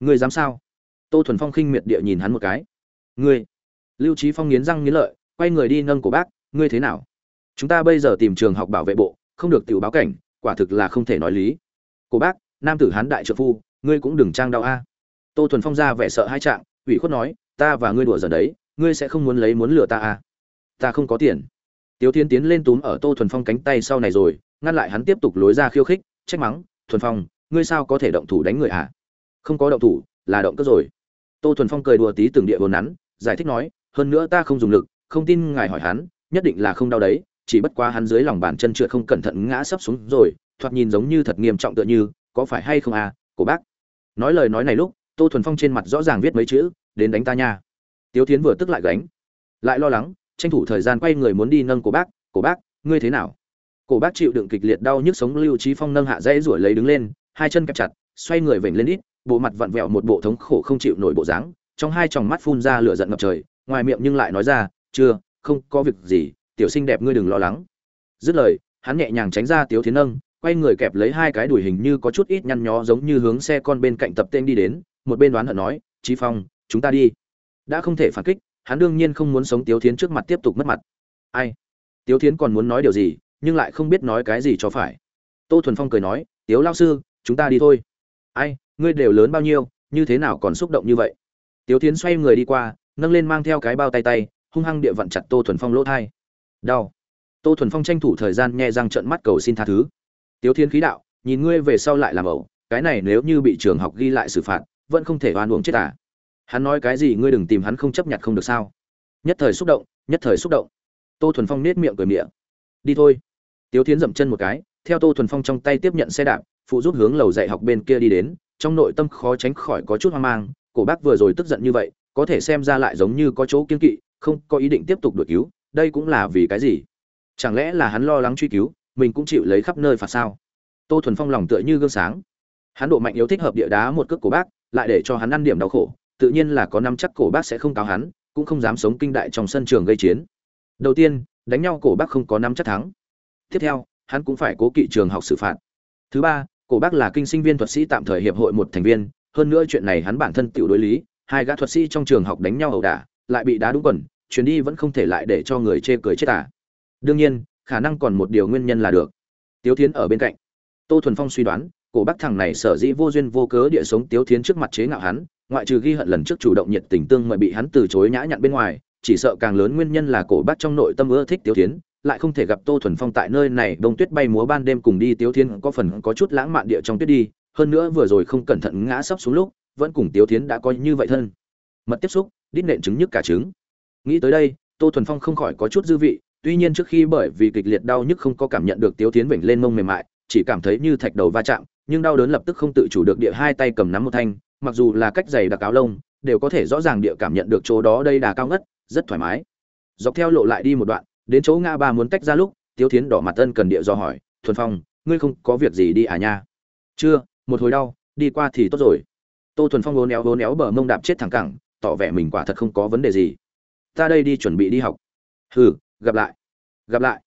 ngươi dám sao? Tô thuần phong khinh miệt địa nhìn hắn một cái. Ngươi, lưu trí phong nghiến răng nghiến lợi, quay người đi nâng của bác, ngươi thế nào? Chúng ta bây giờ tìm trường học bảo vệ bộ, không được tiểu báo cảnh, quả thực là không thể nói lý. Cô bác, nam tử hán đại trợ phu, ngươi cũng đừng trang đau a. Tô thuần phong ra vẻ sợ hai trạng, ủy khuất nói, ta và ngươi đùa giờ đấy, ngươi sẽ không muốn lấy muốn lừa ta a. Ta không có tiền. Tiếu tiến tiến lên túm ở tô thuần phong cánh tay sau này rồi, ngăn lại hắn tiếp tục lối ra khiêu khích, trách mắng, thuần phong, ngươi sao có thể động thủ đánh người à? Không có động thủ, là động cất rồi. Tô thuần phong cười đùa tí từng địa vốn nắn, giải thích nói, hơn nữa ta không dùng lực, không tin ngài hỏi hắn, nhất định là không đau đấy, chỉ bất quá hắn dưới lòng bàn chân trượt không cẩn thận ngã sấp xuống rồi, thoạt nhìn giống như thật nghiêm trọng tựa như, có phải hay không à cổ bác? Nói lời nói này lúc, tô thuần phong trên mặt rõ ràng viết mấy chữ, đến đánh ta nha. Tiếu tiến vừa tức lại gánh, lại lo lắng, tranh thủ thời gian quay người muốn đi nâng cổ bác cổ bác, ngươi thế nào? Cổ bác chịu đựng kịch liệt đau nhức sống lưu trí phong nâng hạ dãy ruổi lấy đứng lên, hai chân kẹp chặt, xoay người vểnh lên ít bộ mặt vặn vẹo một bộ thống khổ không chịu nổi bộ dáng, trong hai tròng mắt phun ra lửa giận ngập trời, ngoài miệng nhưng lại nói ra, chưa, không có việc gì, tiểu sinh đẹp ngươi đừng lo lắng. Dứt lời, hắn nhẹ nhàng tránh ra tiếu thiến nâng, quay người kẹp lấy hai cái đùi hình như có chút ít nhăn nhó giống như hướng xe con bên cạnh tập tên đi đến, một bên đoán hận nói trí phong, chúng ta đi. Đã không thể phản kích, hắn đương nhiên không muốn sống tiếu thiến trước mặt tiếp tục mất mặt. Ai? Tiếu thiến còn muốn nói điều gì, nhưng lại không biết nói cái gì cho phải. Tô thuần phong cười nói, tiếu lao sư, chúng ta đi thôi. Ai? Ngươi đều lớn bao nhiêu, như thế nào còn xúc động như vậy? Tiếu thiến xoay người đi qua, nâng lên mang theo cái bao tay tay, hung hăng địa vặn chặt tô thuần phong lỗ thai. Đau. Tô thuần phong tranh thủ thời gian nhẹ răng trận mắt cầu xin tha thứ. Tiếu thiên khí đạo, nhìn ngươi về sau lại làm ẩu, cái này nếu như bị trường học ghi lại xử phạt, vẫn không thể oan uổng chết à. Hắn nói cái gì ngươi đừng tìm hắn không chấp nhận không được sao. Nhất thời xúc động, nhất thời xúc động. Tô thuần phong nết miệng cười miệng đi thôi. Tiếu thiến dậm chân một cái, theo tô thuần phong trong tay tiếp nhận xe đạp, phụ giúp hướng lầu dạy học bên kia đi đến trong nội tâm khó tránh khỏi có chút hoang mang, cổ bác vừa rồi tức giận như vậy, có thể xem ra lại giống như có chỗ kiên kỵ, không có ý định tiếp tục đuổi cứu, đây cũng là vì cái gì? Chẳng lẽ là hắn lo lắng truy cứu, mình cũng chịu lấy khắp nơi phạt sao? Tô thuần phong lòng tựa như gương sáng. Hắn độ mạnh yếu thích hợp địa đá một cước cổ bác, lại để cho hắn ăn điểm đau khổ, tự nhiên là có năm chắc cổ bác sẽ không cáo hắn, cũng không dám sống kinh đại trong sân trường gây chiến. Đầu tiên, đánh nhau cổ bác không có năm chắc thắng. Tiếp theo, hắn cũng phải cố kỵ trường học xử phạt. Thứ ba cổ bác là kinh sinh viên thuật sĩ tạm thời hiệp hội một thành viên, hơn nữa chuyện này hắn bản thân tự đối lý, hai gã thuật sĩ trong trường học đánh nhau ẩu đả, lại bị đá đúng quần, chuyến đi vẫn không thể lại để cho người chê cười chết à. đương nhiên, khả năng còn một điều nguyên nhân là được tiếu thiến ở bên cạnh tô thuần phong suy đoán, cổ bác thằng này sở dĩ vô duyên vô cớ địa sống tiếu thiến trước mặt chế ngạo hắn, ngoại trừ ghi hận lần trước chủ động nhiệt tình tương mời bị hắn từ chối nhã nhặn bên ngoài, chỉ sợ càng lớn nguyên nhân là cổ bác trong nội tâm ưa thích tiếu thiến lại không thể gặp tô thuần phong tại nơi này, đông tuyết bay múa ban đêm cùng đi, tiếu thiến có phần có chút lãng mạn địa trong tuyết đi. Hơn nữa vừa rồi không cẩn thận ngã sấp xuống lúc, vẫn cùng tiếu thiến đã coi như vậy thân. Mật tiếp xúc, đít nện trứng nhức cả trứng. Nghĩ tới đây, tô thuần phong không khỏi có chút dư vị, tuy nhiên trước khi bởi vì kịch liệt đau nhức không có cảm nhận được tiếu tiến vểnh lên mông mềm mại, chỉ cảm thấy như thạch đầu va chạm, nhưng đau đớn lập tức không tự chủ được địa hai tay cầm nắm một thanh, mặc dù là cách giày đặc áo lông, đều có thể rõ ràng địa cảm nhận được chỗ đó đây đà cao ngất, rất thoải mái. Dọc theo lộ lại đi một đoạn đến chỗ ngã ba muốn tách ra lúc, tiếu Thiến đỏ mặt ân cần địa do hỏi, thuần phong, ngươi không có việc gì đi à nha? Chưa, một hồi đau, đi qua thì tốt rồi. Tô thuần phong hố éo hố éo bờ mông đạp chết thẳng cẳng, tỏ vẻ mình quả thật không có vấn đề gì. Ta đây đi chuẩn bị đi học. Hừ, gặp lại. Gặp lại.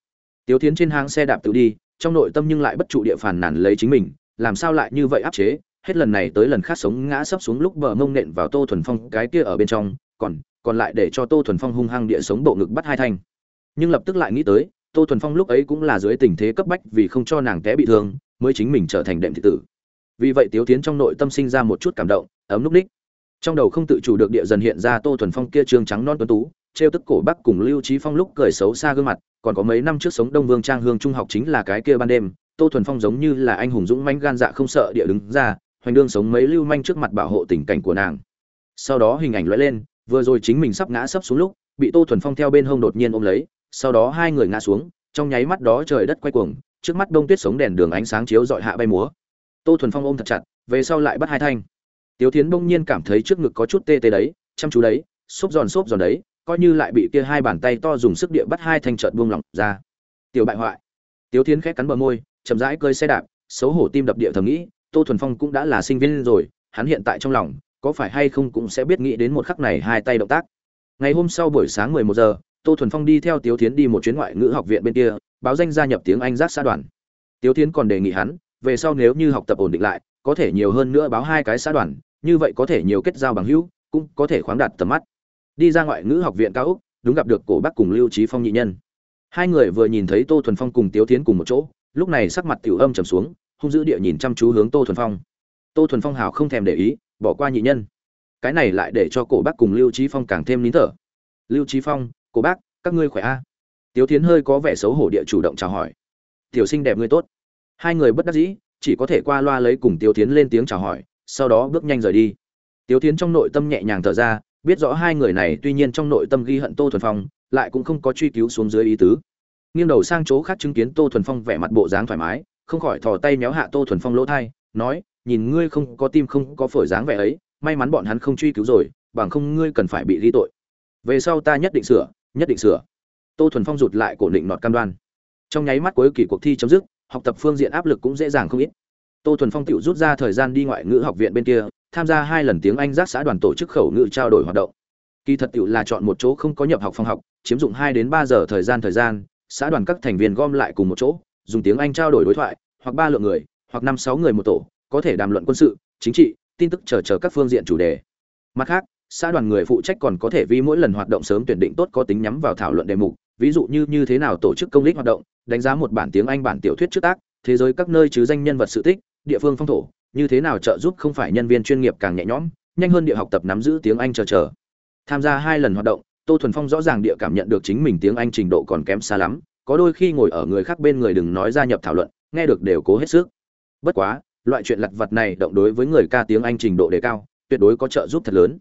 Tiếu Thiến trên hang xe đạp tự đi, trong nội tâm nhưng lại bất trụ địa phản nản lấy chính mình, làm sao lại như vậy áp chế? Hết lần này tới lần khác sống ngã sấp xuống lúc bờ mông nện vào tô thuần phong cái kia ở bên trong, còn còn lại để cho tô thuần phong hung hăng địa sống bộ ngực bắt hai thanh nhưng lập tức lại nghĩ tới, tô thuần phong lúc ấy cũng là dưới tình thế cấp bách vì không cho nàng té bị thương, mới chính mình trở thành đệm thị tử. Vì vậy tiếu tiến trong nội tâm sinh ra một chút cảm động, ấm núp ních. Trong đầu không tự chủ được địa dần hiện ra tô thuần phong kia trương trắng non tuấn tú, trêu tức cổ bắc cùng lưu trí phong lúc cười xấu xa gương mặt, còn có mấy năm trước sống đông vương trang hương trung học chính là cái kia ban đêm, tô thuần phong giống như là anh hùng dũng manh gan dạ không sợ địa đứng ra, hoành đương sống mấy lưu manh trước mặt bảo hộ tình cảnh của nàng. Sau đó hình ảnh lóe lên, vừa rồi chính mình sắp ngã sắp xuống lúc, bị tô thuần phong theo bên hông đột nhiên ôm lấy sau đó hai người ngã xuống, trong nháy mắt đó trời đất quay cuồng, trước mắt đông tuyết sống đèn đường ánh sáng chiếu dọi hạ bay múa. Tô thuần phong ôm thật chặt, về sau lại bắt hai thanh. Tiếu tiến bỗng nhiên cảm thấy trước ngực có chút tê tê đấy, chăm chú đấy, xốp giòn xốp giòn đấy, coi như lại bị kia hai bàn tay to dùng sức địa bắt hai thanh trợn buông lỏng ra. Tiểu bại hoại. Tiếu tiến khẽ cắn bờ môi, chậm rãi cơi xe đạp, xấu hổ tim đập địa thầm nghĩ, tô thuần phong cũng đã là sinh viên rồi, hắn hiện tại trong lòng, có phải hay không cũng sẽ biết nghĩ đến một khắc này hai tay động tác. Ngày hôm sau buổi sáng 11 giờ tô thuần phong đi theo tiếu tiến đi một chuyến ngoại ngữ học viện bên kia, báo danh gia nhập tiếng anh giác xã đoàn. Tiếu tiến còn đề nghị hắn, về sau nếu như học tập ổn định lại, có thể nhiều hơn nữa báo hai cái xã đoàn, như vậy có thể nhiều kết giao bằng hữu, cũng có thể khoáng đạt tầm mắt. Đi ra ngoại ngữ học viện cao úc đúng gặp được cổ bác cùng lưu trí phong nhị nhân. Hai người vừa nhìn thấy tô thuần phong cùng tiếu tiến cùng một chỗ, lúc này sắc mặt tiểu âm trầm xuống, hung dữ địa nhìn chăm chú hướng tô thuần phong. Tô thuần phong hào không thèm để ý, bỏ qua nhị nhân. Cái này lại để cho cổ bác cùng lưu trí phong càng thêm nín thở. Lưu trí phong Cô bác, các ngươi khỏe a? À? tiếu tiến hơi có vẻ xấu hổ địa chủ động chào hỏi. Tiểu sinh đẹp ngươi tốt. Hai người bất đắc dĩ, chỉ có thể qua loa lấy cùng tiếu tiến lên tiếng chào hỏi, sau đó bước nhanh rời đi. Tiếu tiến trong nội tâm nhẹ nhàng thở ra, biết rõ hai người này tuy nhiên trong nội tâm ghi hận tô thuần phong, lại cũng không có truy cứu xuống dưới ý tứ. Nghiêng đầu sang chỗ khác chứng kiến tô thuần phong vẻ mặt bộ dáng thoải mái, không khỏi thò tay méo hạ tô thuần phong lỗ thai, nói, nhìn ngươi không có tim không có phổi dáng vẻ ấy, may mắn bọn hắn không truy cứu rồi, bằng không ngươi cần phải bị ghi tội. Về sau ta nhất định sửa nhất định sửa. Tô thuần phong rụt lại cổ định nọt cam đoan. Trong nháy mắt cuối kỳ cuộc thi chấm dứt, học tập phương diện áp lực cũng dễ dàng không ít. Tô thuần phong tự rút ra thời gian đi ngoại ngữ học viện bên kia, tham gia hai lần tiếng anh giác xã đoàn tổ chức khẩu ngữ trao đổi hoạt động. Kỳ thật tự là chọn một chỗ không có nhập học phòng học, chiếm dụng hai đến ba giờ thời gian thời gian, xã đoàn các thành viên gom lại cùng một chỗ, dùng tiếng anh trao đổi đối thoại, hoặc ba lượng người, hoặc năm sáu người một tổ, có thể đàm luận quân sự, chính trị, tin tức chờ chờ các phương diện chủ đề. Mặt khác xã đoàn người phụ trách còn có thể vì mỗi lần hoạt động sớm tuyển định tốt có tính nhắm vào thảo luận đề mục, ví dụ như như thế nào tổ chức công lý hoạt động, đánh giá một bản tiếng anh bản tiểu thuyết trước tác, thế giới các nơi chứ danh nhân vật sự tích, địa phương phong thổ, như thế nào trợ giúp không phải nhân viên chuyên nghiệp càng nhẹ nhõm, nhanh hơn địa học tập nắm giữ tiếng anh chờ chờ. Tham gia hai lần hoạt động, tô thuần phong rõ ràng địa cảm nhận được chính mình tiếng anh trình độ còn kém xa lắm, có đôi khi ngồi ở người khác bên người đừng nói gia nhập thảo luận, nghe được đều cố hết sức. Bất quá, loại chuyện lặt vặt này động đối với người ca tiếng anh trình độ đề cao, tuyệt đối có trợ giúp thật lớn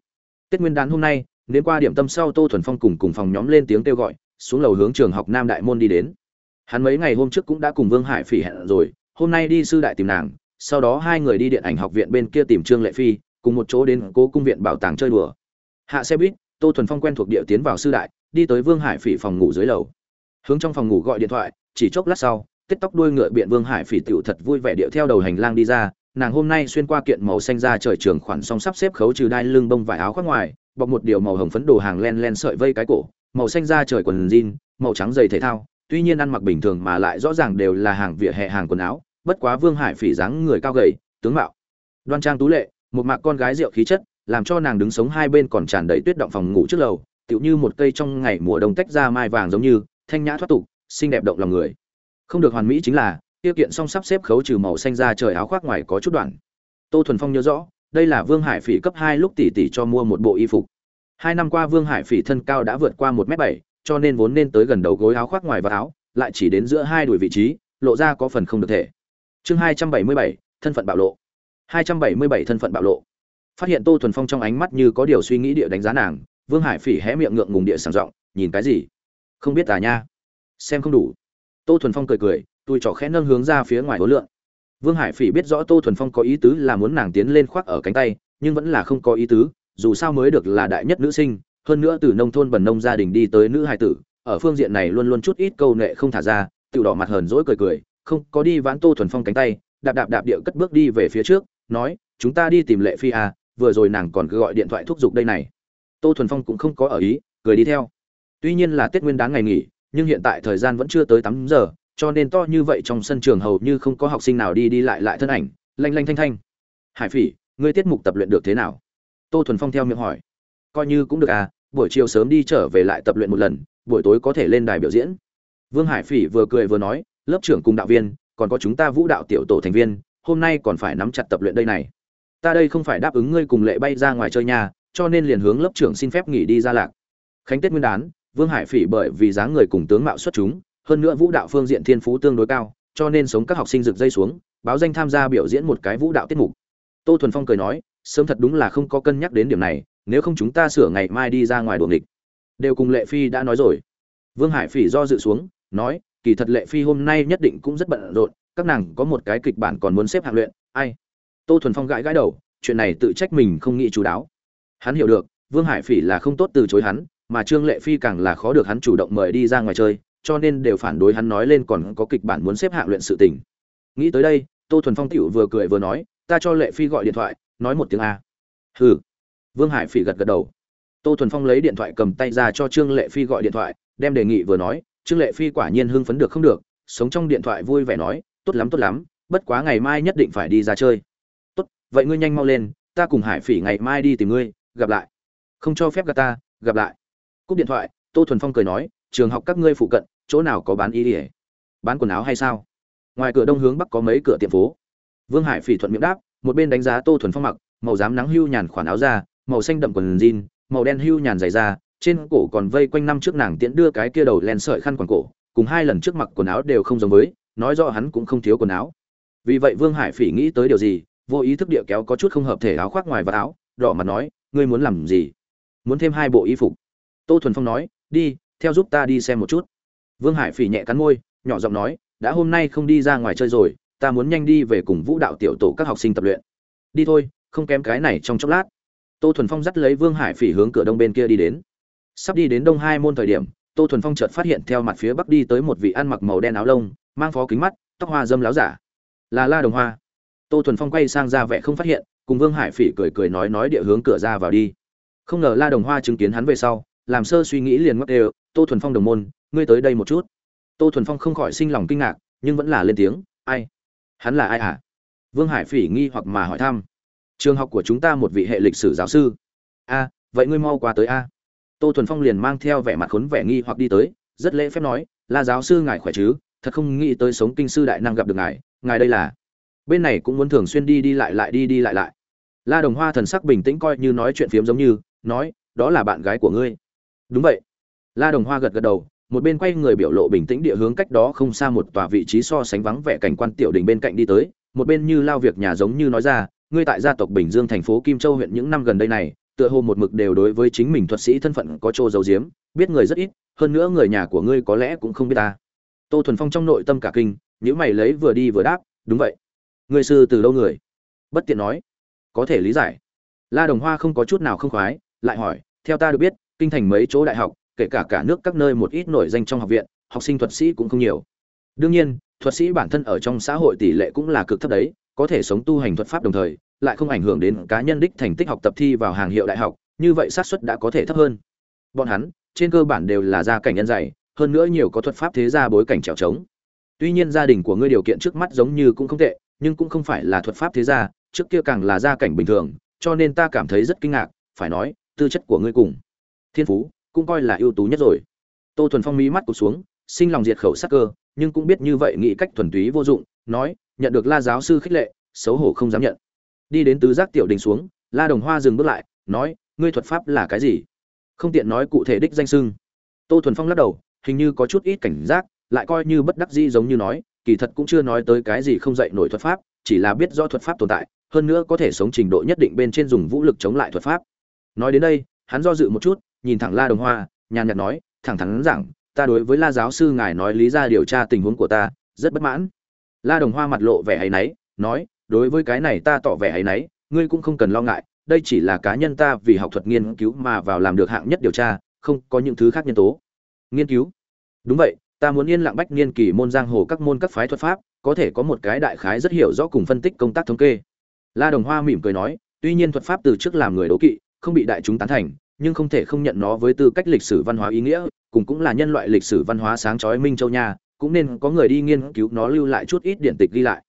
tết nguyên đán hôm nay, đến qua điểm tâm sau tô thuần phong cùng cùng phòng nhóm lên tiếng kêu gọi, xuống lầu hướng trường học nam đại môn đi đến. Hắn mấy ngày hôm trước cũng đã cùng vương hải phỉ hẹn rồi, hôm nay đi sư đại tìm nàng, sau đó hai người đi điện ảnh học viện bên kia tìm trương lệ phi, cùng một chỗ đến cố cung viện bảo tàng chơi đùa. Hạ xe buýt, tô thuần phong quen thuộc địa tiến vào sư đại, đi tới vương hải phỉ phòng ngủ dưới lầu. Hướng trong phòng ngủ gọi điện thoại, chỉ chốc lát sau tết tóc đuôi ngựa biện vương hải phỉ tựu thật vui vẻ điệu theo đầu hành lang đi ra nàng hôm nay xuyên qua kiện màu xanh ra trời trường khoản song sắp xếp khấu trừ đai lưng bông vải áo khoác ngoài, bọc một điều màu hồng phấn đồ hàng len len sợi vây cái cổ, màu xanh ra trời quần jean, màu trắng giày thể thao, tuy nhiên ăn mặc bình thường mà lại rõ ràng đều là hàng vỉa hè hàng quần áo, bất quá vương hải phỉ dáng người cao gầy, tướng mạo, đoan trang tú lệ, một mạc con gái rượu khí chất, làm cho nàng đứng sống hai bên còn tràn đầy tuyết động phòng ngủ trước lầu, tựu như một cây trong ngày mùa đông tách ra mai vàng giống như, thanh nhã thoát tục, xinh đẹp động lòng người. Không được hoàn mỹ chính là tiêu kiện song sắp xếp khấu trừ màu xanh ra trời áo khoác ngoài có chút đoạn. Tô thuần phong nhớ rõ, đây là vương hải phỉ cấp hai lúc tỷ tỷ cho mua một bộ y phục. Hai năm qua vương hải phỉ thân cao đã vượt qua một m bảy, cho nên vốn nên tới gần đầu gối áo khoác ngoài và áo, lại chỉ đến giữa hai đùi vị trí, lộ ra có phần không được thể. Chương hai trăm bảy mươi bảy, thân phận bạo lộ. Hai trăm bảy mươi bảy, thân phận bạo lộ. Phát hiện tô thuần phong trong ánh mắt như có điều suy nghĩ địa đánh giá nàng, vương hải phỉ hé miệng ngượng ngùng địa sàng giọng, nhìn cái gì? Không biết à nha? Xem không đủ. Tô thuần phong cười cười tôi trỏ khẽ nâng hướng ra phía ngoài hối lượng vương hải phỉ biết rõ tô thuần phong có ý tứ là muốn nàng tiến lên khoác ở cánh tay, nhưng vẫn là không có ý tứ, dù sao mới được là đại nhất nữ sinh, hơn nữa từ nông thôn bần nông gia đình đi tới nữ hài tử, ở phương diện này luôn luôn chút ít câu nệ không thả ra tự đỏ mặt hờn dỗi cười cười, không có đi vãn tô thuần phong cánh tay, đạp đạp đạp điệu cất bước đi về phía trước, nói, chúng ta đi tìm lệ phi à vừa rồi nàng còn cứ gọi điện thoại thúc giục đây này. Tô thuần phong cũng không có ở ý, cười đi theo. Tuy nhiên là tết nguyên đán ngày nghỉ, nhưng hiện tại thời gian vẫn chưa tới tám giờ cho nên to như vậy trong sân trường hầu như không có học sinh nào đi đi lại lại thân ảnh, lanh lanh thanh thanh. Hải phỉ, ngươi tiết mục tập luyện được thế nào? Tô thuần phong theo miệng hỏi. Coi như cũng được à buổi chiều sớm đi trở về lại tập luyện một lần, buổi tối có thể lên đài biểu diễn. Vương hải phỉ vừa cười vừa nói, lớp trưởng cùng đạo viên, còn có chúng ta vũ đạo tiểu tổ thành viên, hôm nay còn phải nắm chặt tập luyện đây này. Ta đây không phải đáp ứng ngươi cùng lệ bay ra ngoài chơi nhà cho nên liền hướng lớp trưởng xin phép nghỉ đi ra lạc. Khánh tết nguyên đán, vương hải phỉ bởi vì dáng người cùng tướng mạo xuất chúng hơn nữa vũ đạo phương diện thiên phú tương đối cao, cho nên sống các học sinh rực dây xuống, báo danh tham gia biểu diễn một cái vũ đạo tiết mục. Tô thuần phong cười nói, sớm thật đúng là không có cân nhắc đến điểm này, nếu không chúng ta sửa ngày mai đi ra ngoài đuồng địch đều cùng lệ phi đã nói rồi. Vương hải phỉ do dự xuống, nói, kỳ thật lệ phi hôm nay nhất định cũng rất bận rộn, các nàng có một cái kịch bản còn muốn xếp hạng luyện, ai? Tô thuần phong gãi gãi đầu, chuyện này tự trách mình không nghĩ chú đáo. Hắn hiểu được, vương hải phỉ là không tốt từ chối hắn, mà trương lệ phi càng là khó được hắn chủ động mời đi ra ngoài chơi cho nên đều phản đối hắn nói lên còn có kịch bản muốn xếp hạng luyện sự tình. Nghĩ tới đây, tô thuần phong tiểu vừa cười vừa nói, ta cho lệ phi gọi điện thoại, nói một tiếng a. Hừ. Vương hải phỉ gật gật đầu. Tô thuần phong lấy điện thoại cầm tay ra cho trương lệ phi gọi điện thoại, đem đề nghị vừa nói, trương lệ phi quả nhiên hưng phấn được không được, sống trong điện thoại vui vẻ nói, tốt lắm tốt lắm, bất quá ngày mai nhất định phải đi ra chơi. Tốt, vậy ngươi nhanh mau lên, ta cùng hải phỉ ngày mai đi tìm ngươi, gặp lại. Không cho phép gặp ta, gặp lại. Cúp điện thoại, tô thuần phong cười nói, trường học các ngươi phụ cận chỗ nào có bán y ỉa bán quần áo hay sao? Ngoài cửa đông hướng bắc có mấy cửa tiệm phố. Vương hải phỉ thuận miệng đáp, một bên đánh giá tô thuần phong mặc, màu dám nắng hưu nhàn khoản áo da, màu xanh đậm quần jean, màu đen hưu nhàn dày da, trên cổ còn vây quanh năm trước nàng tiễn đưa cái kia đầu len sợi khăn quàng cổ, cùng hai lần trước mặc quần áo đều không giống với, nói rõ hắn cũng không thiếu quần áo. Vì vậy vương hải phỉ nghĩ tới điều gì, vô ý thức địa kéo có chút không hợp thể áo khoác ngoài và áo, đỏ mặt nói, ngươi muốn làm gì? Muốn thêm hai bộ y phục. Tô thuần phong nói, đi, theo giúp ta đi xem một chút vương hải phỉ nhẹ cắn môi, nhỏ giọng nói, đã hôm nay không đi ra ngoài chơi rồi, ta muốn nhanh đi về cùng vũ đạo tiểu tổ các học sinh tập luyện. Đi thôi, không kém cái này trong chốc lát. Tô thuần phong dắt lấy vương hải phỉ hướng cửa đông bên kia đi đến. Sắp đi đến đông hai môn thời điểm, tô thuần phong chợt phát hiện theo mặt phía bắc đi tới một vị ăn mặc màu đen áo lông, mang phó kính mắt, tóc hoa dâm láo giả. Là la đồng hoa. Tô thuần phong quay sang ra vẻ không phát hiện, cùng vương hải phỉ cười cười nói nói địa hướng cửa ra vào đi. Không ngờ la đồng hoa chứng kiến hắn về sau làm sơ suy nghĩ liền ngất đều, tô thuần phong đồng môn, ngươi tới đây một chút. Tô thuần phong không khỏi sinh lòng kinh ngạc, nhưng vẫn là lên tiếng, ai? Hắn là ai hả vương hải phỉ nghi hoặc mà hỏi thăm, trường học của chúng ta một vị hệ lịch sử giáo sư. A, vậy ngươi mau qua tới a. Tô thuần phong liền mang theo vẻ mặt khốn vẻ nghi hoặc đi tới, rất lễ phép nói là giáo sư ngài khỏe chứ? Thật không nghĩ tới sống kinh sư đại năng gặp được ngài ngài đây là bên này cũng muốn thường xuyên đi đi lại lại đi đi lại lại. La đồng hoa thần sắc bình tĩnh coi như nói chuyện phiếm giống như, nói, đó là bạn gái của ngươi đúng vậy. La đồng hoa gật gật đầu, một bên quay người biểu lộ bình tĩnh địa hướng cách đó không xa một tòa vị trí so sánh vắng vẻ cảnh quan tiểu đình bên cạnh đi tới, một bên như lao việc nhà giống như nói ra, ngươi tại gia tộc bình dương thành phố kim châu huyện những năm gần đây này, tựa hồ một mực đều đối với chính mình thuật sĩ thân phận có chỗ giấu giếm, biết người rất ít, hơn nữa người nhà của ngươi có lẽ cũng không biết ta. Tô thuần phong trong nội tâm cả kinh nếu mày lấy vừa đi vừa đáp, đúng vậy. Ngươi sư từ đâu người? Bất tiện nói. Có thể lý giải. La đồng hoa không có chút nào không khoái, lại hỏi, theo ta được biết kinh thành mấy chỗ đại học, kể cả cả nước các nơi một ít nổi danh trong học viện, học sinh thuật sĩ cũng không nhiều. Đương nhiên, thuật sĩ bản thân ở trong xã hội tỷ lệ cũng là cực thấp đấy, có thể sống tu hành thuật pháp đồng thời, lại không ảnh hưởng đến cá nhân đích thành tích học tập thi vào hàng hiệu đại học, như vậy xác suất đã có thể thấp hơn. Bọn hắn, trên cơ bản đều là gia cảnh nhân dạy hơn nữa nhiều có thuật pháp thế gia bối cảnh trèo trống. Tuy nhiên gia đình của ngươi điều kiện trước mắt giống như cũng không tệ, nhưng cũng không phải là thuật pháp thế gia, trước kia càng là gia cảnh bình thường, cho nên ta cảm thấy rất kinh ngạc, phải nói, tư chất của ngươi cùng thiên phú cũng coi là ưu tú nhất rồi. Tô thuần phong mí mắt cụt xuống, sinh lòng diệt khẩu sắc cơ, nhưng cũng biết như vậy nghĩ cách thuần túy vô dụng, nói, nhận được la giáo sư khích lệ, xấu hổ không dám nhận. Đi đến tứ giác tiểu đình xuống, la đồng hoa dừng bước lại, nói, ngươi thuật pháp là cái gì? Không tiện nói cụ thể đích danh sưng tô thuần phong lắc đầu, hình như có chút ít cảnh giác, lại coi như bất đắc dĩ giống như nói, kỳ thật cũng chưa nói tới cái gì không dạy nổi thuật pháp, chỉ là biết do thuật pháp tồn tại, hơn nữa có thể sống trình độ nhất định bên trên dùng vũ lực chống lại thuật pháp. Nói đến đây, hắn do dự một chút nhìn thẳng la đồng hoa nhàn nhạt nói thẳng thắn rằng ta đối với la giáo sư ngài nói lý ra điều tra tình huống của ta rất bất mãn. La đồng hoa mặt lộ vẻ hay nấy, nói đối với cái này ta tỏ vẻ hay nấy, ngươi cũng không cần lo ngại đây chỉ là cá nhân ta vì học thuật nghiên cứu mà vào làm được hạng nhất điều tra không có những thứ khác nhân tố. Nghiên cứu? Đúng vậy ta muốn yên lặng bách niên kỳ môn giang hồ các môn các phái thuật pháp có thể có một cái đại khái rất hiểu rõ cùng phân tích công tác thống kê. La đồng hoa mỉm cười nói tuy nhiên thuật pháp từ trước làm người đố kỵ không bị đại chúng tán thành nhưng không thể không nhận nó với tư cách lịch sử văn hóa ý nghĩa, cùng cũng là nhân loại lịch sử văn hóa sáng chói minh châu nha, cũng nên có người đi nghiên cứu nó lưu lại chút ít điện tịch ghi lại.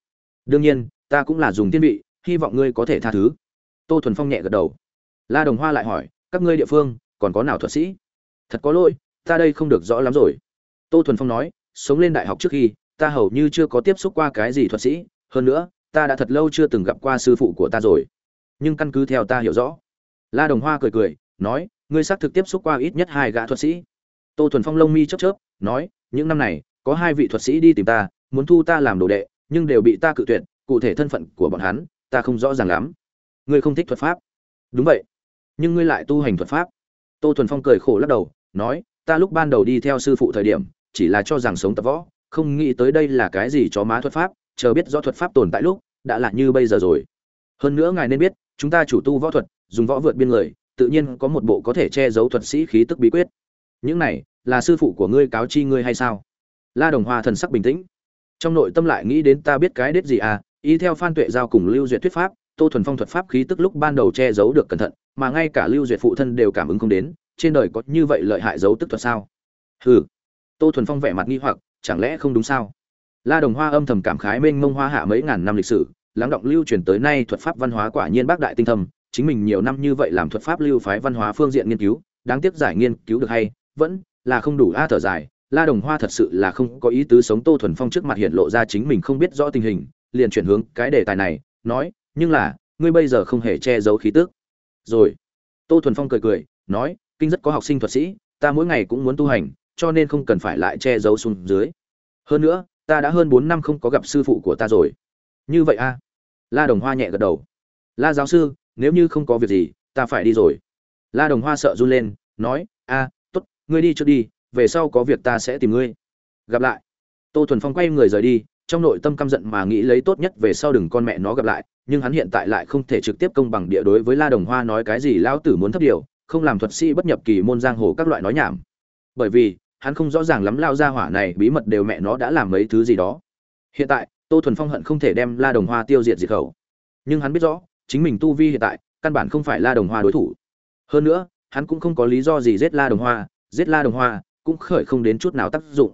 Đương nhiên, ta cũng là dùng thiên vị, hy vọng ngươi có thể tha thứ. Tô thuần phong nhẹ gật đầu. La đồng hoa lại hỏi, các ngươi địa phương, còn có nào thuật sĩ? Thật có lỗi, ta đây không được rõ lắm rồi. Tô thuần phong nói, sống lên đại học trước khi, ta hầu như chưa có tiếp xúc qua cái gì thuật sĩ, hơn nữa, ta đã thật lâu chưa từng gặp qua sư phụ của ta rồi. Nhưng căn cứ theo ta hiểu rõ. La đồng hoa cười cười nói, ngươi xác thực tiếp xúc qua ít nhất hai gã thuật sĩ. Tô thuần phong lông mi chớp chớp, nói, những năm này, có hai vị thuật sĩ đi tìm ta, muốn thu ta làm đồ đệ, nhưng đều bị ta cự tuyệt, cụ thể thân phận của bọn hắn, ta không rõ ràng lắm. Ngươi không thích thuật pháp? Đúng vậy, nhưng ngươi lại tu hành thuật pháp. Tô thuần phong cười khổ lắc đầu, nói, ta lúc ban đầu đi theo sư phụ thời điểm, chỉ là cho rằng sống tập võ, không nghĩ tới đây là cái gì cho má thuật pháp, chờ biết rõ thuật pháp tồn tại lúc, đã là như bây giờ rồi. Hơn nữa ngài nên biết, chúng ta chủ tu võ thuật, dùng võ vượt biên người tự nhiên có một bộ có thể che giấu thuật sĩ khí tức bí quyết. Những này, là sư phụ của ngươi cáo chi ngươi hay sao? La đồng hoa thần sắc bình tĩnh. Trong nội tâm lại nghĩ đến ta biết cái đết gì à y theo phan tuệ giao cùng lưu duyệt thuyết pháp, tô thuần phong thuật pháp khí tức lúc ban đầu che giấu được cẩn thận, mà ngay cả lưu duyệt phụ thân đều cảm ứng không đến, trên đời có như vậy lợi hại giấu tức thuật sao? Hừ. Tô thuần phong vẻ mặt nghi hoặc, chẳng lẽ không đúng sao? La đồng hoa âm thầm cảm khái mênh mông hoa hạ mấy ngàn năm lịch sử, lắng động lưu truyền tới nay thuật pháp văn hóa quả nhiên bác đại tinh thông chính mình nhiều năm như vậy làm thuật pháp lưu phái văn hóa phương diện nghiên cứu, đáng tiếc giải nghiên cứu được hay, vẫn là không đủ a thở dài. La đồng hoa thật sự là không có ý tứ sống tô thuần phong trước mặt hiện lộ ra chính mình không biết rõ tình hình, liền chuyển hướng cái đề tài này, nói, nhưng là, ngươi bây giờ không hề che giấu khí tức. Rồi, tô thuần phong cười cười, nói, kinh rất có học sinh thuật sĩ, ta mỗi ngày cũng muốn tu hành, cho nên không cần phải lại che giấu xuống dưới. Hơn nữa, ta đã hơn bốn năm không có gặp sư phụ của ta rồi. Như vậy a? La đồng hoa nhẹ gật đầu. La giáo sư nếu như không có việc gì, ta phải đi rồi. La đồng hoa sợ run lên, nói, a t ố t ngươi đi trước đi, về sau có việc ta sẽ tìm ngươi. Gặp lại. Tô thuần phong quay người rời đi, trong nội tâm căm giận mà nghĩ lấy tốt nhất về sau đừng con mẹ nó gặp lại, nhưng hắn hiện tại lại không thể trực tiếp công bằng địa đối với la đồng hoa nói cái gì, lão tử muốn thấp điều, không làm thuật sĩ bất nhập kỳ môn giang hồ các loại nói nhảm. Bởi vì, hắn không rõ ràng lắm lao ra hỏa này bí mật đều mẹ nó đã làm mấy thứ gì đó. Hiện tại, tô thuần phong hận không thể đem la đồng hoa tiêu diệt diệt khẩu. Nhưng hắn biết rõ chính mình tu vi hiện tại căn bản không phải la đồng hoa đối thủ. Hơn nữa hắn cũng không có lý do gì giết la đồng hoa giết la đồng hoa cũng khởi không đến chút nào tác dụng.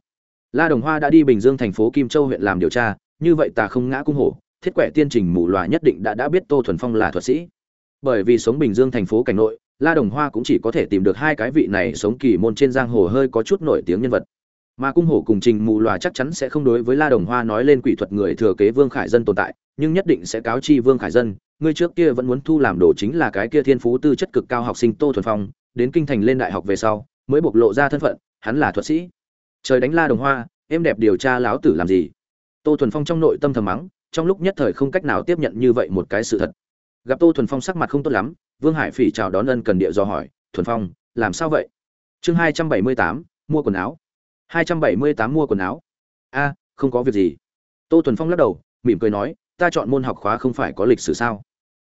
La đồng hoa đã đi bình dương thành phố kim châu huyện làm điều tra như vậy ta không ngã cung hổ thiết quẻ tiên trình mù loà nhất định đã đã biết tô thuần phong là thuật sĩ. Bởi vì sống bình dương thành phố cảnh nội La Đồng Hoa cũng chỉ có thể tìm được hai cái vị này sống kỳ môn trên giang hồ hơi có chút nổi tiếng nhân vật. Mà cung hổ cùng Trình Mù Lòa chắc chắn sẽ không đối với La Đồng Hoa nói lên quỷ thuật người thừa kế Vương Khải Dân tồn tại, nhưng nhất định sẽ cáo chi Vương Khải Dân, Ngươi trước kia vẫn muốn thu làm đồ chính là cái kia thiên phú tư chất cực cao học sinh Tô Thuần Phong, đến kinh thành lên đại học về sau, mới bộc lộ ra thân phận, hắn là thuật sĩ. Trời đánh La Đồng Hoa, em đẹp điều tra láo tử làm gì? Tô Thuần Phong trong nội tâm thầm mắng, trong lúc nhất thời không cách nào tiếp nhận như vậy một cái sự thật. Gặp Tô Thuần Phong sắc mặt không tốt lắm, Vương Hải Phỉ chào đón ân cần địa do hỏi, "Thuần Phong, làm sao vậy?" Chương hai trăm bảy mươi tám mua quần áo. hai trăm bảy mươi tám mua quần áo. "A, không có việc gì." Tô Thuần Phong lắc đầu, mỉm cười nói, "Ta chọn môn học khóa không phải có lịch sử sao?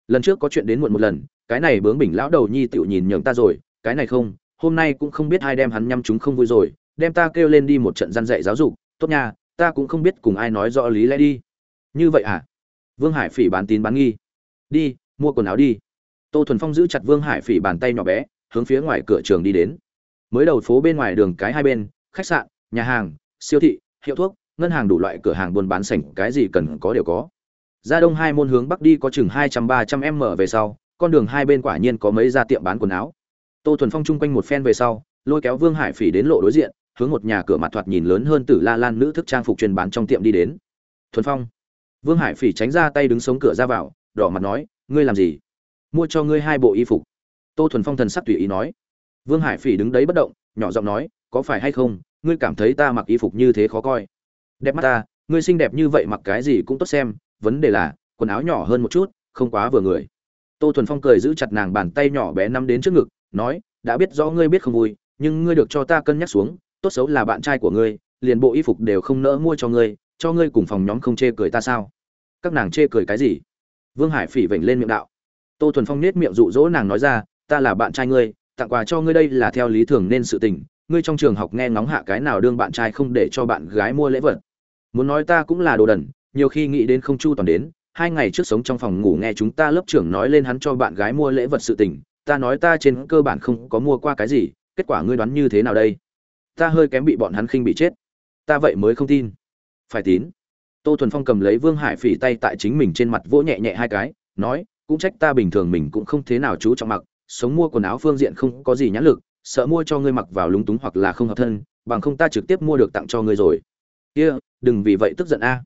Lần trước có chuyện đến muộn một lần, cái này bướng bỉnh lão đầu nhi tiểu nhìn nhường ta rồi, cái này không, hôm nay cũng không biết ai đem hắn nhăm chúng không vui rồi, đem ta kêu lên đi một trận gian dạy giáo dục, tốt nha, ta cũng không biết cùng ai nói rõ lý lẽ đi." Như vậy à? Vương Hải Phỉ bán tín bán nghi. "Đi, mua quần áo đi." tô thuần phong giữ chặt vương hải phỉ bàn tay nhỏ bé hướng phía ngoài cửa trường đi đến mới đầu phố bên ngoài đường cái hai bên khách sạn nhà hàng siêu thị hiệu thuốc ngân hàng đủ loại cửa hàng buôn bán sảnh cái gì cần có đều có ra đông hai môn hướng bắc đi có chừng hai trăm ba trăm m về sau, con đường hai bên quả nhiên có mấy gia tiệm bán quần áo. Tô thuần phong chung quanh một phen về sau, lôi kéo vương hải phỉ đến lộ đối diện, hướng một nhà cửa mặt thoạt nhìn lớn hơn từ la lan nữ thức trang phục truyền bán trong tiệm đi đến. Thuần phong. Vương hải phỉ tránh ra tay đứng sống cửa ra vào, đỏ mặt nói, ngươi làm gì? Mua cho ngươi hai bộ y phục. Tô thuần phong thần sắc tùy ý nói. Vương hải phỉ đứng đấy bất động, nhỏ giọng nói, có phải hay không, ngươi cảm thấy ta mặc y phục như thế khó coi? Đẹp mắt ta, ngươi xinh đẹp như vậy mặc cái gì cũng tốt xem vấn đề là, quần áo nhỏ hơn một chút, không quá vừa người. Tô thuần phong cười giữ chặt nàng bàn tay nhỏ bé nắm đến trước ngực, nói, đã biết rõ ngươi biết không vui, nhưng ngươi được cho ta cân nhắc xuống, tốt xấu là bạn trai của ngươi, liền bộ y phục đều không nỡ mua cho ngươi cho ngươi cùng phòng nhóm không chê cười ta sao? Các nàng chê cười cái gì? Vương hải phỉ vểnh lên miệng đạo. Tô thuần phong nết miệng dụ dỗ nàng nói ra, ta là bạn trai ngươi, tặng quà cho ngươi đây là theo lý thường nên sự tình, ngươi trong trường học nghe ngóng hạ cái nào đương bạn trai không để cho bạn gái mua lễ vật. Muốn nói ta cũng là đồ đần nhiều khi nghĩ đến không chu toàn đến hai ngày trước sống trong phòng ngủ nghe chúng ta lớp trưởng nói lên hắn cho bạn gái mua lễ vật sự tình ta nói ta trên cơ bản không có mua qua cái gì kết quả ngươi đoán như thế nào đây? Ta hơi kém bị bọn hắn khinh bị chết. Ta vậy mới không tin. Phải tín. Tô thuần phong cầm lấy vương hải phỉ tay tại chính mình trên mặt vỗ nhẹ nhẹ hai cái nói cũng trách ta bình thường mình cũng không thế nào chú trọng mặc sống mua quần áo phương diện không có gì nhãn lực sợ mua cho ngươi mặc vào lúng túng hoặc là không hợp thân bằng không ta trực tiếp mua được tặng cho ngươi rồi. Kia、yeah, đừng vì vậy tức giận a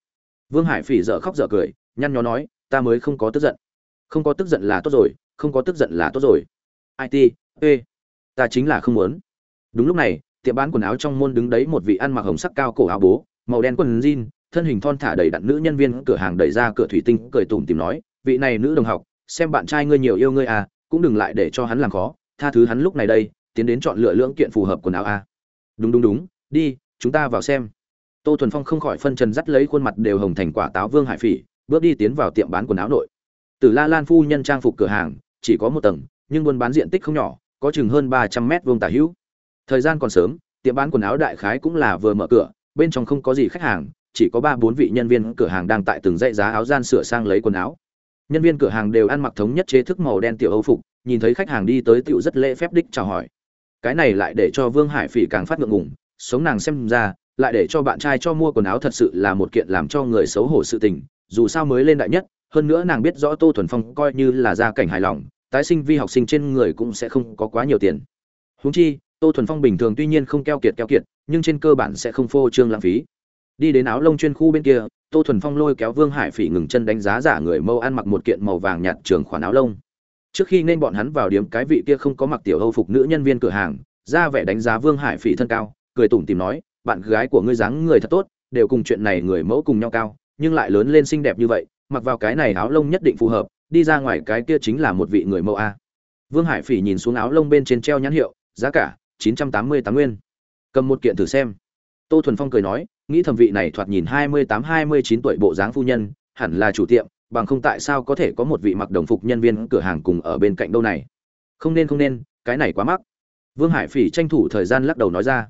vương hải phỉ dở khóc dở cười, nhăn nhó nói, ta mới không có tức giận. Không có tức giận là tốt rồi, không có tức giận là tốt rồi. It ê, ta chính là không muốn. Đúng lúc này, tiệm bán quần áo trong môn đứng đấy một vị ăn mặc hồng sắc cao cổ áo bố, màu đen quần jean, thân hình thon thả đầy đặn nữ nhân viên cửa hàng đẩy ra cửa thủy tinh, cười tủm tỉm nói, vị này nữ đồng học, xem bạn trai ngươi nhiều yêu ngươi à cũng đừng lại để cho hắn làm khó, tha thứ hắn lúc này đây, tiến đến chọn lựa lưỡng kiện phù hợp quần áo à. Đúng đúng đúng, đi, chúng ta vào xem tô thuần phong không khỏi phân trần dắt lấy khuôn mặt đều hồng thành quả táo vương hải phỉ, bước đi tiến vào tiệm bán quần áo nội. Từ la lan phu nhân trang phục cửa hàng, chỉ có một tầng, nhưng buôn bán diện tích không nhỏ, có chừng hơn ba trăm mét vuông tả hữu. Thời gian còn sớm, tiệm bán quần áo đại khái cũng là vừa mở cửa, bên trong không có gì khách hàng, chỉ có ba bốn vị nhân viên cửa hàng đang tại từng dãy giá áo gian sửa sang lấy quần áo. Nhân viên cửa hàng đều ăn mặc thống nhất chế thức màu đen tiểu âu phục, nhìn thấy khách hàng đi tới tựu rất lễ phép đích chào hỏi. Cái này lại để cho vương hải phỉ càng phát ngượng ngùng, sống nàng xem ra lại để cho bạn trai cho mua quần áo thật sự là một kiện làm cho người xấu hổ sự tình, dù sao mới lên đại nhất, hơn nữa nàng biết rõ tô thuần phong coi như là gia cảnh hài lòng, tái sinh vi học sinh trên người cũng sẽ không có quá nhiều tiền. Huống chi, tô thuần phong bình thường tuy nhiên không keo kiệt keo kiệt, nhưng trên cơ bản sẽ không phô trương lãng phí. Đi đến áo lông chuyên khu bên kia, tô thuần phong lôi kéo vương hải phỉ ngừng chân đánh giá giả người mâu ăn mặc một kiện màu vàng nhạt trường khoản áo lông. Trước khi nên bọn hắn vào điếm cái vị kia không có mặc tiểu hâu phục nữ nhân viên cửa hàng, ra vẻ đánh giá vương hải phỉ thân cao, cười tủm tìm nói bạn gái của ngươi dáng người thật tốt, đều cùng chuyện này người mẫu cùng nhau cao, nhưng lại lớn lên xinh đẹp như vậy, mặc vào cái này áo lông nhất định phù hợp, đi ra ngoài cái kia chính là một vị người mẫu a. Vương hải phỉ nhìn xuống áo lông bên trên treo nhãn hiệu, giá cả, chín trăm tám mươi tám nguyên. Cầm một kiện thử xem. Tô thuần phong cười nói, nghĩ thẩm vị này thoạt nhìn hai mươi tám, hai mươi chín tuổi bộ dáng phu nhân, hẳn là chủ tiệm, bằng không tại sao có thể có một vị mặc đồng phục nhân viên cửa hàng cùng ở bên cạnh đâu này. Không nên không nên, cái này quá mắc. Vương hải phỉ tranh thủ thời gian lắc đầu nói ra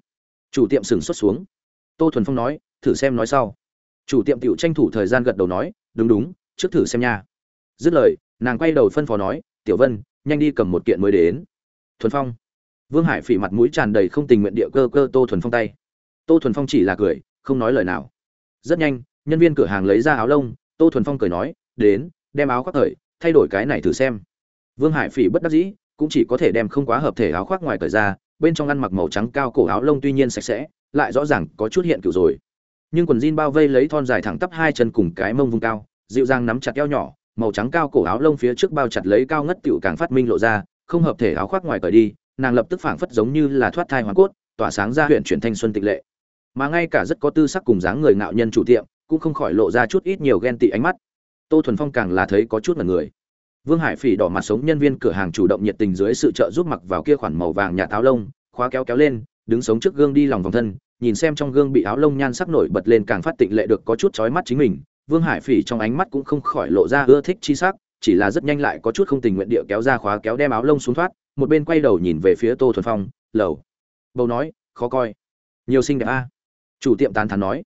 chủ tiệm sừng xuất xuống. Tô thuần phong nói, thử xem nói sau. Chủ tiệm tiểu tranh thủ thời gian gật đầu nói, đúng đúng, trước thử xem nha. Dứt lời, nàng quay đầu phân phó nói, tiểu vân, nhanh đi cầm một kiện mới đến. Thuần phong. Vương hải phỉ mặt mũi tràn đầy không tình nguyện địa cơ cơ tô thuần phong tay. Tô thuần phong chỉ là cười, không nói lời nào. Rất nhanh, nhân viên cửa hàng lấy ra áo lông, tô thuần phong cười nói, đến, đem áo khoác thời, thay đổi cái này thử xem. Vương hải phỉ bất đắc dĩ, cũng chỉ có thể đem không quá hợp thể áo khoác ngoài cởi ra bên trong ăn mặc màu trắng cao cổ áo lông tuy nhiên sạch sẽ, lại rõ ràng có chút hiện cựu rồi. Nhưng quần jean bao vây lấy thon dài thẳng tắp hai chân cùng cái mông vùng cao, dịu dàng nắm chặt eo nhỏ, màu trắng cao cổ áo lông phía trước bao chặt lấy cao ngất tiểu càng phát minh lộ ra, không hợp thể áo khoác ngoài cởi đi, nàng lập tức phảng phất giống như là thoát thai hoàn cốt, tỏa sáng ra huyện chuyển thanh xuân tịch lệ. Mà ngay cả rất có tư sắc cùng dáng người ngạo nhân chủ tiệm, cũng không khỏi lộ ra chút ít nhiều ghen tị ánh mắt. Tô thuần phong càng là thấy có chút mật người vương hải phỉ đỏ mặt sống nhân viên cửa hàng chủ động nhiệt tình dưới sự trợ giúp mặc vào kia khoản màu vàng nhà táo lông, khóa kéo kéo lên, đứng sống trước gương đi lòng vòng thân, nhìn xem trong gương bị áo lông nhan sắc nổi bật lên càng phát tịnh lệ được có chút chói mắt chính mình. Vương hải phỉ trong ánh mắt cũng không khỏi lộ ra ưa thích chi sắc, chỉ là rất nhanh lại có chút không tình nguyện địa kéo ra khóa kéo đem áo lông xuống thoát, một bên quay đầu nhìn về phía tô thuần phong, lầu. Bầu nói, khó coi. Nhiều xinh đẹp a. Chủ tiệm tán thán nói.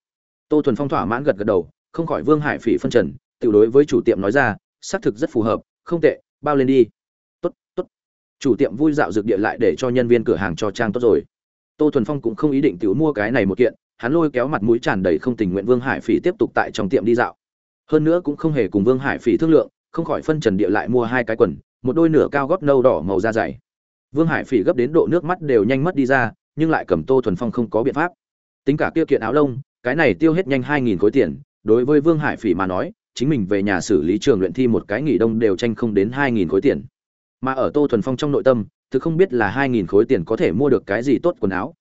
Tô thuần phong thỏa mãn gật gật đầu, không khỏi vương hải phỉ phân trần tiểu đối với chủ tiệm nói ra, xác thực rất phù hợp không tệ, bao lên đi. Tốt tốt. Chủ tiệm vui dạo dược địa lại để cho nhân viên cửa hàng cho trang tốt rồi. Tô thuần phong cũng không ý định tự mua cái này một kiện, hắn lôi kéo mặt mũi tràn đầy không tình nguyện vương hải phỉ tiếp tục tại trong tiệm đi dạo. Hơn nữa cũng không hề cùng vương hải phỉ thương lượng, không khỏi phân trần địa lại mua hai cái quần, một đôi nửa cao gót nâu đỏ màu da dày. Vương hải phỉ gấp đến độ nước mắt đều nhanh mất đi ra, nhưng lại cầm tô thuần phong không có biện pháp. Tính cả kia kiện áo lông, cái này tiêu hết nhanh hai nghìn khối tiền, đối với vương hải phỉ mà nói chính mình về nhà xử lý trường luyện thi một cái nghỉ đông đều tranh không đến hai nghìn khối tiền. Mà ở tô thuần phong trong nội tâm, thực không biết là hai nghìn khối tiền có thể mua được cái gì tốt quần áo.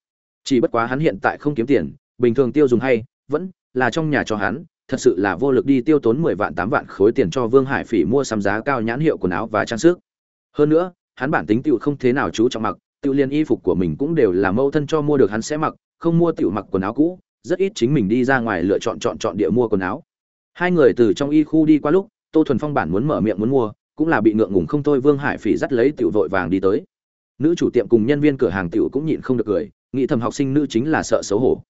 Chỉ bất quá hắn hiện tại không kiếm tiền, bình thường tiêu dùng hay, vẫn là trong nhà cho hắn, thật sự là vô lực đi tiêu tốn mười vạn tám vạn khối tiền cho vương hải phỉ mua sắm giá cao nhãn hiệu quần áo và trang sức. Hơn nữa, hắn bản tính tựu không thế nào chú trọng mặc tựu liên y phục của mình cũng đều là mâu thân cho mua được hắn sẽ mặc, không mua tựu mặc quần áo cũ, rất ít chính mình đi ra ngoài lựa chọn chọn chọn địa mua quần áo hai người từ trong y khu đi qua lúc, tô thuần phong bản muốn mở miệng muốn mua, cũng là bị ngượng ngùng không thôi, vương hải phỉ dắt lấy tiểu vội vàng đi tới. Nữ chủ tiệm cùng nhân viên cửa hàng tiểu cũng nhịn không được cười, nghĩ thầm học sinh nữ chính là sợ xấu hổ.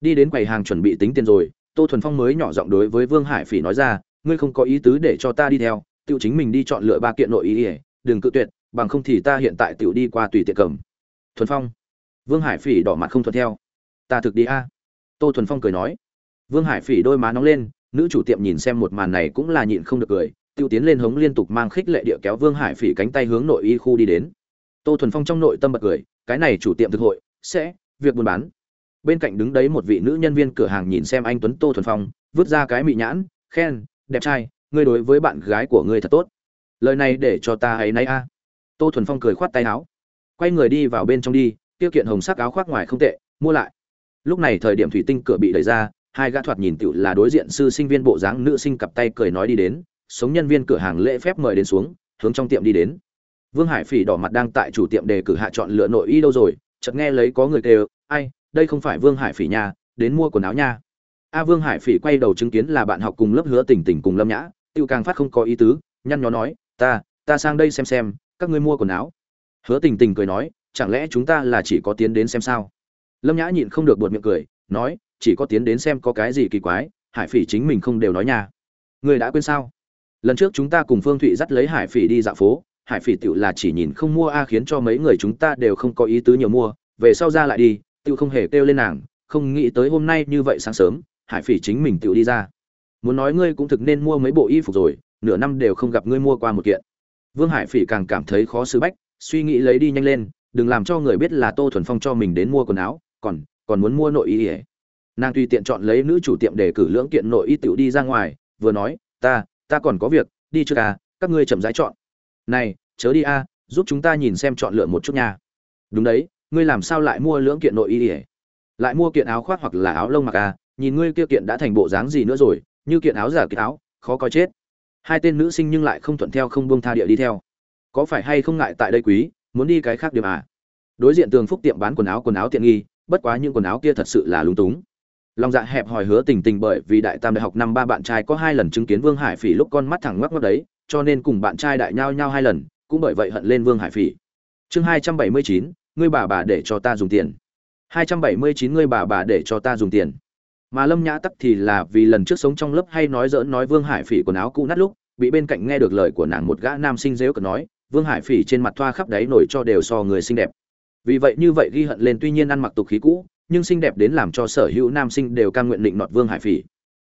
Đi đến quầy hàng chuẩn bị tính tiền rồi, tô thuần phong mới nhỏ giọng đối với vương hải phỉ nói ra, ngươi không có ý tứ để cho ta đi theo, tiểu chính mình đi chọn lựa ba kiện nội ý ỉa đừng cự tuyệt, bằng không thì ta hiện tại tiểu đi qua tùy tiện cầm. Thuần phong? Vương hải phỉ đỏ mặt không thuận theo. Ta thực đi a. Tô thuần phong cười nói. Vương hải phỉ đôi má nóng lên nữ chủ tiệm nhìn xem một màn này cũng là nhịn không được cười, tiêu tiến lên hống liên tục mang khích lệ địa kéo vương hải phỉ cánh tay hướng nội y khu đi đến. Tô thuần phong trong nội tâm bật cười, cái này chủ tiệm thực hội, sẽ, việc buôn bán. Bên cạnh đứng đấy một vị nữ nhân viên cửa hàng nhìn xem anh tuấn tô thuần phong, vứt ra cái mị nhãn, khen, đẹp trai, ngươi đối với bạn gái của ngươi thật tốt. Lời này để cho ta ấy nay a. Tô thuần phong cười khoát tay áo. Quay người đi vào bên trong đi, tiêu kiện hồng sắc áo khoác ngoài không tệ, mua lại. Lúc này thời điểm thủy tinh cửa bị đẩy ra hai gã thoạt nhìn tựu là đối diện sư sinh viên bộ dáng nữ sinh cặp tay cười nói đi đến, sống nhân viên cửa hàng lễ phép mời đến xuống, hướng trong tiệm đi đến. Vương hải phỉ đỏ mặt đang tại chủ tiệm đề cử hạ chọn lựa nội y đâu rồi, chợt nghe lấy có người kêu, ai, đây không phải vương hải phỉ nhà đến mua quần áo nha. A vương hải phỉ quay đầu chứng kiến là bạn học cùng lớp hứa tình tình cùng lâm nhã tiêu càng phát không có ý tứ, nhăn nhó nói, ta ta sang đây xem xem, các ngươi mua quần áo. Hứa tình tình cười nói, chẳng lẽ chúng ta là chỉ có tiến đến xem sao? Lâm nhã nhịn không được buột miệng cười, nói chỉ có tiến đến xem có cái gì kỳ quái, hải phỉ chính mình không đều nói nha. Người đã quên sao? Lần trước chúng ta cùng phương thụy dắt lấy hải phỉ đi dạo phố, hải phỉ tựu là chỉ nhìn không mua a khiến cho mấy người chúng ta đều không có ý tứ nhiều mua, về sau ra lại đi tựu không hề kêu lên nàng, không nghĩ tới hôm nay như vậy sáng sớm, hải phỉ chính mình tựu đi ra. Muốn nói ngươi cũng thực nên mua mấy bộ y phục rồi, nửa năm đều không gặp ngươi mua qua một kiện. Vương hải phỉ càng cảm thấy khó xử bách, suy nghĩ lấy đi nhanh lên, đừng làm cho người biết là tô thuần phong cho mình đến mua quần áo, còn còn muốn mua nội y ỉa nàng tùy tiện chọn lấy nữ chủ tiệm để cử lưỡng kiện nội y tiểu đi ra ngoài, vừa nói, ta ta còn có việc, đi chưa à các ngươi chậm rãi chọn. Này, chớ đi a giúp chúng ta nhìn xem chọn lựa một chút nha. Đúng đấy, ngươi làm sao lại mua lưỡng kiện nội y ỉa lại mua kiện áo khoác hoặc là áo lông mặc à nhìn ngươi kia kiện đã thành bộ dáng gì nữa rồi, như kiện áo giả kiện áo, khó coi chết. Hai tên nữ sinh nhưng lại không thuận theo không buông tha địa đi theo. Có phải hay không ngại tại đây quý, muốn đi cái khác điểm à? Đối diện tường phúc tiệm bán quần áo quần áo tiện nghi, bất quá những quần áo kia thật sự là lúng túng lòng dạ hẹp hòi hứa tình tình bởi vì đại tam đại học năm ba bạn trai có hai lần chứng kiến vương hải phỉ lúc con mắt thẳng ngoắc ngoắc đấy, cho nên cùng bạn trai đại nhau nhau hai lần, cũng bởi vậy hận lên vương hải phỉ. Chương hai trăm bảy mươi chín, ngươi bà bà để cho ta dùng tiền. Hai trăm bảy mươi chín, ngươi bà bà để cho ta dùng tiền. Mà lâm nhã tắc thì là vì lần trước sống trong lớp hay nói dỡn nói vương hải phỉ quần áo cũ nát lúc, bị bên cạnh nghe được lời của nàng một gã nam sinh dếu cờ nói, vương hải phỉ trên mặt thoa khắp đáy nổi cho đều so người xinh đẹp. Vì vậy như vậy ghi hận lên tuy nhiên ăn mặc tục khí cũ nhưng xinh đẹp đến làm cho sở hữu nam sinh đều cam nguyện định nọt vương hải phỉ.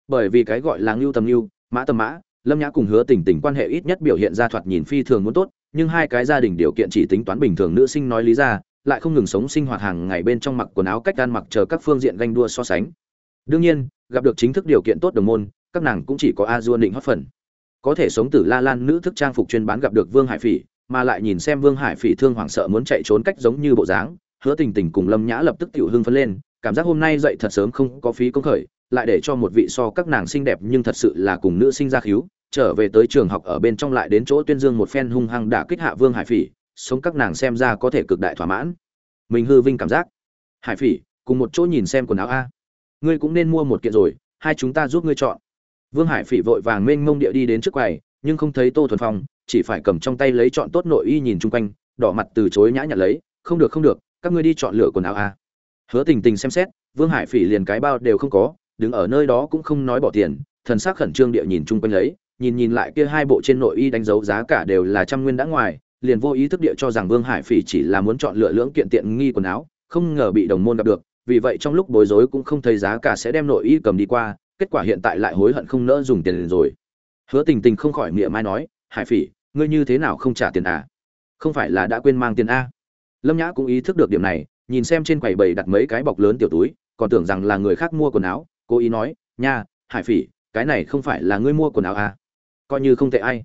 Bởi vì cái gọi là ngưu tầm ngưu, mã tầm mã, lâm nhã cùng hứa tình tình quan hệ ít nhất biểu hiện ra thoạt nhìn phi thường muốn tốt, nhưng hai cái gia đình điều kiện chỉ tính toán bình thường nữ sinh nói lý ra, lại không ngừng sống sinh hoạt hàng ngày bên trong mặc quần áo cách ăn mặc chờ các phương diện ganh đua so sánh. Đương nhiên, gặp được chính thức điều kiện tốt đồng môn, các nàng cũng chỉ có a dua định hót phần. Có thể sống từ la lan nữ thức trang phục chuyên bán gặp được vương hải phỉ, mà lại nhìn xem vương hải phỉ thương hoảng sợ muốn chạy trốn cách giống như bộ dáng hứa tình tình cùng lâm nhã lập tức tiểu hưng phấn lên, cảm giác hôm nay dậy thật sớm không có phí công khởi, lại để cho một vị so các nàng xinh đẹp nhưng thật sự là cùng nữ sinh ra khíu, trở về tới trường học ở bên trong lại đến chỗ tuyên dương một phen hung hăng đả kích hạ vương hải phỉ, sống các nàng xem ra có thể cực đại thỏa mãn. Mình hư vinh cảm giác. Hải phỉ, cùng một chỗ nhìn xem quần áo a. Ngươi cũng nên mua một kiện rồi, hai chúng ta giúp ngươi chọn. Vương hải phỉ vội vàng mênh mông địa đi đến trước quầy, nhưng không thấy tô thuần phong, chỉ phải cầm trong tay lấy chọn tốt nội y nhìn chung quanh, đỏ mặt từ chối nhã nhặn lấy, không được không được các ngươi đi chọn lựa quần áo a. Hứa tình tình xem xét, vương hải phỉ liền cái bao đều không có, đứng ở nơi đó cũng không nói bỏ tiền, thần sắc khẩn trương địa nhìn chung quanh lấy, nhìn nhìn lại kia hai bộ trên nội y đánh dấu giá cả đều là trăm nguyên đã ngoài, liền vô ý thức địa cho rằng vương hải phỉ chỉ là muốn chọn lựa lưỡng kiện tiện nghi quần áo, không ngờ bị đồng môn gặp được, vì vậy trong lúc bối rối cũng không thấy giá cả sẽ đem nội y cầm đi qua, kết quả hiện tại lại hối hận không nỡ dùng tiền rồi. Hứa tình tình không khỏi miệng mai nói, hải phỉ, ngươi như thế nào không trả tiền à? Không phải là đã quên mang tiền a lâm nhã cũng ý thức được điểm này, nhìn xem trên quầy bày đặt mấy cái bọc lớn tiểu túi, còn tưởng rằng là người khác mua quần áo Cô ý nói, nha, hải phỉ, cái này không phải là ngươi mua quần áo à? Coi như không tệ ai.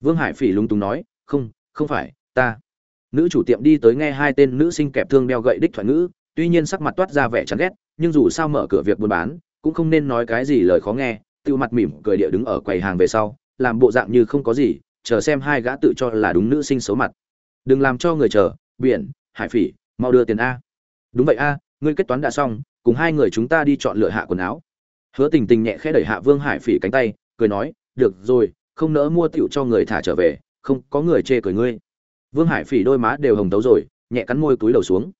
Vương hải phỉ lúng túng nói, không không phải, ta. Nữ chủ tiệm đi tới nghe hai tên nữ sinh kẹp thương đeo gậy đích thoại ngữ, tuy nhiên sắc mặt toát ra vẻ chán ghét, nhưng dù sao mở cửa việc buôn bán, cũng không nên nói cái gì lời khó nghe tự mặt mỉm cười địa đứng ở quầy hàng về sau, làm bộ dạng như không có gì, chờ xem hai gã tự cho là đúng nữ sinh xấu mặt. Đừng làm cho người chờ, biển hải phỉ, mau đưa tiền a. Đúng vậy a, ngươi kết toán đã xong, cùng hai người chúng ta đi chọn lựa hạ quần áo. Hứa tình tình nhẹ khẽ đẩy hạ vương hải phỉ cánh tay, cười nói, được rồi, không nỡ mua tựu cho người thả trở về, không có người chê cười ngươi. Vương hải phỉ đôi má đều hồng tấu rồi, nhẹ cắn môi túi đầu xuống.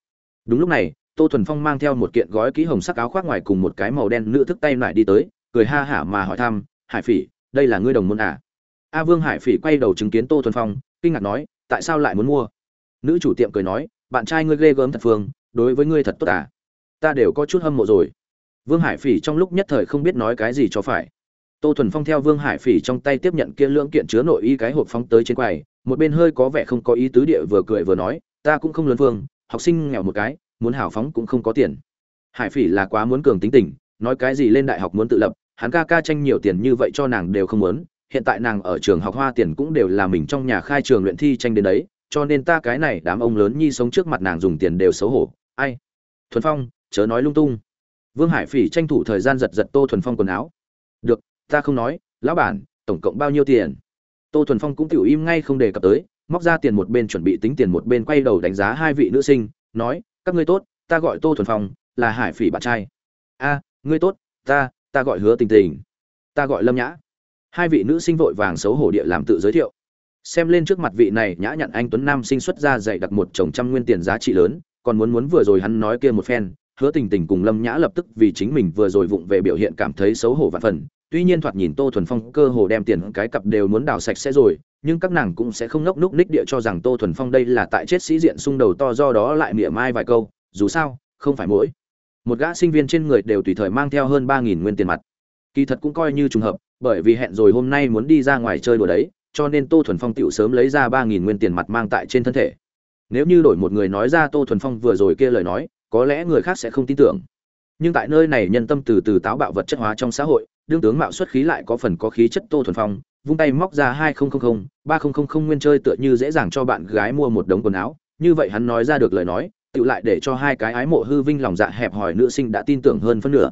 Đúng lúc này, tô thuần phong mang theo một kiện gói kỹ hồng sắc áo khoác ngoài cùng một cái màu đen nữ thức tay lại đi tới, cười ha hả mà hỏi thăm, hải phỉ, đây là ngươi đồng môn à? A vương hải phỉ quay đầu chứng kiến tô thuần phong, kinh ngạc nói, tại sao lại muốn mua? Nữ chủ tiệm cười nói bạn trai ngươi ghê gớm thật phương, đối với ngươi thật tốt à? Ta đều có chút hâm mộ rồi. Vương hải phỉ trong lúc nhất thời không biết nói cái gì cho phải. Tô thuần phong theo vương hải phỉ trong tay tiếp nhận kia lưỡng kiện chứa nội y cái hộp phóng tới trên quầy, một bên hơi có vẻ không có ý tứ địa vừa cười vừa nói, ta cũng không lớn vương, học sinh nghèo một cái, muốn hảo phóng cũng không có tiền. Hải phỉ là quá muốn cường tính tình, nói cái gì lên đại học muốn tự lập, hắn ca ca tranh nhiều tiền như vậy cho nàng đều không muốn, hiện tại nàng ở trường học hoa tiền cũng đều là mình trong nhà khai trường luyện thi tranh đến đấy cho nên ta cái này đám ông lớn nhi sống trước mặt nàng dùng tiền đều xấu hổ. Ai? Thuần phong, chớ nói lung tung. Vương hải phỉ tranh thủ thời gian giật giật tô thuần phong quần áo. Được, ta không nói, lão bản, tổng cộng bao nhiêu tiền? Tô thuần phong cũng tiểu im ngay không đề cập tới, móc ra tiền một bên chuẩn bị tính tiền một bên quay đầu đánh giá hai vị nữ sinh, nói, các ngươi tốt, ta gọi tô thuần phong, là hải phỉ bạn trai. A, ngươi tốt, ta ta gọi hứa tình tình. Ta gọi lâm nhã. Hai vị nữ sinh vội vàng xấu hổ địa làm tự giới thiệu xem lên trước mặt vị này nhã nhặn anh tuấn nam sinh xuất ra dạy đặt một chồng trăm nguyên tiền giá trị lớn, còn muốn muốn vừa rồi hắn nói kia một phen, hứa tình tình cùng lâm nhã lập tức vì chính mình vừa rồi vụng về biểu hiện cảm thấy xấu hổ vạn phần. Tuy nhiên thoạt nhìn tô thuần phong cơ hồ đem tiền cái cặp đều muốn đào sạch sẽ rồi, nhưng các nàng cũng sẽ không nốc núc ních địa cho rằng tô thuần phong đây là tại chết sĩ diện sung đầu to do đó lại mỉa mai vài câu, dù sao, không phải mỗi. Một gã sinh viên trên người đều tùy thời mang theo hơn ba nghìn nguyên tiền mặt. Kỳ thật cũng coi như trùng hợp, bởi vì hẹn rồi hôm nay muốn đi ra ngoài chơi đùa đấy cho nên tô thuần phong tựu sớm lấy ra ba nghìn nguyên tiền mặt mang tại trên thân thể. Nếu như đổi một người nói ra tô thuần phong vừa rồi kia lời nói, có lẽ người khác sẽ không tin tưởng. Nhưng tại nơi này nhân tâm từ từ táo bạo vật chất hóa trong xã hội, đương tướng mạo xuất khí lại có phần có khí chất tô thuần phong, vung tay móc ra hai nghìn ba nghìn nguyên chơi tựa như dễ dàng cho bạn gái mua một đống quần áo. Như vậy hắn nói ra được lời nói tự lại để cho hai cái ái mộ hư vinh lòng dạ hẹp hòi nữ sinh đã tin tưởng hơn phân nửa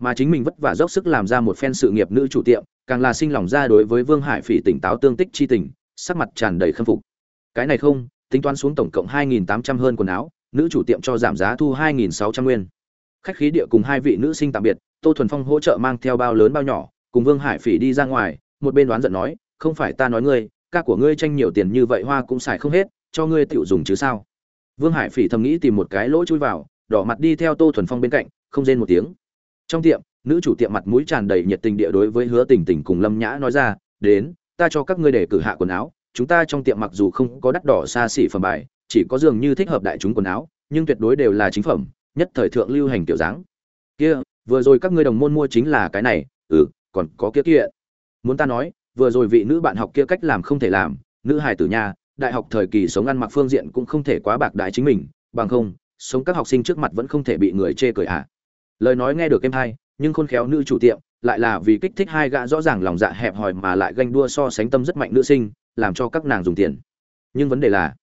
mà chính mình vất vả dốc sức làm ra một phen sự nghiệp nữ chủ tiệm, càng là sinh lòng ra đối với vương hải phỉ tỉnh táo tương tích chi tình, sắc mặt tràn đầy khâm phục. Cái này không, tính toán xuống tổng cộng hai nghìn tám trăm hơn quần áo, nữ chủ tiệm cho giảm giá thu hai nghìn sáu trăm nguyên. Khách khí địa cùng hai vị nữ sinh tạm biệt, tô thuần phong hỗ trợ mang theo bao lớn bao nhỏ, cùng vương hải phỉ đi ra ngoài, một bên đoán giận nói, không phải ta nói ngươi, ca của ngươi tranh nhiều tiền như vậy hoa cũng xài không hết, cho ngươi tự dùng chứ sao? Vương hải phỉ thầm nghĩ tìm một cái lỗ chui vào, đỏ mặt đi theo tô thuần phong bên cạnh, không rên một tiếng trong tiệm, nữ chủ tiệm mặt mũi tràn đầy nhiệt tình địa đối với hứa tình tình cùng lâm nhã nói ra, đến, ta cho các ngươi để cử hạ quần áo, chúng ta trong tiệm mặc dù không có đắt đỏ xa xỉ phẩm bài, chỉ có dường như thích hợp đại chúng quần áo, nhưng tuyệt đối đều là chính phẩm, nhất thời thượng lưu hành kiểu dáng kia, vừa rồi các ngươi đồng môn mua chính là cái này ừ còn có kia kia muốn ta nói, vừa rồi vị nữ bạn học kia cách làm không thể làm, nữ hài tử nhà, đại học thời kỳ sống ăn mặc phương diện cũng không thể quá bạc đại chính mình, bằng không, sống các học sinh trước mặt vẫn không thể bị người chê cười ạ à lời nói nghe được em hay, nhưng khôn khéo nữ chủ tiệm lại là vì kích thích hai gã rõ ràng lòng dạ hẹp hòi mà lại ganh đua so sánh tâm rất mạnh nữ sinh, làm cho các nàng dùng tiền. Nhưng vấn đề là,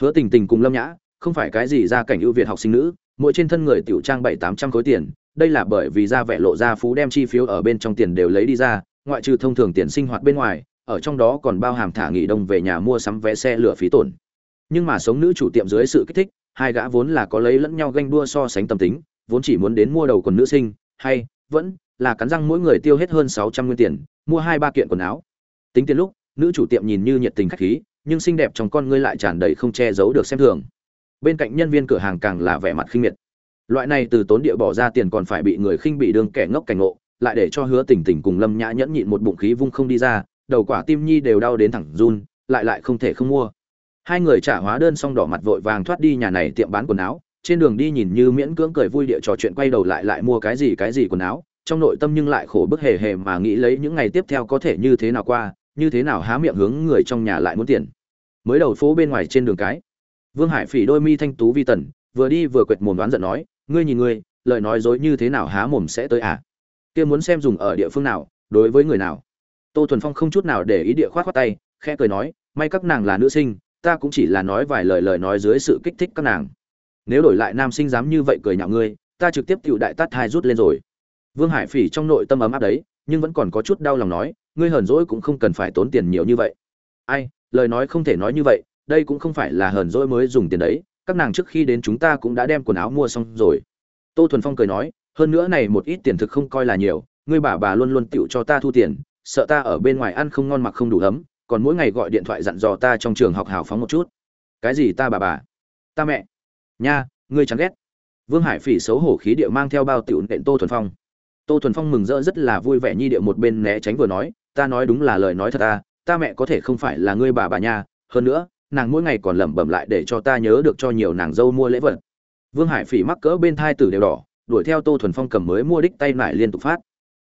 hứa tình tình cùng lâm nhã không phải cái gì ra cảnh ưu việt học sinh nữ, mỗi trên thân người tiểu trang bảy tám trăm khối tiền, đây là bởi vì ra vẻ lộ ra phú đem chi phiếu ở bên trong tiền đều lấy đi ra, ngoại trừ thông thường tiền sinh hoạt bên ngoài, ở trong đó còn bao hàm thả nghỉ đông về nhà mua sắm vé xe lửa phí tổn. Nhưng mà sống nữ chủ tiệm dưới sự kích thích, hai gã vốn là có lấy lẫn nhau ganh đua so sánh tâm tính vốn chỉ muốn đến mua đầu quần nữ sinh, hay, vẫn là cắn răng mỗi người tiêu hết hơn sáu trăm nguyên tiền, mua hai ba kiện quần áo. Tính tiền lúc, nữ chủ tiệm nhìn như nhiệt tình khách khí, nhưng xinh đẹp trong con ngươi lại tràn đầy không che giấu được xem thường. Bên cạnh nhân viên cửa hàng càng là vẻ mặt khinh miệt. Loại này từ tốn địa bỏ ra tiền còn phải bị người khinh bị đương kẻ ngốc cảnh ngộ, lại để cho hứa tình tình cùng lâm nhã nhẫn nhịn một bụng khí vung không đi ra, đầu quả tim nhi đều đau đến thẳng run, lại lại không thể không mua. Hai người trả hóa đơn xong đỏ mặt vội vàng thoát đi nhà này tiệm bán quần áo trên đường đi nhìn như miễn cưỡng cười vui địa trò chuyện, quay đầu lại lại mua cái gì cái gì quần áo, trong nội tâm nhưng lại khổ bức hề hề mà nghĩ lấy những ngày tiếp theo có thể như thế nào qua, như thế nào há miệng hướng người trong nhà lại muốn tiền. Mới đầu phố bên ngoài trên đường cái, vương hải phỉ đôi mi thanh tú vi tần, vừa đi vừa quệt mồm đoán giận nói, ngươi nhìn ngươi, lời nói dối như thế nào há mồm sẽ tới à? Kia muốn xem dùng ở địa phương nào, đối với người nào? Tô thuần phong không chút nào để ý địa khoát khoát tay, khẽ cười nói, may các nàng là nữ sinh, ta cũng chỉ là nói vài lời lời nói dưới sự kích thích các nàng nếu đổi lại nam sinh dám như vậy cười nhạo ngươi, ta trực tiếp tựu đại tát hai rút lên rồi. Vương hải phỉ trong nội tâm ấm áp đấy, nhưng vẫn còn có chút đau lòng nói, ngươi hờn dỗi cũng không cần phải tốn tiền nhiều như vậy. Ai, lời nói không thể nói như vậy, đây cũng không phải là hờn dỗi mới dùng tiền đấy, các nàng trước khi đến chúng ta cũng đã đem quần áo mua xong rồi. Tô thuần phong cười nói, hơn nữa này một ít tiền thực không coi là nhiều, ngươi bà bà luôn luôn tựu cho ta thu tiền, sợ ta ở bên ngoài ăn không ngon mặc không đủ ấm, còn mỗi ngày gọi điện thoại dặn dò ta trong trường học hào phóng một chút. Cái gì ta bà bà? Ta mẹ nha, ngươi chẳng ghét. Vương hải phỉ xấu hổ khí địa mang theo bao tiểu nện tô thuần phong. Tô thuần phong mừng rỡ rất là vui vẻ nhi địa một bên né tránh vừa nói, ta nói đúng là lời nói thật ta ta mẹ có thể không phải là ngươi bà bà nha, hơn nữa, nàng mỗi ngày còn lẩm bẩm lại để cho ta nhớ được cho nhiều nàng dâu mua lễ vật. Vương hải phỉ mắc cỡ bên thai tử đều đỏ, đuổi theo tô thuần phong cầm mới mua đích tay lại liên tục phát.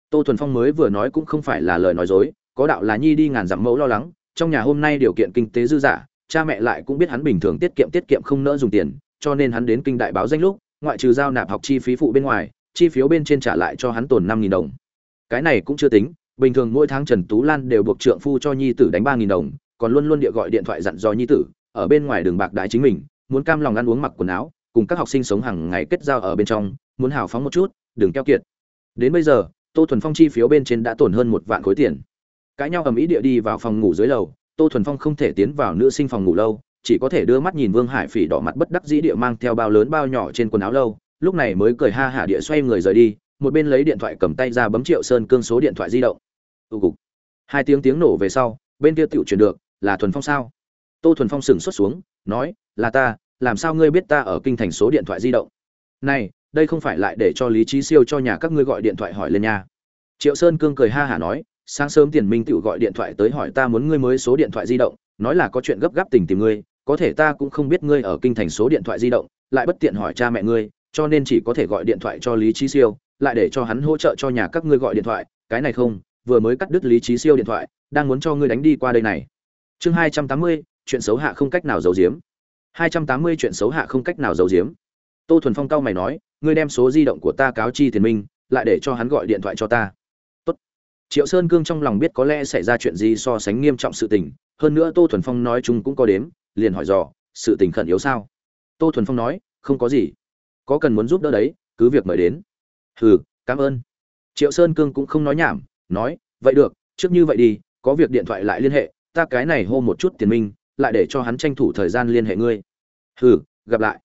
Tô thuần phong mới vừa nói cũng không phải là lời nói dối, có đạo là nhi đi ngàn dặm mẫu lo lắng, trong nhà hôm nay điều kiện kinh tế dư dả, cha mẹ lại cũng biết hắn bình thường tiết kiệm tiết kiệm không nỡ dùng tiền cho nên hắn đến kinh đại báo danh lúc, ngoại trừ giao nạp học chi phí phụ bên ngoài, chi phiếu bên trên trả lại cho hắn tồn năm nghìn đồng. Cái này cũng chưa tính, bình thường mỗi tháng trần tú lan đều buộc trượng phu cho nhi tử đánh ba nghìn đồng, còn luôn luôn địa gọi điện thoại dặn dò nhi tử, ở bên ngoài đường bạc đại chính mình, muốn cam lòng ăn uống mặc quần áo, cùng các học sinh sống hàng ngày kết giao ở bên trong, muốn hào phóng một chút, đừng keo kiệt. Đến bây giờ, tô thuần phong chi phiếu bên trên đã tổn hơn một vạn khối tiền. Cãi nhau ầm ĩ địa đi vào phòng ngủ dưới lầu, tô thuần phong không thể tiến vào nữ sinh phòng ngủ lâu chỉ có thể đưa mắt nhìn vương hải phỉ đỏ mặt bất đắc dĩ địa mang theo bao lớn bao nhỏ trên quần áo lâu, lúc này mới cười ha hả địa xoay người rời đi, một bên lấy điện thoại cầm tay ra bấm triệu sơn cương số điện thoại di động. Tụ cục. Hai tiếng tiếng nổ về sau, bên kia tiểu chuyển được, là thuần phong sao? Tô thuần phong sừng xuất xuống, nói, là ta, làm sao ngươi biết ta ở kinh thành số điện thoại di động? Này, đây không phải lại để cho lý Chí siêu cho nhà các ngươi gọi điện thoại hỏi lên nha. Triệu sơn cương cười ha hả nói, sáng sớm tiền minh tiểu gọi điện thoại tới hỏi ta muốn ngươi mới số điện thoại di động, nói là có chuyện gấp gáp tình tìm ngươi có thể ta cũng không biết ngươi ở kinh thành số điện thoại di động, lại bất tiện hỏi cha mẹ ngươi, cho nên chỉ có thể gọi điện thoại cho lý Chí siêu, lại để cho hắn hỗ trợ cho nhà các ngươi gọi điện thoại, cái này không, vừa mới cắt đứt lý Chí siêu điện thoại, đang muốn cho ngươi đánh đi qua đây này chương hai trăm tám mươi, chuyện xấu hạ không cách nào giấu giếm hai trăm tám mươi, chuyện xấu hạ không cách nào giấu giếm tô thuần phong cao mày nói, ngươi đem số di động của ta cáo chi tiền minh, lại để cho hắn gọi điện thoại cho ta Tốt. triệu sơn cương trong lòng biết có lẽ xảy ra chuyện gì so sánh nghiêm trọng sự tình, hơn nữa tô thuần phong nói chung cũng có đến liền hỏi dò, sự tình khẩn yếu sao? Tô thuần phong nói, không có gì. Có cần muốn giúp đỡ đấy, cứ việc mời đến. Hừ, cảm ơn. Triệu sơn cương cũng không nói nhảm, nói, vậy được, trước như vậy đi, có việc điện thoại lại liên hệ, ta cái này hô một chút tiền minh, lại để cho hắn tranh thủ thời gian liên hệ ngươi. Hừ, gặp lại.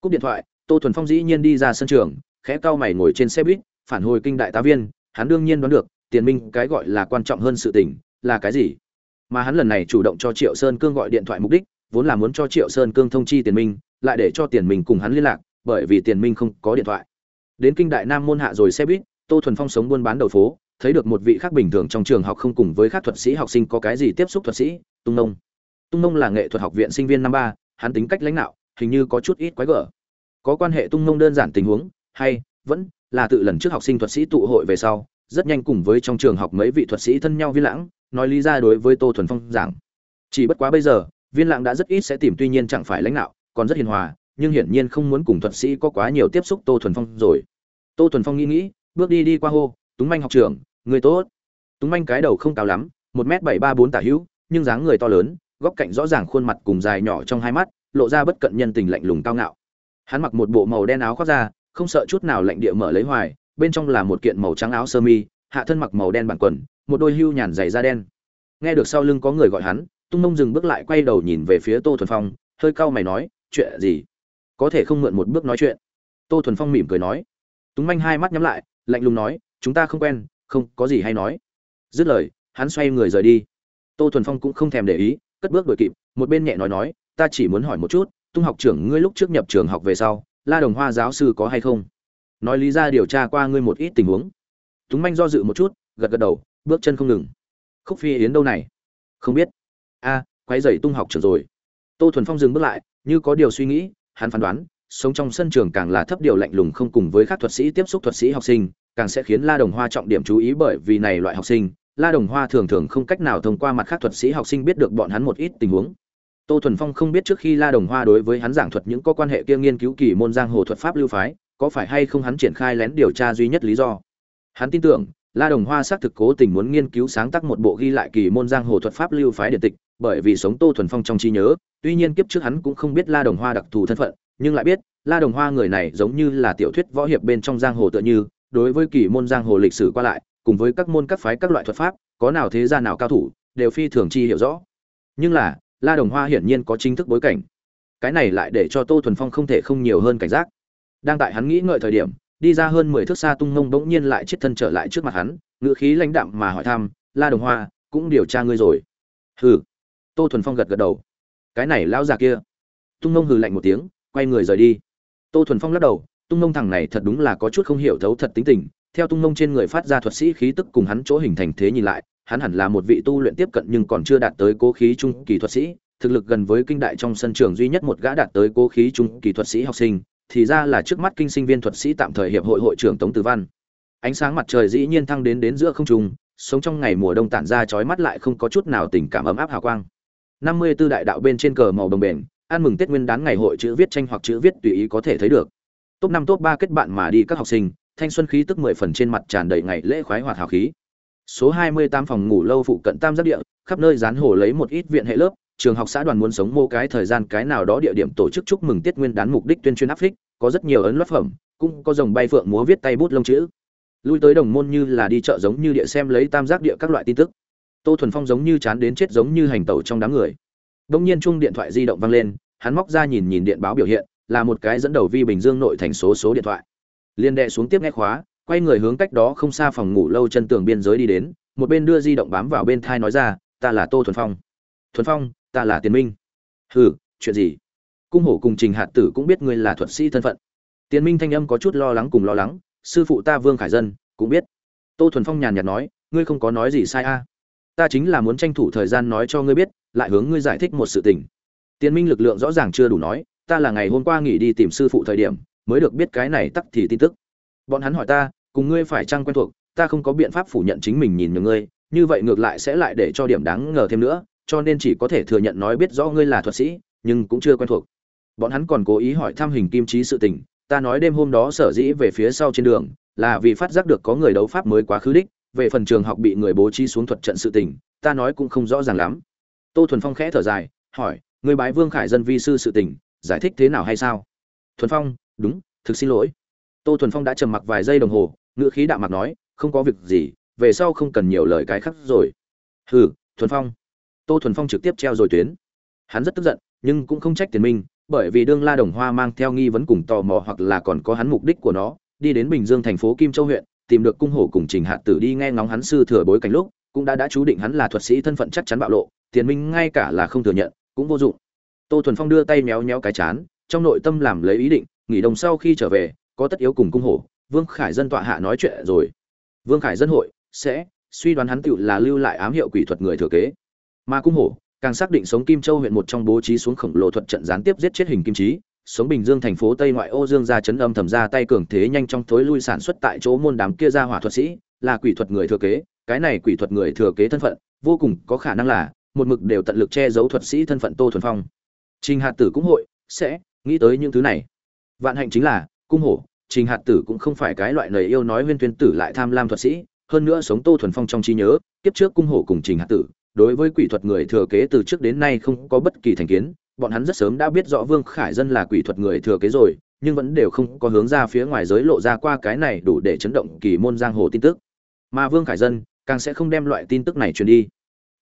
Cúp điện thoại, tô thuần phong dĩ nhiên đi ra sân trường, khẽ cau mày ngồi trên xe buýt, phản hồi kinh đại tá viên, hắn đương nhiên đoán được, tiền minh cái gọi là quan trọng hơn sự tình, là cái gì? Mà hắn lần này chủ động cho triệu sơn cương gọi điện thoại mục đích vốn là muốn cho triệu sơn cương thông chi tiền minh, lại để cho tiền minh cùng hắn liên lạc, bởi vì tiền minh không có điện thoại. Đến kinh đại nam môn hạ rồi xe buýt, tô thuần phong sống buôn bán đầu phố, thấy được một vị khác bình thường trong trường học không cùng với các thuật sĩ học sinh có cái gì tiếp xúc thuật sĩ, tung nông. Tung nông là nghệ thuật học viện sinh viên năm ba, hắn tính cách lãnh đạo, hình như có chút ít quái gở. Có quan hệ tung nông đơn giản tình huống, hay, vẫn, là tự lần trước học sinh thuật sĩ tụ hội về sau, rất nhanh cùng với trong trường học mấy vị thuật sĩ thân nhau vi lãng, nói lý ra đối với tô thuần phong giảng. Chỉ bất quá bây giờ viên lãng đã rất ít sẽ tìm, tuy nhiên chẳng phải lãnh đạo, còn rất hiền hòa, nhưng hiển nhiên không muốn cùng thuật sĩ có quá nhiều tiếp xúc tô thuần phong rồi. Tô thuần phong nghĩ nghĩ, bước đi đi qua hô, túng manh học trưởng, người tốt. Túng manh cái đầu không cao lắm, một m bảy ba bốn tả hữu, nhưng dáng người to lớn, góc cạnh rõ ràng khuôn mặt cùng dài nhỏ trong hai mắt, lộ ra bất cận nhân tình lạnh lùng cao ngạo. Hắn mặc một bộ màu đen áo khoác da, không sợ chút nào lạnh địa mở lấy hoài, bên trong là một kiện màu trắng áo sơ mi, hạ thân mặc màu đen bản quần, một đôi hưu nhàn dày da đen. Nghe được sau lưng có người gọi hắn tung mông dừng bước lại quay đầu nhìn về phía tô thuần phong, hơi cau mày nói, chuyện gì? Có thể không mượn một bước nói chuyện? Tô thuần phong mỉm cười nói. Túng manh hai mắt nhắm lại, lạnh lùng nói, chúng ta không quen, không có gì hay nói. Dứt lời, hắn xoay người rời đi. Tô thuần phong cũng không thèm để ý, cất bước đuổi kịp, một bên nhẹ nói nói, ta chỉ muốn hỏi một chút, tung học trưởng ngươi lúc trước nhập trường học về sau, la đồng hoa giáo sư có hay không? Nói lý ra điều tra qua ngươi một ít tình huống. Túng manh do dự một chút, gật gật đầu, bước chân không ngừng. Khúc phi yến đâu này? Không biết a quay dậy tung học trở rồi. Tô thuần phong dừng bước lại, như có điều suy nghĩ, hắn phán đoán, sống trong sân trường càng là thấp điều lạnh lùng không cùng với các thuật sĩ tiếp xúc thuật sĩ học sinh, càng sẽ khiến la đồng hoa trọng điểm chú ý bởi vì này loại học sinh, la đồng hoa thường thường không cách nào thông qua mặt khác thuật sĩ học sinh biết được bọn hắn một ít tình huống. Tô thuần phong không biết trước khi la đồng hoa đối với hắn giảng thuật những có quan hệ kia nghiên cứu kỳ môn giang hồ thuật pháp lưu phái, có phải hay không hắn triển khai lén điều tra duy nhất lý do. Hắn tin tưởng, la đồng hoa xác thực cố tình muốn nghiên cứu sáng tác một bộ ghi lại kỳ môn giang hồ thuật pháp lưu phái điện tịch bởi vì sống tô thuần phong trong trí nhớ, tuy nhiên kiếp trước hắn cũng không biết la đồng hoa đặc thù thân phận, nhưng lại biết, la đồng hoa người này giống như là tiểu thuyết võ hiệp bên trong giang hồ tựa như, đối với kỳ môn giang hồ lịch sử qua lại, cùng với các môn các phái các loại thuật pháp, có nào thế gia nào cao thủ, đều phi thường chi hiểu rõ. Nhưng là, la đồng hoa hiển nhiên có chính thức bối cảnh. Cái này lại để cho tô thuần phong không thể không nhiều hơn cảnh giác. Đang tại hắn nghĩ ngợi thời điểm, đi ra hơn mười thước xa tung ngông bỗng nhiên lại chết thân trở lại trước mặt hắn, ngữ khí lãnh đạm mà hỏi thăm, la đồng hoa, cũng điều tra ngươi rồi? Hừ tô thuần phong gật gật đầu. Cái này lão già kia. Tung Nông hừ lạnh một tiếng, quay người rời đi. Tô thuần phong lắc đầu, tung Nông thằng này thật đúng là có chút không hiểu thấu thật tính tình. Theo tung Nông trên người phát ra thuật sĩ khí tức cùng hắn chỗ hình thành thế nhìn lại, hắn hẳn là một vị tu luyện tiếp cận nhưng còn chưa đạt tới cố khí trung kỳ thuật sĩ, thực lực gần với kinh đại trong sân trường duy nhất một gã đạt tới cố khí trung kỳ thuật sĩ học sinh, thì ra là trước mắt kinh sinh viên thuật sĩ tạm thời hiệp hội hội trưởng tống tử văn. Ánh sáng mặt trời dĩ nhiên thăng đến đến giữa không trung, sống trong ngày mùa đông tản ra chói mắt lại không có chút nào tình cảm ấm áp hào quang năm mươi 54 đại đạo bên trên cờ màu đồng bền, ăn mừng tết nguyên đán ngày hội chữ viết tranh hoặc chữ viết tùy ý có thể thấy được. Top năm, top ba kết bạn mà đi các học sinh, thanh xuân khí tức mười phần trên mặt tràn đầy ngày lễ khoái hoạt hào khí. Số hai mươi tám phòng ngủ lâu phụ cận tam giác địa, khắp nơi dán hồ lấy một ít viện hệ lớp, trường học xã đoàn muốn sống mô cái thời gian cái nào đó địa điểm tổ chức chúc mừng Tết nguyên đán mục đích tuyên truyền áp phích, có rất nhiều ấn loát phẩm, cũng có dòng bay phượng múa viết tay bút lông chữ. Lui tới đồng môn như là đi chợ giống như địa xem lấy tam giác địa các loại tin tức tô thuần phong giống như chán đến chết giống như hành tẩu trong đám người. Đông nhiên chung điện thoại di động vang lên, hắn móc ra nhìn nhìn điện báo biểu hiện, là một cái dẫn đầu vi bình dương nội thành số số điện thoại. Liên đệ xuống tiếp nghe khóa, quay người hướng cách đó không xa phòng ngủ lâu chân tường biên giới đi đến, một bên đưa di động bám vào bên thai nói ra, ta là tô thuần phong. Thuần phong, ta là tiền minh. Hừ, chuyện gì? Cung hổ cùng trình hạt tử cũng biết ngươi là thuật sĩ thân phận. Tiền minh thanh âm có chút lo lắng cùng lo lắng, sư phụ ta vương khải dân cũng biết. Tô thuần phong nhàn nhạt nói, ngươi không có nói gì sai a ta chính là muốn tranh thủ thời gian nói cho ngươi biết, lại hướng ngươi giải thích một sự tình. Tiên minh lực lượng rõ ràng chưa đủ nói, ta là ngày hôm qua nghỉ đi tìm sư phụ thời điểm, mới được biết cái này tắc thì tin tức. Bọn hắn hỏi ta, cùng ngươi phải chăng quen thuộc, ta không có biện pháp phủ nhận chính mình nhìn nhường ngươi, như vậy ngược lại sẽ lại để cho điểm đáng ngờ thêm nữa, cho nên chỉ có thể thừa nhận nói biết rõ ngươi là thuật sĩ, nhưng cũng chưa quen thuộc. Bọn hắn còn cố ý hỏi thăm hình kim trí sự tình, ta nói đêm hôm đó sở dĩ về phía sau trên đường, là vì phát giác được có người đấu pháp mới quá khứ đích về phần trường học bị người bố trí xuống thuật trận sự tình, ta nói cũng không rõ ràng lắm. Tô thuần phong khẽ thở dài, hỏi, người bái vương khải dân vi sư sự tình, giải thích thế nào hay sao? Thuần phong, đúng, thực xin lỗi. Tô thuần phong đã trầm mặc vài giây đồng hồ, ngữ khí đạm mạc nói, không có việc gì, về sau không cần nhiều lời cái khác rồi. Hừ, thuần phong. Tô thuần phong trực tiếp treo rồi tuyến. Hắn rất tức giận, nhưng cũng không trách tiền minh bởi vì đương la đồng hoa mang theo nghi vấn cùng tò mò hoặc là còn có hắn mục đích của nó, đi đến bình dương thành phố kim châu huyện tìm được cung hổ cùng trình hạt tử đi nghe ngóng hắn sư thừa bối cảnh lúc, cũng đã đã chú định hắn là thuật sĩ thân phận chắc chắn bạo lộ, tiền minh ngay cả là không thừa nhận, cũng vô dụng. Tô thuần phong đưa tay méo méo cái chán, trong nội tâm làm lấy ý định, nghỉ đồng sau khi trở về, có tất yếu cùng cung hổ, vương khải dân tọa hạ nói chuyện rồi. Vương khải dân hội, sẽ, suy đoán hắn tựu là lưu lại ám hiệu quỷ thuật người thừa kế. Mà cung hổ, càng xác định sống kim châu huyện một trong bố trí xuống khổng lồ thuật trận gián tiếp giết chết hình kim trí sống bình dương thành phố tây ngoại ô dương ra chấn âm thầm ra tay cường thế nhanh trong thối lui sản xuất tại chỗ môn đám kia ra hỏa thuật sĩ, là quỷ thuật người thừa kế, cái này quỷ thuật người thừa kế thân phận, vô cùng có khả năng là một mực đều tận lực che giấu thuật sĩ thân phận tô thuần phong. Trình hạt tử cũng hội, sẽ nghĩ tới những thứ này. Vạn hạnh chính là, cung hổ, trình hạt tử cũng không phải cái loại lời yêu nói huyên tuyên tử lại tham lam thuật sĩ, hơn nữa sống tô thuần phong trong trí nhớ, kiếp trước cung hổ cùng trình hạt tử, đối với quỷ thuật người thừa kế từ trước đến nay không có bất kỳ thành kiến bọn hắn rất sớm đã biết rõ vương khải dân là quỷ thuật người thừa kế rồi, nhưng vẫn đều không có hướng ra phía ngoài giới lộ ra qua cái này đủ để chấn động kỳ môn giang hồ tin tức. Mà vương khải dân càng sẽ không đem loại tin tức này truyền đi.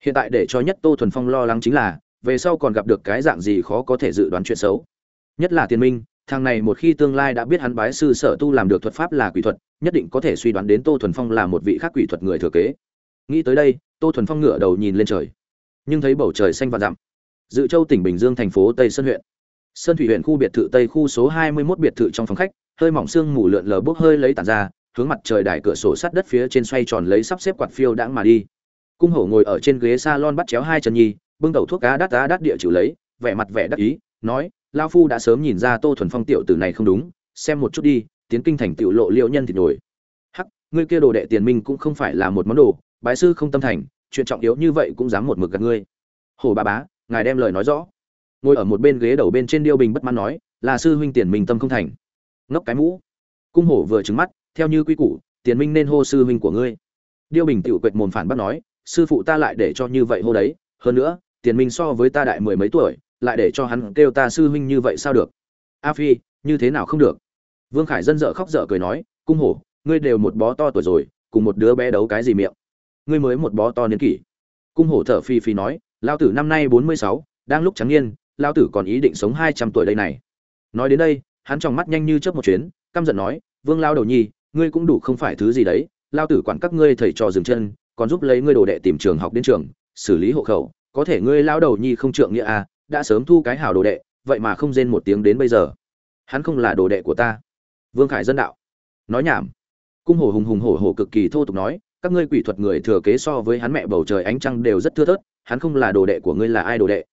Hiện tại để cho nhất tô thuần phong lo lắng chính là, về sau còn gặp được cái dạng gì khó có thể dự đoán chuyện xấu. Nhất là tiền minh, thằng này một khi tương lai đã biết hắn bái sư sở tu làm được thuật pháp là quỷ thuật, nhất định có thể suy đoán đến tô thuần phong là một vị khác quỷ thuật người thừa kế. Nghĩ tới đây, tô thuần phong ngửa đầu nhìn lên trời. Nhưng thấy bầu trời xanh và dặm dự châu tỉnh bình dương thành phố tây sơn huyện. Sơn thủy huyện khu biệt thự tây khu số hai mươi 21 biệt thự trong phòng khách, hơi mỏng xương mù lượn lờ bốc hơi lấy tàn ra, hướng mặt trời đài cửa sổ sát đất phía trên xoay tròn lấy sắp xếp quạt phiêu đãng mà đi. Cung hổ ngồi ở trên ghế salon bắt chéo hai chân nhi, bưng đầu thuốc cá đắt đá đắt địa chịu lấy, vẻ mặt vẻ đắc ý, nói lao phu đã sớm nhìn ra tô thuần phong tiểu tử này không đúng, xem một chút đi, tiến kinh thành tiểu lộ liệu nhân thì nổi. Hắc, ngươi kia đồ đệ tiền minh cũng không phải là một món đồ, bái sư không tâm thành, chuyện trọng yếu như vậy cũng dám một mực gạt ngươi. Hồ ba bá ngài đem lời nói rõ. Ngồi ở một bên ghế đầu bên trên điêu bình bất mãn nói, là sư huynh tiền minh tâm không thành. Ngốc cái mũ. Cung hổ vừa trứng mắt, theo như quy củ, tiền minh nên hô sư huynh của ngươi. Điêu bình tiểu quệt mồm phản bác nói, sư phụ ta lại để cho như vậy hô đấy, hơn nữa, tiền minh so với ta đại mười mấy tuổi, lại để cho hắn kêu ta sư huynh như vậy sao được? A phi, như thế nào không được? Vương khải dân dợ khóc dở cười nói, cung hổ, ngươi đều một bó to tuổi rồi, cùng một đứa bé đấu cái gì miệng? Ngươi mới một bó to niên kỷ. Cung hổ thở phi phi nói lao tử năm nay bốn mươi sáu, đang lúc trắng niên lao tử còn ý định sống hai trăm tuổi đây này. Nói đến đây, hắn tròng mắt nhanh như chớp một chuyến, căm giận nói, vương lao đầu nhi, ngươi cũng đủ không phải thứ gì đấy lao tử quản các ngươi thầy trò dừng chân, còn giúp lấy ngươi đồ đệ tìm trường học đến trường, xử lý hộ khẩu, có thể ngươi lao đầu nhi không trượng nghĩa à đã sớm thu cái hảo đồ đệ, vậy mà không rên một tiếng đến bây giờ. Hắn không là đồ đệ của ta. Vương khải dân đạo. Nói nhảm. Cung hổ hùng hùng hổ hổ cực kỳ thô tục nói, các ngươi quỷ thuật người thừa kế so với hắn mẹ bầu trời ánh trăng đều rất thưa thớt hắn không là đồ đệ của ngươi là ai đồ đệ?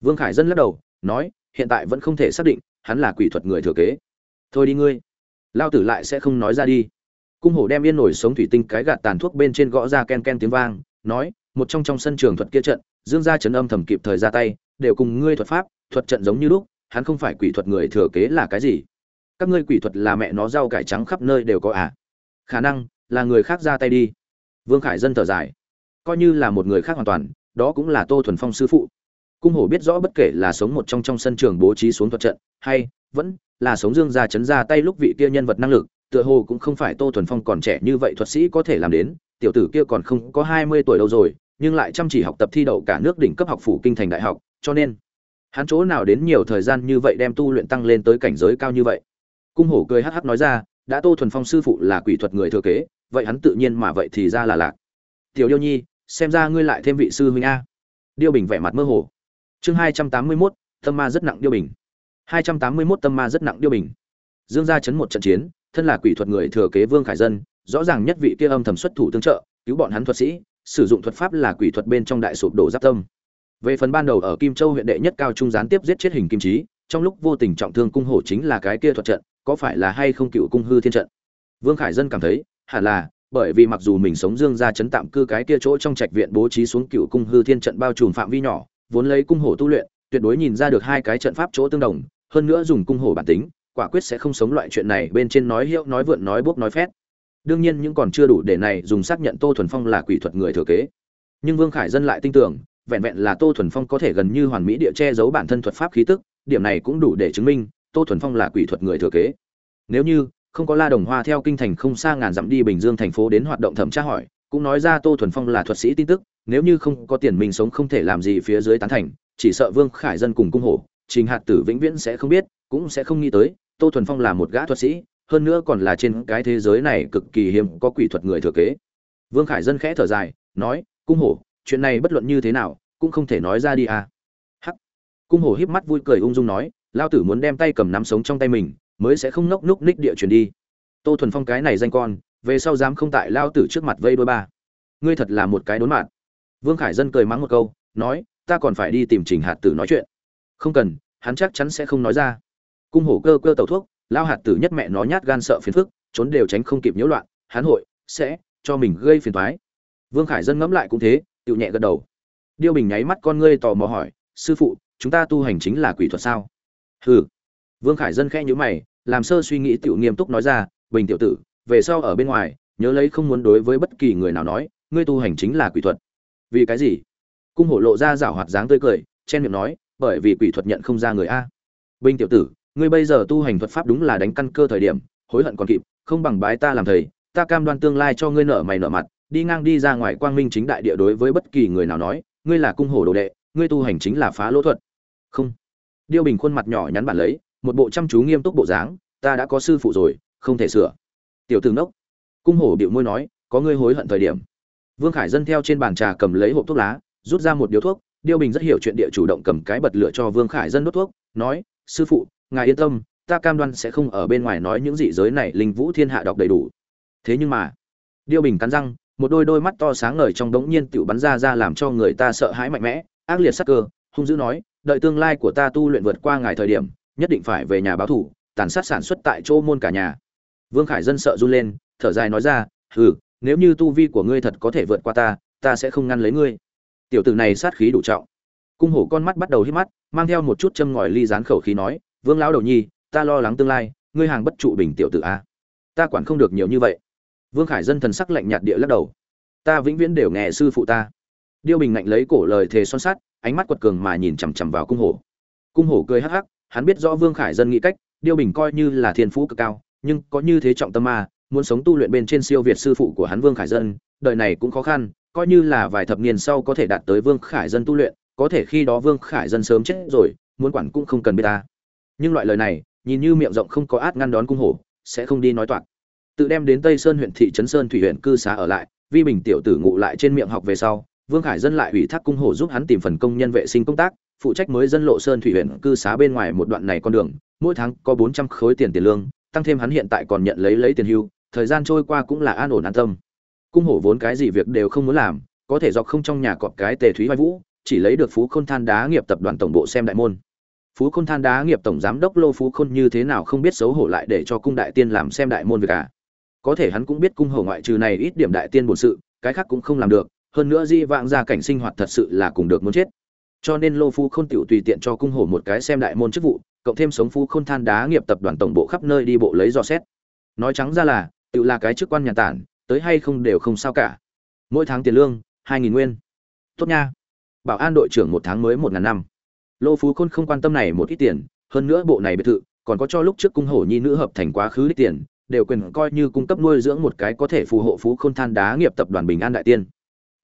Vương khải dân lắc đầu, nói, hiện tại vẫn không thể xác định, hắn là quỷ thuật người thừa kế. Thôi đi ngươi. Lao tử lại sẽ không nói ra đi. Cung hổ đem yên nổi sống thủy tinh cái gạt tàn thuốc bên trên gõ ra ken ken tiếng vang, nói, một trong trong sân trường thuật kia trận, dương gia chấn âm thầm kịp thời ra tay, đều cùng ngươi thuật pháp, thuật trận giống như lúc, hắn không phải quỷ thuật người thừa kế là cái gì? Các ngươi quỷ thuật là mẹ nó rau cải trắng khắp nơi đều có à? Khả năng là người khác ra tay đi. Vương khải dân thở dài. Coi như là một người khác hoàn toàn đó cũng là tô thuần phong sư phụ. Cung hổ biết rõ bất kể là sống một trong trong sân trường bố trí xuống thuật trận, hay vẫn là sống dương ra chấn ra tay lúc vị kia nhân vật năng lực, tựa hồ cũng không phải tô thuần phong còn trẻ như vậy thuật sĩ có thể làm đến, tiểu tử kia còn không có hai mươi tuổi đâu rồi, nhưng lại chăm chỉ học tập thi đậu cả nước đỉnh cấp học phủ kinh thành đại học, cho nên hắn chỗ nào đến nhiều thời gian như vậy đem tu luyện tăng lên tới cảnh giới cao như vậy. Cung hổ cười hắc hắc nói ra, đã tô thuần phong sư phụ là quỷ thuật người thừa kế, vậy hắn tự nhiên mà vậy thì ra là lạc. Tiểu yêu nhi xem ra ngươi lại thêm vị sư huynh a. Điêu bình vẻ mặt mơ hồ. Chương hai trăm tám mươi mốt, tâm ma rất nặng điêu bình. hai trăm tám mươi mốt, tâm ma rất nặng điêu bình. Dương gia chấn một trận chiến, thân là quỷ thuật người thừa kế vương khải dân, rõ ràng nhất vị kia âm thầm xuất thủ tương trợ, cứu bọn hắn thuật sĩ, sử dụng thuật pháp là quỷ thuật bên trong đại sụp đổ giáp tâm. Về phần ban đầu ở kim châu huyện đệ nhất cao trung gián tiếp giết chết hình kim trí trong lúc vô tình trọng thương cung hổ chính là cái kia thuật trận, có phải là hay không cựu cung hư thiên trận? Vương khải dân cảm thấy, hẳn là bởi vì mặc dù mình sống dương ra chấn tạm cư cái kia chỗ trong trạch viện bố trí xuống cựu cung hư thiên trận bao trùm phạm vi nhỏ, vốn lấy cung hổ tu luyện, tuyệt đối nhìn ra được hai cái trận pháp chỗ tương đồng, hơn nữa dùng cung hổ bản tính, quả quyết sẽ không sống loại chuyện này bên trên nói hiệu, nói vượn, nói bốc, nói phét. Đương nhiên những còn chưa đủ để này dùng xác nhận tô thuần phong là quỷ thuật người thừa kế. Nhưng vương khải dân lại tin tưởng, vẹn vẹn là tô thuần phong có thể gần như hoàn mỹ địa che giấu bản thân thuật pháp khí tức, điểm này cũng đủ để chứng minh tô thuần phong là quỷ thuật người thừa kế. Nếu như không có la đồng hoa theo kinh thành không xa ngàn dặm đi bình dương thành phố đến hoạt động thẩm tra hỏi, cũng nói ra tô thuần phong là thuật sĩ tin tức, nếu như không có tiền mình sống không thể làm gì phía dưới tán thành, chỉ sợ vương khải dân cùng cung hổ, trình hạt tử vĩnh viễn sẽ không biết, cũng sẽ không nghĩ tới, tô thuần phong là một gã thuật sĩ, hơn nữa còn là trên cái thế giới này cực kỳ hiếm có quỷ thuật người thừa kế. Vương khải dân khẽ thở dài, nói, cung hổ, chuyện này bất luận như thế nào, cũng không thể nói ra đi à. Hắc. Cung hổ híp mắt vui cười ung dung nói lao tử muốn đem tay cầm nắm sống trong tay mình mới sẽ không nốc núc ních địa chuyển đi. Tô thuần phong cái này danh con, về sau dám không tại lao tử trước mặt vây đôi ba. Ngươi thật là một cái đốn mạn. Vương khải dân cười mắng một câu, nói, ta còn phải đi tìm trình hạt tử nói chuyện. Không cần, hắn chắc chắn sẽ không nói ra. Cung hổ cơ cơ tẩu thuốc, lao hạt tử nhất mẹ nó nhát gan sợ phiền phức, trốn đều tránh không kịp nhiễu loạn, hắn hội, sẽ, cho mình gây phiền toái. Vương khải dân ngẫm lại cũng thế tự nhẹ gật đầu. Điêu bình nháy mắt con ngươi tò mò hỏi, sư phụ, chúng ta tu hành chính là quỷ thuật sao? Hừ vương khải dân khẽ nhíu mày, làm sơ suy nghĩ tiểu nghiêm túc nói ra, bình tiểu tử, về sau ở bên ngoài, nhớ lấy không muốn đối với bất kỳ người nào nói, ngươi tu hành chính là quỷ thuật. Vì cái gì? Cung hổ lộ ra giảo hoạt dáng tươi cười, chen miệng nói, bởi vì quỷ thuật nhận không ra người a. Bình tiểu tử, ngươi bây giờ tu hành thuật pháp đúng là đánh căn cơ thời điểm, hối hận còn kịp, không bằng bái ta làm thầy, ta cam đoan tương lai cho ngươi nợ mày nợ mặt, đi ngang đi ra ngoài quang minh chính đại địa đối với bất kỳ người nào nói, ngươi là cung hổ đồ đệ, ngươi tu hành chính là phá lỗ thuật. Không. Điêu bình khuôn mặt nhỏ nhắn bản lấy một bộ chăm chú nghiêm túc bộ dáng ta đã có sư phụ rồi không thể sửa. Tiểu tướng đốc, cung hổ bịu môi nói có ngươi hối hận thời điểm. Vương khải dân theo trên bàn trà cầm lấy hộp thuốc lá rút ra một điếu thuốc điêu bình rất hiểu chuyện địa chủ động cầm cái bật lửa cho vương khải dân đốt thuốc nói sư phụ ngài yên tâm ta cam đoan sẽ không ở bên ngoài nói những dị giới này linh vũ thiên hạ đọc đầy đủ. Thế nhưng mà điêu bình cắn răng một đôi đôi mắt to sáng ngời trong đống nhiên tiểu bắn ra ra làm cho người ta sợ hãi mạnh mẽ ác liệt sắc cơ hung dữ nói đợi tương lai của ta tu luyện vượt qua ngài thời điểm nhất định phải về nhà báo thủ, tàn sát sản xuất tại chỗ môn cả nhà. Vương khải dân sợ run lên, thở dài nói ra, hừ, nếu như tu vi của ngươi thật có thể vượt qua ta ta sẽ không ngăn lấy ngươi. Tiểu tử này sát khí đủ trọng. Cung hổ con mắt bắt đầu hít mắt, mang theo một chút châm ngòi ly dán khẩu khí nói, vương lão đầu nhi, ta lo lắng tương lai, ngươi hàng bất trụ bình tiểu tử a. Ta quản không được nhiều như vậy. Vương khải dân thần sắc lạnh nhạt địa lắc đầu. Ta vĩnh viễn đều nghe sư phụ ta. Điêu bình ngạnh lấy cổ lời thề son sắt, ánh mắt quật cường mà nhìn chằm chằm vào cung hổ. Cung hổ cười hắc hắc hắn biết rõ vương khải dân nghĩ cách, điêu bình coi như là thiên phú cực cao, nhưng có như thế trọng tâm ma, muốn sống tu luyện bên trên siêu việt sư phụ của hắn vương khải dân, đời này cũng khó khăn, coi như là vài thập niên sau có thể đạt tới vương khải dân tu luyện, có thể khi đó vương khải dân sớm chết rồi, muốn quản cũng không cần biết ta. Nhưng loại lời này, nhìn như miệng rộng không có át ngăn đón cung hổ, sẽ không đi nói toạc. Tự đem đến tây sơn huyện thị trấn sơn thủy huyện cư xá ở lại, vi bình tiểu tử ngụ lại trên miệng học về sau, vương khải dân lại ủy thác cung hổ giúp hắn tìm phần công nhân vệ sinh công tác phụ trách mới dân lộ sơn thủy huyện cư xá bên ngoài một đoạn này con đường, mỗi tháng có bốn trăm khối tiền tiền lương, tăng thêm hắn hiện tại còn nhận lấy lấy tiền hưu, thời gian trôi qua cũng là an ổn an tâm. Cung hổ vốn cái gì việc đều không muốn làm, có thể dọc không trong nhà cọp cái tề thúy vai vũ, chỉ lấy được phú khôn than đá nghiệp tập đoàn tổng bộ xem đại môn. Phú khôn than đá nghiệp tổng giám đốc lô phú khôn như thế nào không biết xấu hổ lại để cho cung đại tiên làm xem đại môn việc cả. có thể hắn cũng biết cung hổ ngoại trừ này ít điểm đại tiên bổn sự, cái khác cũng không làm được, hơn nữa di vãng ra cảnh sinh hoạt thật sự là cùng được muốn chết cho nên lô phú khôn tiểu tùy tiện cho cung hổ một cái xem đại môn chức vụ, cộng thêm sống phú khôn than đá nghiệp tập đoàn tổng bộ khắp nơi đi bộ lấy dò xét. Nói trắng ra là tự là cái chức quan nhà tản, tới hay không đều không sao cả. Mỗi tháng tiền lương, hai nghìn nguyên. Tốt nha. Bảo an đội trưởng một tháng mới một ngàn năm. Lô phú khôn không quan tâm này một ít tiền, hơn nữa bộ này biệt thự, còn có cho lúc trước cung hổ nhi nữ hợp thành quá khứ đích tiền, đều quyền coi như cung cấp nuôi dưỡng một cái có thể phù hộ phú khôn than đá nghiệp tập đoàn bình an đại tiên.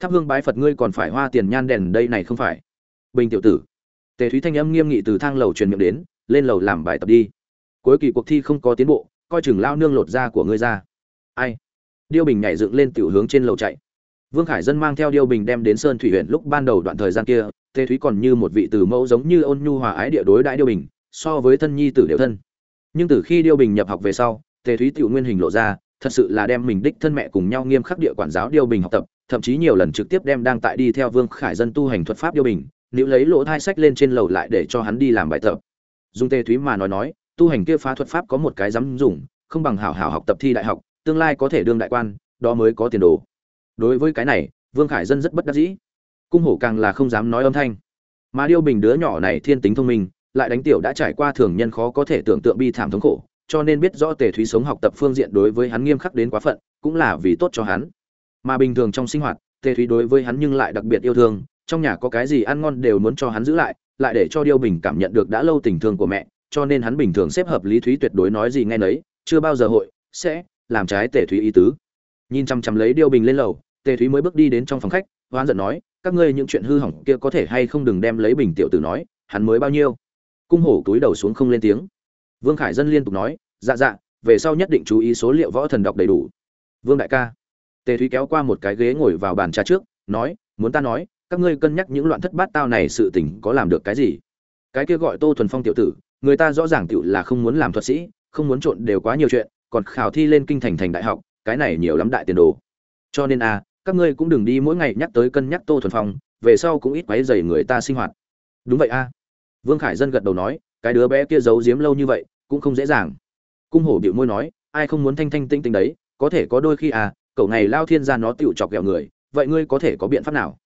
Thắp hương bái phật ngươi còn phải hoa tiền nhan đèn đây này không phải bình tiểu tử. Tề thúy thanh âm nghiêm nghị từ thang lầu truyền miệng đến, lên lầu làm bài tập đi. Cuối kỳ cuộc thi không có tiến bộ, coi chừng lao nương lột da của ngươi ra. Ai? Điêu bình nhảy dựng lên tiểu hướng trên lầu chạy. Vương khải dân mang theo điêu bình đem đến sơn thủy huyện lúc ban đầu đoạn thời gian kia, tề thúy còn như một vị từ mẫu giống như ôn nhu hòa ái địa đối đãi điêu bình, so với thân nhi tử đều thân. Nhưng từ khi điêu bình nhập học về sau, tề thúy tiểu nguyên hình lộ ra, thật sự là đem mình đích thân mẹ cùng nhau nghiêm khắc địa quản giáo điêu bình học tập, thậm chí nhiều lần trực tiếp đem đang tại đi theo vương khải dân tu hành thuật pháp điêu bình nếu lấy lỗ thai sách lên trên lầu lại để cho hắn đi làm bài tập. Dùng tề thúy mà nói nói, tu hành kia phá thuật pháp có một cái dám dùng, không bằng hảo hảo học tập thi đại học, tương lai có thể đương đại quan, đó mới có tiền đồ. Đối với cái này, vương khải dân rất bất đắc dĩ. Cung hổ càng là không dám nói âm thanh. Mà điêu bình đứa nhỏ này thiên tính thông minh, lại đánh tiểu đã trải qua thường nhân khó có thể tưởng tượng bi thảm thống khổ, cho nên biết rõ tề thúy sống học tập phương diện đối với hắn nghiêm khắc đến quá phận, cũng là vì tốt cho hắn. Mà bình thường trong sinh hoạt, tề thúy đối với hắn nhưng lại đặc biệt yêu thương trong nhà có cái gì ăn ngon đều muốn cho hắn giữ lại lại để cho điêu bình cảm nhận được đã lâu tình thương của mẹ, cho nên hắn bình thường xếp hợp lý thúy tuyệt đối nói gì nghe nấy, chưa bao giờ hội sẽ làm trái tề thúy ý tứ. Nhìn chăm chăm lấy điêu bình lên lầu, tề thúy mới bước đi đến trong phòng khách, hoán giận nói, các ngươi những chuyện hư hỏng kia có thể hay không đừng đem lấy bình tiểu tử nói, hắn mới bao nhiêu? Cung hổ túi đầu xuống không lên tiếng. Vương khải dân liên tục nói dạ dạ về sau nhất định chú ý số liệu võ thần đọc đầy đủ. Vương đại ca. Tề thúy kéo qua một cái ghế ngồi vào bàn trà trước, nói, muốn ta nói các ngươi cân nhắc những loạn thất bát tao này sự tình có làm được cái gì? Cái kia gọi tô thuần phong tiểu tử, người ta rõ ràng tiểu là không muốn làm thuật sĩ, không muốn trộn đều quá nhiều chuyện, còn khảo thi lên kinh thành thành đại học, cái này nhiều lắm đại tiền đồ. Cho nên a các ngươi cũng đừng đi mỗi ngày nhắc tới cân nhắc tô thuần phong, về sau cũng ít quấy dày người ta sinh hoạt. Đúng vậy a vương khải dân gật đầu nói, cái đứa bé kia giấu giếm lâu như vậy, cũng không dễ dàng. Cung hổ bịu môi nói, ai không muốn thanh thanh tinh tinh đấy, có thể có đôi khi à cậu này lao thiên ra nó tựu chọc ghẹo người, vậy ngươi có thể có biện pháp nào?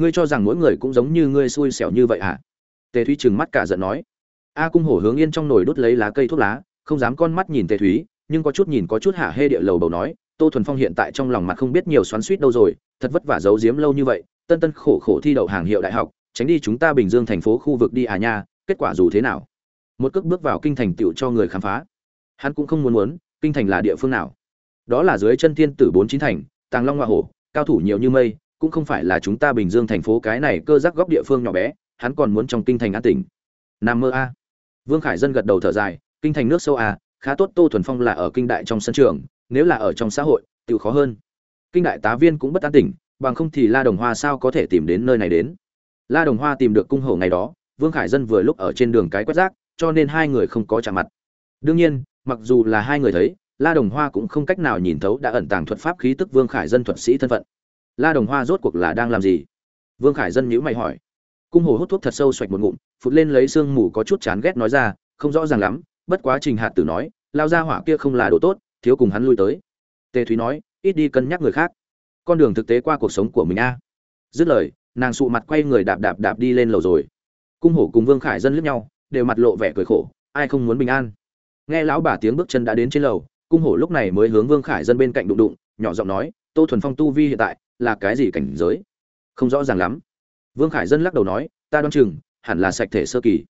Ngươi cho rằng mỗi người cũng giống như ngươi xui xẻo như vậy à tề thúy trừng mắt cả giận nói. A cung hổ hướng yên trong nồi đốt lấy lá cây thuốc lá, không dám con mắt nhìn tề thúy, nhưng có chút nhìn có chút hả hê địa lầu bầu nói, tô thuần phong hiện tại trong lòng mặt không biết nhiều xoắn suýt đâu rồi, thật vất vả giấu giếm lâu như vậy, tân tân khổ khổ thi đậu hàng hiệu đại học, tránh đi chúng ta bình dương thành phố khu vực đi à nha, kết quả dù thế nào? Một cước bước vào kinh thành tựu cho người khám phá. Hắn cũng không muốn muốn, kinh thành là địa phương nào? Đó là dưới chân thiên tử bốn chín thành, tàng long hoa hổ, cao thủ nhiều như mây cũng không phải là chúng ta bình dương thành phố cái này cơ giác góc địa phương nhỏ bé, hắn còn muốn trong kinh thành an tỉnh nam mơ a. Vương khải dân gật đầu thở dài, kinh thành nước sâu a, khá tốt, tô thuần phong là ở kinh đại trong sân trường, nếu là ở trong xã hội tự khó hơn. Kinh đại tá viên cũng bất an tỉnh bằng không thì la đồng hoa sao có thể tìm đến nơi này đến? La đồng hoa tìm được cung hổ ngày đó, vương khải dân vừa lúc ở trên đường cái quét rác, cho nên hai người không có chạm mặt. Đương nhiên, mặc dù là hai người thấy, la đồng hoa cũng không cách nào nhìn thấu đã ẩn tàng thuật pháp khí tức vương khải dân thuật sĩ thân phận la đồng hoa rốt cuộc là đang làm gì? Vương khải dân nhữ mày hỏi. Cung hồ hút thuốc thật sâu xoạch một ngụm, phụt lên lấy sương mù có chút chán ghét nói ra, không rõ ràng lắm, bất quá trình hạt tử nói, lao ra hỏa kia không là đồ tốt, thiếu cùng hắn lui tới. Tề thúy nói, ít đi cân nhắc người khác. Con đường thực tế qua cuộc sống của mình a. Dứt lời, nàng sụ mặt quay người đạp đạp đạp đi lên lầu rồi. Cung hổ cùng vương khải dân lướt nhau, đều mặt lộ vẻ cười khổ, ai không muốn bình an. Nghe lão bà tiếng bước chân đã đến trên lầu, cung hổ lúc này mới hướng vương khải dân bên cạnh đụng đụng, nhỏ giọng nói, tô thuần phong tu vi hiện tại là cái gì cảnh giới? Không rõ ràng lắm. Vương khải dân lắc đầu nói, ta đoán chừng, hẳn là sạch thể sơ kỳ.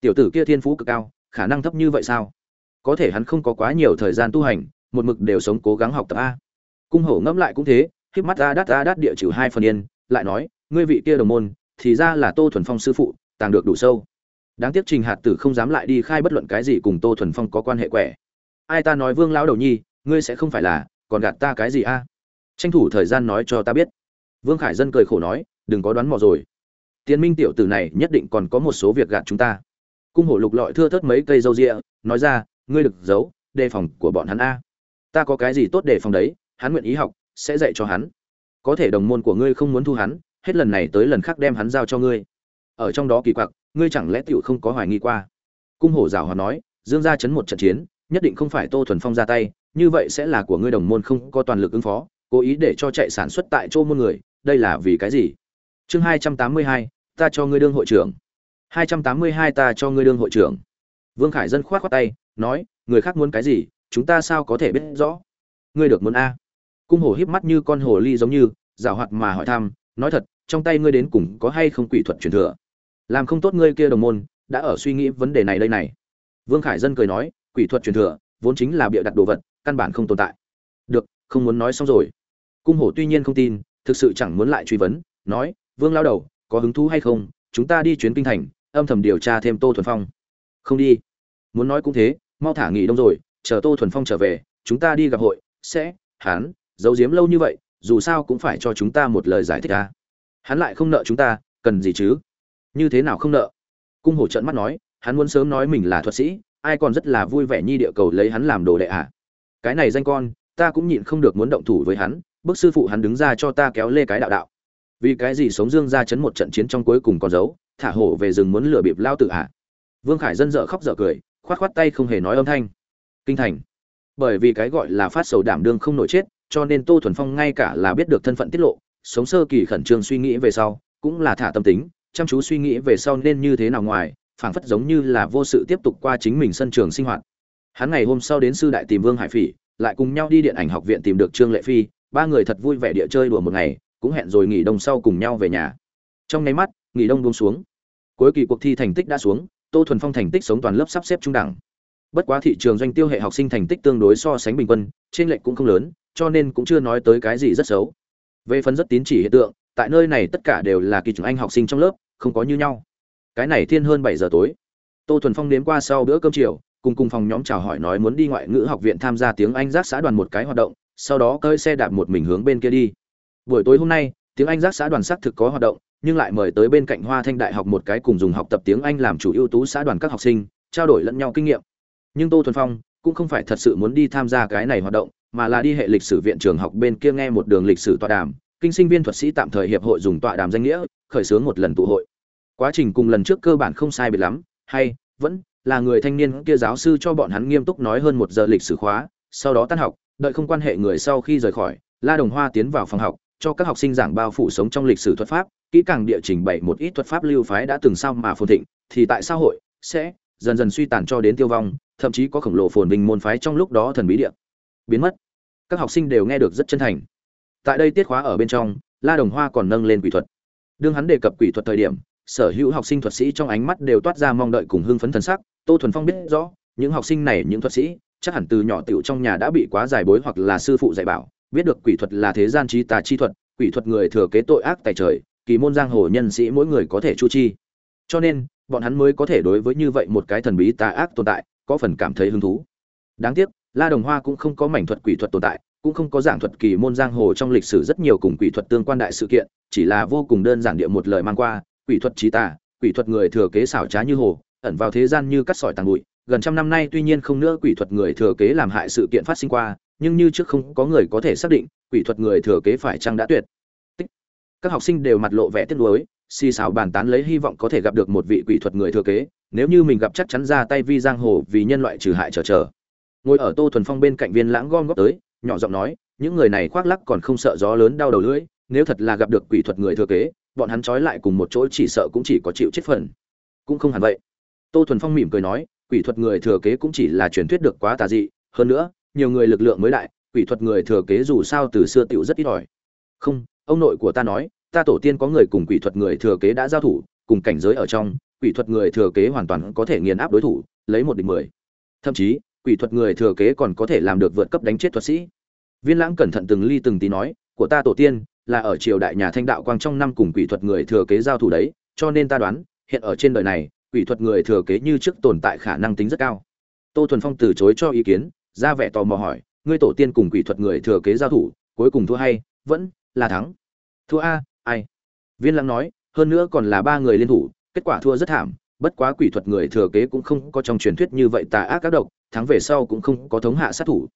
Tiểu tử kia thiên phú cực cao, khả năng thấp như vậy sao? Có thể hắn không có quá nhiều thời gian tu hành, một mực đều sống cố gắng học tập a. Cung hổ ngẫm lại cũng thế, híp mắt a đắt a đắt địa trừ hai phần yên, lại nói, ngươi vị kia đồng môn, thì ra là tô thuần phong sư phụ, tàng được đủ sâu. Đáng tiếc trình hạt tử không dám lại đi khai bất luận cái gì cùng tô thuần phong có quan hệ quẻ. Ai ta nói vương lão đầu nhi, ngươi sẽ không phải là, còn gạt ta cái gì a? Tranh thủ thời gian nói cho ta biết. Vương khải dân cười khổ nói, đừng có đoán mò rồi. Tiến minh tiểu tử này nhất định còn có một số việc gạt chúng ta. Cung hổ lục lọi thưa thớt mấy cây râu rịa nói ra, ngươi được giấu, đề phòng của bọn hắn a. Ta có cái gì tốt đề phòng đấy, hắn nguyện ý học, sẽ dạy cho hắn. Có thể đồng môn của ngươi không muốn thu hắn, hết lần này tới lần khác đem hắn giao cho ngươi. Ở trong đó kỳ quặc, ngươi chẳng lẽ tựu không có hoài nghi qua? Cung hổ rào hòa nói, dương gia chấn một trận chiến, nhất định không phải tô thuần phong ra tay, như vậy sẽ là của ngươi đồng môn không có toàn lực ứng phó cố ý để cho chạy sản xuất tại chỗ môn người, đây là vì cái gì? Chương hai trăm tám mươi hai, ta cho ngươi đương hội trưởng. hai trăm tám mươi hai, ta cho ngươi đương hội trưởng. Vương khải dân khoát khoát tay, nói, người khác muốn cái gì, chúng ta sao có thể biết rõ? Ngươi được muốn a. Cung Hổ híp mắt như con hồ ly giống như, giảo hoạt mà hỏi thăm, nói thật, trong tay ngươi đến cùng có hay không quỷ thuật truyền thừa? Làm không tốt ngươi kia đồng môn, đã ở suy nghĩ vấn đề này đây này. Vương khải dân cười nói, quỷ thuật truyền thừa, vốn chính là bịa đặt đồ vật, căn bản không tồn tại. Được, không muốn nói xong rồi cung hổ tuy nhiên không tin, thực sự chẳng muốn lại truy vấn, nói, vương lao đầu, có hứng thú hay không? Chúng ta đi chuyến kinh thành, âm thầm điều tra thêm tô thuần phong. Không đi. Muốn nói cũng thế, mau thả nghỉ đông rồi, chờ tô thuần phong trở về, chúng ta đi gặp hội, sẽ, hắn, giấu giếm lâu như vậy, dù sao cũng phải cho chúng ta một lời giải thích à. hắn lại không nợ chúng ta, cần gì chứ? Như thế nào không nợ? Cung hổ trợn mắt nói, hắn muốn sớm nói mình là thuật sĩ, ai còn rất là vui vẻ nhi địa cầu lấy hắn làm đồ đệ à. cái này danh con, ta cũng nhịn không được muốn động thủ với hắn bức sư phụ hắn đứng ra cho ta kéo lê cái đạo đạo. Vì cái gì sống dương ra chấn một trận chiến trong cuối cùng còn giấu, thả hổ về rừng muốn lừa bịp lao tự à. vương khải dân dợ khóc dở cười, khoát khoát tay không hề nói âm thanh. Kinh thành. Bởi vì cái gọi là phát sầu đảm đương không nổi chết, cho nên tô thuần phong ngay cả là biết được thân phận tiết lộ, sống sơ kỳ khẩn trương suy nghĩ về sau, cũng là thả tâm tính, chăm chú suy nghĩ về sau nên như thế nào ngoài, phảng phất giống như là vô sự tiếp tục qua chính mình sân trường sinh hoạt. Hắn ngày hôm sau đến sư đại tìm vương hải phỉ, lại cùng nhau đi điện ảnh học viện tìm được trương lệ phi ba người thật vui vẻ địa chơi đùa một ngày, cũng hẹn rồi nghỉ đông sau cùng nhau về nhà. Trong nháy mắt, nghỉ đông buông xuống. Cuối kỳ cuộc thi thành tích đã xuống, tô thuần phong thành tích sống toàn lớp sắp xếp trung đẳng. Bất quá thị trường doanh tiêu hệ học sinh thành tích tương đối so sánh bình quân trên lệch cũng không lớn, cho nên cũng chưa nói tới cái gì rất xấu. Về phần rất tín chỉ hiện tượng, tại nơi này tất cả đều là kỳ trưởng anh học sinh trong lớp, không có như nhau. Cái này thiên hơn bảy giờ tối. Tô thuần phong đến qua sau bữa cơm chiều, cùng cùng phòng nhóm chào hỏi nói muốn đi ngoại ngữ học viện tham gia tiếng anh giác xã đoàn một cái hoạt động sau đó cơi xe đạp một mình hướng bên kia đi. Buổi tối hôm nay, tiếng anh giác xã đoàn xác thực có hoạt động, nhưng lại mời tới bên cạnh hoa thanh đại học một cái cùng dùng học tập tiếng anh làm chủ ưu tú xã đoàn các học sinh, trao đổi lẫn nhau kinh nghiệm. Nhưng tô thuần phong cũng không phải thật sự muốn đi tham gia cái này hoạt động, mà là đi hệ lịch sử viện trường học bên kia nghe một đường lịch sử tọa đàm, kinh sinh viên thuật sĩ tạm thời hiệp hội dùng tọa đàm danh nghĩa, khởi xướng một lần tụ hội. Quá trình cùng lần trước cơ bản không sai biệt lắm, hay, vẫn là người thanh niên kia giáo sư cho bọn hắn nghiêm túc nói hơn một giờ lịch sử khóa, sau đó tan học đợi không quan hệ người sau khi rời khỏi, la đồng hoa tiến vào phòng học, cho các học sinh giảng bao phủ sống trong lịch sử thuật pháp, kỹ càng địa trình bày một ít thuật pháp lưu phái đã từng sao mà phồn thịnh, thì tại xã hội sẽ dần dần suy tàn cho đến tiêu vong, thậm chí có khổng lồ phồn vinh môn phái trong lúc đó thần bí địa biến mất. Các học sinh đều nghe được rất chân thành. Tại đây tiết khóa ở bên trong, la đồng hoa còn nâng lên quỷ thuật. Đương hắn đề cập quỷ thuật thời điểm, sở hữu học sinh thuật sĩ trong ánh mắt đều toát ra mong đợi cùng hưng phấn thần sắc. Tô thuần phong biết rõ, những học sinh này, những thuật sĩ chắc hẳn từ nhỏ tiểu trong nhà đã bị quá giải bối hoặc là sư phụ dạy bảo, biết được quỷ thuật là thế gian trí tà chi thuật, quỷ thuật người thừa kế tội ác tại trời, kỳ môn giang hồ nhân sĩ mỗi người có thể chu chi. Cho nên, bọn hắn mới có thể đối với như vậy một cái thần bí tà ác tồn tại, có phần cảm thấy hứng thú. Đáng tiếc, la đồng hoa cũng không có mảnh thuật quỷ thuật tồn tại, cũng không có giảng thuật kỳ môn giang hồ trong lịch sử rất nhiều cùng quỷ thuật tương quan đại sự kiện, chỉ là vô cùng đơn giản địa một lời mang qua, quỷ thuật trí tà, quỷ thuật người thừa kế xảo trá như hồ, ẩn vào thế gian như cắt sỏi tàng bụi gần trăm năm nay tuy nhiên không nữa quỷ thuật người thừa kế làm hại sự kiện phát sinh qua, nhưng như trước không có người có thể xác định quỷ thuật người thừa kế phải chăng đã tuyệt. Tích. Các học sinh đều mặt lộ vẻ tiếc nuối, xì xào bàn tán lấy hy vọng có thể gặp được một vị quỷ thuật người thừa kế, nếu như mình gặp chắc chắn ra tay vi giang hồ vì nhân loại trừ hại trở trở. Ngồi ở tô thuần phong bên cạnh viên lãng gom góp tới, nhỏ giọng nói, những người này khoác lắc còn không sợ gió lớn đau đầu lưỡi, nếu thật là gặp được quỷ thuật người thừa kế, bọn hắn trói lại cùng một chỗ chỉ sợ cũng chỉ có chịu chết phần. Cũng không hẳn vậy. Tô thuần phong mỉm cười nói quỷ thuật người thừa kế cũng chỉ là truyền thuyết được quá tà dị, hơn nữa, nhiều người lực lượng mới đại, quỷ thuật người thừa kế dù sao từ xưa tiểu rất ít ỏi. Không, ông nội của ta nói, ta tổ tiên có người cùng quỷ thuật người thừa kế đã giao thủ, cùng cảnh giới ở trong, quỷ thuật người thừa kế hoàn toàn có thể nghiền áp đối thủ, lấy một địch mười. Thậm chí, quỷ thuật người thừa kế còn có thể làm được vượt cấp đánh chết thuật sĩ. Viên lãng cẩn thận từng ly từng tí nói, của ta tổ tiên là ở triều đại nhà thanh đạo quang trong năm cùng quỷ thuật người thừa kế giao thủ đấy, cho nên ta đoán, hiện ở trên đời này quỷ thuật người thừa kế như trước tồn tại khả năng tính rất cao. Tô thuần phong từ chối cho ý kiến, ra vẻ tò mò hỏi, ngươi tổ tiên cùng quỷ thuật người thừa kế giao thủ, cuối cùng thua hay vẫn là thắng? Thua a, ai? Viên lăng nói, hơn nữa còn là ba người liên thủ, kết quả thua rất thảm, bất quá quỷ thuật người thừa kế cũng không có trong truyền thuyết như vậy tà ác các độc, thắng về sau cũng không có thống hạ sát thủ.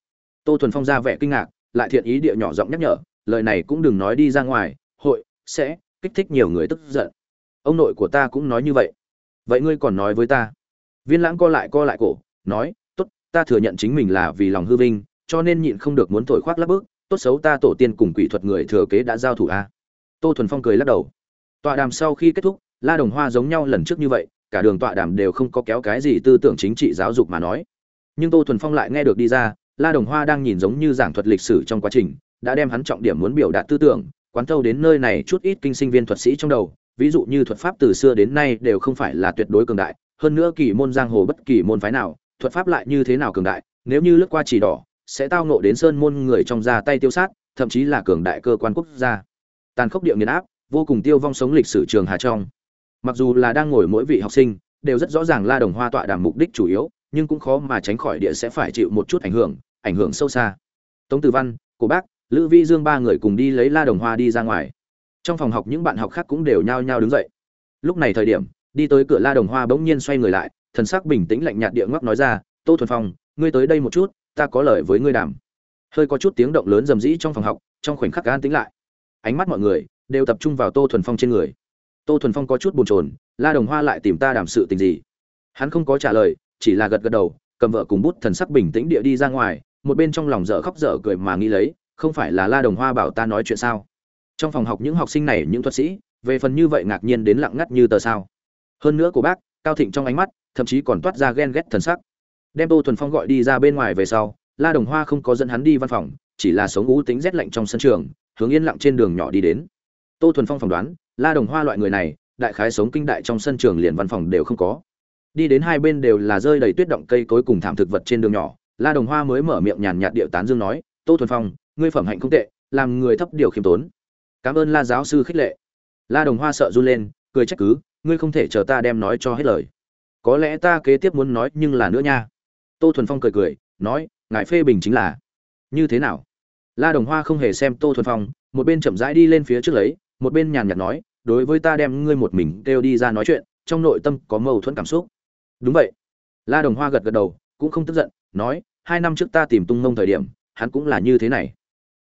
Tô thuần phong ra vẻ kinh ngạc, lại thiện ý địa nhỏ giọng nhắc nhở, lời này cũng đừng nói đi ra ngoài, hội sẽ kích thích nhiều người tức giận. Ông nội của ta cũng nói như vậy vậy ngươi còn nói với ta. Viên lãng co lại co lại cổ, nói, tốt, ta thừa nhận chính mình là vì lòng hư vinh, cho nên nhịn không được muốn thổi khoác lắp bước. Tốt xấu ta tổ tiên cùng quỷ thuật người thừa kế đã giao thủ a tô thuần phong cười lắc đầu. Tọa đàm sau khi kết thúc, la đồng hoa giống nhau lần trước như vậy, cả đường tọa đàm đều không có kéo cái gì tư tưởng chính trị giáo dục mà nói. Nhưng tô thuần phong lại nghe được đi ra, la đồng hoa đang nhìn giống như giảng thuật lịch sử trong quá trình, đã đem hắn trọng điểm muốn biểu đạt tư tưởng, quán thâu đến nơi này chút ít kinh sinh viên thuật sĩ trong đầu ví dụ như thuật pháp từ xưa đến nay đều không phải là tuyệt đối cường đại, hơn nữa kỳ môn giang hồ bất kỳ môn phái nào, thuật pháp lại như thế nào cường đại, nếu như lướt qua chỉ đỏ, sẽ tao nộ đến sơn môn người trong ra tay tiêu sát, thậm chí là cường đại cơ quan quốc gia. Tàn khốc địa nghiền áp, vô cùng tiêu vong sống lịch sử trường hà trong. Mặc dù là đang ngồi mỗi vị học sinh, đều rất rõ ràng la đồng hoa tọa đàm mục đích chủ yếu, nhưng cũng khó mà tránh khỏi địa sẽ phải chịu một chút ảnh hưởng ảnh hưởng sâu xa. Tống tử văn, cổ bác, lữ vi dương ba người cùng đi lấy la đồng hoa đi ra ngoài trong phòng học những bạn học khác cũng đều nhao nhao đứng dậy. Lúc này thời điểm, đi tới cửa la đồng hoa bỗng nhiên xoay người lại, thần sắc bình tĩnh lạnh nhạt địa ngóc nói ra, tô thuần phong, ngươi tới đây một chút, ta có lời với ngươi đàm. Hơi có chút tiếng động lớn rầm rĩ trong phòng học, trong khoảnh khắc an tĩnh lại. Ánh mắt mọi người đều tập trung vào tô thuần phong trên người. Tô thuần phong có chút bồn chồn, la đồng hoa lại tìm ta đàm sự tình gì? Hắn không có trả lời, chỉ là gật gật đầu, cầm vợ cùng bút thần sắc bình tĩnh địa đi ra ngoài, một bên trong lòng dở khóc dở cười mà nghĩ lấy, không phải là la đồng hoa bảo ta nói chuyện sao? Trong phòng học những học sinh này những thuật sĩ, về phần như vậy ngạc nhiên đến lặng ngắt như tờ sao. Hơn nữa của bác, cao thịnh trong ánh mắt, thậm chí còn toát ra ghen ghét thần sắc. Đem tô thuần phong gọi đi ra bên ngoài về sau, la đồng hoa không có dẫn hắn đi văn phòng, chỉ là sống ú tính rét lạnh trong sân trường, hướng yên lặng trên đường nhỏ đi đến. Tô thuần phong phỏng đoán, la đồng hoa loại người này, đại khái sống kinh đại trong sân trường liền văn phòng đều không có. Đi đến hai bên đều là rơi đầy tuyết động cây cối cùng thảm thực vật trên đường nhỏ, la đồng hoa mới mở miệng nhàn nhạt điệu tán dương nói, tô thuần phong, ngươi phẩm hạnh không tệ, làm người thấp điều khiêm tốn cảm ơn la giáo sư khích lệ. La đồng hoa sợ run lên, cười trách cứ, ngươi không thể chờ ta đem nói cho hết lời. Có lẽ ta kế tiếp muốn nói nhưng là nữa nha. Tô thuần phong cười cười, nói, ngài phê bình chính là. Như thế nào? La đồng hoa không hề xem tô thuần phong, một bên chậm rãi đi lên phía trước lấy, một bên nhàn nhạt nói, đối với ta đem ngươi một mình kêu đi ra nói chuyện, trong nội tâm có mâu thuẫn cảm xúc. Đúng vậy. La đồng hoa gật gật đầu, cũng không tức giận, nói, hai năm trước ta tìm tung mông thời điểm, hắn cũng là như thế này.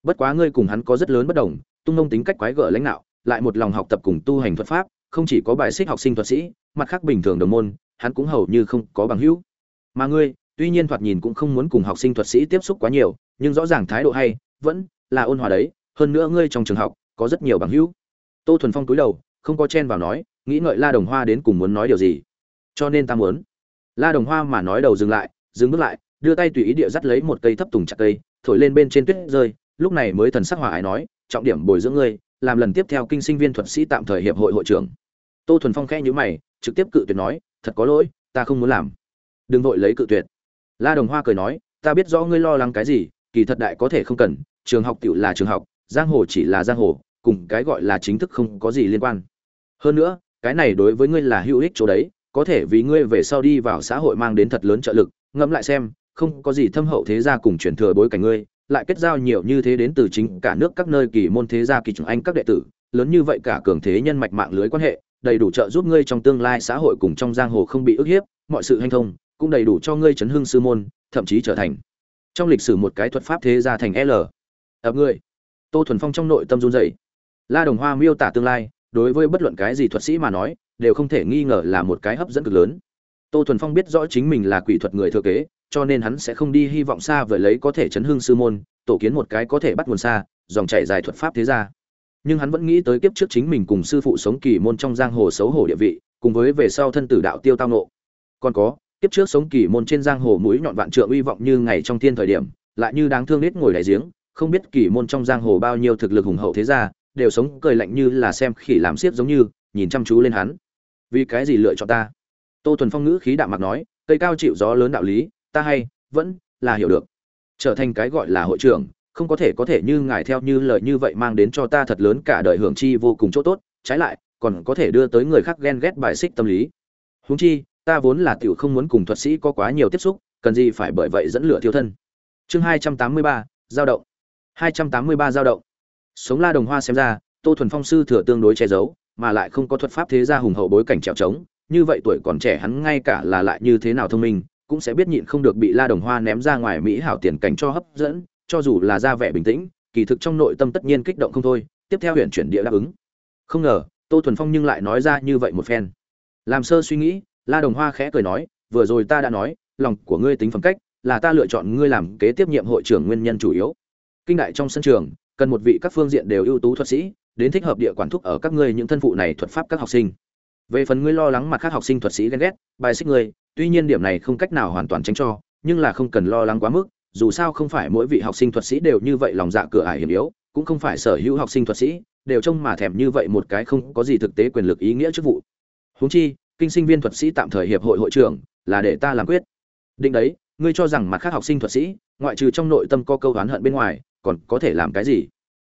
Bất quá ngươi cùng hắn có rất lớn bất đồng tung Nông tính cách quái gở lãnh đạo lại một lòng học tập cùng tu hành thuật pháp, không chỉ có bài xích học sinh thuật sĩ, mặt khác bình thường đồng môn, hắn cũng hầu như không có bằng hữu. Mà ngươi, tuy nhiên thoạt nhìn cũng không muốn cùng học sinh thuật sĩ tiếp xúc quá nhiều, nhưng rõ ràng thái độ hay, vẫn là ôn hòa đấy, hơn nữa ngươi trong trường học có rất nhiều bằng hữu. Tô thuần phong cúi đầu, không có chen vào nói, nghĩ ngợi la đồng hoa đến cùng muốn nói điều gì. Cho nên ta muốn. La đồng hoa mà nói đầu dừng lại, dừng bước lại, đưa tay tùy ý địa dắt lấy một cây thấp tùng chặt cây, thổi lên bên trên tuyết rơi, lúc này mới thần sắc hòa ái nói trọng điểm bồi dưỡng ngươi, làm lần tiếp theo kinh sinh viên thuật sĩ tạm thời hiệp hội hội trưởng. Tô thuần phong khẽ nhíu mày, trực tiếp cự tuyệt nói, thật có lỗi, ta không muốn làm. Đừng vội lấy cự tuyệt. La đồng hoa cười nói, ta biết rõ ngươi lo lắng cái gì, kỳ thật đại có thể không cần, trường học tiểu là trường học, giang hồ chỉ là giang hồ, cùng cái gọi là chính thức không có gì liên quan. Hơn nữa, cái này đối với ngươi là hữu ích chỗ đấy, có thể vì ngươi về sau đi vào xã hội mang đến thật lớn trợ lực, ngẫm lại xem, không có gì thâm hậu thế gia cùng truyền thừa bối cảnh ngươi lại kết giao nhiều như thế đến từ chính cả nước các nơi kỳ môn thế gia kỳ trưởng anh các đệ tử, lớn như vậy cả cường thế nhân mạch mạng lưới quan hệ, đầy đủ trợ giúp ngươi trong tương lai xã hội cùng trong giang hồ không bị ức hiếp, mọi sự hanh thông, cũng đầy đủ cho ngươi chấn hưng sư môn, thậm chí trở thành trong lịch sử một cái thuật pháp thế gia thành l. Ập ngươi. Tô thuần phong trong nội tâm run dậy la đồng hoa miêu tả tương lai, đối với bất luận cái gì thuật sĩ mà nói, đều không thể nghi ngờ là một cái hấp dẫn cực lớn. Tô thuần phong biết rõ chính mình là quỷ thuật người thừa kế cho nên hắn sẽ không đi hy vọng xa vời lấy có thể chấn hương sư môn, tổ kiến một cái có thể bắt nguồn xa, dòng chảy dài thuật pháp thế gia. Nhưng hắn vẫn nghĩ tới kiếp trước chính mình cùng sư phụ sống kỳ môn trong giang hồ xấu hổ địa vị, cùng với về sau thân tử đạo tiêu tao nộ còn có, kiếp trước sống kỳ môn trên giang hồ mũi nhọn vạn trượng uy vọng như ngày trong thiên thời điểm, lại như đáng thương nết ngồi đại giếng, không biết kỳ môn trong giang hồ bao nhiêu thực lực hùng hậu thế gia, đều sống cười lạnh như là xem khỉ làm xiếc giống như, nhìn chăm chú lên hắn. Vì cái gì lựa chọn ta? Tô thuần phong ngữ khí đạm mặt nói, cây cao chịu gió lớn đạo lý ta hay, vẫn là hiểu được. Trở thành cái gọi là hội trưởng, không có thể có thể như ngài theo như lời như vậy mang đến cho ta thật lớn cả đời hưởng chi vô cùng chỗ tốt, trái lại, còn có thể đưa tới người khác ghen ghét bài xích tâm lý. Huống chi, ta vốn là tiểu không muốn cùng thuật sĩ có quá nhiều tiếp xúc, cần gì phải bởi vậy dẫn lửa thiêu thân. Chương hai trăm tám mươi ba, giao động. hai trăm tám mươi ba giao động. Sống la đồng hoa xem ra, tô thuần phong sư thừa tương đối che giấu, mà lại không có thuật pháp thế gia hùng hậu bối cảnh trèo trống, như vậy tuổi còn trẻ hắn ngay cả là lại như thế nào thông minh cũng sẽ biết nhịn không được bị la đồng hoa ném ra ngoài mỹ hảo tiền cảnh cho hấp dẫn, cho dù là ra vẻ bình tĩnh, kỳ thực trong nội tâm tất nhiên kích động không thôi, tiếp theo huyền chuyển địa đáp ứng. Không ngờ, tô thuần phong nhưng lại nói ra như vậy một phen. Làm sơ suy nghĩ, la đồng hoa khẽ cười nói, vừa rồi ta đã nói, lòng của ngươi tính phẩm cách, là ta lựa chọn ngươi làm kế tiếp nhiệm hội trưởng nguyên nhân chủ yếu. Kinh đại trong sân trường, cần một vị các phương diện đều ưu tú thuật sĩ, đến thích hợp địa quản thúc ở các ngươi những thân phụ này thuật pháp các học sinh. Về phần ngươi lo lắng mặt khác học sinh thuật sĩ ghen ghét, bài xích ngươi tuy nhiên điểm này không cách nào hoàn toàn tránh cho, nhưng là không cần lo lắng quá mức, dù sao không phải mỗi vị học sinh thuật sĩ đều như vậy lòng dạ cửa ải hiểm yếu, cũng không phải sở hữu học sinh thuật sĩ đều trông mà thèm như vậy một cái không có gì thực tế quyền lực ý nghĩa chức vụ. Huống chi, kinh sinh viên thuật sĩ tạm thời hiệp hội hội trưởng là để ta làm quyết. Định đấy, ngươi cho rằng mặt khác học sinh thuật sĩ, ngoại trừ trong nội tâm có câu oán hận bên ngoài, còn có thể làm cái gì?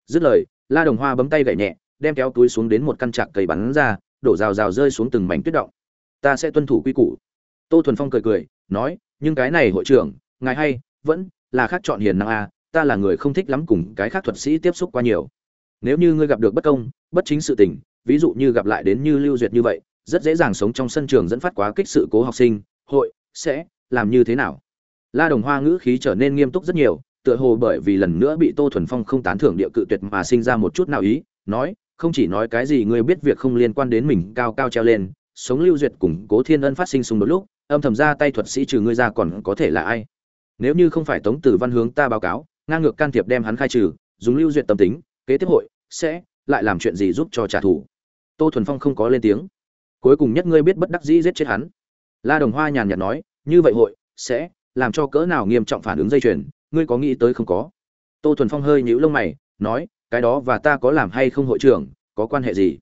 Dứt lời, la đồng hoa bấm tay gậy nhẹ, đem kéo túi xuống đến một căn trạc cây bắn ra, đổ rào rào rơi xuống từng mảnh tuyết động. Ta sẽ tuân thủ quy củ tô thuần phong cười cười, nói, nhưng cái này hội trưởng, ngài hay, vẫn là khác chọn hiền năng a, ta là người không thích lắm cùng cái khác thuật sĩ tiếp xúc quá nhiều. Nếu như ngươi gặp được bất công, bất chính sự tình, ví dụ như gặp lại đến như lưu duyệt như vậy, rất dễ dàng sống trong sân trường dẫn phát quá kích sự cố học sinh, hội sẽ làm như thế nào? La đồng hoa ngữ khí trở nên nghiêm túc rất nhiều, tựa hồ bởi vì lần nữa bị tô thuần phong không tán thưởng địa cự tuyệt mà sinh ra một chút nào ý, nói, không chỉ nói cái gì ngươi biết việc không liên quan đến mình cao cao treo lên, sống lưu duyệt cùng cố thiên ân phát sinh xung đột lúc âm thầm ra tay thuật sĩ trừ ngươi ra còn có thể là ai? Nếu như không phải tống tử văn hướng ta báo cáo, ngang ngược can thiệp đem hắn khai trừ, dùng lưu duyệt tâm tính, kế tiếp hội, sẽ lại làm chuyện gì giúp cho trả thù? Tô thuần phong không có lên tiếng. Cuối cùng nhất ngươi biết bất đắc dĩ giết chết hắn. La đồng hoa nhàn nhạt nói, như vậy hội, sẽ làm cho cỡ nào nghiêm trọng phản ứng dây chuyền, ngươi có nghĩ tới không có? Tô thuần phong hơi nhíu lông mày, nói, cái đó và ta có làm hay không hội trưởng, có quan hệ gì?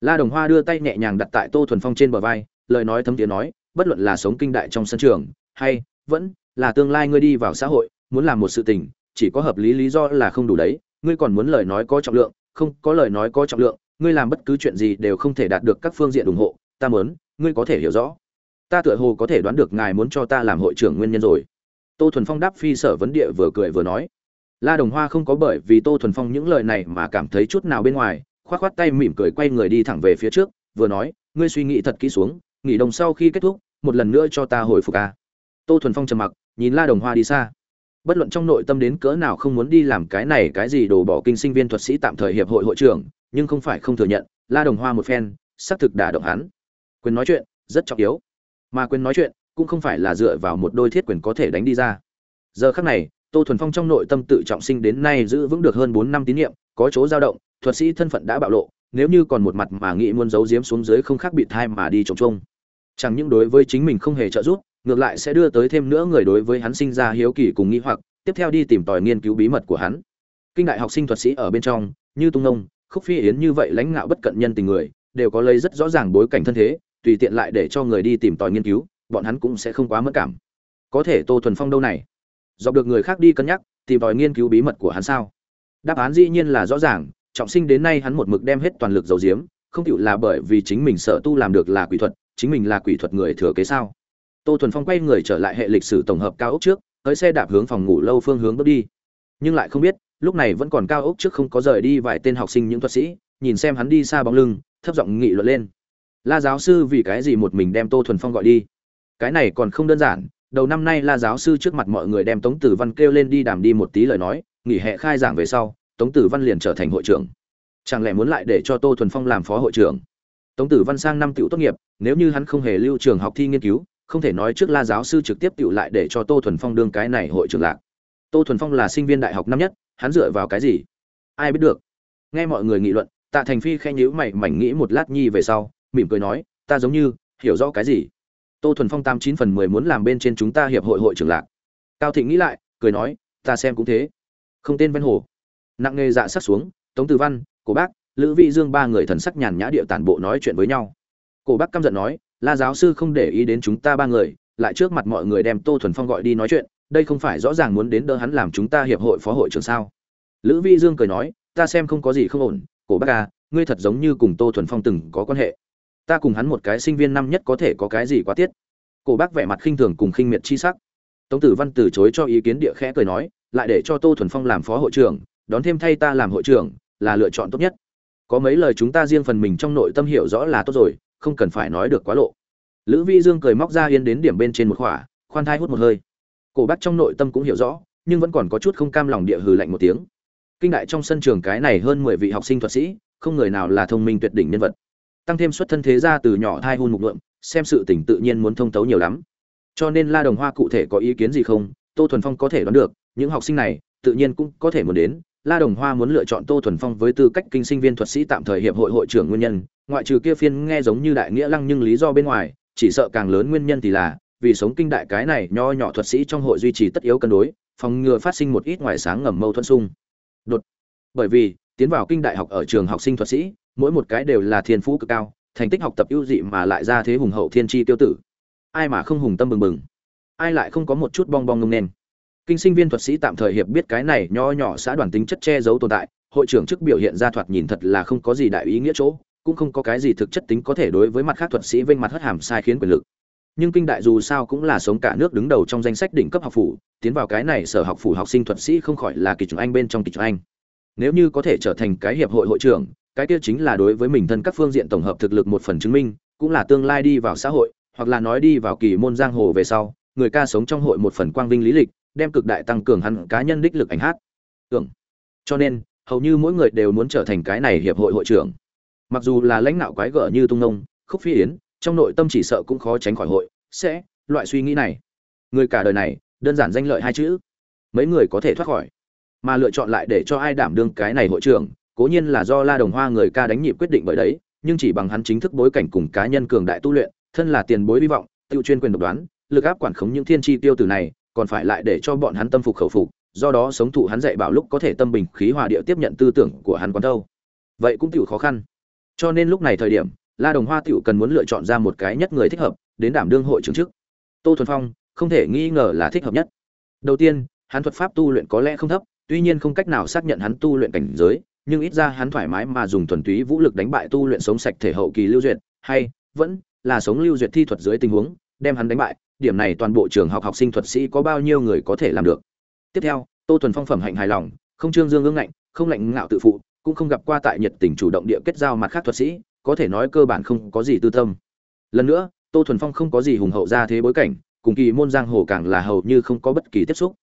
La đồng hoa đưa tay nhẹ nhàng đặt tại tô thuần phong trên bờ vai, lời nói thấm tiếng nói bất luận là sống kinh đại trong sân trường, hay vẫn là tương lai ngươi đi vào xã hội, muốn làm một sự tình, chỉ có hợp lý lý do là không đủ đấy. Ngươi còn muốn lời nói có trọng lượng, không có lời nói có trọng lượng, ngươi làm bất cứ chuyện gì đều không thể đạt được các phương diện ủng hộ, ta muốn, ngươi có thể hiểu rõ. Ta tựa hồ có thể đoán được ngài muốn cho ta làm hội trưởng nguyên nhân rồi. Tô thuần phong đáp phi sở vấn địa vừa cười vừa nói. La đồng hoa không có bởi vì tô thuần phong những lời này mà cảm thấy chút nào bên ngoài k h o á t k h o á t tay mỉm cười quay người đi thẳng về phía trước, vừa nói, ngươi suy nghĩ thật kỹ xuống, nghỉ đồng sau khi kết thúc một lần nữa cho ta hồi phục à? tô thuần phong trầm mặc, nhìn la đồng hoa đi xa. Bất luận trong nội tâm đến cỡ nào không muốn đi làm cái này cái gì đổ bỏ kinh sinh viên thuật sĩ tạm thời hiệp hội hội trưởng, nhưng không phải không thừa nhận, la đồng hoa một phen, xác thực đả động hắn. Quyền nói chuyện, rất trọng yếu. Mà quyền nói chuyện, cũng không phải là dựa vào một đôi thiết quyền có thể đánh đi ra. Giờ khắc này, tô thuần phong trong nội tâm tự trọng sinh đến nay giữ vững được hơn bốn năm tín nhiệm, có chỗ dao động, thuật sĩ thân phận đã bạo lộ, nếu như còn một mặt mà nghĩ muốn giấu giếm xuống dưới không khác bị thai mà đi trồng trông chẳng những đối với chính mình không hề trợ giúp, ngược lại sẽ đưa tới thêm nữa người đối với hắn sinh ra hiếu kỳ cùng nghi hoặc, tiếp theo đi tìm tòi nghiên cứu bí mật của hắn. Kinh đại học sinh thuật sĩ ở bên trong, như tung nông, khúc phi yến như vậy lãnh ngạo bất cận nhân tình người, đều có lấy rất rõ ràng bối cảnh thân thế, tùy tiện lại để cho người đi tìm tòi nghiên cứu, bọn hắn cũng sẽ không quá mất cảm. Có thể tô thuần phong đâu này? Dọc được người khác đi cân nhắc, tìm tòi nghiên cứu bí mật của hắn sao? Đáp án dĩ nhiên là rõ ràng, trọng sinh đến nay hắn một mực đem hết toàn lực giấu giếm, không chịu là bởi vì chính mình sợ tu làm được là quỷ thuật chính mình là quỷ thuật người thừa kế sao? Tô thuần phong quay người trở lại hệ lịch sử tổng hợp cao ốc trước, tới xe đạp hướng phòng ngủ lâu phương hướng bước đi. Nhưng lại không biết, lúc này vẫn còn cao ốc trước không có rời đi vài tên học sinh những thuật sĩ, nhìn xem hắn đi xa bóng lưng, thấp giọng nghị luận lên. La giáo sư vì cái gì một mình đem tô thuần phong gọi đi? Cái này còn không đơn giản, đầu năm nay la giáo sư trước mặt mọi người đem tống tử văn kêu lên đi đàm đi một tí lời nói, nghỉ hè khai giảng về sau, tống tử văn liền trở thành hội trưởng. Chẳng lẽ muốn lại để cho tô thuần phong làm phó hội trưởng? Tống tử văn sang năm tiểu tốt nghiệp, nếu như hắn không hề lưu trường học thi nghiên cứu, không thể nói trước la giáo sư trực tiếp tiểu lại để cho tô thuần phong đương cái này hội trưởng lạc. Tô thuần phong là sinh viên đại học năm nhất, hắn dựa vào cái gì? Ai biết được? Nghe mọi người nghị luận, tạ thành phi khen nhíu mày, mảnh nghĩ một lát nhi về sau, mỉm cười nói, ta giống như, hiểu rõ cái gì? Tô thuần phong tám chín phần mười muốn làm bên trên chúng ta hiệp hội hội trưởng lạc. Cao thịnh nghĩ lại, cười nói, ta xem cũng thế. Không tên Văn hồ. Nặng nghề dạ sắc xuống, tống Tử văn, cổ bác lữ vị dương ba người thần sắc nhàn nhã địa tản bộ nói chuyện với nhau. Cổ bác căm giận nói, la giáo sư không để ý đến chúng ta ba người, lại trước mặt mọi người đem tô thuần phong gọi đi nói chuyện, đây không phải rõ ràng muốn đến đỡ hắn làm chúng ta hiệp hội phó hội trưởng sao? Lữ vi dương cười nói, ta xem không có gì không ổn, cổ bác à ngươi thật giống như cùng tô thuần phong từng có quan hệ. Ta cùng hắn một cái sinh viên năm nhất có thể có cái gì quá tiết. Cổ bác vẻ mặt khinh thường cùng khinh miệt chi sắc. Tống tử văn từ chối cho ý kiến địa khẽ cười nói, lại để cho tô thuần phong làm phó hội trưởng, đón thêm thay ta làm hội trưởng, là lựa chọn tốt nhất có mấy lời chúng ta riêng phần mình trong nội tâm hiểu rõ là tốt rồi, không cần phải nói được quá lộ. Lữ vi dương cười móc ra yên đến điểm bên trên một khỏa, khoan thai hút một hơi. Cổ bác trong nội tâm cũng hiểu rõ, nhưng vẫn còn có chút không cam lòng địa hừ lạnh một tiếng. Kinh đại trong sân trường cái này hơn mười vị học sinh thuật sĩ, không người nào là thông minh tuyệt đỉnh nhân vật. Tăng thêm xuất thân thế ra từ nhỏ thai hôn mục lượm xem sự tỉnh tự nhiên muốn thông tấu nhiều lắm. Cho nên la đồng hoa cụ thể có ý kiến gì không, tô thuần phong có thể đoán được, những học sinh này, tự nhiên cũng có thể muốn đến la đồng hoa muốn lựa chọn tô thuần phong với tư cách kinh sinh viên thuật sĩ tạm thời hiệp hội hội trưởng nguyên nhân. Ngoại trừ kia phiên nghe giống như đại nghĩa lăng nhưng lý do bên ngoài, chỉ sợ càng lớn nguyên nhân thì là, vì sống kinh đại cái này nho nhỏ thuật sĩ trong hội duy trì tất yếu cân đối, phòng ngừa phát sinh một ít ngoài sáng ngầm mâu thuẫn xung đột. Bởi vì, tiến vào kinh đại học ở trường học sinh thuật sĩ, mỗi một cái đều là thiên phú cực cao, thành tích học tập ưu dị mà lại ra thế hùng hậu thiên chi tiêu tử. Ai mà không hùng tâm bừng bừng? Ai lại không có một chút bong bong ngông nền? Kinh sinh viên thuật sĩ tạm thời hiệp biết cái này nho nhỏ xã đoàn tính chất che giấu tồn tại, hội trưởng chức biểu hiện ra thoạt nhìn thật là không có gì đại ý nghĩa chỗ, cũng không có cái gì thực chất tính có thể đối với mặt khác thuật sĩ vênh mặt hất hàm sai khiến quyền lực. Nhưng kinh đại dù sao cũng là sống cả nước đứng đầu trong danh sách đỉnh cấp học phủ, tiến vào cái này sở học phủ học sinh thuật sĩ không khỏi là kỳ trưởng anh bên trong kỳ trưởng anh. Nếu như có thể trở thành cái hiệp hội hội trưởng, cái kia chính là đối với mình thân các phương diện tổng hợp thực lực một phần chứng minh, cũng là tương lai đi vào xã hội, hoặc là nói đi vào kỳ môn giang hồ về sau, người ca sống trong hội một phần quang vinh lý lịch đem cực đại tăng cường hắn cá nhân đích lực ảnh hát. Tưởng. Cho nên, hầu như mỗi người đều muốn trở thành cái này hiệp hội hội trưởng. Mặc dù là lãnh đạo quái gở như tung nông, khúc phi yến, trong nội tâm chỉ sợ cũng khó tránh khỏi hội, sẽ, loại suy nghĩ này. Người cả đời này, đơn giản danh lợi hai chữ. Mấy người có thể thoát khỏi. Mà lựa chọn lại để cho ai đảm đương cái này hội trưởng, cố nhiên là do la đồng hoa người ca đánh nhịp quyết định bởi đấy, nhưng chỉ bằng hắn chính thức bối cảnh cùng cá nhân cường đại tu luyện, thân là tiền bối hy vọng, tự chuyên quyền độc đoán, lực áp quản khống những thiên tri tiêu tử này còn phải lại để cho bọn hắn tâm phục khẩu phục, do đó sống thụ hắn dạy bảo lúc có thể tâm bình khí hòa địa tiếp nhận tư tưởng của hắn quán đâu vậy cũng tiểu khó khăn. Cho nên lúc này thời điểm, la đồng hoa tiểu cần muốn lựa chọn ra một cái nhất người thích hợp, đến đảm đương hội trưởng chức tô thuần phong, không thể nghi ngờ là thích hợp nhất. Đầu tiên, hắn thuật pháp tu luyện có lẽ không thấp, tuy nhiên không cách nào xác nhận hắn tu luyện cảnh giới, nhưng ít ra hắn thoải mái mà dùng thuần túy vũ lực đánh bại tu luyện sống sạch thể hậu kỳ lưu duyệt, hay vẫn là sống lưu duyệt thi thuật dưới tình huống đem hắn đánh bại, điểm này toàn bộ trường học học sinh thuật sĩ có bao nhiêu người có thể làm được. Tiếp theo, tô thuần phong phẩm hạnh hài lòng, không trương dương ương ngạnh, không lạnh ngạo tự phụ, cũng không gặp qua tại nhiệt tình chủ động địa kết giao mặt khác thuật sĩ, có thể nói cơ bản không có gì tư tâm. Lần nữa, tô thuần phong không có gì hùng hậu ra thế bối cảnh, cùng kỳ môn giang hồ càng là hầu như không có bất kỳ tiếp xúc.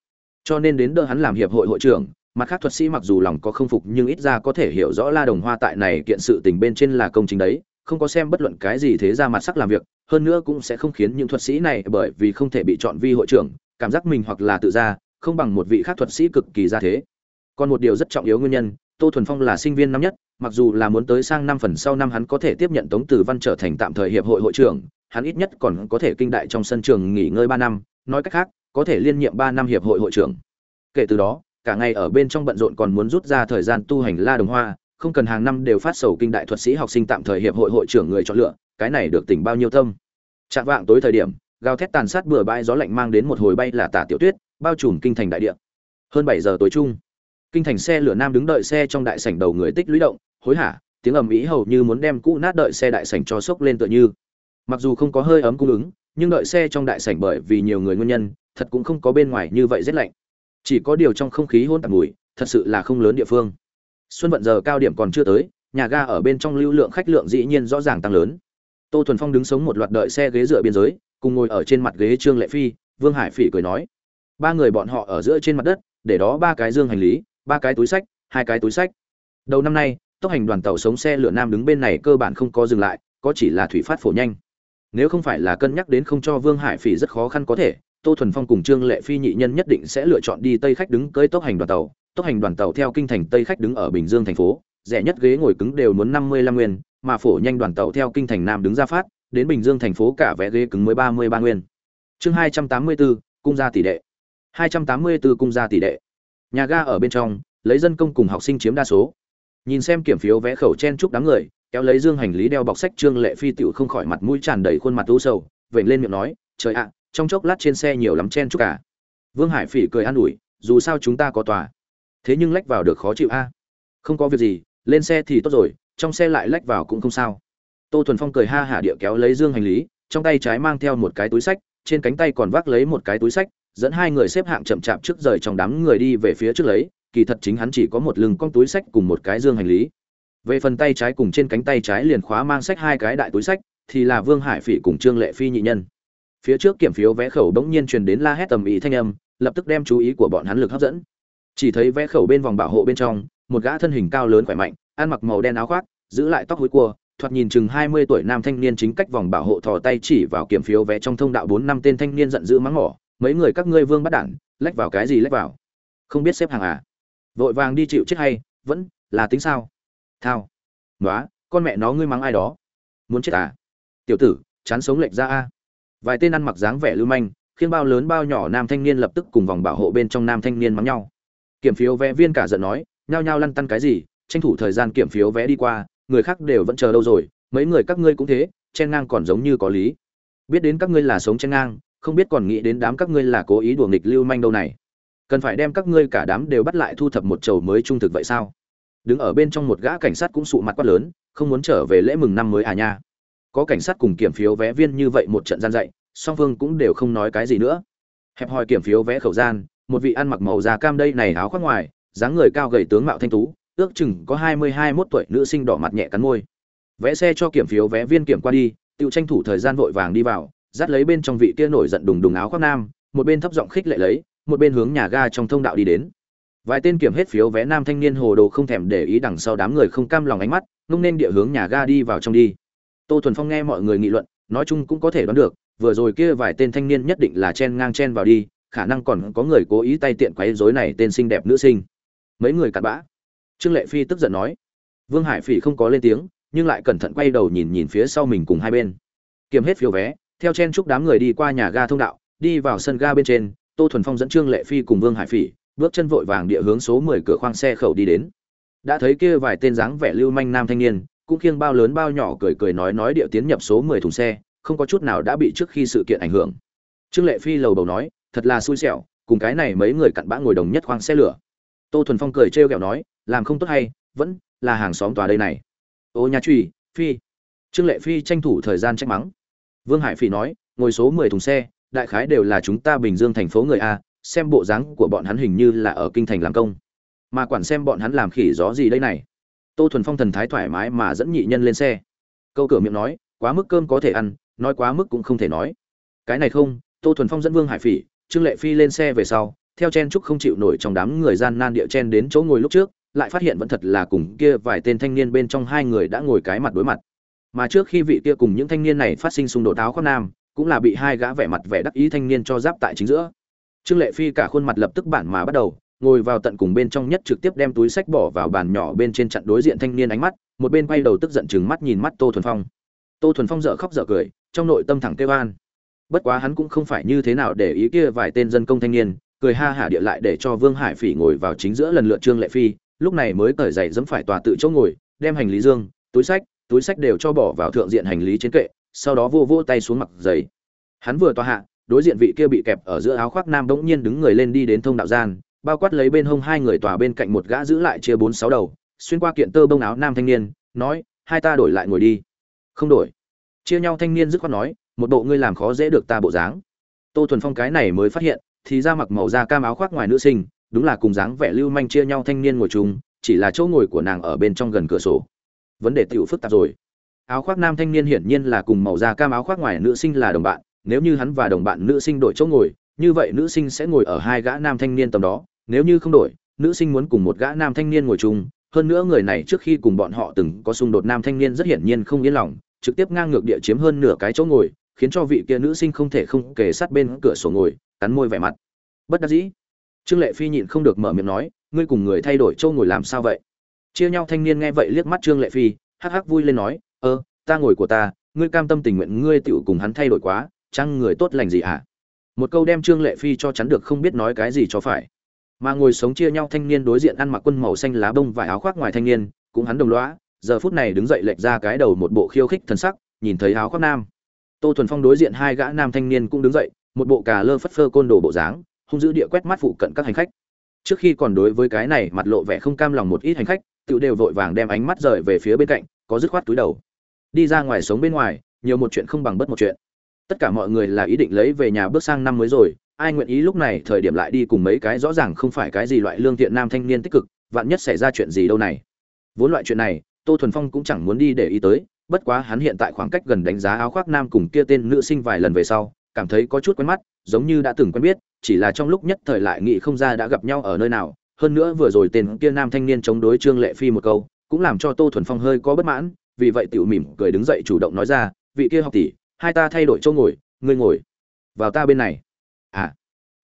Cho nên đến đỡ hắn làm hiệp hội hội trưởng, mặt khác thuật sĩ mặc dù lòng có không phục nhưng ít ra có thể hiểu rõ la đồng hoa tại này kiện sự tình bên trên là công trình đấy, không có xem bất luận cái gì thế ra mặt sắc làm việc hơn nữa cũng sẽ không khiến những thuật sĩ này bởi vì không thể bị chọn vi hội trưởng, cảm giác mình hoặc là tự ra không bằng một vị khác thuật sĩ cực kỳ ra thế. Còn một điều rất trọng yếu nguyên nhân, tô thuần phong là sinh viên năm nhất, mặc dù là muốn tới sang năm phần sau năm hắn có thể tiếp nhận tống tử văn trở thành tạm thời hiệp hội hội trưởng, hắn ít nhất còn có thể kinh đại trong sân trường nghỉ ngơi ba năm, nói cách khác, có thể liên nhiệm ba năm hiệp hội hội trưởng. Kể từ đó, cả ngày ở bên trong bận rộn còn muốn rút ra thời gian tu hành la đồng hoa, không cần hàng năm đều phát sầu kinh đại thuật sĩ học sinh tạm thời hiệp hội hội trưởng người chọn lựa cái này được tỉnh bao nhiêu tâm. Chạm vạng tối thời điểm, gào thét tàn sát bừa bãi gió lạnh mang đến một hồi bay là tả tiểu tuyết, bao trùm kinh thành đại địa. Hơn bảy giờ tối chung, kinh thành xe lửa nam đứng đợi xe trong đại sảnh đầu người tích lũy động, hối hả, tiếng ầm ĩ hầu như muốn đem cũ nát đợi xe đại sảnh cho sốc lên tựa như. Mặc dù không có hơi ấm cung ứng, nhưng đợi xe trong đại sảnh bởi vì nhiều người nguyên nhân, thật cũng không có bên ngoài như vậy rét lạnh. Chỉ có điều trong không khí hôn tạp mùi, thật sự là không lớn địa phương. Xuân vận giờ cao điểm còn chưa tới, nhà ga ở bên trong lưu lượng khách lượng dĩ nhiên rõ ràng tăng lớn tô thuần phong đứng sống một loạt đợi xe ghế dựa biên giới, cùng ngồi ở trên mặt ghế trương lệ phi, vương hải phỉ cười nói, ba người bọn họ ở giữa trên mặt đất, để đó ba cái dương hành lý, ba cái túi sách, hai cái túi sách. Đầu năm nay, tốc hành đoàn tàu sống xe lửa nam đứng bên này cơ bản không có dừng lại, có chỉ là thủy phát phổ nhanh. Nếu không phải là cân nhắc đến không cho vương hải phỉ rất khó khăn có thể, tô thuần phong cùng trương lệ phi nhị nhân nhất định sẽ lựa chọn đi tây khách đứng cưới tốc hành đoàn tàu. Tốc hành đoàn tàu theo kinh thành tây khách đứng ở bình dương thành phố, rẻ nhất ghế ngồi cứng đều muốn năm mươi lăm nguyên mà phổ nhanh đoàn tàu theo kinh thành nam đứng ra phát, đến bình dương thành phố cả vé ghế cứng mới ba mươi ba nguyên. Chương hai trăm tám mươi bốn cung gia tỷ đệ. hai trăm tám mươi bốn cung gia tỷ đệ. Nhà ga ở bên trong, lấy dân công cùng học sinh chiếm đa số. Nhìn xem kiểm phiếu vé khẩu chen chúc đám người, kéo lấy dương hành lý đeo bọc sách trương lệ phi tiểu không khỏi mặt mũi tràn đầy khuôn mặt u sầu, vểnh lên miệng nói, trời ạ, trong chốc lát trên xe nhiều lắm chen chúc cả vương hải phỉ cười an ủi, dù sao chúng ta có tòa. Thế nhưng lách vào được khó chịu a. Không có việc gì, lên xe thì tốt rồi trong xe lại lách vào cũng không sao. Tô thuần phong cười ha hả địa kéo lấy dương hành lý, trong tay trái mang theo một cái túi sách, trên cánh tay còn vác lấy một cái túi sách, dẫn hai người xếp hạng chậm chạp trước rời trong đám người đi về phía trước lấy, kỳ thật chính hắn chỉ có một lưng con túi sách cùng một cái dương hành lý. Về phần tay trái cùng trên cánh tay trái liền khóa mang sách hai cái đại túi sách, thì là vương hải phỉ cùng trương lệ phi nhị nhân. Phía trước kiểm phiếu vé khẩu bỗng nhiên truyền đến la hét tầm ý thanh âm, lập tức đem chú ý của bọn hắn lực hấp dẫn. Chỉ thấy vé khẩu bên vòng bảo hộ bên trong, một gã thân hình cao lớn khỏe mạnh ăn mặc màu đen áo khoác, giữ lại tóc hối cua, thoạt nhìn chừng hai mươi tuổi nam thanh niên chính cách vòng bảo hộ thò tay chỉ vào kiểm phiếu vé trong thông đạo bốn năm tên thanh niên giận dữ mắng mỏ, mấy người các ngươi vương bắt đản, lách vào cái gì lách vào? Không biết xếp hàng à? Vội vàng đi chịu chết hay, vẫn là tính sao? Thao. Nói con mẹ nó ngươi mắng ai đó? Muốn chết à? Tiểu tử, chán sống lệch ra a. Vài tên ăn mặc dáng vẻ lưu manh khiến bao lớn bao nhỏ nam thanh niên lập tức cùng vòng bảo hộ bên trong nam thanh niên mắng nhau. Kiểm phiếu vé viên cả giận nói, nhao nhao lăn tăn cái gì? Tranh thủ thời gian kiểm phiếu vé đi qua, người khác đều vẫn chờ đâu rồi, mấy người các ngươi cũng thế, chen ngang còn giống như có lý. Biết đến các ngươi là sống chen ngang, không biết còn nghĩ đến đám các ngươi là cố ý đùa nghịch lưu manh đâu này. Cần phải đem các ngươi cả đám đều bắt lại thu thập một chầu mới trung thực vậy sao? Đứng ở bên trong một gã cảnh sát cũng sụ mặt quát lớn, không muốn trở về lễ mừng năm mới à nha. Có cảnh sát cùng kiểm phiếu vé viên như vậy một trận gian dạy, song phương cũng đều không nói cái gì nữa. Hẹp hòi kiểm phiếu vé khẩu gian, một vị ăn mặc màu da cam đây này áo khoác ngoài, dáng người cao gầy tướng mạo thanh tú ước chừng có hai mươi hai mốt tuổi nữ sinh đỏ mặt nhẹ cắn môi. Vẽ xe cho kiểm phiếu vé viên kiểm qua đi tự tranh thủ thời gian vội vàng đi vào, dắt lấy bên trong vị kia nổi giận đùng đùng áo khoác nam, một bên thấp giọng khích lệ lấy, một bên hướng nhà ga trong thông đạo đi đến. Vài tên kiểm hết phiếu vé nam thanh niên hồ đồ không thèm để ý đằng sau đám người không cam lòng ánh mắt, ngông nên địa hướng nhà ga đi vào trong đi. Tô thuần phong nghe mọi người nghị luận, nói chung cũng có thể đoán được, vừa rồi kia vài tên thanh niên nhất định là chen ngang chen vào đi, khả năng còn có người cố ý tay tiện quấy rối này tên xinh đẹp nữ sinh. Mấy người cặn bã trương lệ phi tức giận nói. Vương hải phỉ không có lên tiếng, nhưng lại cẩn thận quay đầu nhìn nhìn phía sau mình cùng hai bên. Kiềm hết phiếu vé, theo chen chúc đám người đi qua nhà ga thông đạo, đi vào sân ga bên trên, tô thuần phong dẫn trương lệ phi cùng vương hải phỉ, bước chân vội vàng địa hướng số mười cửa khoang xe khẩu đi đến. Đã thấy kia vài tên dáng vẻ lưu manh nam thanh niên, cũng khiêng bao lớn bao nhỏ cười cười nói nói địa tiến nhập số mười thùng xe, không có chút nào đã bị trước khi sự kiện ảnh hưởng. Trương lệ phi lầu bầu nói, thật là xui xẻo, cùng cái này mấy người cặn bã ngồi đồng nhất khoang xe lửa. Tô thuần phong cười trêu ghẹo nói làm không tốt hay, vẫn là hàng xóm tòa đây này. Ô nhà truy, phi. Trương lệ phi tranh thủ thời gian trách mắng. Vương hải phi nói, ngồi số mười thùng xe, đại khái đều là chúng ta bình dương thành phố người a, xem bộ dáng của bọn hắn hình như là ở kinh thành làm công. Mà quản xem bọn hắn làm khỉ gió gì đây này. Tô thuần phong thần thái thoải mái mà dẫn nhị nhân lên xe. Câu cửa miệng nói, quá mức cơm có thể ăn, nói quá mức cũng không thể nói. Cái này không, tô thuần phong dẫn vương hải phỉ, trương lệ phi lên xe về sau, theo chen trúc không chịu nổi trong đám người gian nan địa chen đến chỗ ngồi lúc trước lại phát hiện vẫn thật là cùng kia vài tên thanh niên bên trong hai người đã ngồi cái mặt đối mặt. Mà trước khi vị kia cùng những thanh niên này phát sinh xung đột áo khoác nam, cũng là bị hai gã vẻ mặt vẻ đắc ý thanh niên cho giáp tại chính giữa. Trương lệ phi cả khuôn mặt lập tức bản mà bắt đầu, ngồi vào tận cùng bên trong nhất trực tiếp đem túi sách bỏ vào bàn nhỏ bên trên chặn đối diện thanh niên ánh mắt, một bên quay đầu tức giận chừng mắt nhìn mắt tô thuần phong. Tô thuần phong dở khóc dở cười, trong nội tâm thẳng kêu an. Bất quá hắn cũng không phải như thế nào để ý kia vài tên dân công thanh niên, cười ha hả địa lại để cho vương hải phỉ ngồi vào chính giữa lần lượt trương lệ phi lúc này mới cởi giày dẫm phải tòa tự chỗ ngồi, đem hành lý dương, túi sách túi sách đều cho bỏ vào thượng diện hành lý trên kệ, sau đó vô vô tay xuống mặc giày. Hắn vừa tòa hạ, đối diện vị kia bị kẹp ở giữa áo khoác nam bỗng nhiên đứng người lên đi đến thông đạo gian, bao quát lấy bên hông hai người tòa bên cạnh một gã giữ lại chia bốn sáu đầu, xuyên qua kiện tơ bông áo nam thanh niên, nói, hai ta đổi lại ngồi đi. Không đổi. Chia nhau thanh niên dứt khoát nói, một bộ ngươi làm khó dễ được ta bộ dáng. Tô thuần phong cái này mới phát hiện, thì ra mặc màu da cam áo khoác ngoài nữ sinh đúng là cùng dáng vẻ lưu manh chia nhau thanh niên ngồi chung, chỉ là chỗ ngồi của nàng ở bên trong gần cửa sổ. Vấn đề tiểu phức tạp rồi. Áo khoác nam thanh niên hiển nhiên là cùng màu da cam áo khoác ngoài nữ sinh là đồng bạn, nếu như hắn và đồng bạn nữ sinh đổi chỗ ngồi, như vậy nữ sinh sẽ ngồi ở hai gã nam thanh niên tầm đó. Nếu như không đổi, nữ sinh muốn cùng một gã nam thanh niên ngồi chung, hơn nữa người này trước khi cùng bọn họ từng có xung đột nam thanh niên rất hiển nhiên không yên lòng, trực tiếp ngang ngược địa chiếm hơn nửa cái chỗ ngồi, khiến cho vị kia nữ sinh không thể không kề sát bên cửa sổ ngồi, cắn môi vẻ mặt. Bất đắc dĩ trương lệ phi nhịn không được mở miệng nói, ngươi cùng người thay đổi chỗ ngồi làm sao vậy? Chia nhau thanh niên nghe vậy liếc mắt trương lệ phi, hắc hắc vui lên nói, ơ, ta ngồi của ta, ngươi cam tâm tình nguyện ngươi tựu cùng hắn thay đổi quá, chăng người tốt lành gì hả? Một câu đem trương lệ phi cho chắn được không biết nói cái gì cho phải. Mà ngồi sống chia nhau thanh niên đối diện ăn mặc quân màu xanh lá bông vải áo khoác ngoài thanh niên, cũng hắn đồng loá, giờ phút này đứng dậy lệch ra cái đầu một bộ khiêu khích thần sắc, nhìn thấy áo khoác nam. Tô thuần phong đối diện hai gã nam thanh niên cũng đứng dậy, một bộ cà lơ phất phơ côn đồ bộ dáng hung dữ địa quét mắt phụ cận các hành khách. Trước khi còn đối với cái này mặt lộ vẻ không cam lòng một ít hành khách tự đều vội vàng đem ánh mắt rời về phía bên cạnh, có dứt khoát túi đầu. Đi ra ngoài sống bên ngoài, nhiều một chuyện không bằng bất một chuyện. Tất cả mọi người là ý định lấy về nhà bước sang năm mới rồi, ai nguyện ý lúc này thời điểm lại đi cùng mấy cái rõ ràng không phải cái gì loại lương thiện nam thanh niên tích cực, vạn nhất xảy ra chuyện gì đâu này. Vốn loại chuyện này, tô thuần phong cũng chẳng muốn đi để ý tới, bất quá hắn hiện tại khoảng cách gần đánh giá áo khoác nam cùng kia tên nữ sinh vài lần về sau, cảm thấy có chút quen mắt, giống như đã từng quen biết chỉ là trong lúc nhất thời lại nghĩ không ra đã gặp nhau ở nơi nào. Hơn nữa vừa rồi tên kia nam thanh niên chống đối trương lệ phi một câu, cũng làm cho tô thuần phong hơi có bất mãn, vì vậy tiểu mỉm cười đứng dậy chủ động nói ra, vị kia học tỷ, hai ta thay đổi chỗ ngồi, ngươi ngồi vào ta bên này. À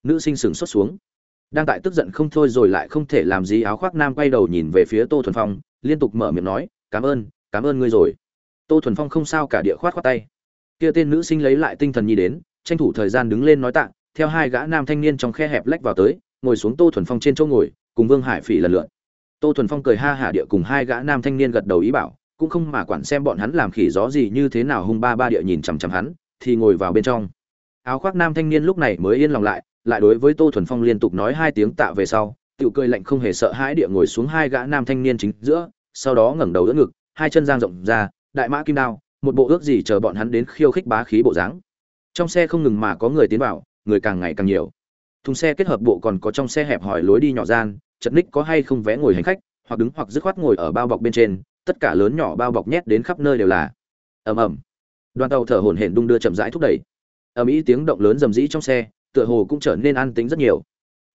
nữ sinh sửng xuất xuống. Đang tại tức giận không thôi rồi lại không thể làm gì, áo khoác nam quay đầu nhìn về phía tô thuần phong, liên tục mở miệng nói, cảm ơn cảm ơn ngươi rồi. Tô thuần phong không sao cả địa khoát khoát tay. Kia tên nữ sinh lấy lại tinh thần nhi đến, tranh thủ thời gian đứng lên nói tạ theo hai gã nam thanh niên trong khe hẹp lách vào tới, ngồi xuống tô thuần phong trên chỗ ngồi, cùng vương hải phỉ lần lượt. Tô thuần phong cười ha hả địa cùng hai gã nam thanh niên gật đầu ý bảo, cũng không mà quản xem bọn hắn làm khỉ gió gì như thế nào hung ba ba địa nhìn chằm chằm hắn, thì ngồi vào bên trong. Áo khoác nam thanh niên lúc này mới yên lòng lại lại đối với tô thuần phong liên tục nói hai tiếng tạ về sau tự cười lạnh không hề sợ hãi địa ngồi xuống hai gã nam thanh niên chính giữa, sau đó ngẩng đầu đỡ ngực, hai chân giang rộng ra, đại mã kim đao, một bộ ước gì chờ bọn hắn đến khiêu khích bá khí bộ dáng. Trong xe không ngừng mà có người tiến vào người càng ngày càng nhiều. Thùng xe kết hợp bộ còn có trong xe hẹp hỏi lối đi nhỏ gian, chật ních có hay không vé ngồi hành khách, hoặc đứng hoặc dứt khoát ngồi ở bao bọc bên trên, tất cả lớn nhỏ bao bọc nhét đến khắp nơi đều là. Ầm ầm. Đoàn tàu thở hổn hển đung đưa chậm rãi thúc đẩy. Ầm ĩ tiếng động lớn rầm rĩ trong xe, tựa hồ cũng trở nên an tĩnh rất nhiều.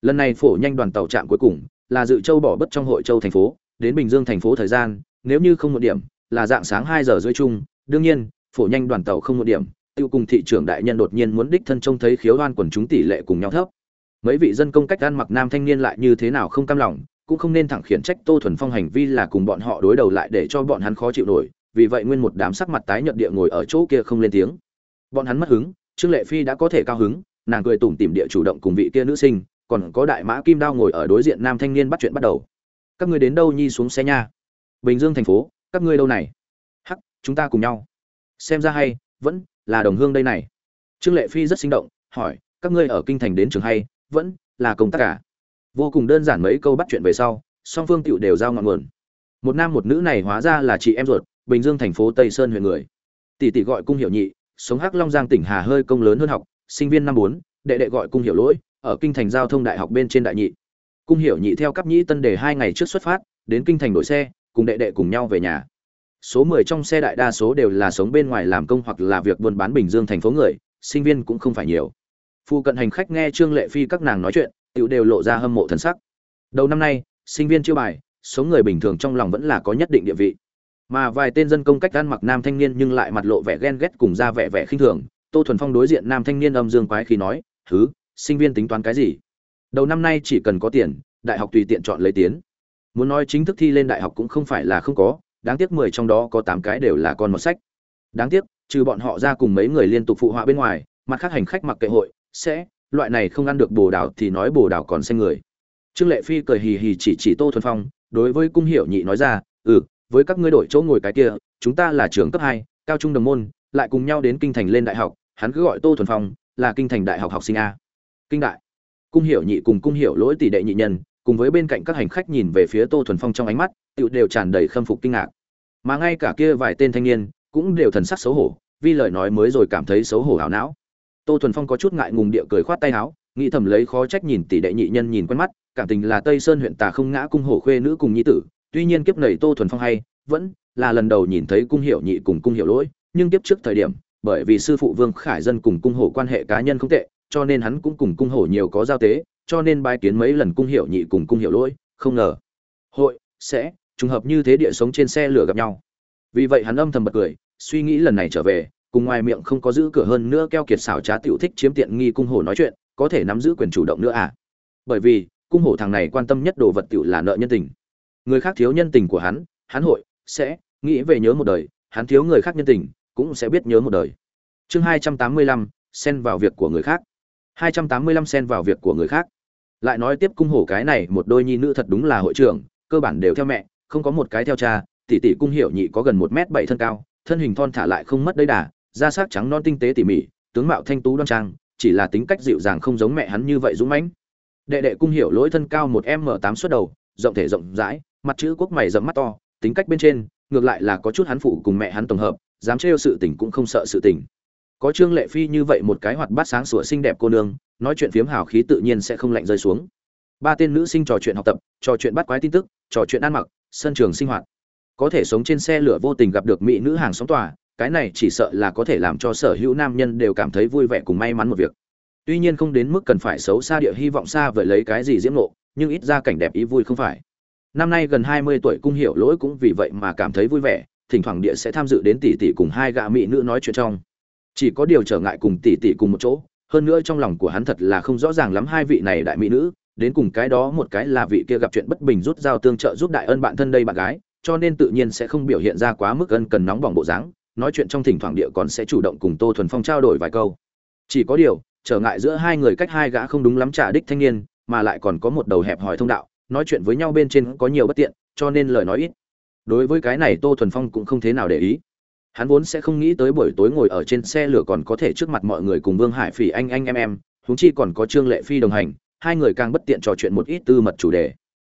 Lần này phổ nhanh đoàn tàu trạm cuối cùng, là dự châu bỏ bất trong hội châu thành phố, đến bình dương thành phố thời gian, nếu như không một điểm, là dạng sáng hai giờ rưỡi chung. Đương nhiên, phổ nhanh đoàn tàu không một điểm tiêu cùng thị trưởng đại nhân đột nhiên muốn đích thân trông thấy khiếu đoan quần chúng tỷ lệ cùng nhau thấp. Mấy vị dân công cách ăn mặc nam thanh niên lại như thế nào không cam lòng, cũng không nên thẳng khiển trách tô thuần phong hành vi là cùng bọn họ đối đầu lại để cho bọn hắn khó chịu nổi, vì vậy nguyên một đám sắc mặt tái nhợt địa ngồi ở chỗ kia không lên tiếng. Bọn hắn mất hứng, trương lệ phi đã có thể cao hứng, nàng cười tủm tỉm địa chủ động cùng vị kia nữ sinh, còn có đại mã kim đao ngồi ở đối diện nam thanh niên bắt chuyện bắt đầu. Các ngươi đến đâu nhi xuống xe nha? Bình dương thành phố, các ngươi đâu này? Hắc, chúng ta cùng nhau. Xem ra hay, vẫn là đồng hương đây này. Trương lệ phi rất sinh động, hỏi, các ngươi ở kinh thành đến trường hay, vẫn là công tác cả? Vô cùng đơn giản mấy câu bắt chuyện về sau, song phương tựu đều giao ngọn nguồn. Một nam một nữ này hóa ra là chị em ruột, bình dương thành phố tây sơn huyện người. Tỷ tỷ gọi cung hiệu nhị, sống hắc long giang tỉnh hà hơi công lớn hơn học, sinh viên năm bốn, đệ đệ gọi cung hiệu lỗi, ở kinh thành giao thông đại học bên trên đại nhị. Cung hiệu nhị theo cấp nhĩ tân đề hai ngày trước xuất phát, đến kinh thành đổi xe, cùng đệ đệ cùng nhau về nhà số mười trong xe đại đa số đều là sống bên ngoài làm công hoặc là việc buôn bán bình dương thành phố người, sinh viên cũng không phải nhiều. Phu cận hành khách nghe trương lệ phi các nàng nói chuyện tự đều lộ ra hâm mộ thần sắc. Đầu năm nay, sinh viên chiêu bài, số người bình thường trong lòng vẫn là có nhất định địa vị. Mà vài tên dân công cách ăn mặc nam thanh niên nhưng lại mặt lộ vẻ ghen ghét cùng ra vẻ vẻ khinh thường. Tô thuần phong đối diện nam thanh niên âm dương quái khi nói thứ sinh viên tính toán cái gì? Đầu năm nay chỉ cần có tiền, đại học tùy tiện chọn lấy tiến. Muốn nói chính thức thi lên đại học cũng không phải là không có đáng tiếc mười trong đó có tám cái đều là con một sách. Đáng tiếc, trừ bọn họ ra cùng mấy người liên tục phụ họa bên ngoài, mặt khác hành khách mặc kệ hội, sẽ, loại này không ăn được bồ đào thì nói bồ đào còn xanh người. Trương lệ phi cười hì hì chỉ chỉ tô thuần phong, đối với cung hiểu nhị nói ra ừ với các ngươi đổi chỗ ngồi cái kia, chúng ta là trường cấp hai, cao trung đồng môn, lại cùng nhau đến kinh thành lên đại học, hắn cứ gọi tô thuần phong là kinh thành đại học học sinh a. Kinh đại. Cung hiểu nhị cùng cung hiểu lỗi tỷ đệ nhị nhân, cùng với bên cạnh các hành khách nhìn về phía tô thuần phong trong ánh mắt tựu đều tràn đầy khâm phục kinh ngạc. Mà ngay cả kia vài tên thanh niên cũng đều thần sắc xấu hổ, vì lời nói mới rồi cảm thấy xấu hổ ảo não. Tô thuần phong có chút ngại ngùng địa cười khoát tay áo, nghĩ thầm lấy khó trách nhìn tỷ đệ nhị nhân nhìn quen mắt, cảm tình là tây sơn huyện tà không ngã cung hổ khuê nữ cùng nhi tử, tuy nhiên kiếp này tô thuần phong hay, vẫn là lần đầu nhìn thấy cung hiệu nhị cùng cung hiệu lỗi, nhưng kiếp trước thời điểm, bởi vì sư phụ vương khải dân cùng cung hổ quan hệ cá nhân không tệ, cho nên hắn cũng cùng cung hổ nhiều có giao tế, cho nên bài kiến mấy lần cung hiệu nhị cùng cung hiệu lỗi, không ngờ, hội sẽ trùng hợp như thế địa sống trên xe lửa gặp nhau. Vì vậy hắn âm thầm bật cười, suy nghĩ lần này trở về, cùng ngoài miệng không có giữ cửa hơn nữa keo kiệt xảo trá tiểu thích chiếm tiện nghi cung hổ nói chuyện, có thể nắm giữ quyền chủ động nữa à? Bởi vì, cung hổ thằng này quan tâm nhất đồ vật tiểu là nợ nhân tình. Người khác thiếu nhân tình của hắn hắn hội, sẽ nghĩ về nhớ một đời, hắn thiếu người khác nhân tình, cũng sẽ biết nhớ một đời. Chương hai trăm tám mươi lăm, xen vào việc của người khác. hai trăm tám mươi lăm xen vào việc của người khác. Lại nói tiếp cung hổ cái này, một đôi nhi nữ thật đúng là hội trưởng, cơ bản đều theo mẹ không có một cái theo cha, tỷ tỷ cung hiểu nhị có gần một m bảy thân cao, thân hình thon thả lại không mất đấy đà, da sắc trắng non tinh tế tỉ mỉ, tướng mạo thanh tú đoan trang, chỉ là tính cách dịu dàng không giống mẹ hắn như vậy dũng mãnh. Đệ đệ cung hiểu lỗi thân cao một m tám suất đầu, rộng thể rộng rãi, mặt chữ quốc mày rậm mắt to, tính cách bên trên, ngược lại là có chút hắn phụ cùng mẹ hắn tổng hợp, dám trêu sự tình cũng không sợ sự tình. Có trương lệ phi như vậy một cái hoạt bát sáng sủa xinh đẹp cô nương, nói chuyện phiếm hào khí tự nhiên sẽ không lạnh rơi xuống. Ba tên nữ sinh trò chuyện học tập, trò chuyện bắt quái tin tức, trò chuyện ăn mặc sân trường sinh hoạt. Có thể sống trên xe lửa vô tình gặp được mỹ nữ hàng xóm tòa, cái này chỉ sợ là có thể làm cho sở hữu nam nhân đều cảm thấy vui vẻ cùng may mắn một việc. Tuy nhiên không đến mức cần phải xấu xa địa hy vọng xa vời lấy cái gì diễm nộ nhưng ít ra cảnh đẹp ý vui không phải. Năm nay gần hai mươi tuổi cung hiểu lỗi cũng vì vậy mà cảm thấy vui vẻ, thỉnh thoảng địa sẽ tham dự đến tỷ tỷ cùng hai gã mỹ nữ nói chuyện trong. Chỉ có điều trở ngại cùng tỷ tỷ cùng một chỗ, hơn nữa trong lòng của hắn thật là không rõ ràng lắm hai vị này đại mỹ nữ đến cùng cái đó một cái là vị kia gặp chuyện bất bình rút dao tương trợ giúp đại ân bạn thân đây bạn gái, cho nên tự nhiên sẽ không biểu hiện ra quá mức ân cần nóng bỏng bộ dáng, nói chuyện trong thỉnh thoảng địa còn sẽ chủ động cùng tô thuần phong trao đổi vài câu. Chỉ có điều, trở ngại giữa hai người cách hai gã không đúng lắm trả đích thanh niên, mà lại còn có một đầu hẹp hỏi thông đạo, nói chuyện với nhau bên trên có nhiều bất tiện, cho nên lời nói ít. Đối với cái này tô thuần phong cũng không thế nào để ý. Hắn vốn sẽ không nghĩ tới buổi tối ngồi ở trên xe lửa còn có thể trước mặt mọi người cùng vương hải phỉ anh anh em em, huống chi còn có trương lệ phi đồng hành hai người càng bất tiện trò chuyện một ít tư mật chủ đề.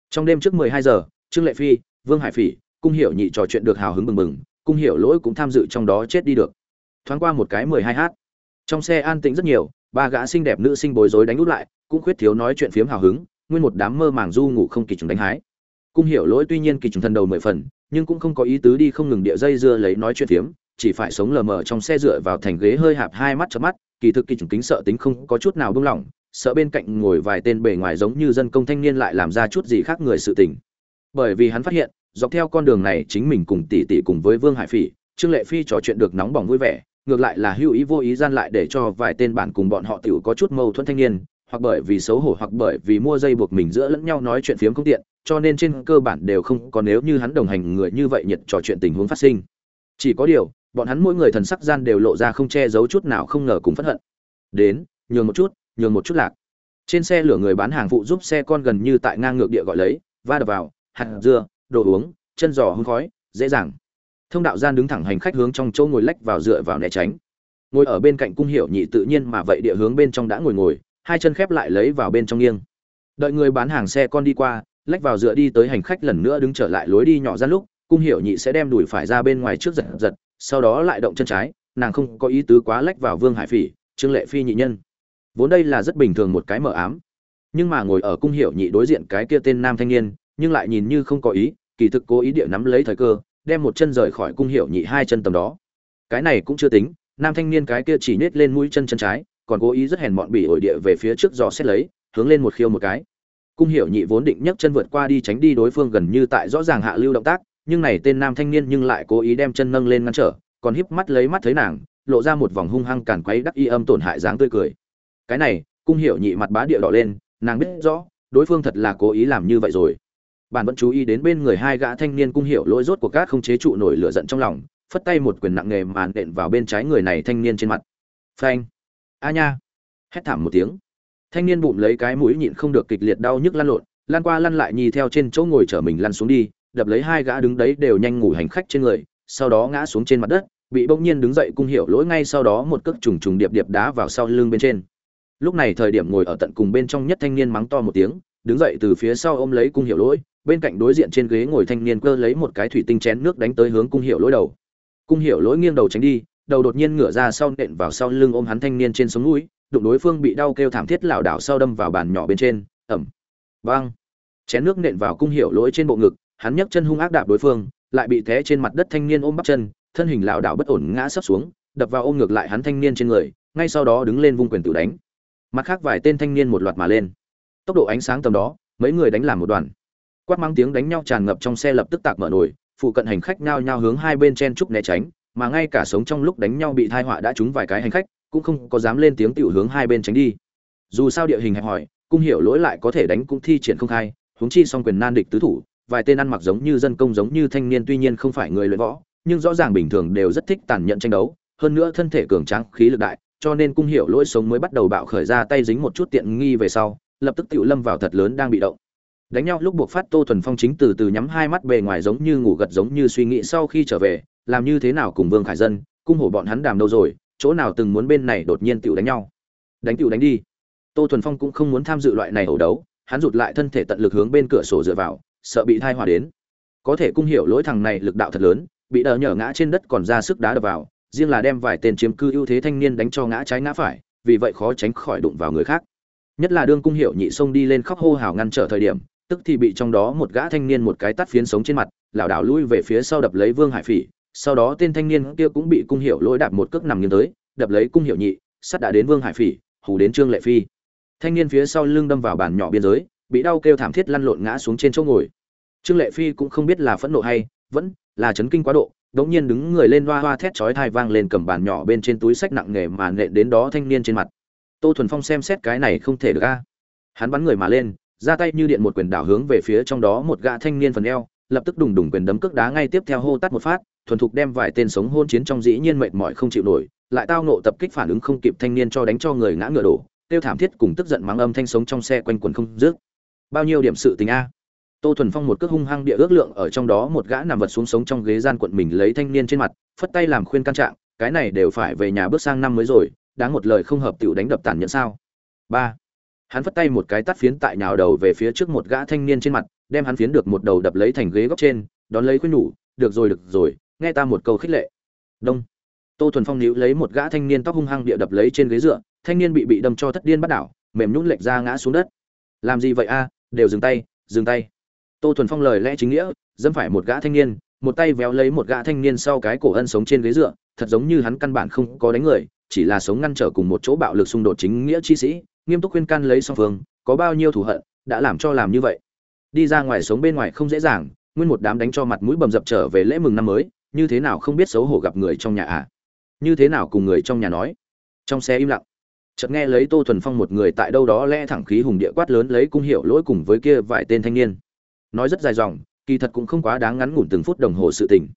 Trong đêm trước mười hai giờ, trương lệ phi, vương hải phỉ, cung hiểu nhị trò chuyện được hào hứng bừng bừng, cung hiểu lỗi cũng tham dự trong đó chết đi được. Thoáng qua một cái mười hai h trong xe an tĩnh rất nhiều, ba gã xinh đẹp nữ sinh bối rối đánh út lại, cũng khuyết thiếu nói chuyện phiếm hào hứng, nguyên một đám mơ màng du ngủ không kỳ trùng đánh hái. Cung hiểu lỗi tuy nhiên kỳ trùng thân đầu mười phần, nhưng cũng không có ý tứ đi không ngừng địa dây dưa lấy nói chuyện phiếm, chỉ phải sống lờ mờ trong xe dựa vào thành ghế hơi hạp hai mắt chớp mắt, kỳ thực kỳ trùng kính sợ tính không có chút nào buông lỏng sợ bên cạnh ngồi vài tên bề ngoài giống như dân công thanh niên lại làm ra chút gì khác người sự tình. Bởi vì hắn phát hiện, dọc theo con đường này chính mình cùng tỷ tỷ cùng với vương hải phỉ, trương lệ phi trò chuyện được nóng bỏng vui vẻ, ngược lại là hữu ý vô ý gian lại để cho vài tên bản cùng bọn họ tiểu có chút mâu thuẫn thanh niên, hoặc bởi vì xấu hổ hoặc bởi vì mua dây buộc mình giữa lẫn nhau nói chuyện phiếm không tiện, cho nên trên cơ bản đều không có nếu như hắn đồng hành người như vậy nhiệt trò chuyện tình huống phát sinh. Chỉ có điều, bọn hắn mỗi người thần sắc gian đều lộ ra không che giấu chút nào không ngờ cùng phẫn hận. Đến, nhường một chút nhường một chút lạc. Trên xe lửa người bán hàng phụ giúp xe con gần như tại ngang ngược địa gọi lấy, va đập vào, hạt dưa, đồ uống, chân giò hương khói, dễ dàng. Thông đạo gian đứng thẳng hành khách hướng trong chỗ ngồi lách vào dựa vào né tránh. Ngồi ở bên cạnh cung hiệu nhị tự nhiên mà vậy địa hướng bên trong đã ngồi ngồi, hai chân khép lại lấy vào bên trong nghiêng. Đợi người bán hàng xe con đi qua, lách vào dựa đi tới hành khách lần nữa đứng trở lại lối đi nhỏ ra lúc, cung hiệu nhị sẽ đem đùi phải ra bên ngoài trước giật giật, sau đó lại động chân trái, nàng không có ý tứ quá lách vào vương hải phỉ, trương lệ phi nhị nhân vốn đây là rất bình thường một cái mờ ám. Nhưng mà ngồi ở cung hiệu nhị đối diện cái kia tên nam thanh niên, nhưng lại nhìn như không có ý, kỳ thực cố ý địa nắm lấy thời cơ, đem một chân rời khỏi cung hiệu nhị hai chân tầm đó. Cái này cũng chưa tính, nam thanh niên cái kia chỉ nết lên mũi chân chân trái, còn cố ý rất hèn mọn bỉ ổi địa về phía trước dò xét lấy, hướng lên một khiêu một cái. Cung hiệu nhị vốn định nhấc chân vượt qua đi tránh đi đối phương gần như tại rõ ràng hạ lưu động tác, nhưng này tên nam thanh niên nhưng lại cố ý đem chân nâng lên ngăn trở, còn híp mắt lấy mắt thấy nàng, lộ ra một vòng hung hăng càn quấy đắc y âm tổn hại dáng tươi cười cái này, cung hiểu nhị mặt bá địa đỏ lên, nàng biết rõ, đối phương thật là cố ý làm như vậy rồi. Bạn vẫn chú ý đến bên người hai gã thanh niên cung hiểu lỗi rốt của cát không chế trụ nổi lửa giận trong lòng, phất tay một quyền nặng nghề màn đện vào bên trái người này thanh niên trên mặt. Phanh. A nha. Hét thảm một tiếng. Thanh niên bụng lấy cái mũi nhịn không được kịch liệt đau nhức lăn lộn lan qua lăn lại nhì theo trên chỗ ngồi chở mình lăn xuống đi, đập lấy hai gã đứng đấy đều nhanh ngủ hành khách trên người, sau đó ngã xuống trên mặt đất, bị bỗng nhiên đứng dậy cung hiểu lỗi ngay sau đó một cước trùng trùng điệp điệp đá vào sau lưng bên trên lúc này thời điểm ngồi ở tận cùng bên trong nhất thanh niên mắng to một tiếng, đứng dậy từ phía sau ôm lấy cung hiểu lỗi, bên cạnh đối diện trên ghế ngồi thanh niên cơ lấy một cái thủy tinh chén nước đánh tới hướng cung hiểu lỗi đầu. Cung hiểu lỗi nghiêng đầu tránh đi, đầu đột nhiên ngửa ra sau nện vào sau lưng ôm hắn thanh niên trên sống mũi đụng đối phương bị đau kêu thảm thiết lảo đảo sau đâm vào bàn nhỏ bên trên ẩm vang. Chén nước nện vào cung hiểu lỗi trên bộ ngực, hắn nhấc chân hung ác đạp đối phương, lại bị té trên mặt đất thanh niên ôm bắp chân, thân hình lảo đảo bất ổn ngã sấp xuống, đập vào ôm ngược lại hắn thanh niên trên người, ngay sau đó đứng lên vung quyền tự đánh mặt khác vài tên thanh niên một loạt mà lên. Tốc độ ánh sáng tầm đó, mấy người đánh làm một đoàn. Quát mang tiếng đánh nhau tràn ngập trong xe lập tức tạc mở nổi phụ cận hành khách nhao nhao hướng hai bên chen trúc né tránh, mà ngay cả sống trong lúc đánh nhau bị thai họa đã trúng vài cái hành khách, cũng không có dám lên tiếng tiểu hướng hai bên tránh đi. Dù sao địa hình hẹp hòi, cung hiểu lỗi lại có thể đánh cũng thi triển không khai, huống chi song quyền nan địch tứ thủ, vài tên ăn mặc giống như dân công giống như thanh niên tuy nhiên không phải người luyện võ, nhưng rõ ràng bình thường đều rất thích tàn nhẫn tranh đấu, hơn nữa thân thể cường tráng, khí lực đại cho nên cung hiểu lỗi sống mới bắt đầu bạo khởi ra tay dính một chút tiện nghi về sau, lập tức tiểu lâm vào thật lớn đang bị động. Đánh nhau lúc buộc phát tô thuần phong chính từ từ nhắm hai mắt bề ngoài giống như ngủ gật giống như suy nghĩ sau khi trở về, làm như thế nào cùng vương khải dân, cung hổ bọn hắn đàm đâu rồi, chỗ nào từng muốn bên này đột nhiên tiểu đánh nhau. Đánh tiểu đánh đi. Tô thuần phong cũng không muốn tham dự loại này ẩu đấu, hắn rụt lại thân thể tận lực hướng bên cửa sổ dựa vào, sợ bị thai hòa đến. Có thể cung hiểu lỗi thằng này lực đạo thật lớn, bị đờ nhở ngã trên đất còn ra sức đá đập vào riêng là đem vài tên chiếm cư ưu thế thanh niên đánh cho ngã trái ngã phải, vì vậy khó tránh khỏi đụng vào người khác. Nhất là đương cung hiệu nhị xông đi lên khóc hô hào ngăn trở thời điểm, tức thì bị trong đó một gã thanh niên một cái tắt phiến sống trên mặt, lảo đảo lui về phía sau đập lấy vương hải phỉ, sau đó tên thanh niên kia cũng bị cung hiệu lỗi đạp một cước nằm nghiêng tới, đập lấy cung hiệu nhị, sắt đã đến vương hải phỉ, hù đến trương lệ phi. Thanh niên phía sau lưng đâm vào bàn nhỏ biên giới, bị đau kêu thảm thiết lăn lộn ngã xuống trên chỗ ngồi. Trương lệ phi cũng không biết là phẫn nộ hay vẫn là chấn kinh quá độ đống nhiên đứng người lên hoa hoa thét chói thai vang lên cầm bàn nhỏ bên trên túi sách nặng nghề mà nện đến đó thanh niên trên mặt. Tô thuần phong xem xét cái này không thể được a. À. Hắn bắn người mà lên, ra tay như điện một quyền đảo hướng về phía trong đó một gã thanh niên phần eo, lập tức đùng đùng quyền đấm cước đá ngay tiếp theo hô tắt một phát, thuần thục đem vài tên sống hôn chiến trong dĩ nhiên mệt mỏi không chịu nổi, lại tao nộ tập kích phản ứng không kịp thanh niên cho đánh cho người ngã ngựa đổ, tiêu thảm thiết cùng tức giận mắng âm thanh sống trong xe quanh quần không dứt. Bao nhiêu điểm sự tình a tô thuần phong một cước hung hăng địa ước lượng ở trong đó một gã nằm vật xuống sống trong ghế gian quận mình lấy thanh niên trên mặt, phất tay làm khuyên can trạng, cái này đều phải về nhà bước sang năm mới rồi, đáng một lời không hợp tiểu đánh đập tàn nhẫn sao. Ba. Hắn phất tay một cái tắt phiến tại nhào đầu về phía trước một gã thanh niên trên mặt, đem hắn phiến được một đầu đập lấy thành ghế góc trên, đón lấy khuyên nhủ, được rồi được rồi, nghe ta một câu khích lệ. Đông. Tô thuần phong níu lấy một gã thanh niên tóc hung hăng địa đập lấy trên ghế dựa, thanh niên bị bị đâm cho thất điên bắt đảo, mềm nhún lệch ra ngã xuống đất. Làm gì vậy a? Đều dừng tay dừng tay tô thuần phong lời lẽ chính nghĩa, dẫm phải một gã thanh niên, một tay véo lấy một gã thanh niên sau cái cổ ân sống trên ghế dựa, thật giống như hắn căn bản không có đánh người, chỉ là sống ngăn trở cùng một chỗ bạo lực xung đột chính nghĩa chi sĩ, nghiêm túc khuyên can lấy song phương, có bao nhiêu thù hận, đã làm cho làm như vậy. Đi ra ngoài sống bên ngoài không dễ dàng, nguyên một đám đánh cho mặt mũi bầm dập trở về lễ mừng năm mới, như thế nào không biết xấu hổ gặp người trong nhà à? Như thế nào cùng người trong nhà nói? Trong xe im lặng, chợt nghe lấy tô thuần phong một người tại đâu đó lẽ thẳng khí hùng địa quát lớn lấy cung hiệu lỗi cùng với kia vài tên thanh niên nói rất dài dòng, kỳ thật cũng không quá đáng ngắn ngủn từng phút đồng hồ sự tình.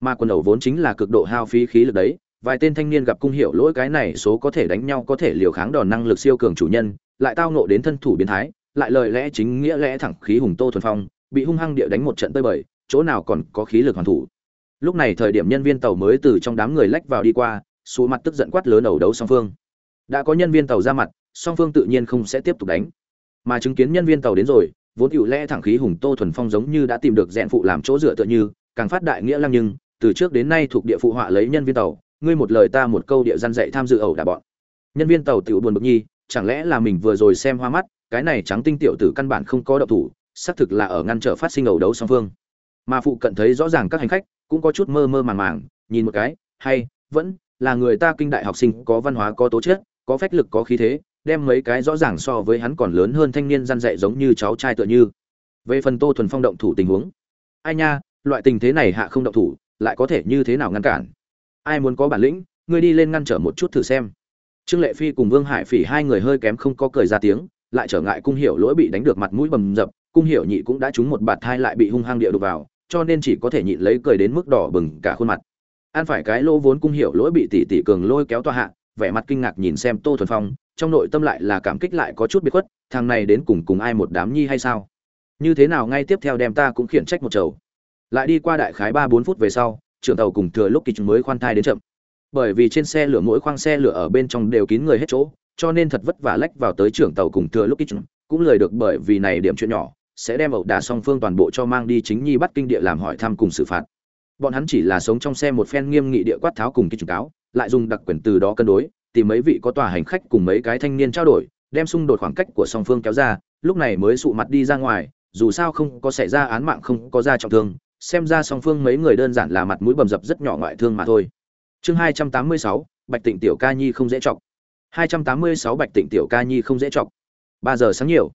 Mà quần đầu vốn chính là cực độ hao phí khí lực đấy, vài tên thanh niên gặp cung hiệu lỗi cái này số có thể đánh nhau có thể liều kháng đòn năng lực siêu cường chủ nhân, lại tao nộ đến thân thủ biến thái, lại lời lẽ chính nghĩa lẽ thẳng khí hùng tô thuần phong, bị hung hăng địa đánh một trận tơi bời, chỗ nào còn có khí lực hoàn thủ. Lúc này thời điểm nhân viên tàu mới từ trong đám người lách vào đi qua số mặt tức giận quát lớn đầu đấu song phương. Đã có nhân viên tàu ra mặt, song phương tự nhiên không sẽ tiếp tục đánh. Mà chứng kiến nhân viên tàu đến rồi vốn hữu lẽ thẳng khí hùng tô thuần phong giống như đã tìm được dẹn phụ làm chỗ dựa tựa như, càng phát đại nghĩa lăng nhưng, từ trước đến nay thuộc địa phụ họa lấy nhân viên tàu, ngươi một lời ta một câu địa gian dạy tham dự ẩu đả bọn. Nhân viên tàu tiểu buồn bực nhi, chẳng lẽ là mình vừa rồi xem hoa mắt, cái này trắng tinh tiểu tử căn bản không có động thủ, xác thực là ở ngăn trở phát sinh ẩu đấu song phương. Mà phụ cận thấy rõ ràng các hành khách, cũng có chút mơ mơ màng màng, nhìn một cái, hay, vẫn là người ta kinh đại học sinh, có văn hóa, có tố chất, có phách lực, có khí thế đem mấy cái rõ ràng so với hắn còn lớn hơn thanh niên răn dạy giống như cháu trai tựa như. Về phần tô thuần phong động thủ tình huống. Ai nha, loại tình thế này hạ không động thủ, lại có thể như thế nào ngăn cản? Ai muốn có bản lĩnh, ngươi đi lên ngăn trở một chút thử xem. Trương lệ phi cùng vương hải phỉ hai người hơi kém không có cười ra tiếng, lại trở ngại cung hiểu lỗi bị đánh được mặt mũi bầm dập, cung hiểu nhị cũng đã trúng một bạt thai lại bị hung hăng địa đục vào, cho nên chỉ có thể nhịn lấy cười đến mức đỏ bừng cả khuôn mặt. An phải cái lô vốn cung hiểu lỗi bị tỷ tỷ cường lôi kéo toa hạ, vẻ mặt kinh ngạc nhìn xem tô thuần phong trong nội tâm lại là cảm kích lại có chút biệt khuất, thằng này đến cùng cùng ai một đám nhi hay sao? Như thế nào ngay tiếp theo đem ta cũng khiển trách một chầu. Lại đi qua đại khái ba bốn phút về sau, trưởng tàu cùng thừa lúc kỳ chúng mới khoan thai đến chậm. Bởi vì trên xe lửa mỗi khoang xe lửa ở bên trong đều kín người hết chỗ, cho nên thật vất vả lách vào tới trưởng tàu cùng thừa lúc kỳ chúng, cũng lời được bởi vì này điểm chuyện nhỏ, sẽ đem ẩu đả song phương toàn bộ cho mang đi chính nhi bắt kinh địa làm hỏi thăm cùng xử phạt. Bọn hắn chỉ là sống trong xe một phen nghiêm nghị địa quát tháo cùng kỳ chủ cáo, lại dùng đặc quyền từ đó cân đối tìm mấy vị có tòa hành khách cùng mấy cái thanh niên trao đổi, đem xung đột khoảng cách của song phương kéo ra, lúc này mới sụ mặt đi ra ngoài, dù sao không có xảy ra án mạng không có ra trọng thương, xem ra song phương mấy người đơn giản là mặt mũi bầm dập rất nhỏ ngoại thương mà thôi. Chương hai trăm tám mươi sáu, bạch tịnh tiểu ca nhi không dễ chọc. Hai trăm tám mươi sáu, bạch tịnh tiểu ca nhi không dễ chọc. Ba giờ sáng nhiều,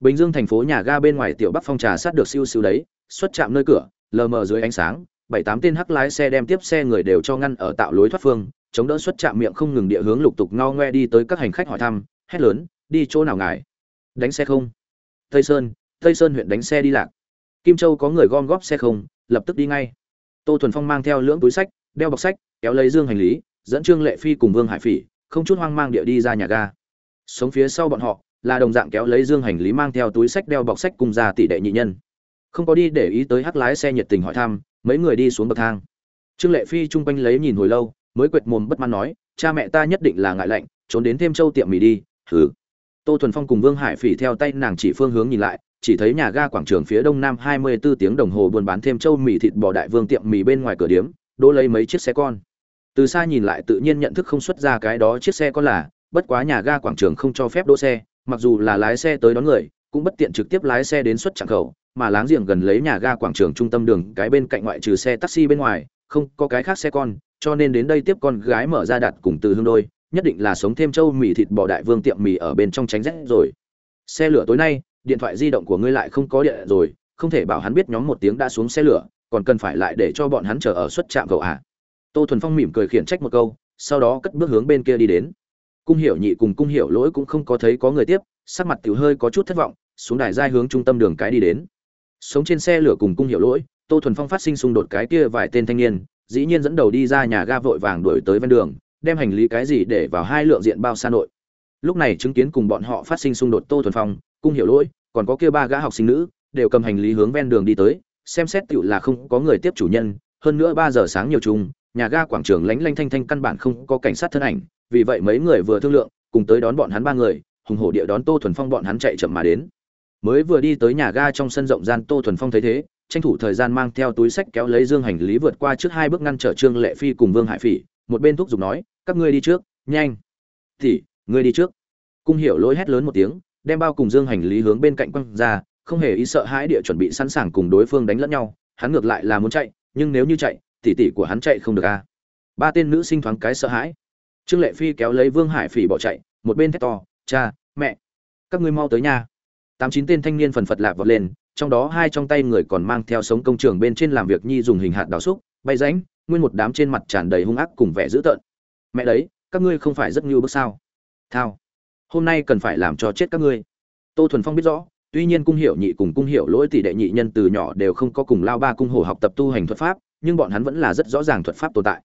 bình dương thành phố nhà ga bên ngoài tiểu bắc phong trà sát được siêu siêu đấy, xuất chạm nơi cửa, lờ mờ dưới ánh sáng, bảy tám tên hắc lái xe đem tiếp xe người đều cho ngăn ở tạo lối thoát phương chống đỡ xuất chạm miệng không ngừng địa hướng lục tục ngao ngoe đi tới các hành khách hỏi thăm, hét lớn, đi chỗ nào ngài? Đánh xe không? Tây sơn tây sơn huyện đánh xe đi lạc. Kim châu có người gom góp xe không, lập tức đi ngay. Tô thuần phong mang theo lưỡng túi sách, đeo bọc sách, kéo lấy dương hành lý, dẫn trương lệ phi cùng vương hải phỉ, không chút hoang mang địa đi ra nhà ga. Sống phía sau bọn họ, là đồng dạng kéo lấy dương hành lý mang theo túi sách đeo bọc sách cùng ra tỷ đệ nhị nhân. Không có đi để ý tới hắc lái xe nhiệt tình hỏi thăm, mấy người đi xuống bậc thang. Trương lệ phi chung quanh lấy nhìn hồi lâu mới quệt mồm bất mãn nói, cha mẹ ta nhất định là ngại lạnh, trốn đến thêm châu tiệm mì đi. Hừ. Tô thuần phong cùng vương hải phỉ theo tay nàng chỉ phương hướng nhìn lại, chỉ thấy nhà ga quảng trường phía đông nam hai mươi 24 tiếng đồng hồ buôn bán thêm châu mì thịt bò đại vương tiệm mì bên ngoài cửa điếm, đỗ lấy mấy chiếc xe con. Từ xa nhìn lại tự nhiên nhận thức không xuất ra cái đó chiếc xe con là, bất quá nhà ga quảng trường không cho phép đỗ xe, mặc dù là lái xe tới đón người, cũng bất tiện trực tiếp lái xe đến xuất trạng khẩu, mà láng giềng gần lấy nhà ga quảng trường trung tâm đường, cái bên cạnh ngoại trừ xe taxi bên ngoài, không có cái khác xe con cho nên đến đây tiếp con gái mở ra đặt cùng từ hương đôi, nhất định là sống thêm châu mì thịt bò đại vương tiệm mì ở bên trong tránh rét rồi. Xe lửa tối nay, điện thoại di động của ngươi lại không có điện rồi, không thể bảo hắn biết nhóm một tiếng đã xuống xe lửa, còn cần phải lại để cho bọn hắn chờ ở xuất trạm cầu à. tô thuần phong mỉm cười khiển trách một câu, sau đó cất bước hướng bên kia đi đến. Cung hiểu nhị cùng cung hiểu lỗi cũng không có thấy có người tiếp, sắc mặt tiểu hơi có chút thất vọng, xuống đài giai hướng trung tâm đường cái đi đến. Sống trên xe lửa cùng cung hiểu lỗi, tô thuần phong phát sinh xung đột cái kia vài tên thanh niên dĩ nhiên dẫn đầu đi ra nhà ga vội vàng đuổi tới ven đường, đem hành lý cái gì để vào hai lượng diện bao xa nội. Lúc này chứng kiến cùng bọn họ phát sinh xung đột tô thuần phong, cung hiểu lỗi, còn có kia ba gã học sinh nữ, đều cầm hành lý hướng ven đường đi tới, xem xét tựu là không có người tiếp chủ nhân, hơn nữa ba giờ sáng nhiều chung, nhà ga quảng trường lánh lanh thanh thanh căn bản không có cảnh sát thân ảnh, vì vậy mấy người vừa thương lượng, cùng tới đón bọn hắn ba người, hùng hổ địa đón tô thuần phong bọn hắn chạy chậm mà đến. Mới vừa đi tới nhà ga trong sân rộng gian tô thuần phong thấy thế tranh thủ thời gian mang theo túi sách kéo lấy dương hành lý vượt qua trước hai bước ngăn trở trương lệ phi cùng vương hải phỉ, một bên thúc giục nói, các ngươi đi trước, nhanh. Thì ngươi đi trước. Cung hiểu lỗi hét lớn một tiếng, đem bao cùng dương hành lý hướng bên cạnh quăng ra, không hề ý sợ hãi địa chuẩn bị sẵn sàng cùng đối phương đánh lẫn nhau, hắn ngược lại là muốn chạy, nhưng nếu như chạy, tỷ tỷ của hắn chạy không được a ba tên nữ sinh thoáng cái sợ hãi. Trương lệ phi kéo lấy vương hải phỉ bỏ chạy, một bên thét to, cha, mẹ, các ngươi mau tới nhà. Tám chín tên thanh niên phần phật lạp vọt lên trong đó hai trong tay người còn mang theo sống công trường bên trên làm việc nhi dùng hình hạt đào xúc, bay ránh nguyên một đám trên mặt tràn đầy hung ác cùng vẻ dữ tợn. Mẹ đấy, các ngươi không phải rất như bước sao? Thao, hôm nay cần phải làm cho chết các ngươi. Tô thuần phong biết rõ, tuy nhiên cung hiệu nhị cùng cung hiệu lỗi tỷ đệ nhị nhân từ nhỏ đều không có cùng lao ba cung hồ học tập tu hành thuật pháp, nhưng bọn hắn vẫn là rất rõ ràng thuật pháp tồn tại.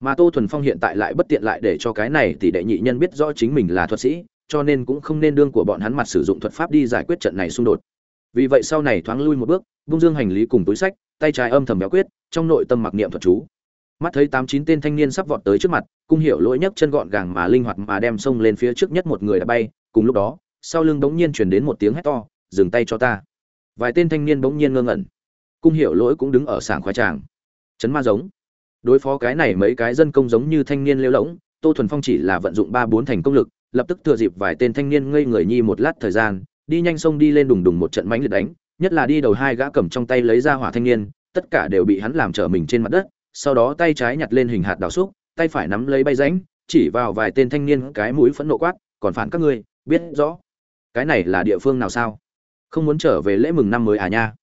Mà tô thuần phong hiện tại lại bất tiện lại để cho cái này tỷ đệ nhị nhân biết rõ chính mình là thuật sĩ, cho nên cũng không nên đương của bọn hắn mặt sử dụng thuật pháp đi giải quyết trận này xung đột vì vậy sau này thoáng lui một bước, bung dương hành lý cùng túi sách, tay trái âm thầm béo quyết, trong nội tâm mặc niệm thuật chú. Mắt thấy tám chín tên thanh niên sắp vọt tới trước mặt, cung hiểu lỗi nhấc chân gọn gàng mà linh hoạt mà đem xông lên phía trước nhất một người đã bay. Cùng lúc đó, sau lưng bỗng nhiên chuyển đến một tiếng hét to, dừng tay cho ta. Vài tên thanh niên bỗng nhiên ngơ ngẩn. Cung hiểu lỗi cũng đứng ở sảng khoái tràng. Chấn ma giống. Đối phó cái này mấy cái dân công giống như thanh niên lêu lỗng tô thuần phong chỉ là vận dụng ba bốn thành công lực, lập tức thừa dịp vài tên thanh niên ngây người nhi một lát thời gian đi nhanh sông đi lên đùng đùng một trận mãnh liệt đánh, nhất là đi đầu hai gã cầm trong tay lấy ra hỏa thanh niên, tất cả đều bị hắn làm trở mình trên mặt đất, sau đó tay trái nhặt lên hình hạt đào xúc, tay phải nắm lấy bay ránh chỉ vào vài tên thanh niên cái mũi phẫn nộ quát, còn phản các ngươi, biết rõ, cái này là địa phương nào sao? Không muốn trở về lễ mừng năm mới à nha?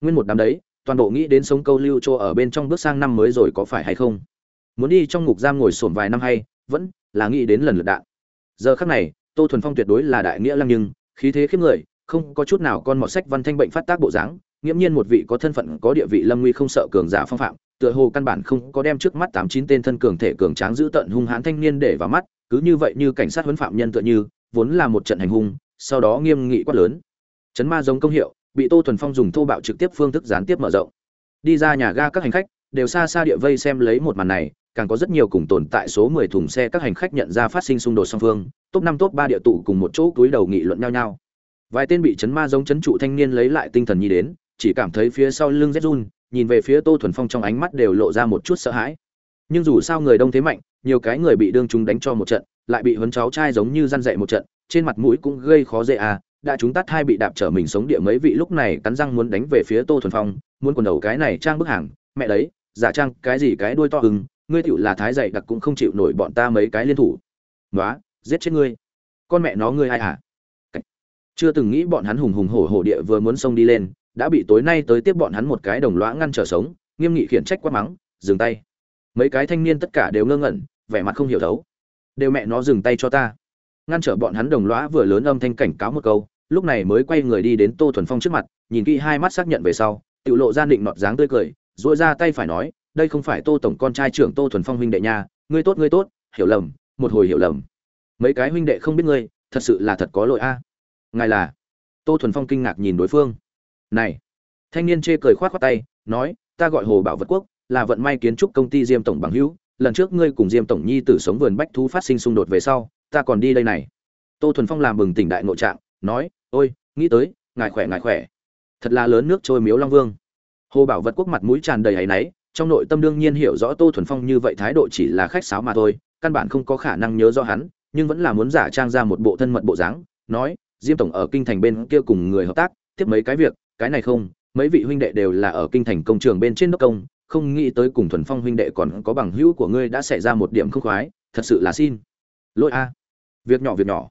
Nguyên một đám đấy, toàn bộ nghĩ đến sống câu lưu cho ở bên trong bước sang năm mới rồi có phải hay không? Muốn đi trong ngục giam ngồi sổn vài năm hay, vẫn là nghĩ đến lần lượt đạn. Giờ khắc này, tô thuần phong tuyệt đối là đại nghĩa lăng nhưng khí thế khiếp người, không có chút nào con mọt sách văn thanh bệnh phát tác bộ dáng, nghiễm nhiên một vị có thân phận, có địa vị lâm nguy không sợ cường giả phong phạm, tựa hồ căn bản không có đem trước mắt tám chín tên thân cường thể cường tráng giữ tận hung hãn thanh niên để vào mắt, cứ như vậy như cảnh sát huấn phạm nhân tựa như, vốn là một trận hành hung, sau đó nghiêm nghị quát lớn. Chấn ma giống công hiệu, bị tô thuần phong dùng thô bạo trực tiếp phương thức gián tiếp mở rộng. Đi ra nhà ga các hành khách, đều xa xa địa vây xem lấy một màn này càng có rất nhiều cùng tồn tại số 10 thùng xe các hành khách nhận ra phát sinh xung đột song phương, top 5 top 3 địa tụ cùng một chỗ túi đầu nghị luận nhau nhau. Vài tên bị chấn ma giống chấn trụ thanh niên lấy lại tinh thần nhi đến, chỉ cảm thấy phía sau lưng rét run, nhìn về phía tô thuần phong trong ánh mắt đều lộ ra một chút sợ hãi. Nhưng dù sao người đông thế mạnh, nhiều cái người bị đương chúng đánh cho một trận, lại bị huấn cháu trai giống như răn dạy một trận, trên mặt mũi cũng gây khó dễ à đã chúng tắt hai bị đạp trở mình sống địa mấy vị lúc này cắn răng muốn đánh về phía tô thuần phong, muốn quần đầu cái này trang bức hàng, mẹ đấy, giả trang cái gì cái đuôi to hừng ngươi tiểu là thái dạy đặc cũng không chịu nổi bọn ta mấy cái liên thủ. Nói giết chết ngươi. Con mẹ nó ngươi ai hả? Chưa từng nghĩ bọn hắn hùng hùng hổ hổ địa vừa muốn xông đi lên, đã bị tối nay tới tiếp bọn hắn một cái đồng lõa ngăn trở sống, nghiêm nghị khiển trách quát mắng, dừng tay. Mấy cái thanh niên tất cả đều ngơ ngẩn, vẻ mặt không hiểu thấu. Đều mẹ nó dừng tay cho ta. Ngăn trở bọn hắn đồng lõa vừa lớn âm thanh cảnh cáo một câu, lúc này mới quay người đi đến tô thuần phong trước mặt, nhìn kỹ hai mắt xác nhận về sau tự lộ ra định nọt dáng tươi cười dội ra tay phải nói đây không phải tô tổng con trai trưởng tô thuần phong huynh đệ nha, ngươi tốt ngươi tốt, hiểu lầm, một hồi hiểu lầm. Mấy cái huynh đệ không biết ngươi, thật sự là thật có lỗi a. Ngài là? Tô thuần phong kinh ngạc nhìn đối phương. Này! Thanh niên chê cười khoát khoát tay, nói, ta gọi hồ bảo vật quốc, là vận may kiến trúc công ty diêm tổng bằng hữu, lần trước ngươi cùng diêm tổng nhi tử sống vườn bách thú phát sinh xung đột về sau, ta còn đi đây này. Tô thuần phong làm bừng tỉnh đại nội trạng, nói, ôi, nghĩ tới, ngài khỏe ngài khỏe. Thật là lớn nước trôi miếu long vương. Hồ bảo vật quốc mặt mũi tràn đầy áy náy trong nội tâm đương nhiên hiểu rõ tô thuần phong như vậy thái độ chỉ là khách sáo mà thôi, căn bản không có khả năng nhớ rõ hắn, nhưng vẫn là muốn giả trang ra một bộ thân mật bộ dáng, nói, diêm tổng ở kinh thành bên kia cùng người hợp tác, tiếp mấy cái việc, cái này không, mấy vị huynh đệ đều là ở kinh thành công trường bên trên đốc công, không nghĩ tới cùng thuần phong huynh đệ còn có bằng hữu của ngươi đã xảy ra một điểm không khoái, thật sự là xin. Lỗi a. Việc nhỏ việc nhỏ.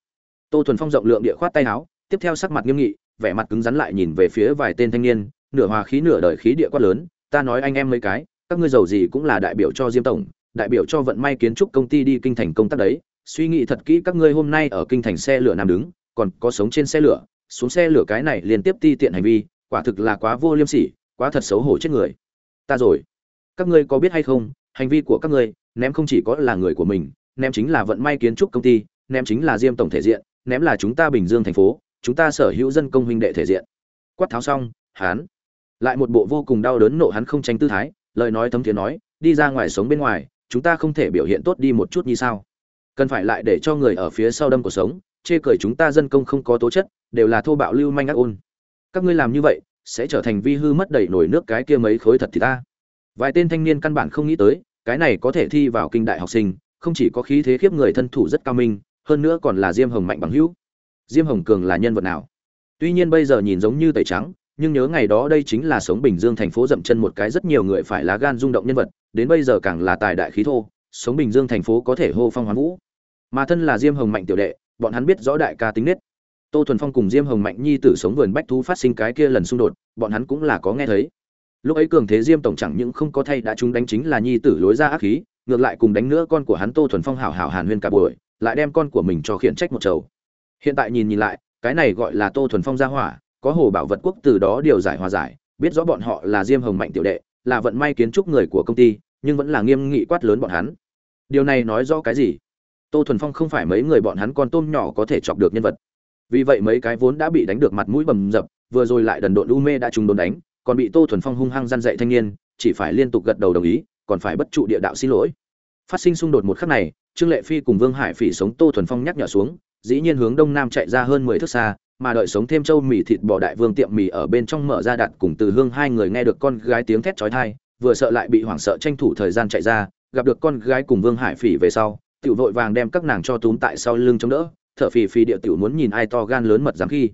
Tô thuần phong rộng lượng địa khoát tay áo, tiếp theo sắc mặt nghiêm nghị, vẻ mặt cứng rắn lại nhìn về phía vài tên thanh niên, nửa hòa khí nửa đời khí địa quát lớn ta nói anh em mấy cái, các ngươi giàu gì cũng là đại biểu cho diêm tổng, đại biểu cho vận may kiến trúc công ty đi kinh thành công tác đấy. Suy nghĩ thật kỹ, các ngươi hôm nay ở kinh thành xe lửa nằm đứng, còn có sống trên xe lửa, xuống xe lửa cái này liên tiếp ti tiện hành vi, quả thực là quá vô liêm sỉ, quá thật xấu hổ chết người. Ta rồi. Các ngươi có biết hay không, hành vi của các ngươi, ném không chỉ có là người của mình, ném chính là vận may kiến trúc công ty, ném chính là diêm tổng thể diện, ném là chúng ta bình dương thành phố, chúng ta sở hữu dân công huynh đệ thể diện. Quát tháo xong, hán lại một bộ vô cùng đau đớn nộ hắn không tránh tư thái, lời nói thấm thiế nói, đi ra ngoài sống bên ngoài, chúng ta không thể biểu hiện tốt đi một chút như sao. Cần phải lại để cho người ở phía sau đâm cuộc sống, chê cười chúng ta dân công không có tố chất, đều là thô bạo lưu manh ác ôn. Các ngươi làm như vậy, sẽ trở thành vi hư mất đầy nổi nước cái kia mấy khối thật thì ta. Vài tên thanh niên căn bản không nghĩ tới, cái này có thể thi vào kinh đại học sinh, không chỉ có khí thế khiếp người thân thủ rất cao minh, hơn nữa còn là diêm hồng mạnh bằng hữu. Diêm hồng cường là nhân vật nào? Tuy nhiên bây giờ nhìn giống như tẩy trắng nhưng nhớ ngày đó đây chính là sống bình dương thành phố dậm chân một cái rất nhiều người phải lá gan rung động nhân vật, đến bây giờ càng là tài đại khí thô, sống bình dương thành phố có thể hô phong hoán vũ. Mà thân là diêm hồng mạnh tiểu đệ, bọn hắn biết rõ đại ca tính nết. Tô thuần phong cùng diêm hồng mạnh nhi tử sống vườn bách thú phát sinh cái kia lần xung đột, bọn hắn cũng là có nghe thấy. Lúc ấy cường thế diêm tổng chẳng những không có thay đã chúng đánh chính là nhi tử lối ra ác khí, ngược lại cùng đánh nữa con của hắn tô thuần phong hảo hảo hàn huyên cả buổi, lại đem con của mình cho khiển trách một chầu. Hiện tại nhìn nhìn lại, cái này gọi là tô thuần phong ra hỏa có hồ bảo vật quốc từ đó điều giải hòa giải, biết rõ bọn họ là diêm hồng mạnh tiểu đệ, là vận may kiến trúc người của công ty, nhưng vẫn là nghiêm nghị quát lớn bọn hắn. Điều này nói rõ cái gì? Tô thuần phong không phải mấy người bọn hắn con tôm nhỏ có thể chọc được nhân vật. Vì vậy mấy cái vốn đã bị đánh được mặt mũi bầm dập, vừa rồi lại đần độn u mê đã trùng đồn đánh, còn bị tô thuần phong hung hăng gian dạy thanh niên, chỉ phải liên tục gật đầu đồng ý, còn phải bất trụ địa đạo xin lỗi. Phát sinh xung đột một khắc này, trương lệ phi cùng vương hải phỉ sống tô thuần phong nhắc nhở xuống, dĩ nhiên hướng đông nam chạy ra hơn mười thước xa mà đợi sống thêm châu mì thịt bò đại vương tiệm mì ở bên trong mở ra đặt cùng từ hương hai người nghe được con gái tiếng thét chói tai, vừa sợ lại bị hoảng sợ tranh thủ thời gian chạy ra, gặp được con gái cùng vương hải phỉ về sau, tiểu vội vàng đem các nàng cho túm tại sau lưng chống đỡ, thở phì phì địa tiểu muốn nhìn ai to gan lớn mật dám khi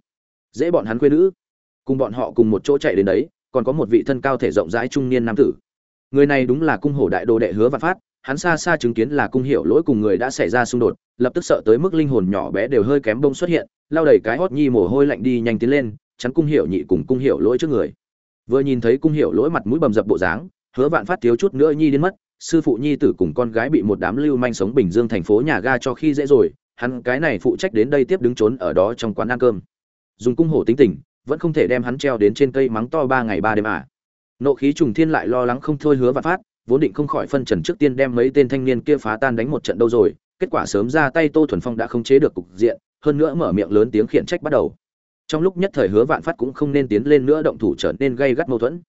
dễ bọn hắn quê nữ. Cùng bọn họ cùng một chỗ chạy đến đấy, còn có một vị thân cao thể rộng rãi trung niên nam tử. Người này đúng là cung hổ đại đồ đệ hứa văn phát hắn xa xa chứng kiến là cung hiểu lỗi cùng người đã xảy ra xung đột, lập tức sợ tới mức linh hồn nhỏ bé đều hơi kém bông xuất hiện, lao đầy cái hót nhi mồ hôi lạnh đi nhanh tiến lên, chắn cung hiểu nhị cùng cung hiểu lỗi trước người. Vừa nhìn thấy cung hiểu lỗi mặt mũi bầm dập bộ dáng, hứa vạn phát thiếu chút nữa nhi đến mất, sư phụ nhi tử cùng con gái bị một đám lưu manh sống bình dương thành phố nhà ga cho khi dễ rồi, hắn cái này phụ trách đến đây tiếp đứng trốn ở đó trong quán ăn cơm. Dùng cung hổ tính tình, vẫn không thể đem hắn treo đến trên cây mắng to ba ngày ba đêm à. Nộ khí trùng thiên lại lo lắng không thôi hứa vạn phát vốn định không khỏi phân trần trước tiên đem mấy tên thanh niên kia phá tan đánh một trận đâu rồi, kết quả sớm ra tay tô thuần phong đã không chế được cục diện, hơn nữa mở miệng lớn tiếng khiển trách bắt đầu. Trong lúc nhất thời hứa vạn phát cũng không nên tiến lên nữa động thủ trở nên gây gắt mâu thuẫn.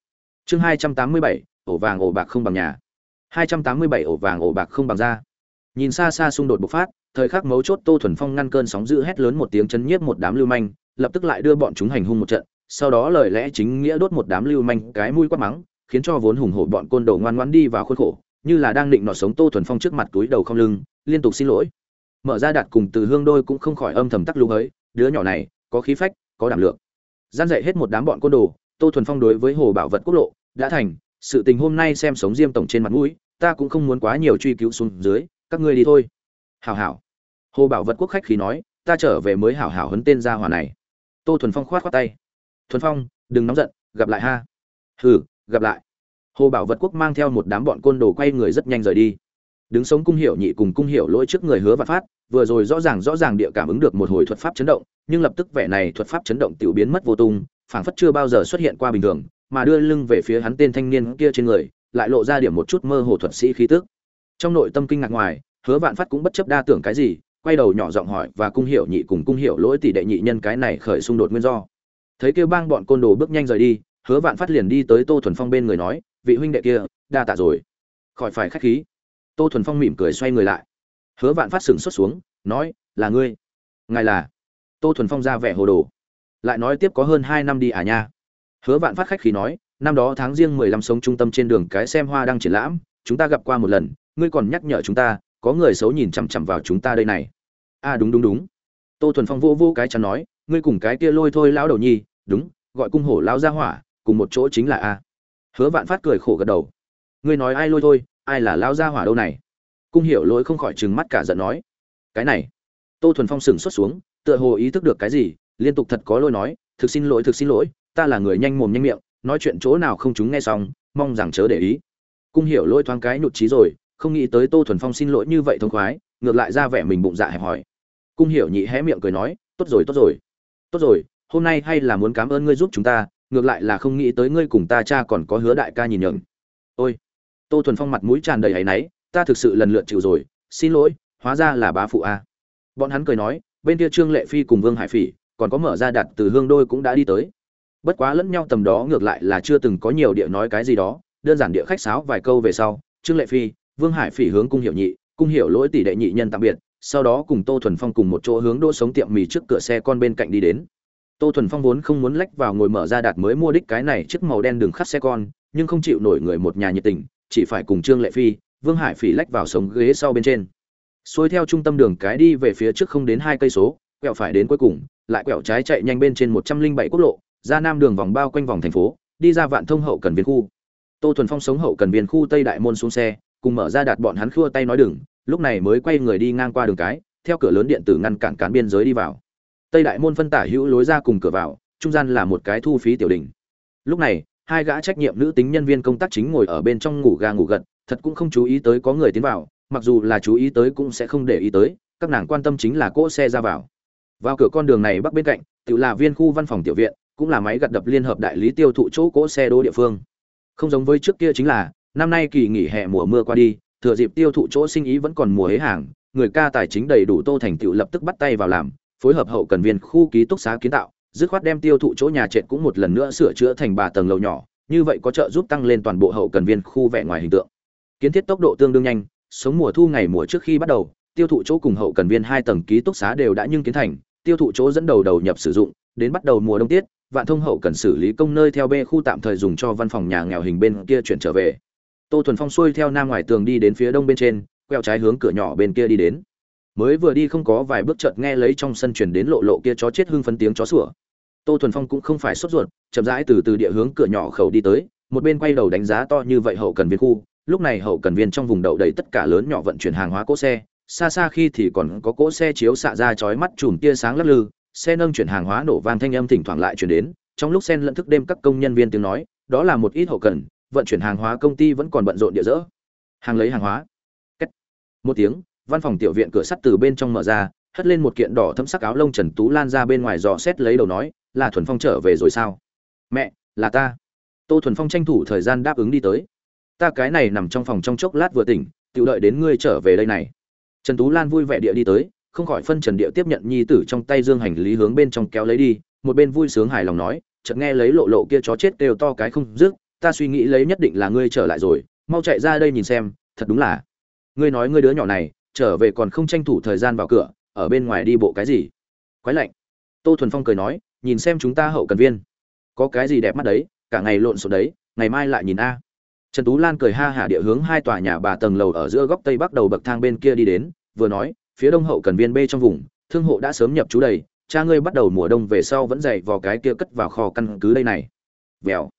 Chương hai trăm tám mươi bảy, ổ vàng ổ bạc không bằng nhà. Hai trăm tám mươi bảy, ổ vàng ổ bạc không bằng da nhìn xa xa xung đột bộc phát, thời khắc mấu chốt tô thuần phong ngăn cơn sóng dữ hét lớn một tiếng chấn nhiếp một đám lưu manh, lập tức lại đưa bọn chúng hành hung một trận, sau đó lời lẽ chính nghĩa đốt một đám lưu manh cái mũi quát mắng khiến cho vốn hùng hổ bọn côn đồ ngoan ngoãn đi vào khuôn khổ, như là đang định nọ sống tô thuần phong trước mặt túi đầu không lưng, liên tục xin lỗi. Mở ra đạt cùng từ hương đôi cũng không khỏi âm thầm tắc lúng ấy, đứa nhỏ này, có khí phách, có đảm lượng. Gian dạy hết một đám bọn côn đồ, tô thuần phong đối với hồ bảo vật quốc lộ, đã thành, sự tình hôm nay xem sống diêm tổng trên mặt mũi, ta cũng không muốn quá nhiều truy cứu xuống dưới, các ngươi đi thôi. Hảo hảo. Hồ bảo vật quốc khách khí nói, ta trở về mới hảo hảo hấn tên gia hỏa này. Tô thuần phong khoát khoát tay. Thuần phong, đừng nóng giận, gặp lại ha. Hừ gặp lại. Hồ bảo vật quốc mang theo một đám bọn côn đồ quay người rất nhanh rời đi. Đứng sống cung hiệu nhị cùng cung hiệu lỗi trước người hứa và phát, vừa rồi rõ ràng rõ ràng địa cảm ứng được một hồi thuật pháp chấn động, nhưng lập tức vẻ này thuật pháp chấn động tiểu biến mất vô tung, phảng phất chưa bao giờ xuất hiện qua bình thường, mà đưa lưng về phía hắn tên thanh niên kia trên người, lại lộ ra điểm một chút mơ hồ thuật sĩ khí tức. Trong nội tâm kinh ngạc ngoài, hứa vạn phát cũng bất chấp đa tưởng cái gì, quay đầu nhỏ giọng hỏi, và cung hiểu nhị cùng cung hiểu lỗi tỷ đệ nhị nhân cái này khởi xung đột nguyên do? Thấy kêu bang bọn côn đồ bước nhanh rời đi hứa vạn phát liền đi tới tô thuần phong bên người nói vị huynh đệ kia đa tạ rồi. Khỏi phải khách khí. Tô thuần phong mỉm cười xoay người lại. Hứa vạn phát sừng xuất xuống nói là ngươi. Ngài là? Tô thuần phong ra vẻ hồ đồ. Lại nói tiếp có hơn hai năm đi à nha. Hứa vạn phát khách khí nói năm đó tháng riêng mười lăm sống trung tâm trên đường cái xem hoa đang triển lãm chúng ta gặp qua một lần ngươi còn nhắc nhở chúng ta có người xấu nhìn chằm chằm vào chúng ta đây này. A à, đúng đúng đúng. Tô thuần phong vô vô cái chắn nói ngươi cùng cái kia lôi thôi lão đầu nhi đúng gọi cung hổ lão gia hỏa cùng một chỗ chính là a. Hứa vạn phát cười khổ gật đầu. Ngươi nói ai lôi thôi, ai là lao ra hỏa đâu này? Cung hiểu lỗi không khỏi trừng mắt cả giận nói. Cái này. Tô thuần phong sừng xuất xuống, tựa hồ ý thức được cái gì, liên tục thật có lôi nói, thực xin lỗi, thực xin lỗi, ta là người nhanh mồm nhanh miệng, nói chuyện chỗ nào không chúng nghe xong, mong rằng chớ để ý. Cung hiểu lôi thoáng cái nhụt chí rồi, không nghĩ tới tô thuần phong xin lỗi như vậy thông khoái, ngược lại ra vẻ mình bụng dạ hẹp hỏi cung hiểu nhị hé miệng cười nói, tốt rồi tốt rồi. Tốt rồi, hôm nay hay là muốn cảm ơn ngươi giúp chúng ta ngược lại là không nghĩ tới ngươi cùng ta cha còn có hứa đại ca nhìn nhường. ôi, tô thuần phong mặt mũi tràn đầy áy náy, ta thực sự lần lượt chịu rồi, xin lỗi, hóa ra là bá phụ a. Bọn hắn cười nói, bên kia trương lệ phi cùng vương hải phỉ, còn có mở ra đặt từ hương đôi cũng đã đi tới. Bất quá lẫn nhau tầm đó ngược lại là chưa từng có nhiều địa nói cái gì đó, đơn giản địa khách sáo vài câu về sau, trương lệ phi, vương hải phỉ hướng cung hiểu nhị, cung hiểu lỗi tỷ đệ nhị nhân tạm biệt, sau đó cùng tô thuần phong cùng một chỗ hướng đỗ sống tiệm mì trước cửa xe con bên cạnh đi đến tô thuần phong vốn không muốn lách vào ngồi mở ra đạt mới mua đích cái này chiếc màu đen đường khắc xe con, nhưng không chịu nổi người một nhà nhiệt tình, chỉ phải cùng trương lệ phi, vương hải phỉ lách vào sống ghế sau bên trên. Xuôi theo trung tâm đường cái đi về phía trước không đến hai cây số, quẹo phải đến cuối cùng, lại quẹo trái chạy nhanh bên trên một trăm linh bảy quốc lộ, ra nam đường vòng bao quanh vòng thành phố, đi ra vạn thông hậu cần viên khu. Tô thuần phong sống hậu cần viên khu tây đại môn xuống xe, cùng mở ra đạt bọn hắn khua tay nói đừng lúc này mới quay người đi ngang qua đường cái, theo cửa lớn điện tử ngăn cản cán biên giới đi vào tây đại môn phân tả hữu lối ra cùng cửa vào, trung gian là một cái thu phí tiểu đình lúc này, hai gã trách nhiệm nữ tính nhân viên công tác chính ngồi ở bên trong ngủ ga ngủ gật, thật cũng không chú ý tới có người tiến vào, mặc dù là chú ý tới cũng sẽ không để ý tới, các nàng quan tâm chính là cỗ xe ra vào. Vào cửa con đường này bắc bên cạnh, tự là viên khu văn phòng tiểu viện, cũng là máy gặt đập liên hợp đại lý tiêu thụ chỗ cỗ xe đỗ địa phương. Không giống với trước kia chính là, năm nay kỳ nghỉ hè mùa mưa qua đi, thừa dịp tiêu thụ chỗ sinh ý vẫn còn mùa hế hàng, người ca tài chính đầy đủ tô thành tựu lập tức bắt tay vào làm phối hợp hậu cần viên khu ký túc xá kiến tạo, dứt khoát đem tiêu thụ chỗ nhà trệt cũng một lần nữa sửa chữa thành ba tầng lầu nhỏ, như vậy có trợ giúp tăng lên toàn bộ hậu cần viên khu vẻ ngoài hình tượng. Kiến thiết tốc độ tương đương nhanh, sống mùa thu ngày mùa trước khi bắt đầu, tiêu thụ chỗ cùng hậu cần viên hai tầng ký túc xá đều đã nhưng kiến thành, tiêu thụ chỗ dẫn đầu đầu nhập sử dụng, đến bắt đầu mùa đông tiết, vạn thông hậu cần xử lý công nơi theo b khu tạm thời dùng cho văn phòng nhà nghèo hình bên kia chuyển trở về. Tô thuần phong xuôi theo nam ngoài tường đi đến phía đông bên trên, quẹo trái hướng cửa nhỏ bên kia đi đến mới vừa đi không có vài bước chợt nghe lấy trong sân chuyển đến lộ lộ kia chó chết hưng phấn tiếng chó sủa. Tô thuần phong cũng không phải sốt ruột, chậm rãi từ từ địa hướng cửa nhỏ khẩu đi tới, một bên quay đầu đánh giá to như vậy hậu cần viên khu, lúc này hậu cần viên trong vùng đậu đầy tất cả lớn nhỏ vận chuyển hàng hóa cỗ xe, xa xa khi thì còn có cỗ xe chiếu xạ ra chói mắt chùm tia sáng lắc lư, xe nâng chuyển hàng hóa nổ vang thanh âm thỉnh thoảng lại chuyển đến, trong lúc sen lẫn thức đêm các công nhân viên tiếng nói, đó là một ít hậu cần, vận chuyển hàng hóa công ty vẫn còn bận rộn địa dỡ. Hàng lấy hàng hóa. Cách. một tiếng văn phòng tiểu viện cửa sắt từ bên trong mở ra, hất lên một kiện đỏ thấm sắc áo lông trần tú lan ra bên ngoài dò xét lấy đầu nói, là thuần phong trở về rồi sao? Mẹ, là ta. Tô thuần phong tranh thủ thời gian đáp ứng đi tới. Ta cái này nằm trong phòng trong chốc lát vừa tỉnh tự đợi đến ngươi trở về đây này. Trần tú lan vui vẻ địa đi tới, không khỏi phân trần địa tiếp nhận nhi tử trong tay dương hành lý hướng bên trong kéo lấy đi, một bên vui sướng hài lòng nói, chợt nghe lấy lộ lộ kia chó chết đều to cái không dứt, ta suy nghĩ lấy nhất định là ngươi trở lại rồi, mau chạy ra đây nhìn xem, thật đúng là. Ngươi nói ngươi đứa nhỏ này trở về còn không tranh thủ thời gian vào cửa, ở bên ngoài đi bộ cái gì? Quái lạnh. Tô thuần phong cười nói, nhìn xem chúng ta hậu cần viên. Có cái gì đẹp mắt đấy, cả ngày lộn xộn đấy, ngày mai lại nhìn a. Trần tú lan cười ha hả địa hướng hai tòa nhà bà tầng lầu ở giữa góc tây bắc đầu bậc thang bên kia đi đến, vừa nói, phía đông hậu cần viên b trong vùng, thương hộ đã sớm nhập trú đầy, cha ngươi bắt đầu mùa đông về sau vẫn dậy vào cái kia cất vào kho căn cứ đây này. Vèo.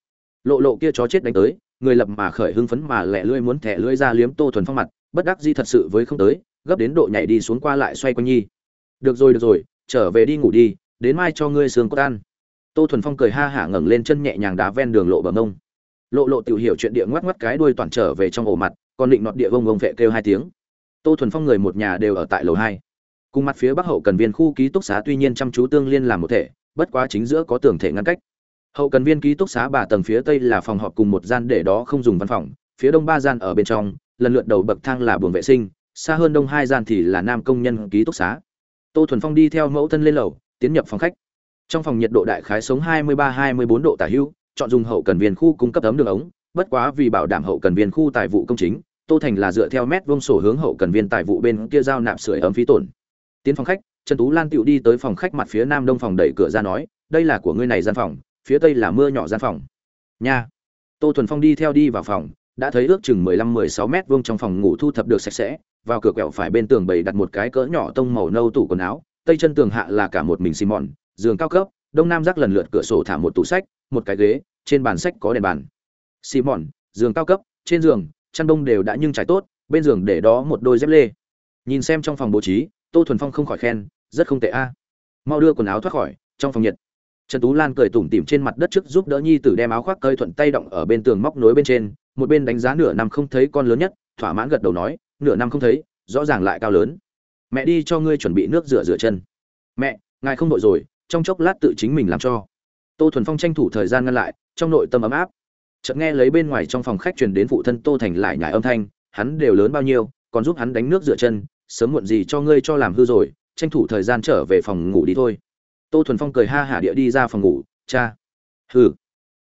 Lộ lộ kia chó chết đánh tới, người lập mà khởi hưng phấn mà lẹ lưỡi muốn thẻ lưỡi ra liếm tô thuần phong mặt, bất đắc di thật sự với không tới gấp đến độ nhảy đi xuống qua lại xoay quanh nhi. Được rồi được rồi, trở về đi ngủ đi, đến mai cho ngươi sướng cốt ăn. Tô thuần phong cười ha hả ngẩng lên chân nhẹ nhàng đá ven đường lộ bờ mông. Lộ lộ tự hiểu chuyện địa ngoắc ngoắc cái đuôi toàn trở về trong ổ mặt còn định nọt địa vông vông vệ kêu hai tiếng. Tô thuần phong người một nhà đều ở tại lầu hai. Cùng mặt phía bắc hậu cần viên khu ký túc xá tuy nhiên chăm chú tương liên làm một thể, bất quá chính giữa có tường thể ngăn cách. Hậu cần viên ký túc xá ba tầng phía tây là phòng họp cùng một gian để đó không dùng văn phòng, phía đông ba gian ở bên trong, lần lượt đầu bậc thang là buồng vệ sinh xa hơn đông hai gian thì là nam công nhân ký túc xá. Tô thuần phong đi theo mẫu thân lên lầu, tiến nhập phòng khách. Trong phòng nhiệt độ đại khái sống 23-24 độ tả hữu, chọn dùng hậu cần viên khu cung cấp ấm đường ống. Bất quá vì bảo đảm hậu cần viên khu tài vụ công chính, tô thành là dựa theo mét vuông sổ hướng hậu cần viên tài vụ bên kia giao nạp sưởi ấm phí tổn. Tiến phòng khách, trần tú lan tựu đi tới phòng khách mặt phía nam đông phòng đẩy cửa ra nói, đây là của ngươi này gian phòng, phía tây là mưa nhỏ gian phòng. Nha. Tô thuần phong đi theo đi vào phòng, đã thấy ước chừng 15-16 mét vuông trong phòng ngủ thu thập được sạch sẽ vào cửa quẹo phải bên tường bày đặt một cái cỡ nhỏ tông màu nâu tủ quần áo, tây chân tường hạ là cả một mình xi mòn giường cao cấp, đông nam rác lần lượt cửa sổ thả một tủ sách, một cái ghế, trên bàn sách có đèn bàn. Xi mòn giường cao cấp, trên giường, chăn đông đều đã nhưng trải tốt, bên giường để đó một đôi dép lê. Nhìn xem trong phòng bố trí, tô thuần phong không khỏi khen, rất không tệ a. Mau đưa quần áo thoát khỏi, trong phòng nhiệt. Trần tú lan cười tủm tỉm trên mặt đất trước giúp đỡ nhi tử đem áo khoác cơi thuận tay động ở bên tường móc nối bên trên, một bên đánh giá nửa năm không thấy con lớn nhất, thỏa mãn gật đầu nói nửa năm không thấy, rõ ràng lại cao lớn. Mẹ đi cho ngươi chuẩn bị nước rửa rửa chân. Mẹ, ngài không đội rồi, trong chốc lát tự chính mình làm cho. Tô thuần phong tranh thủ thời gian ngăn lại, trong nội tâm ấm áp. Chợt nghe lấy bên ngoài trong phòng khách truyền đến phụ thân tô thành lại nhải âm thanh, hắn đều lớn bao nhiêu, còn giúp hắn đánh nước rửa chân, sớm muộn gì cho ngươi cho làm hư rồi, tranh thủ thời gian trở về phòng ngủ đi thôi. Tô thuần phong cười ha hả địa đi ra phòng ngủ, cha. Hừ.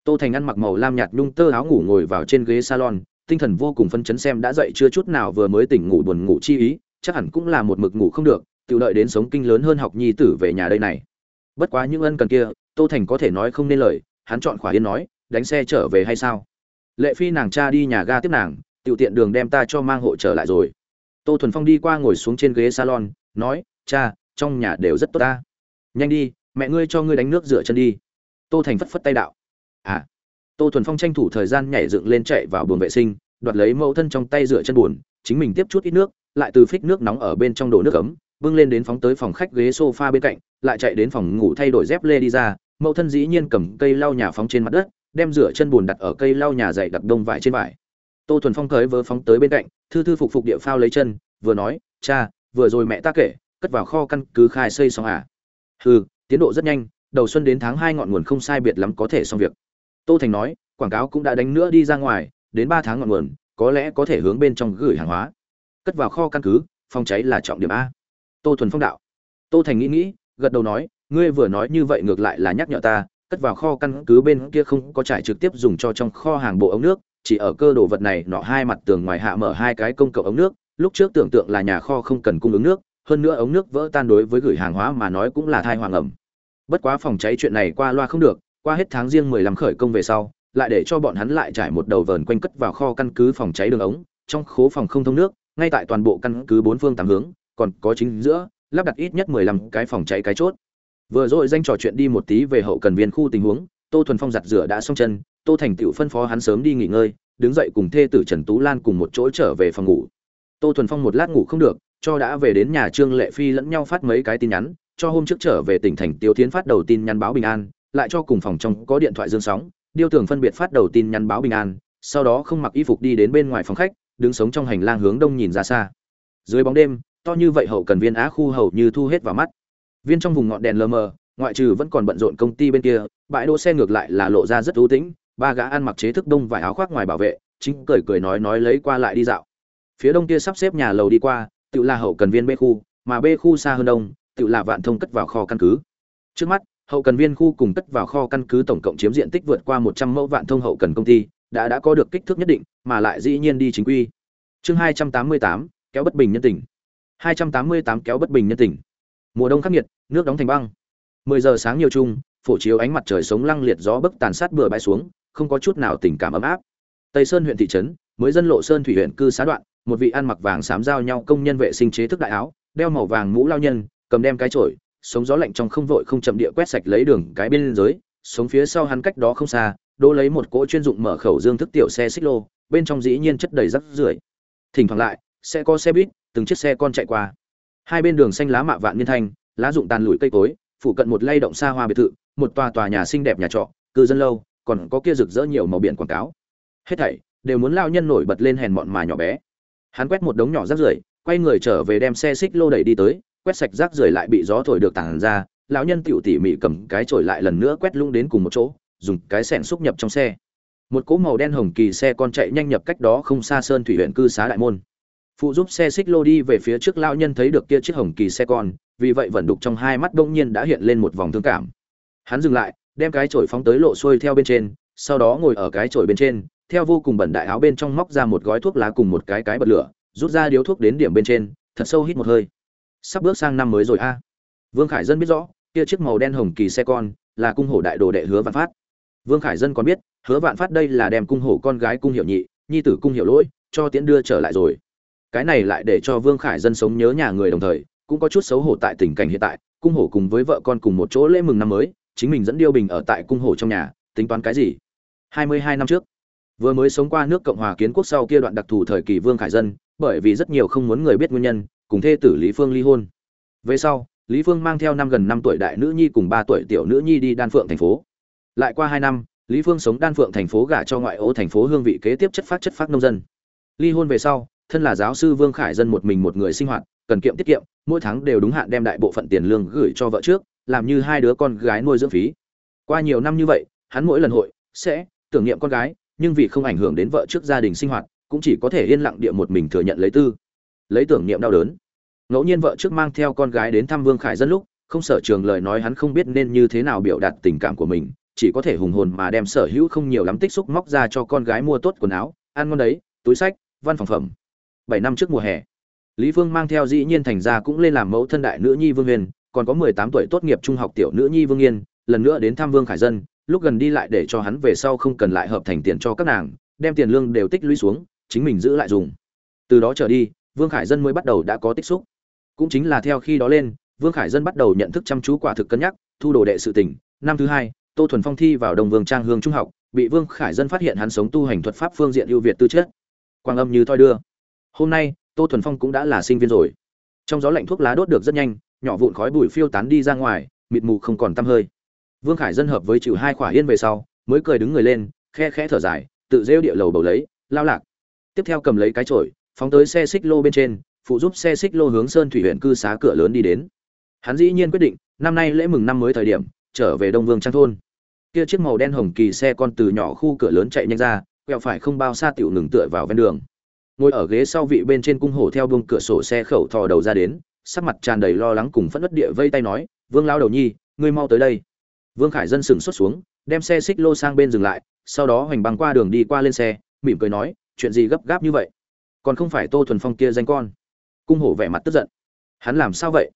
Tô thành ăn mặc màu lam nhạt nhung tơ áo ngủ ngồi vào trên ghế salon tinh thần vô cùng phân chấn xem đã dậy chưa chút nào vừa mới tỉnh ngủ buồn ngủ chi ý, chắc hẳn cũng là một mực ngủ không được tự đợi đến sống kinh lớn hơn học nhi tử về nhà đây này. Bất quá những ân cần kia, tô thành có thể nói không nên lời, hắn chọn khỏa yên nói, đánh xe trở về hay sao? Lệ phi nàng cha đi nhà ga tiếp nàng tự tiện đường đem ta cho mang hộ trở lại rồi. Tô thuần phong đi qua ngồi xuống trên ghế salon, nói, cha, trong nhà đều rất tốt ta. Nhanh đi, mẹ ngươi cho ngươi đánh nước rửa chân đi. Tô thành phất phất tay đạo à tô thuần phong tranh thủ thời gian nhảy dựng lên chạy vào buồng vệ sinh, đoạt lấy mẫu thân trong tay rửa chân buồn, chính mình tiếp chút ít nước, lại từ phích nước nóng ở bên trong đổ nước ấm, bưng lên đến phóng tới phòng khách ghế sofa bên cạnh, lại chạy đến phòng ngủ thay đổi dép lê đi ra. Mẫu thân dĩ nhiên cầm cây lau nhà phóng trên mặt đất, đem rửa chân buồn đặt ở cây lau nhà dày đặc đông vải trên vải. Tô thuần phong tới vớ phóng tới bên cạnh, thư thư phục phục địa phao lấy chân, vừa nói, cha, vừa rồi mẹ ta kể, cất vào kho căn cứ khai xây xong à? Ừ tiến độ rất nhanh, đầu xuân đến tháng hai ngọn nguồn không sai biệt lắm có thể xong việc tô thành nói, quảng cáo cũng đã đánh nữa đi ra ngoài, đến ba tháng ngọn nguồn, có lẽ có thể hướng bên trong gửi hàng hóa. Cất vào kho căn cứ, phòng cháy là trọng điểm a. Tô thuần phong đạo. Tô thành nghĩ nghĩ, gật đầu nói, ngươi vừa nói như vậy ngược lại là nhắc nhở ta, cất vào kho căn cứ bên kia không có trải trực tiếp dùng cho trong kho hàng bộ ống nước, chỉ ở cơ đồ vật này nọ hai mặt tường ngoài hạ mở hai cái công cộng ống nước, lúc trước tưởng tượng là nhà kho không cần cung ứng nước, hơn nữa ống nước vỡ tan đối với gửi hàng hóa mà nói cũng là thai hoàng ẩm. Bất quá phòng cháy chuyện này qua loa không được qua hết tháng riêng mười lăm khởi công về sau, lại để cho bọn hắn lại trải một đầu vờn quanh cất vào kho căn cứ phòng cháy đường ống, trong khố phòng không thông nước, ngay tại toàn bộ căn cứ bốn phương tám hướng, còn có chính giữa, lắp đặt ít nhất mười lăm cái phòng cháy cái chốt. Vừa rồi danh trò chuyện đi một tí về hậu cần viên khu tình huống, tô thuần phong giặt rửa đã xong chân, tô thành tựu phân phó hắn sớm đi nghỉ ngơi, đứng dậy cùng thê tử trần tú lan cùng một chỗ trở về phòng ngủ. Tô thuần phong một lát ngủ không được, cho đã về đến nhà trương lệ phi lẫn nhau phát mấy cái tin nhắn, cho hôm trước trở về tỉnh thành tiêu tiến phát đầu tin nhắn báo bình an lại cho cùng phòng trong có điện thoại dương sóng, điêu tường phân biệt phát đầu tin nhắn báo bình an, sau đó không mặc y phục đi đến bên ngoài phòng khách, đứng sống trong hành lang hướng đông nhìn ra xa. Dưới bóng đêm, to như vậy hậu cần viên á khu hầu như thu hết vào mắt. Viên trong vùng ngọn đèn lờ mờ, ngoại trừ vẫn còn bận rộn công ty bên kia, bãi đỗ xe ngược lại là lộ ra rất ưu tĩnh, ba gã ăn mặc chế thức đông vải áo khoác ngoài bảo vệ, chính cười cười nói nói lấy qua lại đi dạo. Phía đông kia sắp xếp nhà lầu đi qua, tự là hậu cần viên b khu, mà b khu xa hơn đông, tự là vạn thông cất vào kho căn cứ. Trước mắt hậu cần viên khu cùng cất vào kho căn cứ tổng cộng chiếm diện tích vượt qua một trăm mẫu vạn thông hậu cần công ty, đã đã có được kích thước nhất định, mà lại dĩ nhiên đi chính quy. Chương hai trăm tám mươi tám, kéo bất bình nhân tình. Hai trăm tám mươi tám kéo bất bình nhân tình. Mùa đông khắc nghiệt, nước đóng thành băng. Mười giờ sáng nhiều chung, phổ chiếu ánh mặt trời sống lăng liệt gió bấc tàn sát bừa bãi xuống, không có chút nào tình cảm ấm áp. Tây sơn huyện thị trấn, mới dân lộ sơn thủy huyện cư xá đoạn, một vị ăn mặc vàng xám giao nhau công nhân vệ sinh chế thức đại áo, đeo màu vàng mũ lao nhân, cầm đem cái chổi sống gió lạnh trong không vội không chậm địa quét sạch lấy đường cái bên dưới, sống phía sau hắn cách đó không xa, đỗ lấy một cỗ chuyên dụng mở khẩu dương thức tiểu xe xích lô, bên trong dĩ nhiên chất đầy rắc rưởi. Thỉnh thoảng lại, sẽ có xe buýt, từng chiếc xe con chạy qua. Hai bên đường xanh lá mạ vạn niên thanh, lá rụng tàn lủi cây cối phụ cận một lay động xa hoa biệt thự, một tòa tòa nhà xinh đẹp nhà trọ, cư dân lâu, còn có kia rực rỡ nhiều màu biển quảng cáo. Hết thảy đều muốn lao nhân nổi bật lên hèn mọn mà nhỏ bé. Hắn quét một đống nhỏ rác rưởi, quay người trở về đem xe xích lô đẩy đi tới quét sạch rác rưởi lại bị gió thổi được tản ra, lão nhân tiểu tỉ mỉ cầm cái chổi lại lần nữa quét lung đến cùng một chỗ, dùng cái sẻn xúc nhập trong xe. Một cỗ màu đen hồng kỳ xe con chạy nhanh nhập cách đó không xa sơn thủy huyện cư xá đại môn. Phụ giúp xe xích lô đi về phía trước lão nhân thấy được kia chiếc hồng kỳ xe con, vì vậy vận đục trong hai mắt bỗng nhiên đã hiện lên một vòng thương cảm. Hắn dừng lại, đem cái chổi phóng tới lộ xuôi theo bên trên, sau đó ngồi ở cái chổi bên trên, theo vô cùng bẩn đại áo bên trong móc ra một gói thuốc lá cùng một cái cái bật lửa, rút ra điếu thuốc đến điểm bên trên, thật sâu hít một hơi sắp bước sang năm mới rồi a. Vương khải dân biết rõ, kia chiếc màu đen hồng kỳ xe con là cung hổ đại đồ đệ hứa vạn phát. Vương khải dân còn biết, hứa vạn phát đây là đem cung hổ con gái cung hiệu nhị, nhi tử cung hiệu lỗi, cho tiễn đưa trở lại rồi. Cái này lại để cho vương khải dân sống nhớ nhà người đồng thời, cũng có chút xấu hổ tại tình cảnh hiện tại, cung hổ cùng với vợ con cùng một chỗ lễ mừng năm mới, chính mình dẫn điêu bình ở tại cung hổ trong nhà, tính toán cái gì? Hai mươi hai năm trước, vừa mới sống qua nước cộng hòa kiến quốc sau kia đoạn đặc thù thời kỳ vương khải dân, bởi vì rất nhiều không muốn người biết nguyên nhân cùng thê tử lý phương ly hôn. Về sau, lý phương mang theo năm gần năm tuổi đại nữ nhi cùng ba tuổi tiểu nữ nhi đi đan phượng thành phố. Lại qua hai năm, lý phương sống đan phượng thành phố gả cho ngoại ô thành phố hương vị kế tiếp chất phát chất phát nông dân. Ly hôn về sau, thân là giáo sư vương khải dân một mình một người sinh hoạt, cần kiệm tiết kiệm, mỗi tháng đều đúng hạn đem đại bộ phận tiền lương gửi cho vợ trước, làm như hai đứa con gái nuôi dưỡng phí. Qua nhiều năm như vậy, hắn mỗi lần hội, sẽ tưởng niệm con gái, nhưng vì không ảnh hưởng đến vợ trước gia đình sinh hoạt, cũng chỉ có thể yên lặng địa một mình thừa nhận lấy tư lấy tưởng niệm đau đớn. Ngẫu nhiên vợ trước mang theo con gái đến thăm vương khải dân lúc, không sở trường lời nói hắn không biết nên như thế nào biểu đạt tình cảm của mình, chỉ có thể hùng hồn mà đem sở hữu không nhiều lắm tích xúc móc ra cho con gái mua tốt quần áo, ăn ngon đấy, túi sách, văn phòng phẩm. Bảy năm trước mùa hè, lý phương mang theo dĩ nhiên thành ra cũng lên làm mẫu thân đại nữ nhi vương huyền, còn có mười tám tuổi tốt nghiệp trung học tiểu nữ nhi vương yên, lần nữa đến thăm vương khải dân, lúc gần đi lại để cho hắn về sau không cần lại hợp thành tiền cho các nàng, đem tiền lương đều tích lũy xuống, chính mình giữ lại dùng. Từ đó trở đi vương khải dân mới bắt đầu đã có tích xúc. Cũng chính là theo khi đó lên, vương khải dân bắt đầu nhận thức chăm chú quả thực cân nhắc, thu đồ đệ sự tỉnh năm thứ hai, tô thuần phong thi vào đồng vương trang hương trung học, bị vương khải dân phát hiện hắn sống tu hành thuật pháp phương diện ưu việt tư chất. Quang âm như thoi đưa. Hôm nay, tô thuần phong cũng đã là sinh viên rồi. Trong gió lạnh thuốc lá đốt được rất nhanh, nhỏ vụn khói bụi phiêu tán đi ra ngoài, mịt mù không còn tăm hơi. Vương khải dân hợp với chịu hai khỏa yên về sau, mới cười đứng người lên, khe khẽ thở dài, tự rêu địa lầu bầu lấy, lao lạc. Tiếp theo cầm lấy cái chổi phóng tới xe xích lô bên trên, phụ giúp xe xích lô hướng sơn thủy huyện cư xá cửa lớn đi đến. Hắn dĩ nhiên quyết định, năm nay lễ mừng năm mới thời điểm, trở về đông vương trang thôn. Kia chiếc màu đen hồng kỳ xe con từ nhỏ khu cửa lớn chạy nhanh ra, quẹo phải không bao xa tiểu ngừng tựa vào ven đường. Ngồi ở ghế sau vị bên trên cung hổ theo buông cửa sổ xe khẩu thò đầu ra đến, sắc mặt tràn đầy lo lắng cùng phẫn đất địa vây tay nói, vương lao đầu nhi, ngươi mau tới đây. Vương khải dân sừng xuất xuống, đem xe xích lô sang bên dừng lại, sau đó hoành băng qua đường đi qua lên xe, mỉm cười nói, chuyện gì gấp gáp như vậy? Còn không phải tô thuần phong kia danh con. Cung hổ vẻ mặt tức giận. Hắn làm sao vậy?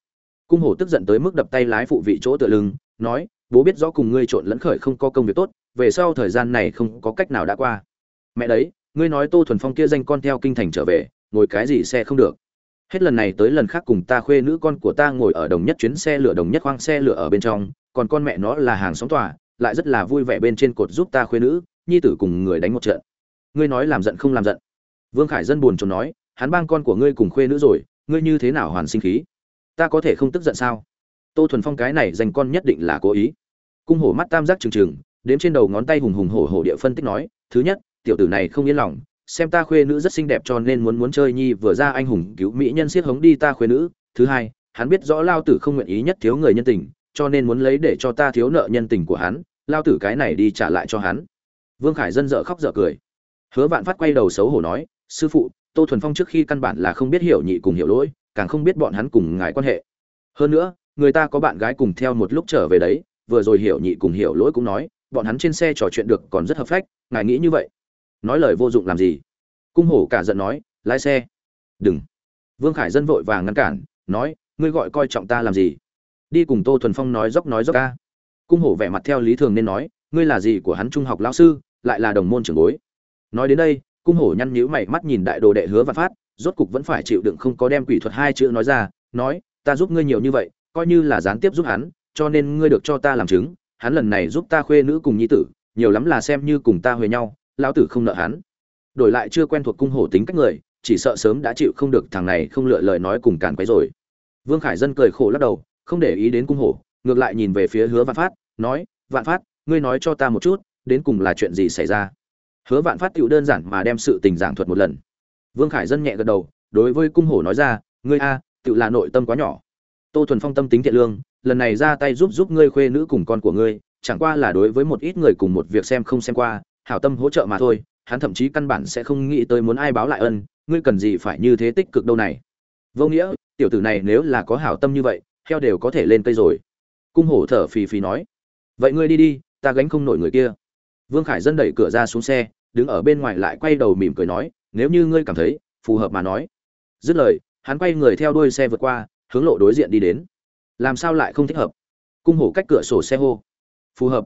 Cung hổ tức giận tới mức đập tay lái phụ vị chỗ tựa lưng, nói, bố biết rõ cùng ngươi trộn lẫn khởi không có công việc tốt, về sau thời gian này không có cách nào đã qua. Mẹ đấy, ngươi nói tô thuần phong kia danh con theo kinh thành trở về, ngồi cái gì xe không được? Hết lần này tới lần khác cùng ta khuê nữ con của ta ngồi ở đồng nhất chuyến xe lửa đồng nhất khoang xe lửa ở bên trong, còn con mẹ nó là hàng xóm tòa, lại rất là vui vẻ bên trên cột giúp ta khuê nữ, nhi tử cùng người đánh một trận. Ngươi nói làm giận không làm giận vương khải dân buồn chồn nói, hắn bang con của ngươi cùng khuê nữ rồi, ngươi như thế nào hoàn sinh khí? Ta có thể không tức giận sao? Tô thuần phong cái này dành con nhất định là cố ý. Cung hổ mắt tam giác trừng trừng, đếm trên đầu ngón tay hùng hùng hổ hổ địa phân tích nói, thứ nhất, tiểu tử này không yên lòng, xem ta khuê nữ rất xinh đẹp cho nên muốn muốn chơi nhi vừa ra anh hùng cứu mỹ nhân siết hống đi ta khuê nữ. Thứ hai, hắn biết rõ lao tử không nguyện ý nhất thiếu người nhân tình, cho nên muốn lấy để cho ta thiếu nợ nhân tình của hắn, lao tử cái này đi trả lại cho hắn. Vương khải dân dở khóc dở cười. Hứa vạn phát quay đầu xấu hổ nói sư phụ, tô thuần phong trước khi căn bản là không biết hiểu nhị cùng hiểu lỗi, càng không biết bọn hắn cùng ngài quan hệ. Hơn nữa, người ta có bạn gái cùng theo một lúc trở về đấy, vừa rồi hiểu nhị cùng hiểu lỗi cũng nói, bọn hắn trên xe trò chuyện được còn rất hợp phách, ngài nghĩ như vậy? Nói lời vô dụng làm gì? Cung hổ cả giận nói, lái xe. Đừng. Vương khải dân vội vàng ngăn cản, nói, ngươi gọi coi trọng ta làm gì? Đi cùng tô thuần phong nói dốc nói dốc ca. Cung hổ vẻ mặt theo lý thường nên nói, ngươi là gì của hắn trung học lão sư, lại là đồng môn trưởng bối. Nói đến đây cung hổ nhăn nhíu mày mắt nhìn đại đồ đệ hứa Vạn phát, rốt cục vẫn phải chịu đựng không có đem quỷ thuật hai chữ nói ra, nói, ta giúp ngươi nhiều như vậy, coi như là gián tiếp giúp hắn, cho nên ngươi được cho ta làm chứng, hắn lần này giúp ta khuê nữ cùng nhi tử, nhiều lắm là xem như cùng ta huề nhau, lão tử không nợ hắn. Đổi lại chưa quen thuộc cung hổ tính cách người, chỉ sợ sớm đã chịu không được thằng này không lựa lời nói cùng càn quấy rồi. Vương khải dân cười khổ lắc đầu, không để ý đến cung hổ, ngược lại nhìn về phía hứa vạn phát, nói, vạn phát, ngươi nói cho ta một chút, đến cùng là chuyện gì xảy ra? Hứa vạn phát tựu đơn giản mà đem sự tình giảng thuật một lần. Vương khải dân nhẹ gật đầu, đối với cung hổ nói ra, ngươi a, tiểu là nội tâm quá nhỏ. Tô thuần phong tâm tính thiện lương, lần này ra tay giúp giúp ngươi khuê nữ cùng con của ngươi, chẳng qua là đối với một ít người cùng một việc xem không xem qua, hảo tâm hỗ trợ mà thôi, hắn thậm chí căn bản sẽ không nghĩ tới muốn ai báo lại ân, ngươi cần gì phải như thế tích cực đâu này. Vô nghĩa, tiểu tử này nếu là có hảo tâm như vậy, heo đều có thể lên cây rồi. Cung hổ thở phì phì nói. Vậy ngươi đi đi, ta gánh không nổi người kia vương khải dân đẩy cửa ra xuống xe, đứng ở bên ngoài lại quay đầu mỉm cười nói, nếu như ngươi cảm thấy phù hợp mà nói. Dứt lời, hắn quay người theo đuôi xe vượt qua, hướng lộ đối diện đi đến. Làm sao lại không thích hợp? Cung hổ cách cửa sổ xe hô. Phù hợp.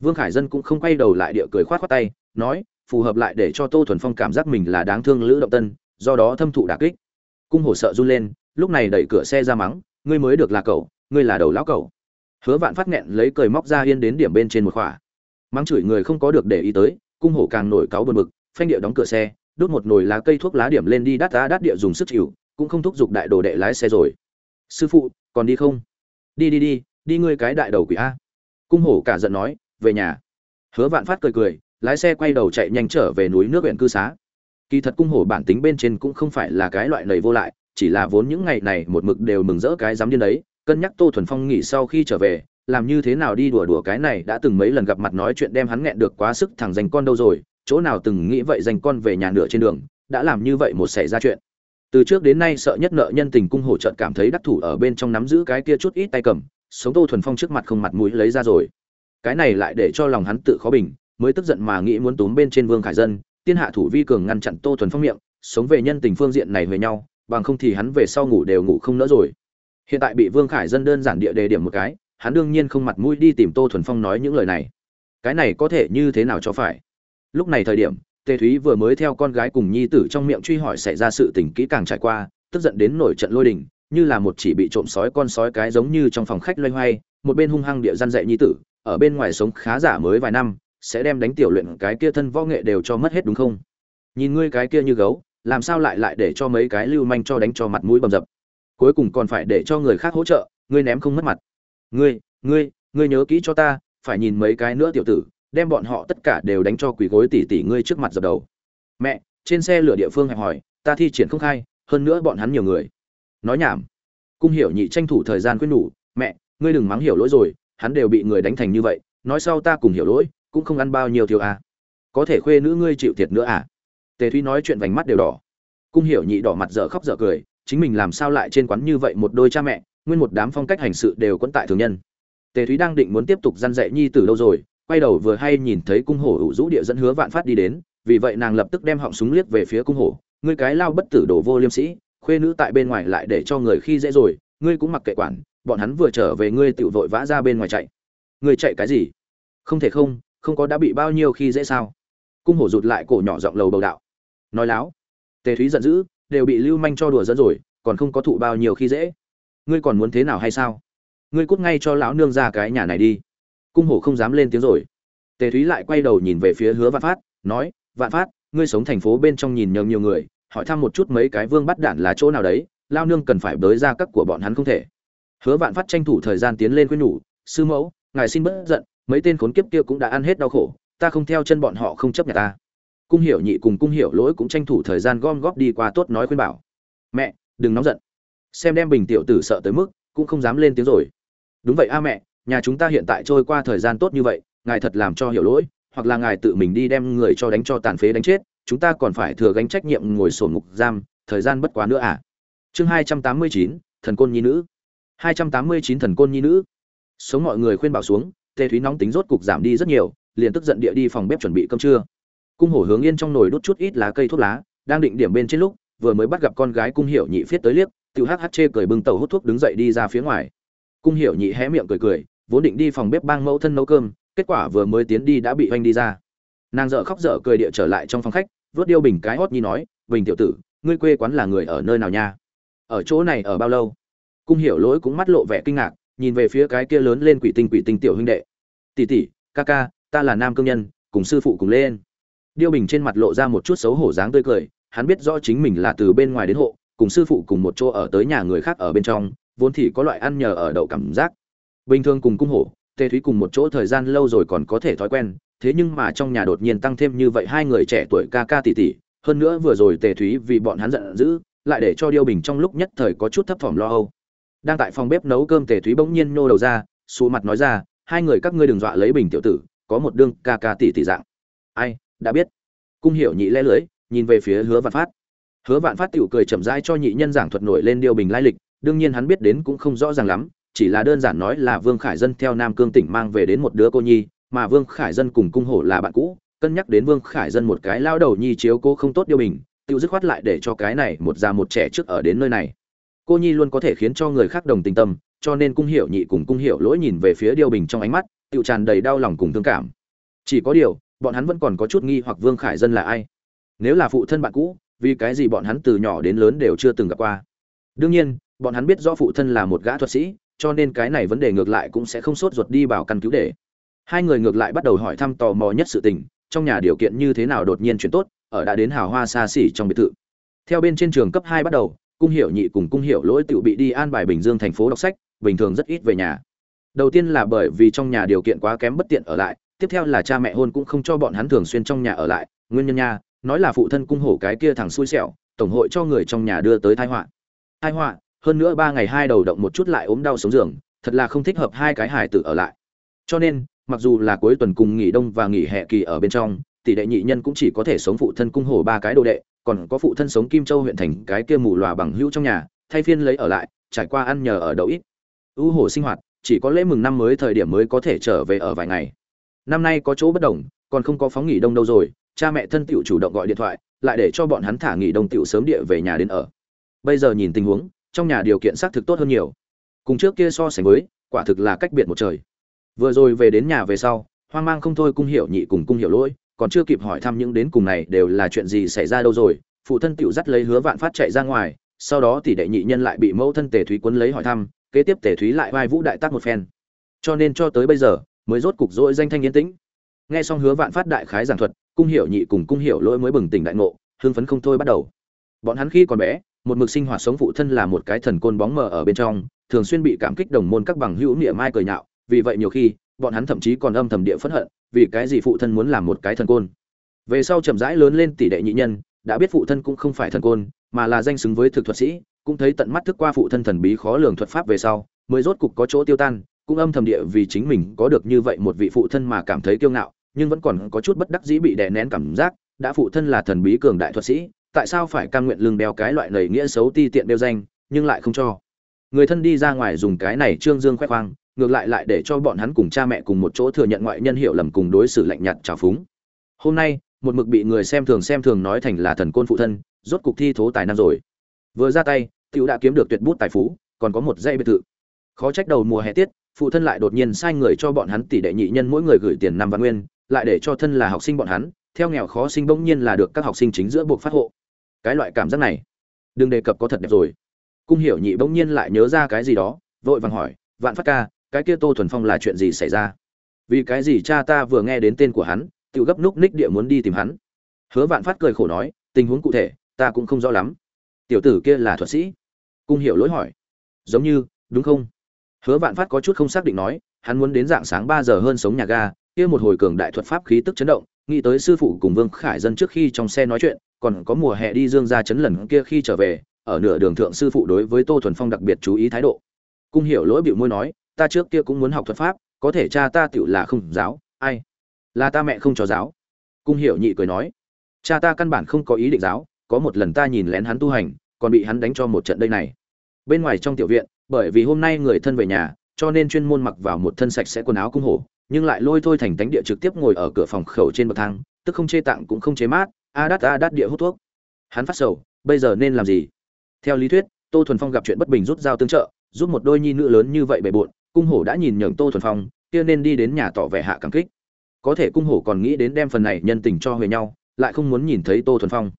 Vương khải dân cũng không quay đầu lại địa cười khoát khoát tay, nói, phù hợp lại để cho tô thuần phong cảm giác mình là đáng thương lữ động tân, do đó thâm thụ đả kích. Cung hổ sợ run lên, lúc này đẩy cửa xe ra mắng, ngươi mới được là cậu, ngươi là đầu lão cậu. Hứa vạn phát nghẹn lấy cười móc ra yên đến điểm bên trên một khỏa mắng chửi người không có được để ý tới, cung hổ càng nổi cáu bật mực phanh địa đóng cửa xe, đốt một nồi lá cây thuốc lá điểm lên đi đắt đá đắt địa dùng sức chịu, cũng không thúc giục đại đồ đệ lái xe rồi. Sư phụ, còn đi không? Đi đi đi đi ngươi cái đại đầu quỷ a. Cung hổ cả giận nói, về nhà. Hứa vạn phát cười cười, lái xe quay đầu chạy nhanh trở về núi nước huyện cư xá. Kỳ thật cung hổ bản tính bên trên cũng không phải là cái loại lầy vô lại, chỉ là vốn những ngày này một mực đều mừng rỡ cái dám điên đấy, cân nhắc tô thuần phong nghỉ sau khi trở về làm như thế nào đi đùa đùa cái này đã từng mấy lần gặp mặt nói chuyện đem hắn nghẹn được quá sức thằng dành con đâu rồi, chỗ nào từng nghĩ vậy dành con về nhà nửa trên đường, đã làm như vậy một xảy ra chuyện. Từ trước đến nay sợ nhất nợ nhân tình cung hổ trận cảm thấy đắc thủ ở bên trong nắm giữ cái kia chút ít tay cầm, sống tô thuần phong trước mặt không mặt mũi lấy ra rồi. Cái này lại để cho lòng hắn tự khó bình, mới tức giận mà nghĩ muốn túm bên trên vương khải dân, tiên hạ thủ vi cường ngăn chặn tô thuần phong miệng, sống về nhân tình phương diện này về nhau, bằng không thì hắn về sau ngủ đều ngủ không nỡ rồi. Hiện tại bị vương khải dân đơn giản địa đề điểm một cái hắn đương nhiên không mặt mũi đi tìm tô thuần phong nói những lời này. Cái này có thể như thế nào cho phải? Lúc này thời điểm, tề thúy vừa mới theo con gái cùng nhi tử trong miệng truy hỏi xảy ra sự tình kỹ càng trải qua, tức giận đến nổi trận lôi đình, như là một chỉ bị trộm sói con sói cái giống như trong phòng khách loay hoay, một bên hung hăng địa gian dạy nhi tử, ở bên ngoài sống khá giả mới vài năm, sẽ đem đánh tiểu luyện cái kia thân võ nghệ đều cho mất hết đúng không? Nhìn ngươi cái kia như gấu, làm sao lại lại để cho mấy cái lưu manh cho đánh cho mặt mũi bầm dập? Cuối cùng còn phải để cho người khác hỗ trợ, ngươi ném không mất mặt ngươi ngươi ngươi nhớ kỹ cho ta, phải nhìn mấy cái nữa tiểu tử, đem bọn họ tất cả đều đánh cho quỳ gối tỷ tỷ ngươi trước mặt dập đầu. Mẹ, trên xe lửa địa phương hẹp hỏi ta thi triển không khai, hơn nữa bọn hắn nhiều người. Nói nhảm. Cung hiểu nhị tranh thủ thời gian quyết nhủ, mẹ, ngươi đừng mắng hiểu lỗi rồi, hắn đều bị người đánh thành như vậy, nói sau ta cùng hiểu lỗi, cũng không ăn bao nhiêu thiếu à. có thể khuê nữ ngươi chịu thiệt nữa à. Tề thúy nói chuyện vành mắt đều đỏ. Cung hiểu nhị đỏ mặt dở khóc dở cười, chính mình làm sao lại trên quán như vậy một đôi cha mẹ nguyên một đám phong cách hành sự đều quẫn tại thường nhân. Tề thúy đang định muốn tiếp tục răn dạy nhi từ lâu rồi, quay đầu vừa hay nhìn thấy cung hổ ủ rũ địa dẫn hứa vạn phát đi đến, vì vậy nàng lập tức đem họng súng liếc về phía cung hổ. Ngươi cái lao bất tử đổ vô liêm sĩ khuê nữ tại bên ngoài lại để cho người khi dễ rồi, ngươi cũng mặc kệ quản, bọn hắn vừa trở về ngươi tự vội vã ra bên ngoài chạy. Ngươi chạy cái gì? Không thể không không có đã bị bao nhiêu khi dễ sao? Cung hổ rụt lại cổ nhỏ giọng lầu bầu đạo. Nói láo. Tề thúy giận dữ, đều bị lưu manh cho đùa dẫn rồi, còn không có thụ bao nhiêu khi dễ ngươi còn muốn thế nào hay sao? Ngươi cút ngay cho lão nương ra cái nhà này đi. Cung hổ không dám lên tiếng rồi. Tề thúy lại quay đầu nhìn về phía hứa vạn phát, nói, vạn phát, ngươi sống thành phố bên trong nhìn nhầm nhiều người, hỏi thăm một chút mấy cái vương bắt đạn là chỗ nào đấy lao nương cần phải bới ra các của bọn hắn không thể. Hứa vạn phát tranh thủ thời gian tiến lên khuyên nhủ, sư mẫu, ngài xin bớt giận, mấy tên khốn kiếp kia cũng đã ăn hết đau khổ, ta không theo chân bọn họ không chấp nhận ta. Cung hiểu nhị cùng cung hiểu lỗi cũng tranh thủ thời gian gom góp đi qua tốt nói khuyên bảo. Mẹ, đừng nóng giận xem đem bình tiểu tử sợ tới mức, cũng không dám lên tiếng rồi. Đúng vậy a mẹ, nhà chúng ta hiện tại trôi qua thời gian tốt như vậy, ngài thật làm cho hiểu lỗi, hoặc là ngài tự mình đi đem người cho đánh cho tàn phế đánh chết, chúng ta còn phải thừa gánh trách nhiệm ngồi sổn ngục giam, thời gian bất quá nữa à? Chương hai trăm tám mươi chín, thần côn nhi nữ. hai trăm tám mươi chín, thần côn nhi nữ. Sống mọi người khuyên bảo xuống tê thúy nóng tính rốt cục giảm đi rất nhiều, liền tức giận địa đi phòng bếp chuẩn bị cơm trưa. Cung hổ hướng yên trong nồi đốt chút ít lá cây thuốc lá, đang định điểm bên trên lúc, vừa mới bắt gặp con gái cung hiểu nhị phiết tới liếc Tiểu hắc hắc chê cười bưng tàu hút thuốc đứng dậy đi ra phía ngoài. Cung hiểu nhị hé miệng cười cười, vốn định đi phòng bếp bang mẫu thân nấu cơm, kết quả vừa mới tiến đi đã bị oanh đi ra. Nàng dợ khóc dở cười địa trở lại trong phòng khách, vớt điêu bình cái hót nhi nói, bình tiểu tử, ngươi quê quán là người ở nơi nào nha? Ở chỗ này ở bao lâu? Cung hiểu lỗi cũng mắt lộ vẻ kinh ngạc, nhìn về phía cái kia lớn lên quỷ tinh quỷ tinh tiểu huynh đệ. Tỷ tỷ, ca ca, ta là nam cương nhân, cùng sư phụ cùng lên. Điêu bình trên mặt lộ ra một chút xấu hổ dáng tươi cười, hắn biết rõ chính mình là từ bên ngoài đến hộ cùng sư phụ cùng một chỗ ở tới nhà người khác ở bên trong, vốn thì có loại ăn nhờ ở đậu cảm giác. Bình thường cùng cung hổ, tề thúy cùng một chỗ thời gian lâu rồi còn có thể thói quen, thế nhưng mà trong nhà đột nhiên tăng thêm như vậy hai người trẻ tuổi ca ca tỷ tỷ hơn nữa vừa rồi tề thúy vì bọn hắn giận dữ, lại để cho điêu bình trong lúc nhất thời có chút thấp thỏm lo âu. Đang tại phòng bếp nấu cơm tề thúy bỗng nhiên nô đầu ra xù mặt nói ra, hai người các ngươi đừng dọa lấy bình tiểu tử, có một đương ca ca tỷ tỷ dạng. Ai, đã biết. Cung hiểu nhị lê lưới, nhìn về phía hứa văn phát hứa vạn phát tiểu cười chậm rãi cho nhị nhân giảng thuật nổi lên điêu bình lai lịch, đương nhiên hắn biết đến cũng không rõ ràng lắm, chỉ là đơn giản nói là vương khải dân theo nam cương tỉnh mang về đến một đứa cô nhi, mà vương khải dân cùng cung hổ là bạn cũ, cân nhắc đến vương khải dân một cái lao đầu nhi chiếu cô không tốt điêu bình, tiểu dứt khoát lại để cho cái này một già một trẻ trước ở đến nơi này. Cô nhi luôn có thể khiến cho người khác đồng tình tâm, cho nên cung hiểu nhị cùng cung hiểu lỗi nhìn về phía điêu bình trong ánh mắt, tiểu tràn đầy đau lòng cùng thương cảm. Chỉ có điều, bọn hắn vẫn còn có chút nghi hoặc vương khải dân là ai. Nếu là phụ thân bạn cũ vì cái gì bọn hắn từ nhỏ đến lớn đều chưa từng gặp qua. Đương nhiên, bọn hắn biết rõ phụ thân là một gã thuật sĩ, cho nên cái này vấn đề ngược lại cũng sẽ không sốt ruột đi bảo căn cứu để. Hai người ngược lại bắt đầu hỏi thăm tò mò nhất sự tình, trong nhà điều kiện như thế nào đột nhiên chuyển tốt, ở đã đến hào hoa xa xỉ trong biệt thự. Theo bên trên trường cấp hai bắt đầu, cung hiểu nhị cùng cung hiểu lỗi tự bị đi an bài bình dương thành phố đọc sách, bình thường rất ít về nhà. Đầu tiên là bởi vì trong nhà điều kiện quá kém bất tiện ở lại, tiếp theo là cha mẹ hôn cũng không cho bọn hắn thường xuyên trong nhà ở lại, nguyên nhân nha nói là phụ thân cung hổ cái kia thằng xui xẻo, tổng hội cho người trong nhà đưa tới tai họa. Tai họa, hơn nữa ba ngày hai đầu động một chút lại ốm đau sống giường, thật là không thích hợp hai cái hài tử ở lại. Cho nên, mặc dù là cuối tuần cùng nghỉ đông và nghỉ hè kỳ ở bên trong, tỷ đệ nhị nhân cũng chỉ có thể sống phụ thân cung hổ ba cái đồ đệ, còn có phụ thân sống kim châu huyện thành cái kia mù lòa bằng hữu trong nhà, thay phiên lấy ở lại, trải qua ăn nhờ ở đậu ít. Ưu hồ sinh hoạt, chỉ có lễ mừng năm mới thời điểm mới có thể trở về ở vài ngày. Năm nay có chỗ bất đồng, còn không có phóng nghỉ đông đâu rồi cha mẹ thân tiểu chủ động gọi điện thoại, lại để cho bọn hắn thả nghỉ đông tiểu sớm địa về nhà đến ở. Bây giờ nhìn tình huống, trong nhà điều kiện xác thực tốt hơn nhiều. Cùng trước kia so sánh với, quả thực là cách biệt một trời. Vừa rồi về đến nhà về sau, hoang mang không thôi cung hiểu nhị cùng cung hiểu lỗi, còn chưa kịp hỏi thăm những đến cùng này đều là chuyện gì xảy ra đâu rồi, phụ thân tiểu dắt lấy hứa vạn phát chạy ra ngoài, sau đó tỷ đệ nhị nhân lại bị mẫu thân tề thúy quấn lấy hỏi thăm, kế tiếp tề thúy lại vai vũ đại tác một phen. Cho nên cho tới bây giờ, mới rốt cục rỗi danh thanh yên tĩnh nghe xong hứa vạn phát đại khái giảng thuật, cung hiểu nhị cùng cung hiểu lỗi mới bừng tỉnh đại ngộ hương phấn không thôi bắt đầu. Bọn hắn khi còn bé, một mực sinh hoạt sống phụ thân là một cái thần côn bóng mờ ở bên trong, thường xuyên bị cảm kích đồng môn các bằng hữu niệm mai cười nhạo, vì vậy nhiều khi, bọn hắn thậm chí còn âm thầm địa phẫn hận, vì cái gì phụ thân muốn làm một cái thần côn. Về sau chậm rãi lớn lên tỷ đệ nhị nhân, đã biết phụ thân cũng không phải thần côn, mà là danh xứng với thực thuật sĩ, cũng thấy tận mắt thức qua phụ thân thần bí khó lường thuật pháp về sau, mới rốt cục có chỗ tiêu tan cũng âm thầm địa vì chính mình có được như vậy một vị phụ thân mà cảm thấy kiêu ngạo, nhưng vẫn còn có chút bất đắc dĩ bị đè nén cảm giác, đã phụ thân là thần bí cường đại thuật sĩ, tại sao phải cam nguyện lương đeo cái loại lời nghĩa xấu ti tiện đeo danh, nhưng lại không cho. Người thân đi ra ngoài dùng cái này trương dương khoe khoang, ngược lại lại để cho bọn hắn cùng cha mẹ cùng một chỗ thừa nhận ngoại nhân hiểu lầm cùng đối xử lạnh nhạt trào phúng. Hôm nay, một mực bị người xem thường xem thường nói thành là thần côn phụ thân, rốt cục thi thố tài năng rồi. Vừa ra tay, tiểu đã kiếm được tuyệt bút tài phú, còn có một dây biệt thự khó trách đầu mùa hè tiết, phụ thân lại đột nhiên sai người cho bọn hắn tỷ đệ nhị nhân mỗi người gửi tiền năm vạn nguyên, lại để cho thân là học sinh bọn hắn, theo nghèo khó sinh bỗng nhiên là được các học sinh chính giữa buộc phát hộ. Cái loại cảm giác này, đừng đề cập có thật đẹp rồi. Cung hiểu nhị bỗng nhiên lại nhớ ra cái gì đó, vội vàng hỏi, vạn phát ca, cái kia tô thuần phong là chuyện gì xảy ra? Vì cái gì cha ta vừa nghe đến tên của hắn tự gấp núc ních địa muốn đi tìm hắn? Hứa vạn phát cười khổ nói, tình huống cụ thể, ta cũng không rõ lắm. Tiểu tử kia là thuật sĩ. Cung hiểu lỗi hỏi, giống như, đúng không? Hứa vạn phát có chút không xác định nói, hắn muốn đến dạng sáng ba giờ hơn sống nhà ga, kia một hồi cường đại thuật pháp khí tức chấn động, nghĩ tới sư phụ cùng vương khải dân trước khi trong xe nói chuyện, còn có mùa hè đi dương gia chấn lần kia khi trở về, ở nửa đường thượng sư phụ đối với tô thuần phong đặc biệt chú ý thái độ. Cung hiểu lỗi bĩu môi nói, ta trước kia cũng muốn học thuật pháp, có thể cha ta tiểu là không giáo, ai? Là ta mẹ không cho giáo. Cung hiểu nhị cười nói, cha ta căn bản không có ý định giáo, có một lần ta nhìn lén hắn tu hành, còn bị hắn đánh cho một trận đây này. Bên ngoài trong tiểu viện bởi vì hôm nay người thân về nhà, cho nên chuyên môn mặc vào một thân sạch sẽ quần áo cung hổ, nhưng lại lôi thôi thành tánh địa trực tiếp ngồi ở cửa phòng khẩu trên bậc thang, tức không chê tặng cũng không chế mát, a đắt a đắt địa hút thuốc. Hắn phát sầu, bây giờ nên làm gì? Theo lý thuyết, tô thuần phong gặp chuyện bất bình rút dao tương trợ giúp một đôi nhi nữ lớn như vậy bề bộn, cung hổ đã nhìn nhường tô thuần phong, kia nên đi đến nhà tỏ vẻ hạ cảm kích. Có thể cung hổ còn nghĩ đến đem phần này nhân tình cho huề nhau, lại không muốn nhìn thấy tô thuần phong.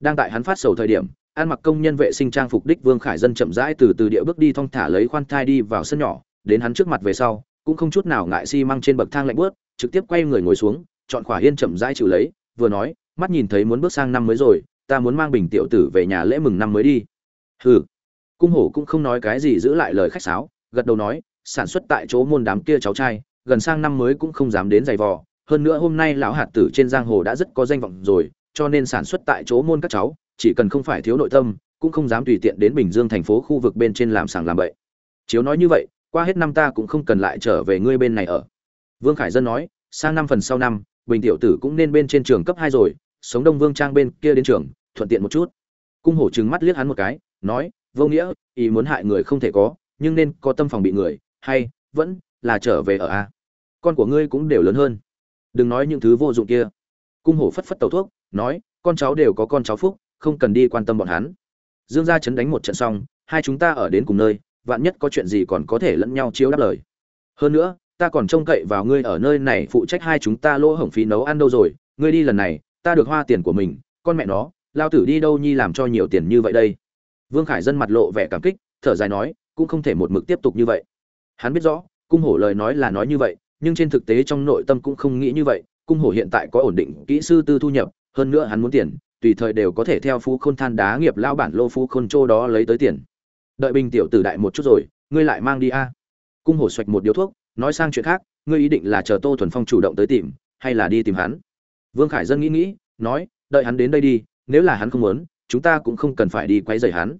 Đang tại hắn phát sầu thời điểm ăn mặc công nhân vệ sinh trang phục đích vương khải dân chậm rãi từ từ địa bước đi thong thả lấy khoan thai đi vào sân nhỏ, đến hắn trước mặt về sau, cũng không chút nào ngại xi trên bậc thang lạnh bớt trực tiếp quay người ngồi xuống, chọn khỏa yên chậm rãi chịu lấy, vừa nói, mắt nhìn thấy muốn bước sang năm mới rồi, ta muốn mang bình tiểu tử về nhà lễ mừng năm mới đi. Hừ. Cung hổ cũng không nói cái gì giữ lại lời khách sáo, gật đầu nói, sản xuất tại chỗ môn đám kia cháu trai, gần sang năm mới cũng không dám đến giày vò, hơn nữa hôm nay lão hạt tử trên giang hồ đã rất có danh vọng rồi, cho nên sản xuất tại chỗ môn các cháu chỉ cần không phải thiếu nội tâm, cũng không dám tùy tiện đến bình dương thành phố khu vực bên trên làm sàng làm bậy. Chiếu nói như vậy, qua hết năm ta cũng không cần lại trở về ngươi bên này ở. Vương khải dân nói, sang năm phần sau năm, bình tiểu tử cũng nên bên trên trường cấp hai rồi, sống đông vương trang bên kia đến trường, thuận tiện một chút. Cung hổ trừng mắt liếc hắn một cái, nói, vô nghĩa, ý muốn hại người không thể có, nhưng nên có tâm phòng bị người, hay, vẫn là trở về ở a. Con của ngươi cũng đều lớn hơn. Đừng nói những thứ vô dụng kia. Cung hổ phất phất tàu thuốc, nói, con cháu đều có con cháu phúc không cần đi quan tâm bọn hắn. Dương gia chấn đánh một trận xong, hai chúng ta ở đến cùng nơi, vạn nhất có chuyện gì còn có thể lẫn nhau chiếu đáp lời. Hơn nữa, ta còn trông cậy vào ngươi ở nơi này phụ trách hai chúng ta lỗ hổng phí nấu ăn đâu rồi, ngươi đi lần này, ta được hoa tiền của mình, con mẹ nó, lao tử đi đâu nhi làm cho nhiều tiền như vậy đây? Vương khải dân mặt lộ vẻ cảm kích, thở dài nói, cũng không thể một mực tiếp tục như vậy. Hắn biết rõ, cung hổ lời nói là nói như vậy, nhưng trên thực tế trong nội tâm cũng không nghĩ như vậy, cung hổ hiện tại có ổn định kỹ sư tư thu nhập, hơn nữa hắn muốn tiền tùy thời đều có thể theo phú khôn than đá nghiệp lao bản lô phú khôn châu đó lấy tới tiền. Đợi bình tiểu tử đại một chút rồi, ngươi lại mang đi a. Cung hổ xoạch một điếu thuốc, nói sang chuyện khác, ngươi ý định là chờ tô thuần phong chủ động tới tìm, hay là đi tìm hắn? Vương khải dân nghĩ nghĩ, nói, đợi hắn đến đây đi, nếu là hắn không muốn, chúng ta cũng không cần phải đi quấy rầy hắn.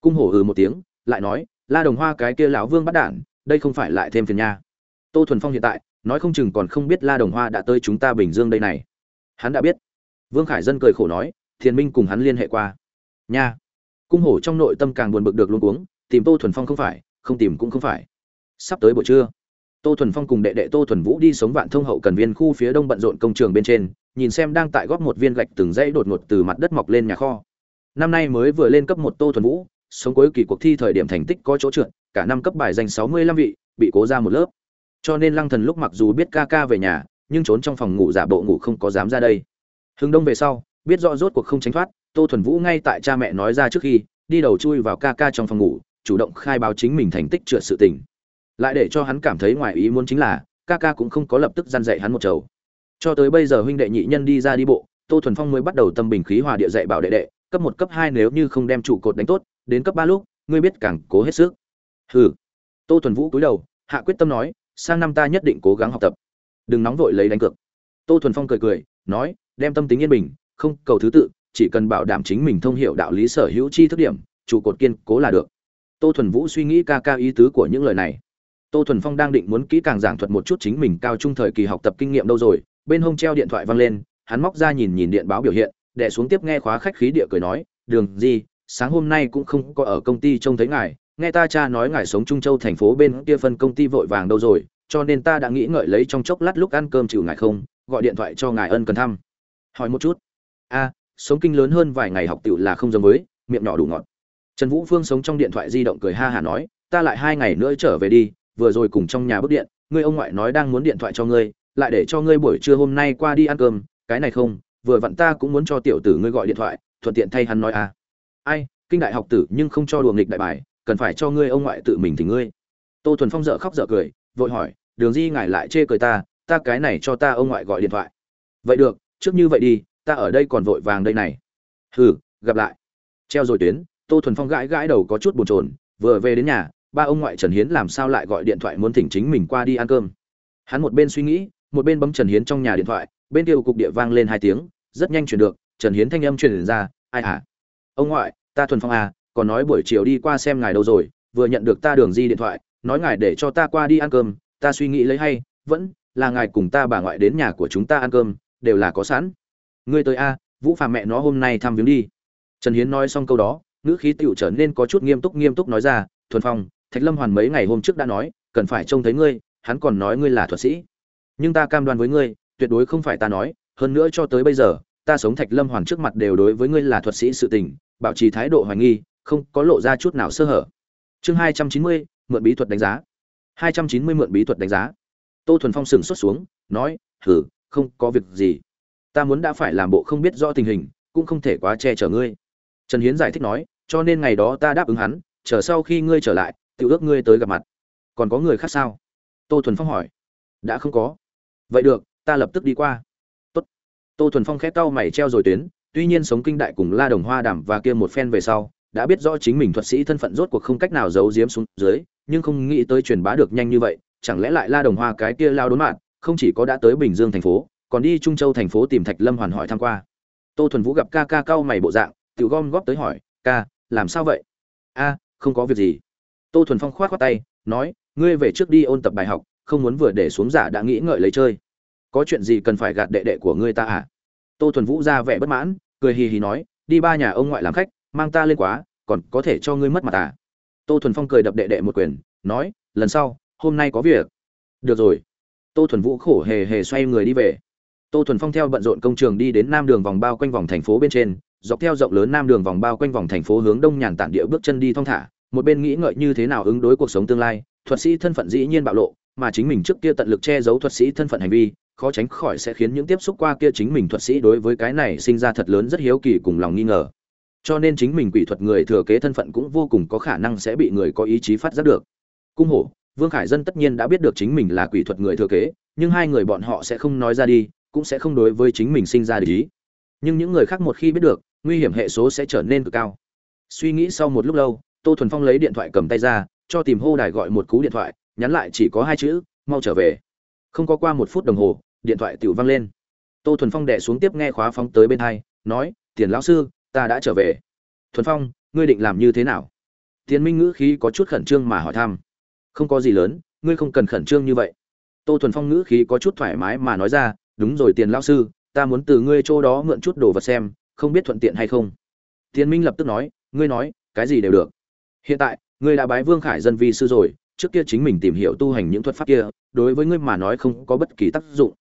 Cung hổ ừ một tiếng, lại nói, la đồng hoa cái kia lão vương bắt đản đây không phải lại thêm phiền nha. Tô thuần phong hiện tại, nói không chừng còn không biết la đồng hoa đã tới chúng ta bình dương đây này. Hắn đã biết. Vương khải dân cười khổ nói thiền minh cùng hắn liên hệ qua. Nha. Cung hổ trong nội tâm càng buồn bực được luôn uống tìm tô thuần phong không phải, không tìm cũng không phải. Sắp tới buổi trưa, tô thuần phong cùng đệ đệ tô thuần vũ đi sống vạn thông hậu cần viên khu phía đông bận rộn công trường bên trên, nhìn xem đang tại góp một viên gạch từng dãy đột ngột từ mặt đất mọc lên nhà kho. Năm nay mới vừa lên cấp một tô thuần vũ, sống cuối kỳ cuộc thi thời điểm thành tích có chỗ trượt, cả năm cấp bài danh sáu mươi lăm vị, bị cố ra một lớp. Cho nên lăng thần lúc mặc dù biết ca ca về nhà, nhưng trốn trong phòng ngủ giả bộ ngủ không có dám ra đây. Hưng đông về sau biết rõ rốt cuộc không tránh thoát, tô thuần vũ ngay tại cha mẹ nói ra trước khi, đi đầu chui vào ca ca trong phòng ngủ, chủ động khai báo chính mình thành tích trượt sự tình. Lại để cho hắn cảm thấy ngoài ý muốn chính là, ca ca cũng không có lập tức gian dạy hắn một chầu cho tới bây giờ huynh đệ nhị nhân đi ra đi bộ, tô thuần phong mới bắt đầu tâm bình khí hòa địa dạy bảo đệ đệ, cấp một, cấp hai nếu như không đem trụ cột đánh tốt, đến cấp ba lúc, ngươi biết càng cố hết sức. Hừ. Tô thuần vũ cúi đầu, hạ quyết tâm nói, sang năm ta nhất định cố gắng học tập. Đừng nóng vội lấy đánh cược. Tô thuần phong cười cười, nói, đem tâm tính yên bình không cầu thứ tự, chỉ cần bảo đảm chính mình thông hiểu đạo lý sở hữu chi thức điểm, trụ cột kiên cố là được. Tô thuần vũ suy nghĩ ca ca ý tứ của những lời này. Tô thuần phong đang định muốn kỹ càng giảng thuật một chút chính mình cao trung thời kỳ học tập kinh nghiệm đâu rồi, bên hông treo điện thoại văng lên, hắn móc ra nhìn nhìn điện báo biểu hiện đệ xuống tiếp nghe khóa khách khí địa cười nói, đường gì, sáng hôm nay cũng không có ở công ty trông thấy ngài, nghe ta cha nói ngài sống trung châu thành phố bên kia phân công ty vội vàng đâu rồi, cho nên ta đã nghĩ ngợi lấy trong chốc lát lúc ăn cơm chịu ngài không, gọi điện thoại cho ngài ân cần thăm. Hỏi một chút a, sống kinh lớn hơn vài ngày học tiểu là không giống với, miệng nhỏ đủ ngọt. Trần vũ phương sống trong điện thoại di động cười ha hả nói, ta lại hai ngày nữa trở về đi, vừa rồi cùng trong nhà bức điện ngươi ông ngoại nói đang muốn điện thoại cho ngươi, lại để cho ngươi buổi trưa hôm nay qua đi ăn cơm, cái này không, vừa vặn ta cũng muốn cho tiểu tử ngươi gọi điện thoại, thuận tiện thay hắn nói à ai, kinh đại học tử nhưng không cho đùa nghịch đại bài, cần phải cho ngươi ông ngoại tự mình thì ngươi. Tô thuần phong dở khóc dở cười, vội hỏi, đường di ngài lại chê cười ta ta cái này cho ta ông ngoại gọi điện thoại. Vậy được, trước như vậy đi ta ở đây còn vội vàng đây này. Hừ, gặp lại. Treo rồi tuyến, tô thuần phong gãi gãi đầu có chút bồn chồn, vừa về đến nhà, ba ông ngoại trần hiến làm sao lại gọi điện thoại muốn thỉnh chính mình qua đi ăn cơm. Hắn một bên suy nghĩ, một bên bấm trần hiến trong nhà điện thoại, bên kia cục địa vang lên hai tiếng, rất nhanh chuyển được, trần hiến thanh âm truyền ra, ai hả? Ông ngoại, ta thuần phong à còn nói buổi chiều đi qua xem ngài đâu rồi, vừa nhận được ta đường di điện thoại, nói ngài để cho ta qua đi ăn cơm, ta suy nghĩ lấy hay, vẫn là ngài cùng ta bà ngoại đến nhà của chúng ta ăn cơm, đều là có sẵn ngươi tới a, vũ phàm mẹ nó hôm nay thăm viếng đi. Trần hiến nói xong câu đó, ngữ khí tựu trở nên có chút nghiêm túc nghiêm túc nói ra, thuần phong, thạch lâm hoàn mấy ngày hôm trước đã nói, cần phải trông thấy ngươi, hắn còn nói ngươi là thuật sĩ. Nhưng ta cam đoan với ngươi, tuyệt đối không phải ta nói, hơn nữa cho tới bây giờ, ta sống thạch lâm hoàn trước mặt đều đối với ngươi là thuật sĩ sự tình, bảo trì thái độ hoài nghi, không có lộ ra chút nào sơ hở. Chương hai trăm chín mươi, mượn bí thuật đánh giá. Hai trăm chín mươi mượn bí thuật đánh giá. Tô thuần phong sừng xuất xuống, nói, hử, không có việc gì ta muốn đã phải làm bộ không biết rõ tình hình, cũng không thể quá che chở ngươi. Trần hiến giải thích nói, cho nên ngày đó ta đáp ứng hắn, chờ sau khi ngươi trở lại tự ước ngươi tới gặp mặt. Còn có người khác sao? Tô thuần phong hỏi. Đã không có. Vậy được, ta lập tức đi qua. Tốt. tô thuần phong khét tao mày treo rồi tuyến, tuy nhiên sống kinh đại cùng la đồng hoa đảm và kia một phen về sau, đã biết rõ chính mình thuật sĩ thân phận rốt cuộc không cách nào giấu giếm xuống dưới, nhưng không nghĩ tới truyền bá được nhanh như vậy, chẳng lẽ lại la đồng hoa cái kia lao đốn mạn, không chỉ có đã tới bình dương thành phố còn đi trung châu thành phố tìm thạch lâm hoàn hỏi tham qua. Tô thuần vũ gặp ca ca cau mày bộ dạng, tự gom góp tới hỏi, ca, làm sao vậy? A, không có việc gì. Tô thuần phong khoát khoát tay, nói, ngươi về trước đi ôn tập bài học, không muốn vừa để xuống giả đã nghĩ ngợi lấy chơi. Có chuyện gì cần phải gạt đệ đệ của ngươi ta à? Tô thuần vũ ra vẻ bất mãn, cười hì hì nói, đi ba nhà ông ngoại làm khách, mang ta lên quá, còn có thể cho ngươi mất mặt à? Tô thuần phong cười đập đệ đệ một quyền, nói, lần sau, hôm nay có việc. Được rồi. Tô thuần vũ khổ hề hề xoay người đi về tô thuần phong theo bận rộn công trường đi đến nam đường vòng bao quanh vòng thành phố bên trên, dọc theo rộng lớn nam đường vòng bao quanh vòng thành phố hướng đông nhàn tản địa bước chân đi thong thả, một bên nghĩ ngợi như thế nào ứng đối cuộc sống tương lai, thuật sĩ thân phận dĩ nhiên bạo lộ, mà chính mình trước kia tận lực che giấu thuật sĩ thân phận hành vi, khó tránh khỏi sẽ khiến những tiếp xúc qua kia chính mình thuật sĩ đối với cái này sinh ra thật lớn rất hiếu kỳ cùng lòng nghi ngờ. Cho nên chính mình quỷ thuật người thừa kế thân phận cũng vô cùng có khả năng sẽ bị người có ý chí phát giác được. Cung hổ, vương khải dân tất nhiên đã biết được chính mình là quỷ thuật người thừa kế, nhưng hai người bọn họ sẽ không nói ra đi cũng sẽ không đối với chính mình sinh ra để ý. Nhưng những người khác một khi biết được, nguy hiểm hệ số sẽ trở nên cực cao. Suy nghĩ sau một lúc lâu, tô thuần phong lấy điện thoại cầm tay ra, cho tìm hô đài gọi một cú điện thoại, nhắn lại chỉ có hai chữ, mau trở về. Không có qua một phút đồng hồ, điện thoại tự văng lên. Tô thuần phong đẻ xuống tiếp nghe khóa phóng tới bên hai, nói, tiền lão sư, ta đã trở về. Thuần phong, ngươi định làm như thế nào? Tiến minh ngữ khí có chút khẩn trương mà hỏi thăm. Không có gì lớn, ngươi không cần khẩn trương như vậy. Tô thuần phong ngữ khí có chút thoải mái mà nói ra đúng rồi tiền lão sư, ta muốn từ ngươi chỗ đó mượn chút đồ vật xem, không biết thuận tiện hay không. Tiến minh lập tức nói, ngươi nói, cái gì đều được. Hiện tại, ngươi đã bái vương khải dân vi sư rồi, trước kia chính mình tìm hiểu tu hành những thuật pháp kia, đối với ngươi mà nói không có bất kỳ tác dụng.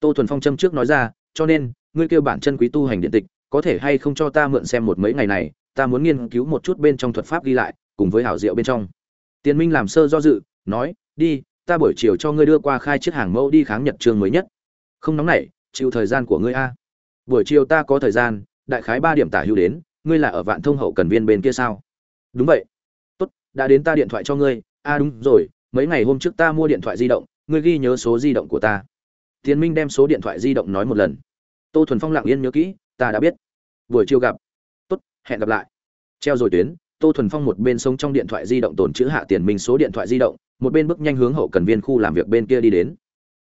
Tô thuần phong châm trước nói ra, cho nên, ngươi kêu bản chân quý tu hành điện tịch, có thể hay không cho ta mượn xem một mấy ngày này, ta muốn nghiên cứu một chút bên trong thuật pháp ghi lại, cùng với hảo diệu bên trong. Tiến minh làm sơ do dự, nói, đi, ta buổi chiều cho ngươi đưa qua khai chiếc hàng mẫu đi kháng nhật trường mới nhất không nóng nảy, chịu thời gian của ngươi a. Buổi chiều ta có thời gian, đại khái ba điểm tả hữu đến, ngươi là ở vạn thông hậu cần viên bên kia sao? Đúng vậy. Tốt, đã đến ta điện thoại cho ngươi. A, đúng rồi, mấy ngày hôm trước ta mua điện thoại di động, ngươi ghi nhớ số di động của ta. Tiến minh đem số điện thoại di động nói một lần. Tô thuần phong lặng yên nhớ kỹ, ta đã biết. Buổi chiều gặp. Tốt, hẹn gặp lại. Treo rồi tuyến, tô thuần phong một bên sống trong điện thoại di động tồn chữ hạ tiền minh số điện thoại di động, một bên bước nhanh hướng hậu cần viên khu làm việc bên kia đi đến.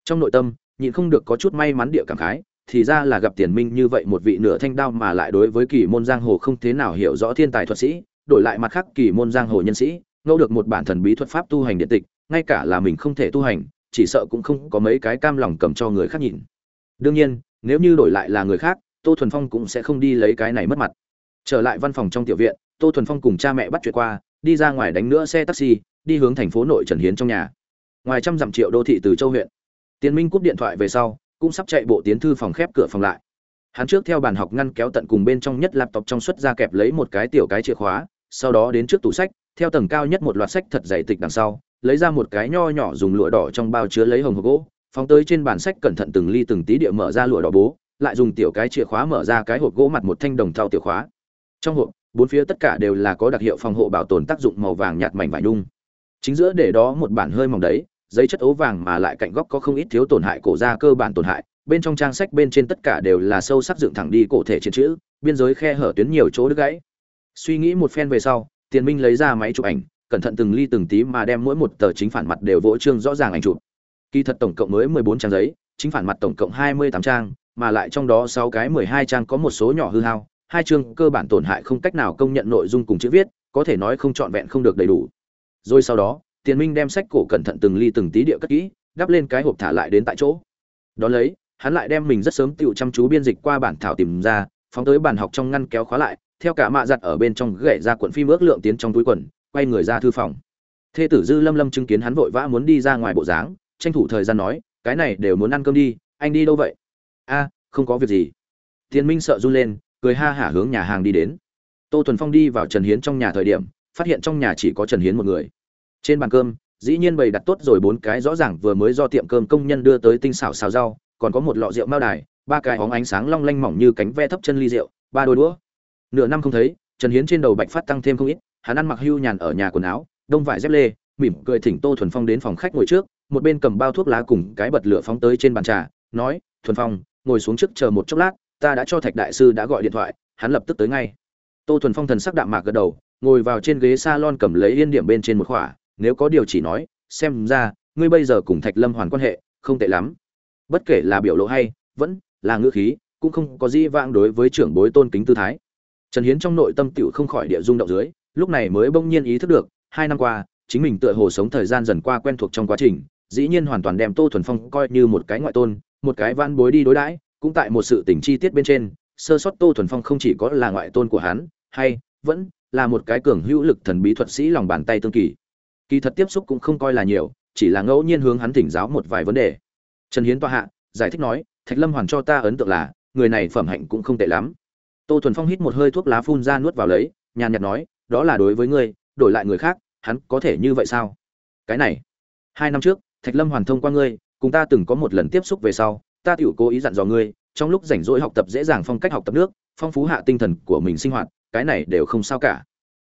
Trong nội tâm nhịn không được có chút may mắn địa cảm khái, thì ra là gặp tiền minh như vậy một vị nửa thanh đao mà lại đối với kỳ môn giang hồ không thế nào hiểu rõ thiên tài thuật sĩ, đổi lại mặt khác kỳ môn giang hồ nhân sĩ, ngẫu được một bản thần bí thuật pháp tu hành điện tịch, ngay cả là mình không thể tu hành, chỉ sợ cũng không có mấy cái cam lòng cầm cho người khác nhìn. Đương nhiên, nếu như đổi lại là người khác, tô thuần phong cũng sẽ không đi lấy cái này mất mặt. Trở lại văn phòng trong tiểu viện, tô thuần phong cùng cha mẹ bắt chuyện qua, đi ra ngoài đánh nữa xe taxi, đi hướng thành phố nội trần hiến trong nhà. Ngoài trăm dặm triệu đô thị từ châu huyện tiến minh cúp điện thoại về sau, cũng sắp chạy bộ tiến thư phòng khép cửa phòng lại. Hắn trước theo bàn học ngăn kéo tận cùng bên trong nhất laptop trong suất ra kẹp lấy một cái tiểu cái chìa khóa, sau đó đến trước tủ sách, theo tầng cao nhất một loạt sách thật dày tịch đằng sau, lấy ra một cái nho nhỏ dùng lụa đỏ trong bao chứa lấy hồng hộp gỗ, phóng tới trên bàn sách cẩn thận từng ly từng tí địa mở ra lụa đỏ bố, lại dùng tiểu cái chìa khóa mở ra cái hộp gỗ mặt một thanh đồng thau tiểu khóa. Trong hộp, bốn phía tất cả đều là có đặc hiệu phòng hộ bảo tồn tác dụng màu vàng nhạt mảnh vải nhung. Chính giữa để đó một bản hơi mỏng đấy giấy chất ố vàng mà lại cạnh góc có không ít thiếu tổn hại cổ ra cơ bản tổn hại, bên trong trang sách bên trên tất cả đều là sâu sắc dựng thẳng đi cổ thể trên chữ, biên giới khe hở tuyến nhiều chỗ đứt gãy. Suy nghĩ một phen về sau, tiền minh lấy ra máy chụp ảnh, cẩn thận từng ly từng tí mà đem mỗi một tờ chính phản mặt đều vỗ trương rõ ràng ảnh chụp. Kỳ thật tổng cộng mới mười bốn trang giấy, chính phản mặt tổng cộng hai mươi tám trang, mà lại trong đó sáu cái mười hai trang có một số nhỏ hư hao, hai chương cơ bản tổn hại không cách nào công nhận nội dung cùng chữ viết, có thể nói không trọn vẹn không được đầy đủ. Rồi sau đó tiền minh đem sách cổ cẩn thận từng ly từng tí địa cất kỹ, đắp lên cái hộp thả lại đến tại chỗ. Đón lấy, hắn lại đem mình rất sớm tiểu chăm chú biên dịch qua bản thảo tìm ra, phóng tới bàn học trong ngăn kéo khóa lại, theo cả mạ giặt ở bên trong gậy ra cuộn phim ước lượng tiến trong túi quần, quay người ra thư phòng. Thê tử dư lâm lâm chứng kiến hắn vội vã muốn đi ra ngoài bộ dáng, tranh thủ thời gian nói, cái này đều muốn ăn cơm đi, anh đi đâu vậy? A, không có việc gì. Tiền minh sợ run lên, cười ha hả hướng nhà hàng đi đến. Tô thuần phong đi vào trần hiến trong nhà thời điểm, phát hiện trong nhà chỉ có trần hiến một người trên bàn cơm, dĩ nhiên bày đặt tốt rồi bốn cái rõ ràng vừa mới do tiệm cơm công nhân đưa tới tinh xảo xào rau, còn có một lọ rượu mao đài, ba cái hóng ánh sáng long lanh mỏng như cánh ve thấp chân ly rượu, ba đôi đũa. Nửa năm không thấy, trần hiến trên đầu bạch phát tăng thêm không ít, hắn ăn mặc hưu nhàn ở nhà quần áo, đông vải dép lê, mỉm cười thỉnh tô thuần phong đến phòng khách ngồi trước, một bên cầm bao thuốc lá cùng cái bật lửa phóng tới trên bàn trà, nói, thuần phong, ngồi xuống trước chờ một chốc lát, ta đã cho thạch đại sư đã gọi điện thoại, hắn lập tức tới ngay. Tô thuần phong thần sắc đạm mạc gật đầu, ngồi vào trên ghế salon cầm lấy yên điểm bên trên một khỏa nếu có điều chỉ nói, xem ra, ngươi bây giờ cùng thạch lâm hoàn quan hệ không tệ lắm. Bất kể là biểu lộ hay, vẫn là ngữ khí, cũng không có gì vãng đối với trưởng bối tôn kính tư thái. Trần hiến trong nội tâm tựu không khỏi địa rung động dưới, lúc này mới bỗng nhiên ý thức được, hai năm qua, chính mình tựa hồ sống thời gian dần qua quen thuộc trong quá trình, dĩ nhiên hoàn toàn đem tô thuần phong coi như một cái ngoại tôn, một cái van bối đi đối đãi, cũng tại một sự tình chi tiết bên trên, sơ sót tô thuần phong không chỉ có là ngoại tôn của hắn, hay vẫn là một cái cường hữu lực thần bí thuật sĩ lòng bàn tay tương kỳ kỳ thật tiếp xúc cũng không coi là nhiều, chỉ là ngẫu nhiên hướng hắn thỉnh giáo một vài vấn đề. Trần hiến toa hạ, giải thích nói, thạch lâm hoàn cho ta ấn tượng là, người này phẩm hạnh cũng không tệ lắm. Tô thuần phong hít một hơi thuốc lá phun ra nuốt vào lấy, nhàn nhạt nói, đó là đối với ngươi, đổi lại người khác, hắn có thể như vậy sao? Cái này, hai năm trước, thạch lâm hoàn thông qua ngươi, cùng ta từng có một lần tiếp xúc về sau, ta tiểu cố ý dặn dò ngươi, trong lúc rảnh rỗi học tập dễ dàng phong cách học tập nước, phong phú hạ tinh thần của mình sinh hoạt, cái này đều không sao cả.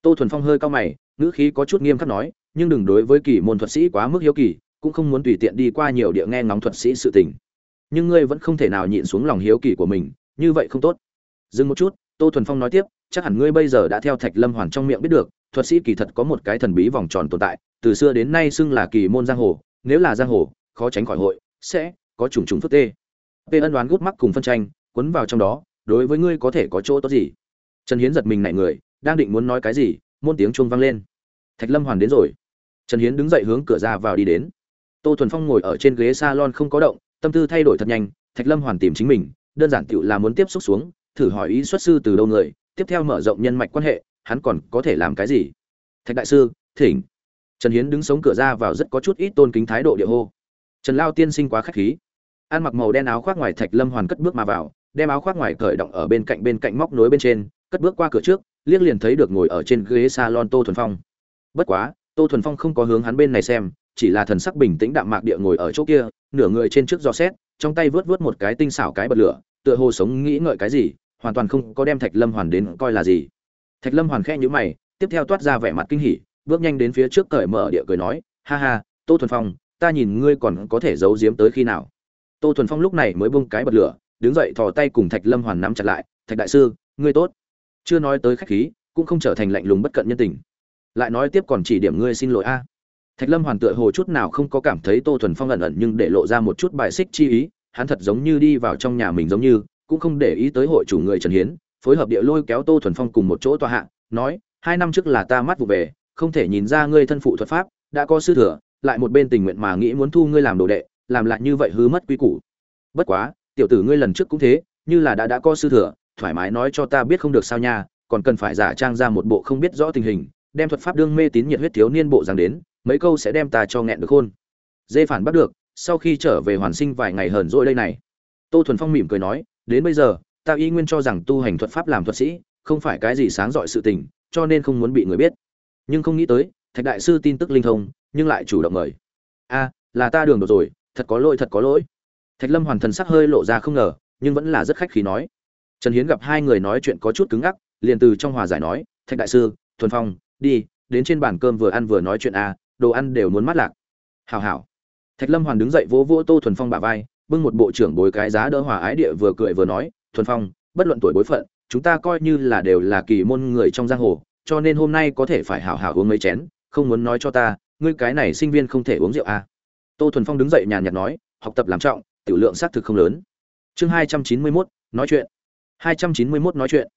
Tô thuần phong hơi cao mày, ngữ khí có chút nghiêm khắc nói nhưng đừng đối với kỳ môn thuật sĩ quá mức hiếu kỳ, cũng không muốn tùy tiện đi qua nhiều địa nghe ngóng thuật sĩ sự tình. Nhưng ngươi vẫn không thể nào nhịn xuống lòng hiếu kỳ của mình, như vậy không tốt. Dừng một chút, tô thuần phong nói tiếp, chắc hẳn ngươi bây giờ đã theo thạch lâm hoàn trong miệng biết được, thuật sĩ kỳ thật có một cái thần bí vòng tròn tồn tại, từ xưa đến nay xưng là kỳ môn giang hồ, nếu là giang hồ, khó tránh khỏi hội, sẽ có trùng trùng phức tê. Tê ân đoán gút mắc cùng phân tranh quấn vào trong đó, đối với ngươi có thể có chỗ tốt gì? Trần hiến giật mình nảy người, đang định muốn nói cái gì, môn tiếng chuông vang lên. Thạch lâm hoàn đến rồi trần hiến đứng dậy hướng cửa ra vào đi đến. Tô thuần phong ngồi ở trên ghế salon không có động, tâm tư thay đổi thật nhanh, thạch lâm hoàn tìm chính mình, đơn giản tựu là muốn tiếp xúc xuống, thử hỏi ý xuất sư từ đâu người, tiếp theo mở rộng nhân mạch quan hệ, hắn còn có thể làm cái gì? Thạch đại sư, thỉnh. Trần hiến đứng sống cửa ra vào rất có chút ít tôn kính thái độ địa hô. Trần lao tiên sinh quá khách khí. Ăn mặc màu đen áo khoác ngoài thạch lâm hoàn cất bước mà vào, đem áo khoác ngoài cởi động ở bên cạnh bên cạnh móc nối bên trên, cất bước qua cửa trước, liếc liền thấy được ngồi ở trên ghế salon tô thuần phong. Bất quá tô thuần phong không có hướng hắn bên này xem, chỉ là thần sắc bình tĩnh đạm mạc địa ngồi ở chỗ kia, nửa người trên trước giò xét, trong tay vớt vớt một cái tinh xảo cái bật lửa, tựa hồ sống nghĩ ngợi cái gì, hoàn toàn không có đem thạch lâm hoàn đến coi là gì. Thạch lâm hoàn khe nhữ mày, tiếp theo toát ra vẻ mặt kinh hỉ, bước nhanh đến phía trước cởi mở địa cười nói, ha ha, tô thuần phong, ta nhìn ngươi còn có thể giấu giếm tới khi nào? Tô thuần phong lúc này mới bung cái bật lửa, đứng dậy thò tay cùng thạch lâm hoàn nắm chặt lại, thạch đại sư, ngươi tốt. Chưa nói tới khách khí, cũng không trở thành lạnh lùng bất cận nhân tình lại nói tiếp còn chỉ điểm ngươi xin lỗi a. Thạch lâm hoàn tựa hồ chút nào không có cảm thấy tô thuần phong ẩn ẩn nhưng để lộ ra một chút bài xích chi ý, hắn thật giống như đi vào trong nhà mình giống như, cũng không để ý tới hội chủ người trần hiến, phối hợp địa lôi kéo tô thuần phong cùng một chỗ tòa hạ, nói, hai năm trước là ta mắt vụ về, không thể nhìn ra ngươi thân phụ thuật pháp, đã có sư thừa, lại một bên tình nguyện mà nghĩ muốn thu ngươi làm đồ đệ, làm lại như vậy hư mất quy củ. Bất quá, tiểu tử ngươi lần trước cũng thế, như là đã đã có sư thừa, thoải mái nói cho ta biết không được sao nha, còn cần phải giả trang ra một bộ không biết rõ tình hình đem thuật pháp đương mê tín nhiệt huyết thiếu niên bộ rằng đến, mấy câu sẽ đem ta cho nghẹn được khôn. Dê phản bắt được, sau khi trở về hoàn sinh vài ngày hờn dỗi đây này. Tô thuần phong mỉm cười nói, đến bây giờ, ta y nguyên cho rằng tu hành thuật pháp làm thuật sĩ, không phải cái gì sáng dọi sự tình, cho nên không muốn bị người biết. Nhưng không nghĩ tới, thạch đại sư tin tức linh thông, nhưng lại chủ động mời. A, là ta đường đột rồi, thật có lỗi, thật có lỗi. Thạch lâm hoàn thần sắc hơi lộ ra không ngờ, nhưng vẫn là rất khách khí nói. Trần hiến gặp hai người nói chuyện có chút cứng ngắc, liền từ trong hòa giải nói, thạch đại sư, thuần phong đi, đến trên bàn cơm vừa ăn vừa nói chuyện a đồ ăn đều muốn mát lạc. Hào hào thạch lâm hoàn đứng dậy vỗ vỗ tô thuần phong bả vai, bưng một bộ trưởng bồi cái giá đỡ hòa ái địa vừa cười vừa nói, thuần phong, bất luận tuổi bối phận, chúng ta coi như là đều là kỳ môn người trong giang hồ, cho nên hôm nay có thể phải hảo hảo uống mấy chén, không muốn nói cho ta, ngươi cái này sinh viên không thể uống rượu à. tô thuần phong đứng dậy nhàn nhạt nói, học tập làm trọng, tiểu lượng xác thực không lớn. Chương hai trăm chín mươi mốt, nói chuyện. Hai trăm chín mươi mốt nói chuyện.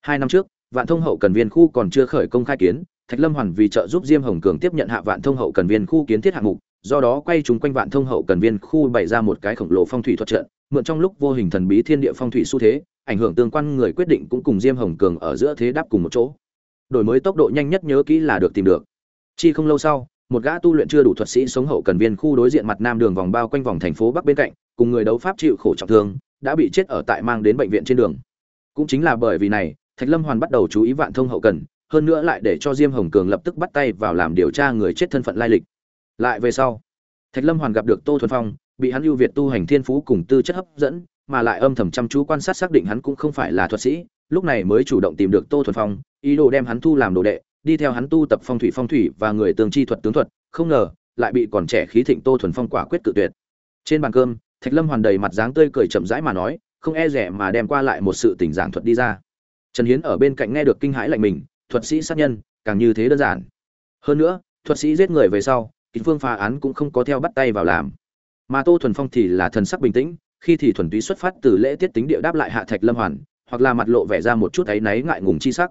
Hai năm trước, vạn thông hậu cần viên khu còn chưa khởi công khai kiến thạch lâm hoàn vì trợ giúp diêm hồng cường tiếp nhận hạ vạn thông hậu cần viên khu kiến thiết hạng mục, do đó quay chúng quanh vạn thông hậu cần viên khu bày ra một cái khổng lồ phong thủy thuật trận, mượn trong lúc vô hình thần bí thiên địa phong thủy xu thế, ảnh hưởng tương quan người quyết định cũng cùng diêm hồng cường ở giữa thế đáp cùng một chỗ. Đổi mới tốc độ nhanh nhất nhớ kỹ là được tìm được. Chi không lâu sau, một gã tu luyện chưa đủ thuật sĩ sống hậu cần viên khu đối diện mặt nam đường vòng bao quanh vòng thành phố bắc bên cạnh, cùng người đấu pháp chịu khổ trọng thương, đã bị chết ở tại mang đến bệnh viện trên đường. Cũng chính là bởi vì này, thạch lâm hoàn bắt đầu chú ý vạn thông hậu cần hơn nữa lại để cho diêm hồng cường lập tức bắt tay vào làm điều tra người chết thân phận lai lịch. Lại về sau, thạch lâm hoàn gặp được tô thuần phong, bị hắn ưu việt tu hành thiên phú cùng tư chất hấp dẫn, mà lại âm thầm chăm chú quan sát xác định hắn cũng không phải là thuật sĩ, lúc này mới chủ động tìm được tô thuần phong, ý đồ đem hắn thu làm đồ đệ, đi theo hắn tu tập phong thủy phong thủy và người tường chi thuật tướng thuật, không ngờ, lại bị còn trẻ khí thịnh tô thuần phong quả quyết cự tuyệt. Trên bàn cơm, thạch lâm hoàn đầy mặt dáng tươi cười chậm rãi mà nói, không e rẻ mà đem qua lại một sự tình giảng thuật đi ra. Trần hiến ở bên cạnh nghe được kinh hãi lạnh mình thuật sĩ sát nhân, càng như thế đơn giản. Hơn nữa, thuật sĩ giết người về sau kính phương phá án cũng không có theo bắt tay vào làm. Mà tô thuần phong thì là thần sắc bình tĩnh, khi thì thuần túy xuất phát từ lễ tiết tính địa đáp lại hạ thạch lâm hoàn, hoặc là mặt lộ vẻ ra một chút áy náy ngại ngùng chi sắc.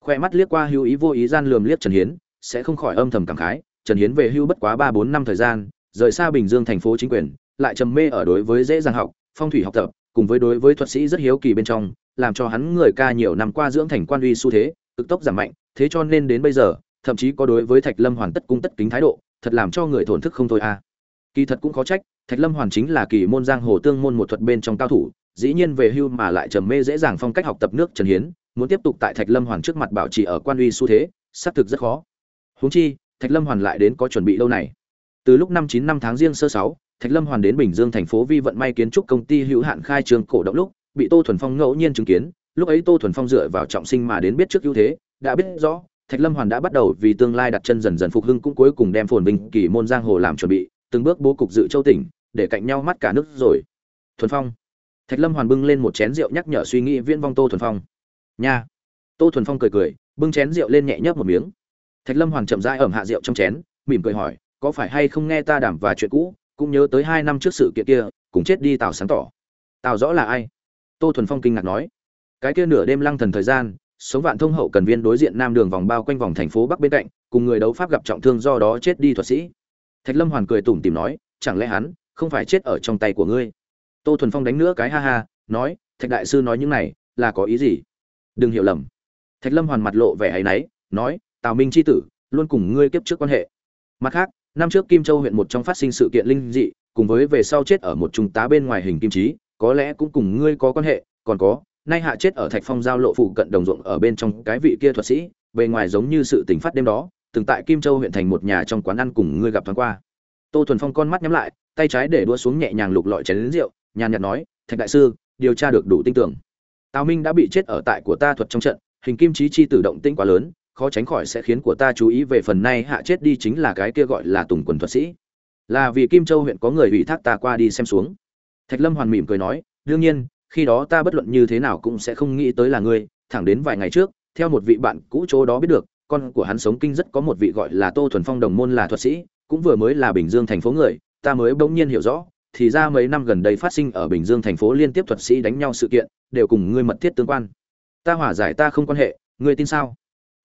Khoe mắt liếc qua hưu ý vô ý gian lườm liếc trần hiến, sẽ không khỏi âm thầm cảm khái, trần hiến về hưu bất quá ba bốn năm thời gian, rời xa bình dương thành phố chính quyền, lại trầm mê ở đối với dễ dàng học, phong thủy học tập, cùng với đối với thuật sĩ rất hiếu kỳ bên trong, làm cho hắn người ca nhiều năm qua dưỡng thành quan uy xu thế cực tốc giảm mạnh, thế cho nên đến bây giờ, thậm chí có đối với thạch lâm hoàn tất cung tất kính thái độ, thật làm cho người thổn thức không thôi à kỳ thật cũng khó trách, thạch lâm hoàn chính là kỳ môn giang hồ tương môn một thuật bên trong cao thủ, dĩ nhiên về hưu mà lại trầm mê dễ dàng phong cách học tập nước trần hiến, muốn tiếp tục tại thạch lâm hoàn trước mặt bảo trì ở quan uy xu thế, xác thực rất khó. Huống chi, thạch lâm hoàn lại đến có chuẩn bị lâu này. Từ lúc năm chín năm tháng riêng sơ sáu, thạch lâm hoàn đến bình dương thành phố vi vận may kiến trúc công ty hữu hạn khai trường cổ động lúc, bị tô thuần phong ngẫu nhiên chứng kiến lúc ấy tô thuần phong dựa vào trọng sinh mà đến biết trước ưu thế, đã biết rõ, thạch lâm hoàn đã bắt đầu vì tương lai đặt chân dần dần phục hưng cũng cuối cùng đem phồn vinh kỳ môn giang hồ làm chuẩn bị, từng bước bố cục dự châu tỉnh, để cạnh nhau mắt cả nước rồi. Thuần phong. Thạch lâm hoàn bưng lên một chén rượu nhắc nhở suy nghĩ viễn vong tô thuần phong. Nha. Tô thuần phong cười cười, bưng chén rượu lên nhẹ nhấp một miếng. Thạch lâm hoàn chậm rãi ẩm hạ rượu trong chén, mỉm cười hỏi, có phải hay không nghe ta đảm và chuyện cũ, cũng nhớ tới hai năm trước sự kiện kia, cùng chết đi tào sáng tỏ? Tào rõ là ai? Tô thuần phong kinh ngạc nói cái kia nửa đêm lăng thần thời gian, sống vạn thông hậu cần viên đối diện nam đường vòng bao quanh vòng thành phố bắc bên cạnh, cùng người đấu pháp gặp trọng thương do đó chết đi thuật sĩ. Thạch lâm hoàn cười tủm tìm nói, chẳng lẽ hắn không phải chết ở trong tay của ngươi? Tô thuần phong đánh nữa cái ha ha, nói, thạch đại sư nói những này, là có ý gì? Đừng hiểu lầm. Thạch lâm hoàn mặt lộ vẻ hay náy, nói, tào minh c h i tử, luôn cùng ngươi kiếp trước quan hệ. Mặt khác, năm trước kim châu huyện một trong phát sinh sự kiện linh dị, cùng với về sau chết ở một trung tá bên ngoài hình kim trí có lẽ cũng cùng ngươi có quan hệ, còn có nay hạ chết ở thạch phong giao lộ phụ cận đồng ruộng ở bên trong cái vị kia thuật sĩ, bề ngoài giống như sự tình phát đêm đó, từng tại kim châu huyện thành một nhà trong quán ăn cùng ngươi gặp thoáng qua. Tô thuần phong con mắt nhắm lại, tay trái để đua xuống nhẹ nhàng lục lọi chén lính rượu, nhàn nhạt nói, thạch đại sư, điều tra được đủ tin tưởng. Tào minh đã bị chết ở tại của ta thuật trong trận, hình kim trí chi tự động tinh quá lớn, khó tránh khỏi sẽ khiến của ta chú ý về phần này hạ chết đi chính là cái kia gọi là tùng quần thuật sĩ. Là vì kim châu huyện có người ủy thác ta qua đi xem xuống. Thạch lâm hoàn mỉm cười nói, đương nhiên khi đó ta bất luận như thế nào cũng sẽ không nghĩ tới là ngươi, thẳng đến vài ngày trước, theo một vị bạn cũ chỗ đó biết được, con của hắn sống kinh rất có một vị gọi là tô thuần phong đồng môn là thuật sĩ, cũng vừa mới là bình dương thành phố người, ta mới bỗng nhiên hiểu rõ, thì ra mấy năm gần đây phát sinh ở bình dương thành phố liên tiếp thuật sĩ đánh nhau sự kiện, đều cùng ngươi mật thiết tương quan. Ta hỏa giải ta không quan hệ, ngươi tin sao?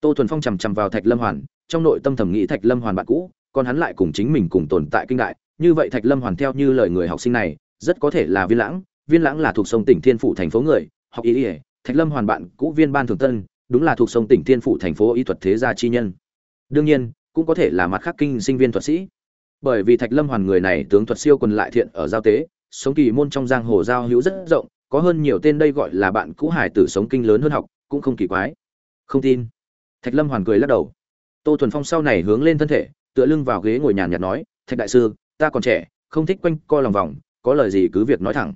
Tô thuần phong chằm chằm vào thạch lâm hoàn, trong nội tâm thẩm nghĩ thạch lâm hoàn bạn cũ, còn hắn lại cùng chính mình cùng tồn tại kinh đại, như vậy thạch lâm hoàn theo như lời người học sinh này, rất có thể là viên lãng viên lãng là thuộc sông tỉnh thiên phủ thành phố người, học ý ỉa thạch lâm hoàn bạn cũ viên ban thường tân, đúng là thuộc sông tỉnh thiên phủ thành phố y thuật thế gia chi nhân. Đương nhiên, cũng có thể là mặt khác kinh sinh viên thuật sĩ. Bởi vì thạch lâm hoàn người này tướng thuật siêu quần lại thiện ở giao tế, sống kỳ môn trong giang hồ giao hữu rất rộng, có hơn nhiều tên đây gọi là bạn cũ hải tử sống kinh lớn hơn học, cũng không kỳ quái. Không tin. Thạch lâm hoàn cười lắc đầu. Tô thuần phong sau này hướng lên thân thể, tựa lưng vào ghế ngồi nhàn nhạt nói, thạch đại sư, ta còn trẻ, không thích quanh co lòng vòng, có lời gì cứ việc nói thẳng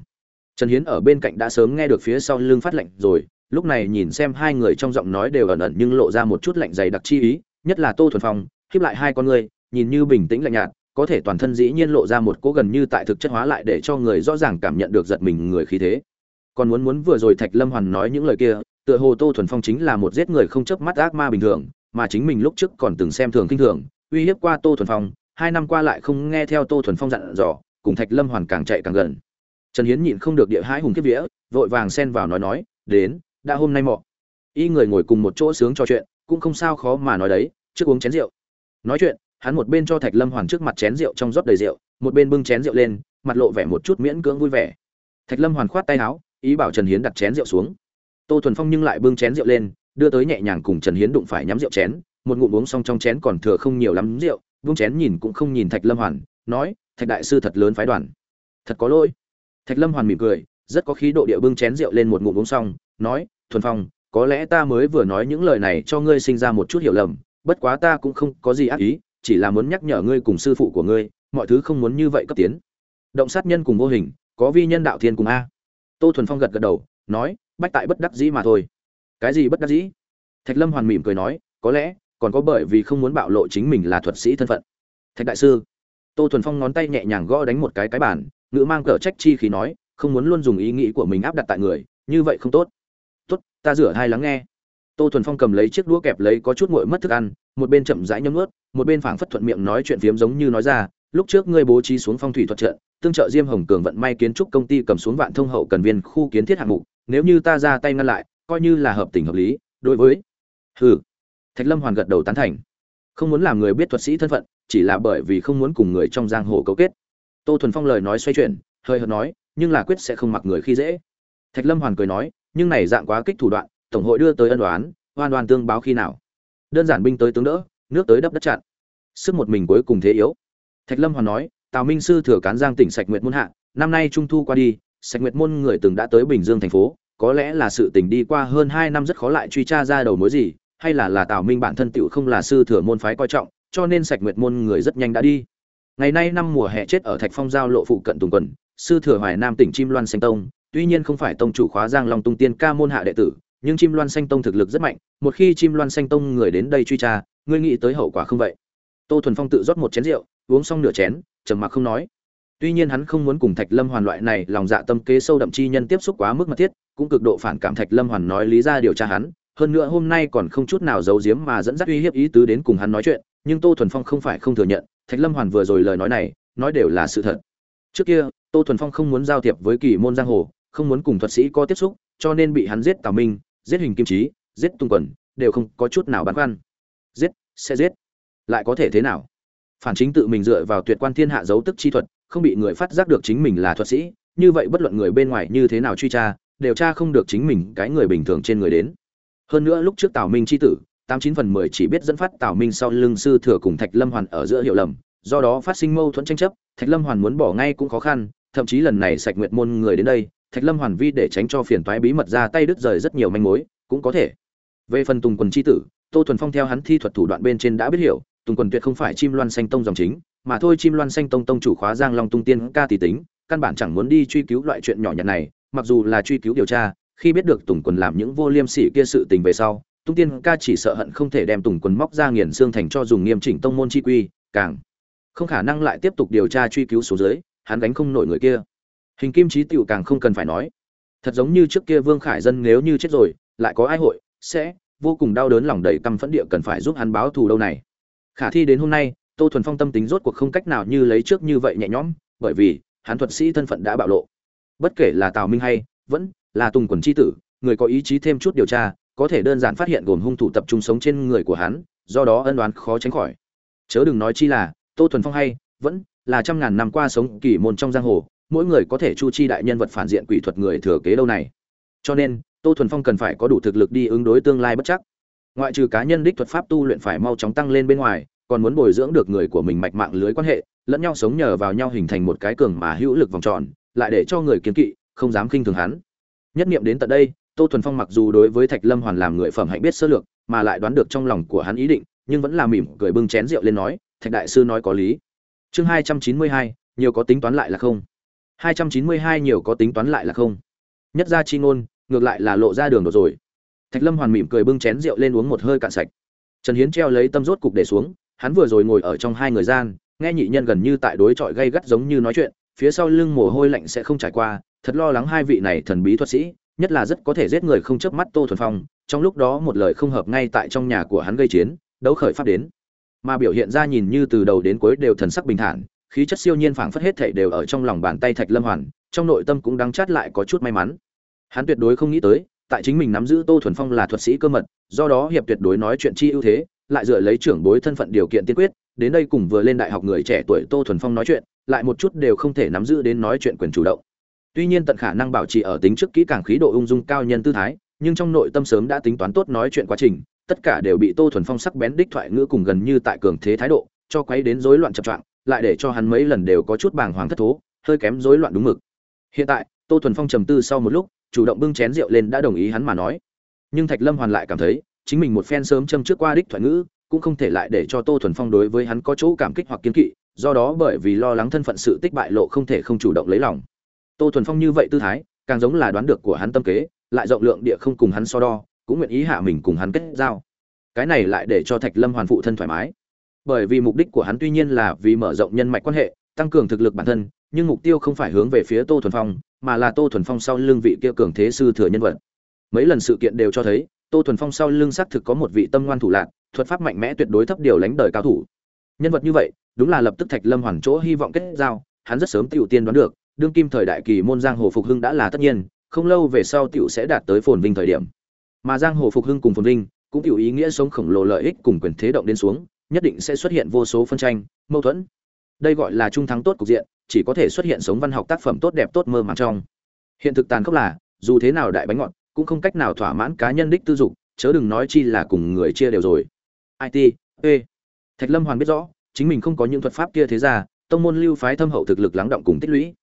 trần hiến ở bên cạnh đã sớm nghe được phía sau lưng phát lệnh rồi, lúc này nhìn xem hai người trong giọng nói đều ẩn ẩn nhưng lộ ra một chút lạnh dày đặc chi ý, nhất là tô thuần phong khiếp lại hai con người, nhìn như bình tĩnh lạnh nhạt, có thể toàn thân dĩ nhiên lộ ra một cố gần như tại thực chất hóa lại để cho người rõ ràng cảm nhận được giật mình người khí thế. Còn muốn muốn vừa rồi thạch lâm hoàn nói những lời kia, tựa hồ tô thuần phong chính là một giết người không chớp mắt ác ma bình thường, mà chính mình lúc trước còn từng xem thường kinh thường, uy hiếp qua tô thuần phong, hai năm qua lại không nghe theo tô thuần phong dặn dò, cùng thạch lâm hoàn càng chạy càng gần trần hiến nhịn không được địa hãi hùng kiếp vía, vội vàng xen vào nói nói, đến, đã hôm nay mọ. Y người ngồi cùng một chỗ sướng trò chuyện, cũng không sao khó mà nói đấy, trước uống chén rượu. Nói chuyện, hắn một bên cho thạch lâm hoàn trước mặt chén rượu trong rót đầy rượu, một bên bưng chén rượu lên, mặt lộ vẻ một chút miễn cưỡng vui vẻ. Thạch lâm hoàn khoát tay áo, ý bảo trần hiến đặt chén rượu xuống. Tô thuần phong nhưng lại bưng chén rượu lên, đưa tới nhẹ nhàng cùng trần hiến đụng phải nhắm rượu chén, một ngụm uống xong trong chén còn thừa không nhiều lắm rượu vung chén nhìn cũng không nhìn thạch lâm hoàn, nói, thạch đại sư thật lớn phái đoàn. Thật có lỗi thạch lâm hoàn mỉm cười, rất có khí độ địa bưng chén rượu lên một ngụm uống xong, nói, thuần phong, có lẽ ta mới vừa nói những lời này cho ngươi sinh ra một chút hiểu lầm, bất quá ta cũng không có gì ác ý, chỉ là muốn nhắc nhở ngươi cùng sư phụ của ngươi, mọi thứ không muốn như vậy cấp tiến. Động sát nhân cùng vô hình, có vi nhân đạo thiên cùng a. Tô thuần phong gật gật đầu, nói, bách tại bất đắc dĩ mà thôi. Cái gì bất đắc dĩ? Thạch lâm hoàn mỉm cười nói, có lẽ, còn có bởi vì không muốn bạo lộ chính mình là thuật sĩ thân phận. Thạch đại sư. Tô thuần phong ngón tay nhẹ nhàng gõ đánh một cái cái bàn ngữ mang cờ trách chi khí nói, không muốn luôn dùng ý nghĩ của mình áp đặt tại người, như vậy không tốt. Tốt, ta rửa hai lắng nghe. Tô thuần phong cầm lấy chiếc đũa kẹp lấy có chút nguội mất thức ăn, một bên chậm rãi nhấm ướt một bên phảng phất thuận miệng nói chuyện phiếm giống như nói ra, lúc trước ngươi bố trí xuống phong thủy thuật trận, tương trợ diêm hồng cường vận may kiến trúc công ty cầm xuống vạn thông hậu cần viên khu kiến thiết hạng mục, nếu như ta ra tay ngăn lại, coi như là hợp tình hợp lý, đối với hừ. Thạch lâm hoàn gật đầu tán thành. Không muốn làm người biết thuật sĩ thân phận, chỉ là bởi vì không muốn cùng người trong giang hồ cấu kết tô thuần phong lời nói xoay chuyển, hơi hợt nói, nhưng là quyết sẽ không mặc người khi dễ. Thạch lâm hoàn cười nói, nhưng này dạng quá kích thủ đoạn, tổng hội đưa tới ân đoán oan oan tương báo khi nào. Đơn giản binh tới tướng đỡ, nước tới đắp đất chặn. Sức một mình cuối cùng thế yếu. Thạch lâm hoàn nói, tào minh sư thừa cán giang tỉnh sạch nguyệt môn hạ, năm nay trung thu qua đi, sạch nguyệt môn người từng đã tới bình dương thành phố, có lẽ là sự tình đi qua hơn hai năm rất khó lại truy tra ra đầu mối gì, hay là là tào minh bản thân tựu không là sư thừa môn phái coi trọng, cho nên sạch nguyệt môn người rất nhanh đã đi ngày nay năm mùa hè chết ở thạch phong giao lộ phụ cận tùng quần, sư thừa hoài nam tỉnh chim loan xanh tông. Tuy nhiên không phải tông chủ khóa giang long tung tiên ca môn hạ đệ tử, nhưng chim loan xanh tông thực lực rất mạnh. Một khi chim loan xanh tông người đến đây truy tra, ngươi nghĩ tới hậu quả không vậy? Tô thuần phong tự rót một chén rượu, uống xong nửa chén, trầm mặc không nói. Tuy nhiên hắn không muốn cùng thạch lâm hoàn loại này lòng dạ tâm kế sâu đậm chi nhân tiếp xúc quá mức mật thiết, cũng cực độ phản cảm thạch lâm hoàn nói lý ra điều tra hắn. Hơn nữa hôm nay còn không chút nào giấu giếm mà dẫn dắt uy hiếp ý tứ đến cùng hắn nói chuyện, nhưng tô thuần phong không phải không thừa nhận thạch lâm hoàn vừa rồi lời nói này, nói đều là sự thật. Trước kia, tô thuần phong không muốn giao thiệp với kỳ môn giang hồ, không muốn cùng thuật sĩ có tiếp xúc, cho nên bị hắn giết tào minh, giết hình kim trí giết tung quần, đều không có chút nào băn khoăn. Giết, sẽ giết. Lại có thể thế nào? Phản chính tự mình dựa vào tuyệt quan thiên hạ dấu tức chi thuật, không bị người phát giác được chính mình là thuật sĩ, như vậy bất luận người bên ngoài như thế nào truy tra, đều tra không được chính mình cái người bình thường trên người đến. Hơn nữa lúc trước tào minh c h i tử tám chín phần mười chỉ biết dẫn phát tào minh sau lưng sư thừa cùng thạch lâm hoàn ở giữa hiệu lầm, do đó phát sinh mâu thuẫn tranh chấp, thạch lâm hoàn muốn bỏ ngay cũng khó khăn, thậm chí lần này sạch nguyện môn người đến đây, thạch lâm hoàn vi để tránh cho phiền toái bí mật ra tay đứt rời rất nhiều manh mối, cũng có thể. Về phần tùng quần c h i tử, tô thuần phong theo hắn thi thuật thủ đoạn bên trên đã biết hiểu, tùng quần tuyệt không phải chim loan xanh tông dòng chính, mà thôi chim loan xanh tông tông chủ khóa giang long tung tiên ca tỷ tính, căn bản chẳng muốn đi truy cứu loại chuyện nhỏ nhặt này, mặc dù là truy cứu điều tra, khi biết được tùng quần làm những vô liêm sỉ kia sự tình về sau tung tiên ca chỉ sợ hận không thể đem tùng quần móc ra nghiền xương thành cho dùng nghiêm chỉnh tông môn chi quy, càng không khả năng lại tiếp tục điều tra truy cứu số dưới, hắn gánh không nổi người kia. Hình kim trí tựu càng không cần phải nói. Thật giống như trước kia vương khải dân nếu như chết rồi, lại có ai hội, sẽ vô cùng đau đớn lòng đầy căm phẫn địa cần phải giúp hắn báo thù đâu này. Khả thi đến hôm nay, tô thuần phong tâm tính rốt cuộc không cách nào như lấy trước như vậy nhẹ nhõm, bởi vì hắn thuật sĩ thân phận đã bạo lộ. Bất kể là tào minh hay vẫn là tùng quần c h i tử, người có ý chí thêm chút điều tra có thể đơn giản phát hiện gồm hung thủ tập trung sống trên người của hắn, do đó ân đoán khó tránh khỏi. Chớ đừng nói chi là, tô thuần phong hay, vẫn là trăm ngàn năm qua sống kỳ môn trong giang hồ, mỗi người có thể chu chi đại nhân vật phản diện quỷ thuật người thừa kế đâu này. Cho nên, tô thuần phong cần phải có đủ thực lực đi ứng đối tương lai bất chắc. Ngoại trừ cá nhân đích thuật pháp tu luyện phải mau chóng tăng lên bên ngoài, còn muốn bồi dưỡng được người của mình mạch mạng lưới quan hệ, lẫn nhau sống nhờ vào nhau hình thành một cái cường mà hữu lực vòng tròn, lại để cho người kiến kỵ, không dám khinh thường hắn. Nhất niệm đến tận đây tô thuần phong mặc dù đối với thạch lâm hoàn làm người phẩm hạnh biết sơ lược, mà lại đoán được trong lòng của hắn ý định, nhưng vẫn là mỉm cười bưng chén rượu lên nói, thạch đại sư nói có lý. Chương hai trăm chín mươi hai, nhiều có tính toán lại là không. hai trăm chín mươi hai, nhiều có tính toán lại là không. Nhất ra chi ngôn, ngược lại là lộ ra đường đột rồi. Thạch lâm hoàn mỉm cười bưng chén rượu lên uống một hơi cạn sạch. Trần hiến treo lấy tâm rốt cục để xuống, hắn vừa rồi ngồi ở trong hai người gian, nghe nhị nhân gần như tại đối chọi gây gắt giống như nói chuyện, phía sau lưng mồ hôi lạnh sẽ không trải qua, thật lo lắng hai vị này thần bí thuật sĩ nhất là rất có thể giết người không chớp mắt tô thuần phong, trong lúc đó một lời không hợp ngay tại trong nhà của hắn gây chiến, đấu khởi pháp đến. Mà biểu hiện ra nhìn như từ đầu đến cuối đều thần sắc bình thản, khí chất siêu nhiên phảng phất hết thảy đều ở trong lòng bàn tay thạch lâm hoàn, trong nội tâm cũng đang chát lại có chút may mắn. Hắn tuyệt đối không nghĩ tới, tại chính mình nắm giữ tô thuần phong là thuật sĩ cơ mật, do đó hiệp tuyệt đối nói chuyện chi ưu thế, lại dựa lấy trưởng bối thân phận điều kiện tiên quyết, đến đây cùng vừa lên đại học người trẻ tuổi tô thuần phong nói chuyện, lại một chút đều không thể nắm giữ đến nói chuyện quyền chủ động tuy nhiên tận khả năng bảo trì ở tính trước kỹ càng khí độ ung dung cao nhân tư thái, nhưng trong nội tâm sớm đã tính toán tốt nói chuyện quá trình, tất cả đều bị tô thuần phong sắc bén đích thoại ngữ cùng gần như tại cường thế thái độ, cho quấy đến rối loạn chập choạng, lại để cho hắn mấy lần đều có chút bàng hoàng thất thố, hơi kém rối loạn đúng mực. Hiện tại, tô thuần phong trầm tư sau một lúc, chủ động bưng chén rượu lên đã đồng ý hắn mà nói. Nhưng thạch lâm hoàn lại cảm thấy, chính mình một phen sớm châm trước qua đích thoại ngữ, cũng không thể lại để cho tô thuần phong đối với hắn có chỗ cảm kích hoặc kiến kỵ, do đó bởi vì lo lắng thân phận sự tích bại lộ không thể không chủ động lấy lòng tô thuần phong như vậy tư thái, càng giống là đoán được của hắn tâm kế, lại rộng lượng địa không cùng hắn so đo, cũng nguyện ý hạ mình cùng hắn kết giao. Cái này lại để cho thạch lâm hoàn phụ thân thoải mái. Bởi vì mục đích của hắn tuy nhiên là vì mở rộng nhân mạch quan hệ, tăng cường thực lực bản thân, nhưng mục tiêu không phải hướng về phía tô thuần phong, mà là tô thuần phong sau lưng vị kia cường thế sư thừa nhân vật. Mấy lần sự kiện đều cho thấy, tô thuần phong sau lưng xác thực có một vị tâm ngoan thủ lạc thuật pháp mạnh mẽ tuyệt đối thấp điều lánh đời cao thủ. Nhân vật như vậy, đúng là lập tức thạch lâm hoàn chỗ hy vọng kết giao, hắn rất sớm tự tiên đoán được đương kim thời đại kỳ môn giang hồ phục hưng đã là tất nhiên, không lâu về sau tiểu sẽ đạt tới phồn vinh thời điểm. Mà giang hồ phục hưng cùng phồn vinh, cũng tiểu ý nghĩa sống khổng lồ lợi ích cùng quyền thế động đến xuống, nhất định sẽ xuất hiện vô số phân tranh, mâu thuẫn. Đây gọi là trung thắng tốt cục diện, chỉ có thể xuất hiện sống văn học tác phẩm tốt đẹp tốt mơ màng trong. Hiện thực tàn khốc là, dù thế nào đại bánh ngọt, cũng không cách nào thỏa mãn cá nhân đích tư dục, chớ đừng nói chi là cùng người chia đều rồi. It p. Thạch lâm hoàn biết rõ, chính mình không có những thuật pháp kia thế ra, tông môn lưu phái thâm hậu thực lực lắng động cùng tích lũy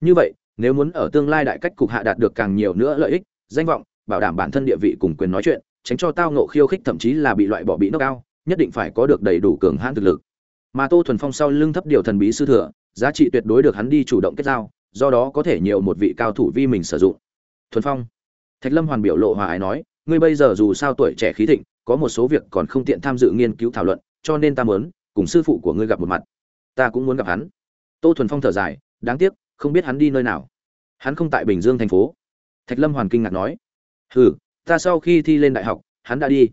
như vậy, nếu muốn ở tương lai đại cách cục hạ đạt được càng nhiều nữa lợi ích, danh vọng, bảo đảm bản thân địa vị cùng quyền nói chuyện, tránh cho tao ngộ khiêu khích thậm chí là bị loại bỏ bị nâng cao nhất định phải có được đầy đủ cường hãn thực lực. Mà tô thuần phong sau lưng thấp điều thần bí sư thừa, giá trị tuyệt đối được hắn đi chủ động kết giao, do đó có thể nhiều một vị cao thủ vi mình sử dụng. Thuần phong. Thạch lâm hoàn biểu lộ hòa ái nói, ngươi bây giờ dù sao tuổi trẻ khí thịnh, có một số việc còn không tiện tham dự nghiên cứu thảo luận, cho nên ta muốn cùng sư phụ của ngươi gặp một mặt. Ta cũng muốn gặp hắn. Tô thuần phong thở dài, đáng tiếc không biết hắn đi nơi nào. Hắn không tại bình dương thành phố. Thạch lâm hoàn kinh ngạc nói, hừ, ta sau khi thi lên đại học, hắn đã đi.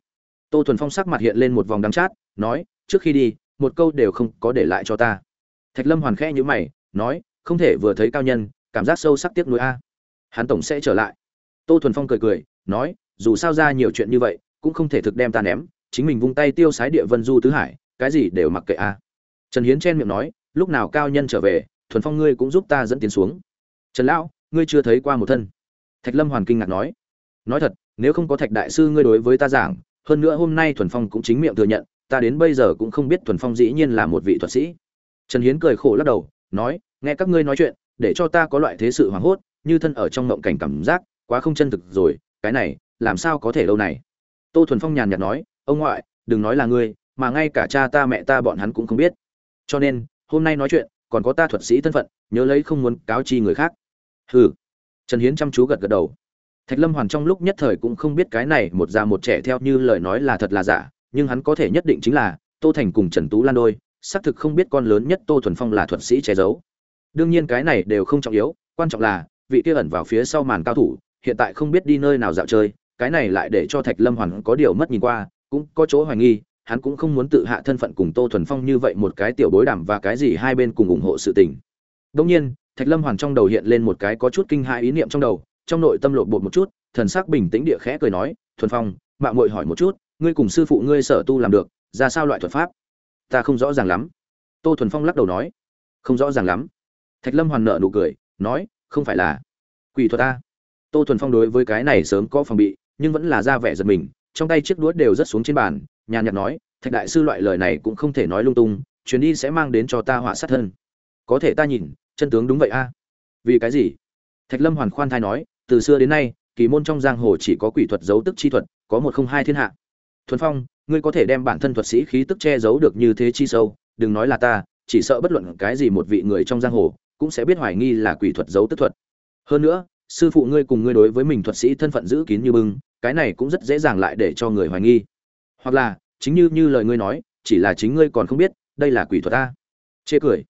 Tô thuần phong sắc mặt hiện lên một vòng đắng chát, nói, trước khi đi, một câu đều không có để lại cho ta. Thạch lâm hoàn khẽ nhữ mày, nói, không thể vừa thấy cao nhân, cảm giác sâu sắc tiếc nuối a. Hắn tổng sẽ trở lại. Tô thuần phong cười cười, nói, dù sao ra nhiều chuyện như vậy, cũng không thể thực đem ta ném, chính mình vung tay tiêu sái địa vân du tứ hải, cái gì đều mặc kệ a. Trần hiến chen miệng nói, lúc nào cao nhân trở về thuần phong ngươi cũng giúp ta dẫn tiến xuống. Trần lão, ngươi chưa thấy qua một thân. Thạch lâm hoàn kinh ngạc nói. Nói thật, nếu không có thạch đại sư ngươi đối với ta giảng, hơn nữa hôm nay thuần phong cũng chính miệng thừa nhận, ta đến bây giờ cũng không biết thuần phong dĩ nhiên là một vị thuật sĩ. Trần hiến cười khổ lắc đầu, nói, nghe các ngươi nói chuyện, để cho ta có loại thế sự hoảng hốt, như thân ở trong mộng cảnh cảm giác, quá không chân thực rồi, cái này, làm sao có thể lâu này? Tô thuần phong nhàn nhạt nói, ông ngoại, đừng nói là ngươi, mà ngay cả cha ta mẹ ta bọn hắn cũng không biết. Cho nên, hôm nay nói chuyện còn có ta thuật sĩ thân phận, nhớ lấy không muốn cáo chi người khác. Hừ. Trần hiến chăm chú gật gật đầu. Thạch lâm hoàn trong lúc nhất thời cũng không biết cái này một già một trẻ theo như lời nói là thật là giả, nhưng hắn có thể nhất định chính là tô thành cùng trần tú lan đôi, xác thực không biết con lớn nhất tô thuần phong là thuật sĩ che giấu. Đương nhiên cái này đều không trọng yếu, quan trọng là vị kia ẩn vào phía sau màn cao thủ, hiện tại không biết đi nơi nào dạo chơi, cái này lại để cho thạch lâm hoàn có điều mất nhìn qua, cũng có chỗ hoài nghi hắn cũng không muốn tự hạ thân phận cùng tô thuần phong như vậy một cái tiểu bối đảm và cái gì hai bên cùng ủng hộ sự tình. Đông nhiên, thạch lâm hoàn trong đầu hiện lên một cái có chút kinh hãi ý niệm trong đầu, trong nội tâm lộn bột một chút, thần sắc bình tĩnh địa khẽ cười nói, thuần phong mạng muội hỏi một chút, ngươi cùng sư phụ ngươi sở tu làm được, ra sao loại thuật pháp? Ta không rõ ràng lắm. Tô thuần phong lắc đầu nói, không rõ ràng lắm. Thạch lâm hoàn nợ nụ cười, nói, không phải là quỷ thuật ta. Tô thuần phong đối với cái này sớm có phòng bị, nhưng vẫn là ra vẻ giật mình, trong tay chiếc đũa đều rất xuống trên bàn nhàn nhạt nói, thạch đại sư loại lời này cũng không thể nói lung tung, chuyến đi sẽ mang đến cho ta họa sát thân. Có thể ta nhìn, chân tướng đúng vậy a. Vì cái gì? Thạch lâm hoàn khoan thai nói, từ xưa đến nay, kỳ môn trong giang hồ chỉ có quỷ thuật giấu tức chi thuật, có một không hai thiên hạ. Thuần phong, ngươi có thể đem bản thân thuật sĩ khí tức che giấu được như thế chi sâu, đừng nói là ta, chỉ sợ bất luận cái gì một vị người trong giang hồ cũng sẽ biết hoài nghi là quỷ thuật giấu tức thuật. Hơn nữa, sư phụ ngươi cùng ngươi đối với mình thuật sĩ thân phận giữ kín như bưng, cái này cũng rất dễ dàng lại để cho người hoài nghi hoặc là, chính như như lời ngươi nói, chỉ là chính ngươi còn không biết, đây là quỷ thuật ta. Chê cười.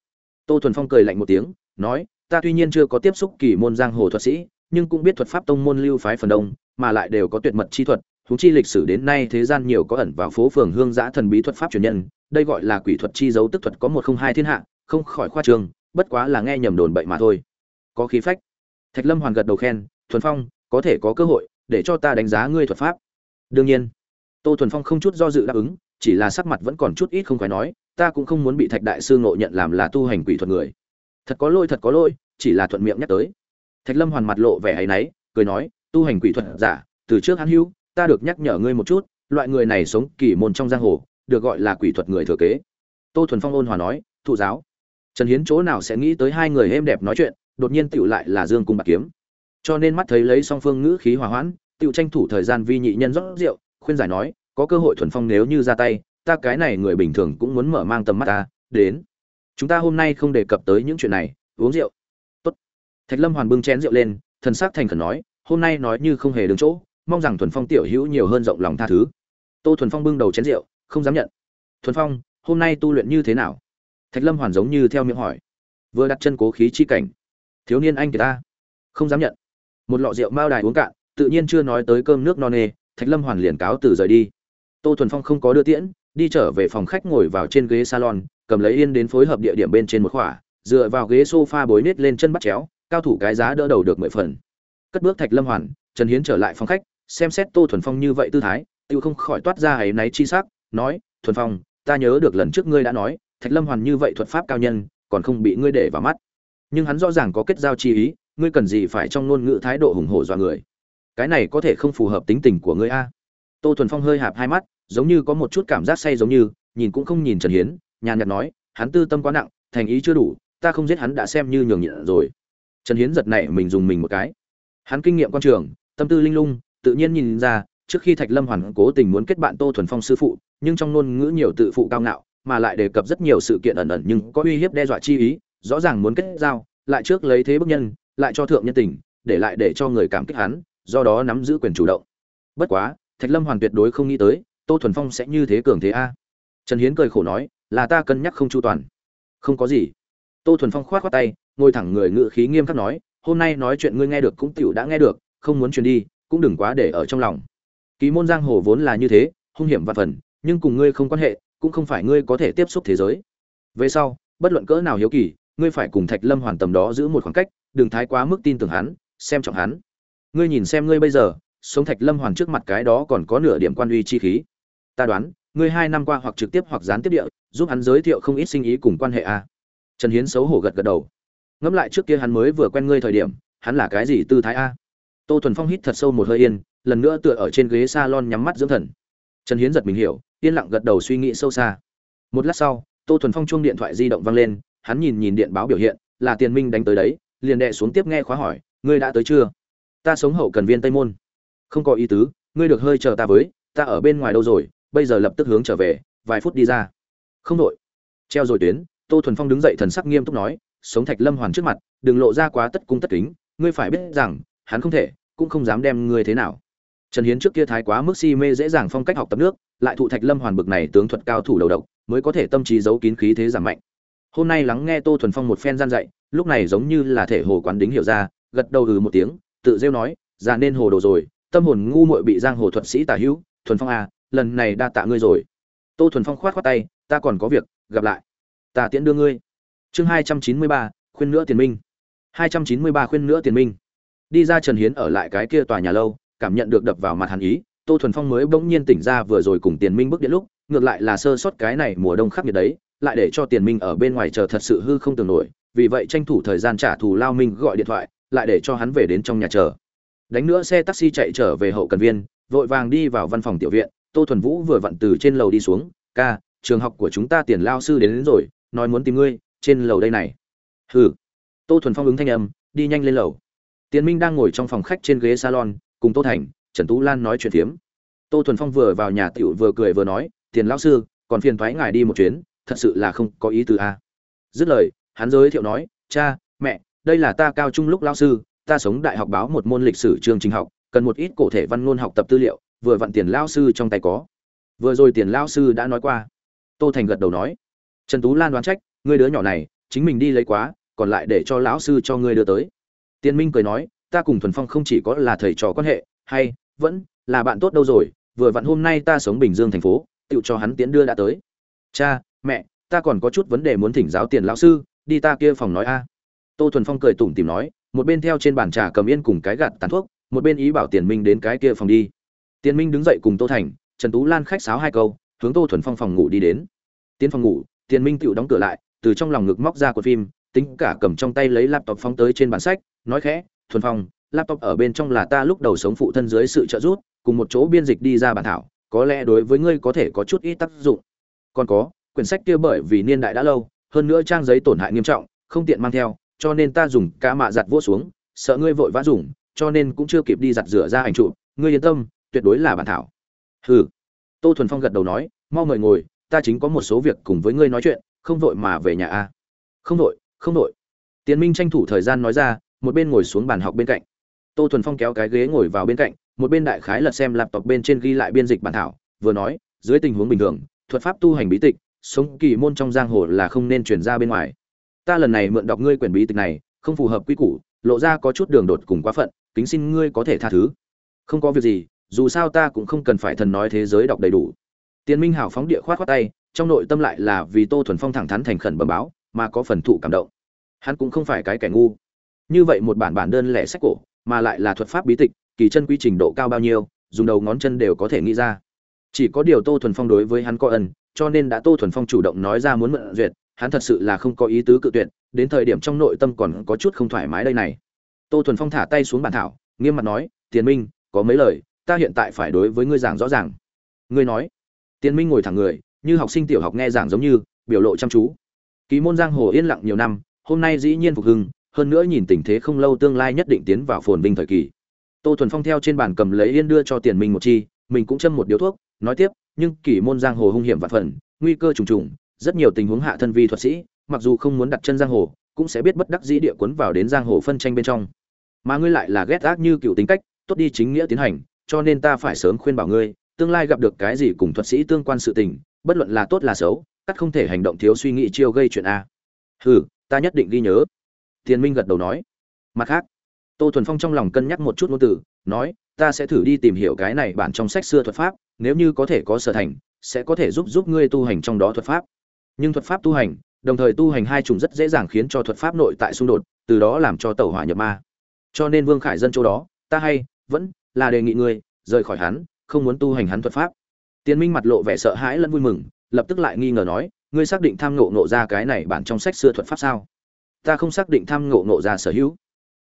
Tô thuần phong cười lạnh một tiếng, nói, ta tuy nhiên chưa có tiếp xúc kỳ môn giang hồ thuật sĩ, nhưng cũng biết thuật pháp tông môn lưu phái phần đông, mà lại đều có tuyệt mật chi thuật, huống chi lịch sử đến nay thế gian nhiều có ẩn vào phố phường hương giã thần bí thuật pháp truyền nhân, đây gọi là quỷ thuật chi dấu tức thuật có một không hai thiên hạ, không khỏi khoa trương, bất quá là nghe nhầm đồn bậy mà thôi. Có khí phách. Thạch lâm hoàn gật đầu khen, thuần phong, có thể có cơ hội để cho ta đánh giá ngươi thuật pháp. Đương nhiên tô thuần phong không chút do dự đáp ứng, chỉ là sắc mặt vẫn còn chút ít không phải nói, ta cũng không muốn bị thạch đại sư ngộ nhận làm là tu hành quỷ thuật người. Thật có lỗi, thật có lỗi, chỉ là thuận miệng nhắc tới. Thạch lâm hoàn mặt lộ vẻ hay náy, cười nói, tu hành quỷ thuật giả, từ trước hắn hưu, ta được nhắc nhở ngươi một chút, loại người này sống kỳ môn trong giang hồ, được gọi là quỷ thuật người thừa kế. Tô thuần phong ôn hòa nói, thụ giáo. Trần hiến chỗ nào sẽ nghĩ tới hai người êm đẹp nói chuyện, đột nhiên tựu lại là dương cung bạc kiếm. Cho nên mắt thấy lấy song phương ngữ khí hòa hoãn, tựu tranh thủ thời gian vi nhị nhân rót rượu khuyên giải nói, có cơ hội thuần phong nếu như ra tay, ta cái này người bình thường cũng muốn mở mang tầm mắt ta, đến. Chúng ta hôm nay không đề cập tới những chuyện này, uống rượu. Tốt. Thạch lâm hoàn bưng chén rượu lên, thần sắc thành khẩn nói, hôm nay nói như không hề đứng chỗ, mong rằng thuần phong tiểu hữu nhiều hơn rộng lòng tha thứ. Tô thuần phong bưng đầu chén rượu, không dám nhận. Thuần phong, hôm nay tu luyện như thế nào? Thạch lâm hoàn giống như theo miệng hỏi. Vừa đặt chân cố khí chi cảnh. Thiếu niên anh kìa ta. Không dám nhận. Một lọ rượu mao đài uống cạn, tự nhiên chưa nói tới cơm nước no nê thạch lâm hoàn liền cáo từ rời đi. Tô thuần phong không có đưa tiễn, đi trở về phòng khách ngồi vào trên ghế salon, cầm lấy yên đến phối hợp địa điểm bên trên một khỏa, dựa vào ghế sofa bối nết lên chân bắt chéo, cao thủ cái giá đỡ đầu được mười phần. Cất bước thạch lâm hoàn, trần hiến trở lại phòng khách, xem xét tô thuần phong như vậy tư thái tự không khỏi toát ra áy náy chi sắc, nói, thuần phong, ta nhớ được lần trước ngươi đã nói, thạch lâm hoàn như vậy thuật pháp cao nhân, còn không bị ngươi để vào mắt. Nhưng hắn rõ ràng có kết giao chi ý, ngươi cần gì phải trong ngôn ngữ thái độ hùng hổ dọa người? Cái này có thể không phù hợp tính tình của ngươi a. Tô thuần phong hơi hạp hai mắt, giống như có một chút cảm giác say giống như, nhìn cũng không nhìn trần hiến, nhàn nhạt nói, hắn tư tâm quá nặng, thành ý chưa đủ, ta không giết hắn đã xem như nhường nhịn rồi. Trần hiến giật này mình dùng mình một cái. Hắn kinh nghiệm quan trường, tâm tư linh lung, tự nhiên nhìn ra, trước khi thạch lâm hoàn cố tình muốn kết bạn tô thuần phong sư phụ, nhưng trong ngôn ngữ nhiều tự phụ cao ngạo, mà lại đề cập rất nhiều sự kiện ẩn ẩn nhưng có uy hiếp đe dọa chi ý, rõ ràng muốn kết giao, lại trước lấy thế bức nhân, lại cho thượng nhân tình, để lại để cho người cảm kích hắn do đó nắm giữ quyền chủ động. Bất quá, thạch lâm hoàn tuyệt đối không nghĩ tới, tô thuần phong sẽ như thế cường thế a. Trần hiến cười khổ nói, là ta cân nhắc không chu toàn. Không có gì. Tô thuần phong khoát khoát tay, ngồi thẳng người ngự khí nghiêm khắc nói, hôm nay nói chuyện ngươi nghe được cũng tiểu đã nghe được, không muốn truyền đi, cũng đừng quá để ở trong lòng. Ký môn giang hồ vốn là như thế, hung hiểm và phần, nhưng cùng ngươi không quan hệ, cũng không phải ngươi có thể tiếp xúc thế giới. Về sau, bất luận cỡ nào hiếu kỳ, ngươi phải cùng thạch lâm hoàn tầm đó giữ một khoảng cách, đừng thái quá mức tin tưởng hắn, xem trọng hắn ngươi nhìn xem ngươi bây giờ, sống thạch lâm hoàn trước mặt cái đó còn có nửa điểm quan uy chi khí. Ta đoán, ngươi hai năm qua hoặc trực tiếp hoặc gián tiếp địa, giúp hắn giới thiệu không ít sinh ý cùng quan hệ a. Trần hiến xấu hổ gật gật đầu. Ngẫm lại trước kia hắn mới vừa quen ngươi thời điểm, hắn là cái gì tư thái a? Tô thuần phong hít thật sâu một hơi yên, lần nữa tựa ở trên ghế salon nhắm mắt dưỡng thần. Trần hiến giật mình hiểu, yên lặng gật đầu suy nghĩ sâu xa. Một lát sau, tô thuần phong chuông điện thoại di động vang lên, hắn nhìn nhìn điện báo biểu hiện, là tiền minh đánh tới đấy, liền đệ xuống tiếp nghe khóa hỏi, ngươi đã tới chưa? Ta sống hậu cần viên tây môn. Không có ý tứ, ngươi được hơi chờ ta với, ta ở bên ngoài đâu rồi, bây giờ lập tức hướng trở về, vài phút đi ra. Không đội. Treo rồi tuyến, tô thuần phong đứng dậy thần sắc nghiêm túc nói, sống thạch lâm hoàn trước mặt, đừng lộ ra quá tất cung tất kính, ngươi phải biết rằng, hắn không thể, cũng không dám đem ngươi thế nào. Trần hiến trước kia thái quá mức si mê dễ dàng phong cách học tập nước, lại thụ thạch lâm hoàn bực này tướng thuật cao thủ đầu độc, mới có thể tâm trí giấu kín khí thế giảm mạnh. Hôm nay lắng nghe tô thuần phong một phen gian dạy, lúc này giống như là thể hồ quán đính hiểu ra, gật đầu ừ một tiếng tự rêu nói, già nên hồ đồ rồi, tâm hồn ngu muội bị giang hồ thuật sĩ tả hữu, thuần phong à lần này đa tạ ngươi rồi. Tô thuần phong khoát khoát tay, ta còn có việc, gặp lại. Ta tiễn đưa ngươi. Chương hai trăm chín mươi ba, khuyên nữa tiền minh. hai trăm chín mươi ba, khuyên nữa tiền minh. Đi ra trần hiến ở lại cái kia tòa nhà lâu, cảm nhận được đập vào mặt hàn ý, tô thuần phong mới bỗng nhiên tỉnh ra vừa rồi cùng tiền minh bước điện lúc, ngược lại là sơ sót cái này mùa đông khắc nghiệt đấy, lại để cho tiền minh ở bên ngoài chờ thật sự hư không tưởng nổi, vì vậy tranh thủ thời gian trả thù lao minh gọi điện thoại lại để cho hắn về đến trong nhà chờ. Đánh nữa xe taxi chạy trở về hậu cần viên vội vàng đi vào văn phòng tiểu viện tô thuần vũ vừa vặn từ trên lầu đi xuống ca trường học của chúng ta tiền lao sư đến, đến rồi nói muốn tìm ngươi trên lầu đây này. Hừ. Tô thuần phong ứng thanh âm đi nhanh lên lầu. Tiến minh đang ngồi trong phòng khách trên ghế salon cùng tô thành trần tú lan nói chuyện phiếm. Tô thuần phong vừa vào nhà tiểu vừa cười vừa nói tiền lao sư còn phiền thoái ngài đi một chuyến thật sự là không có ý từ a à. dứt lời hắn giới thiệu nói cha mẹ đây là ta cao trung lúc lao sư, ta sống đại học báo một môn lịch sử chương trình học, cần một ít cổ thể văn ngôn học tập tư liệu, vừa vặn tiền lao sư trong tay có. Vừa rồi tiền lao sư đã nói qua. Tô thành gật đầu nói. Trần tú lan đoán trách, ngươi đứa nhỏ này, chính mình đi lấy quá, còn lại để cho lão sư cho ngươi đưa tới. Tiên minh cười nói, ta cùng thuần phong không chỉ có là thầy trò quan hệ, hay, vẫn là bạn tốt đâu rồi, vừa vặn hôm nay ta sống bình dương thành phố tự cho hắn tiến đưa đã tới. Cha, mẹ, ta còn có chút vấn đề muốn thỉnh giáo tiền lão sư, đi ta kia phòng nói a tô thuần phong cười tủm tìm nói, một bên theo trên bàn trà cầm yên cùng cái gạt tàn thuốc, một bên ý bảo tiền minh đến cái kia phòng đi. Tiền minh đứng dậy cùng tô thành, trần tú lan khách sáo hai câu, hướng tô thuần phong phòng ngủ đi đến. Tiến phòng ngủ, tiền minh tựu đóng cửa lại, từ trong lòng ngực móc ra của phim, tính cả cầm trong tay lấy laptop phóng tới trên bản sách, nói khẽ, thuần phong, laptop ở bên trong là ta lúc đầu sống phụ thân dưới sự trợ giúp, cùng một chỗ biên dịch đi ra bản thảo, có lẽ đối với ngươi có thể có chút ít tác dụng. Còn có, quyển sách kia bởi vì niên đại đã lâu, hơn nữa trang giấy tổn hại nghiêm trọng, không tiện mang theo cho nên ta dùng cá mạ giặt vỗ xuống, sợ ngươi vội vã dùng, cho nên cũng chưa kịp đi giặt rửa ra ảnh trụ. ngươi yên tâm, tuyệt đối là bản thảo. Hừ. Tô thuần phong gật đầu nói, mau mời ngồi, ta chính có một số việc cùng với ngươi nói chuyện, không vội mà về nhà a. Không vội không vội. Tiến minh tranh thủ thời gian nói ra, một bên ngồi xuống bàn học bên cạnh. Tô thuần phong kéo cái ghế ngồi vào bên cạnh, một bên đại khái lật xem laptop bên trên ghi lại biên dịch bản thảo, vừa nói, dưới tình huống bình thường, thuật pháp tu hành bí tịch, sống kỳ môn trong giang hồ là không nên truyền ra bên ngoài ta lần này mượn đọc ngươi quyển bí tịch này, không phù hợp quy củ, lộ ra có chút đường đột cùng quá phận, kính xin ngươi có thể tha thứ. Không có việc gì, dù sao ta cũng không cần phải thần nói thế giới đọc đầy đủ. Tiến minh hào phóng địa khoát khoát tay, trong nội tâm lại là vì tô thuần phong thẳng thắn thành khẩn bẩm báo, mà có phần thụ cảm động. Hắn cũng không phải cái kẻ ngu. Như vậy một bản bản đơn lẻ sách cổ, mà lại là thuật pháp bí tịch, kỳ chân quy trình độ cao bao nhiêu, dùng đầu ngón chân đều có thể nghĩ ra. Chỉ có điều tô thuần phong đối với hắn có ân, cho nên đã tô thuần phong chủ động nói ra muốn mượn duyệt hắn thật sự là không có ý tứ cự tuyệt, đến thời điểm trong nội tâm còn có chút không thoải mái đây này. Tô thuần phong thả tay xuống bàn thảo, nghiêm mặt nói, tiền minh, có mấy lời, ta hiện tại phải đối với ngươi giảng rõ ràng. Ngươi nói, tiền minh ngồi thẳng người, như học sinh tiểu học nghe giảng giống như, biểu lộ chăm chú. Ký môn giang hồ yên lặng nhiều năm, hôm nay dĩ nhiên phục hưng, hơn nữa nhìn tình thế không lâu tương lai nhất định tiến vào phồn vinh thời kỳ. Tô thuần phong theo trên bàn cầm lấy yên đưa cho tiền minh một chi, mình cũng châm một điếu thuốc, nói tiếp, nhưng kỷ môn giang hồ hung hiểm vạn phần, nguy cơ trùng trùng rất nhiều tình huống hạ thân vi thuật sĩ, mặc dù không muốn đặt chân giang hồ, cũng sẽ biết bất đắc dĩ địa cuốn vào đến giang hồ phân tranh bên trong. Mà ngươi lại là ghét ác như cựu tính cách, tốt đi chính nghĩa tiến hành, cho nên ta phải sớm khuyên bảo ngươi, tương lai gặp được cái gì cùng thuật sĩ tương quan sự tình, bất luận là tốt là xấu, cắt không thể hành động thiếu suy nghĩ chiêu gây chuyện a. Hừ, ta nhất định ghi nhớ. Tiền minh gật đầu nói. Mặt khác, tô thuần phong trong lòng cân nhắc một chút ngôn từ, nói, ta sẽ thử đi tìm hiểu cái này bản trong sách xưa thuật pháp, nếu như có thể có sở thành, sẽ có thể giúp giúp ngươi tu hành trong đó thuật pháp nhưng thuật pháp tu hành, đồng thời tu hành hai chủng rất dễ dàng khiến cho thuật pháp nội tại xung đột, từ đó làm cho tẩu hỏa nhập ma. Cho nên vương khải dân chỗ đó, ta hay, vẫn là đề nghị ngươi, rời khỏi hắn, không muốn tu hành hắn thuật pháp. Tiến minh mặt lộ vẻ sợ hãi lẫn vui mừng, lập tức lại nghi ngờ nói, ngươi xác định tham ngộ ngộ ra cái này bản trong sách xưa thuật pháp sao? Ta không xác định tham ngộ ngộ ra sở hữu.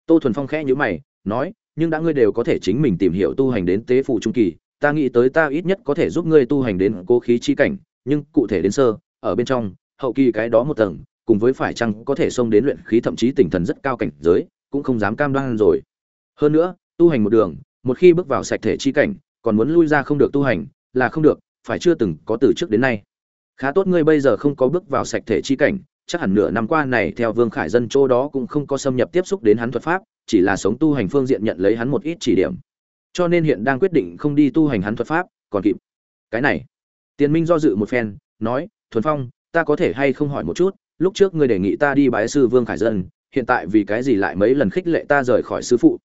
Tô thuần phong khẽ nhữ mày, nói, nhưng đã ngươi đều có thể chính mình tìm hiểu tu hành đến tế phụ trung kỳ, ta nghĩ tới ta ít nhất có thể giúp ngươi tu hành đến cố khí chi cảnh, nhưng cụ thể đến sơ ở bên trong, hậu kỳ cái đó một tầng, cùng với phải chăng có thể xông đến luyện khí thậm chí tinh thần rất cao cảnh giới, cũng không dám cam đoan rồi. Hơn nữa, tu hành một đường, một khi bước vào sạch thể chi cảnh, còn muốn lui ra không được tu hành, là không được, phải chưa từng có từ trước đến nay. Khá tốt ngươi bây giờ không có bước vào sạch thể chi cảnh, chắc hẳn nửa năm qua này theo vương khải dân chỗ đó cũng không có xâm nhập tiếp xúc đến hắn thuật pháp, chỉ là sống tu hành phương diện nhận lấy hắn một ít chỉ điểm. Cho nên hiện đang quyết định không đi tu hành hắn thuật pháp, còn kịp. Cái này. Tiền minh do dự một phen, nói thuần phong, ta có thể hay không hỏi một chút, lúc trước ngươi đề nghị ta đi bái sư vương khải dân, hiện tại vì cái gì lại mấy lần khích lệ ta rời khỏi sư phụ?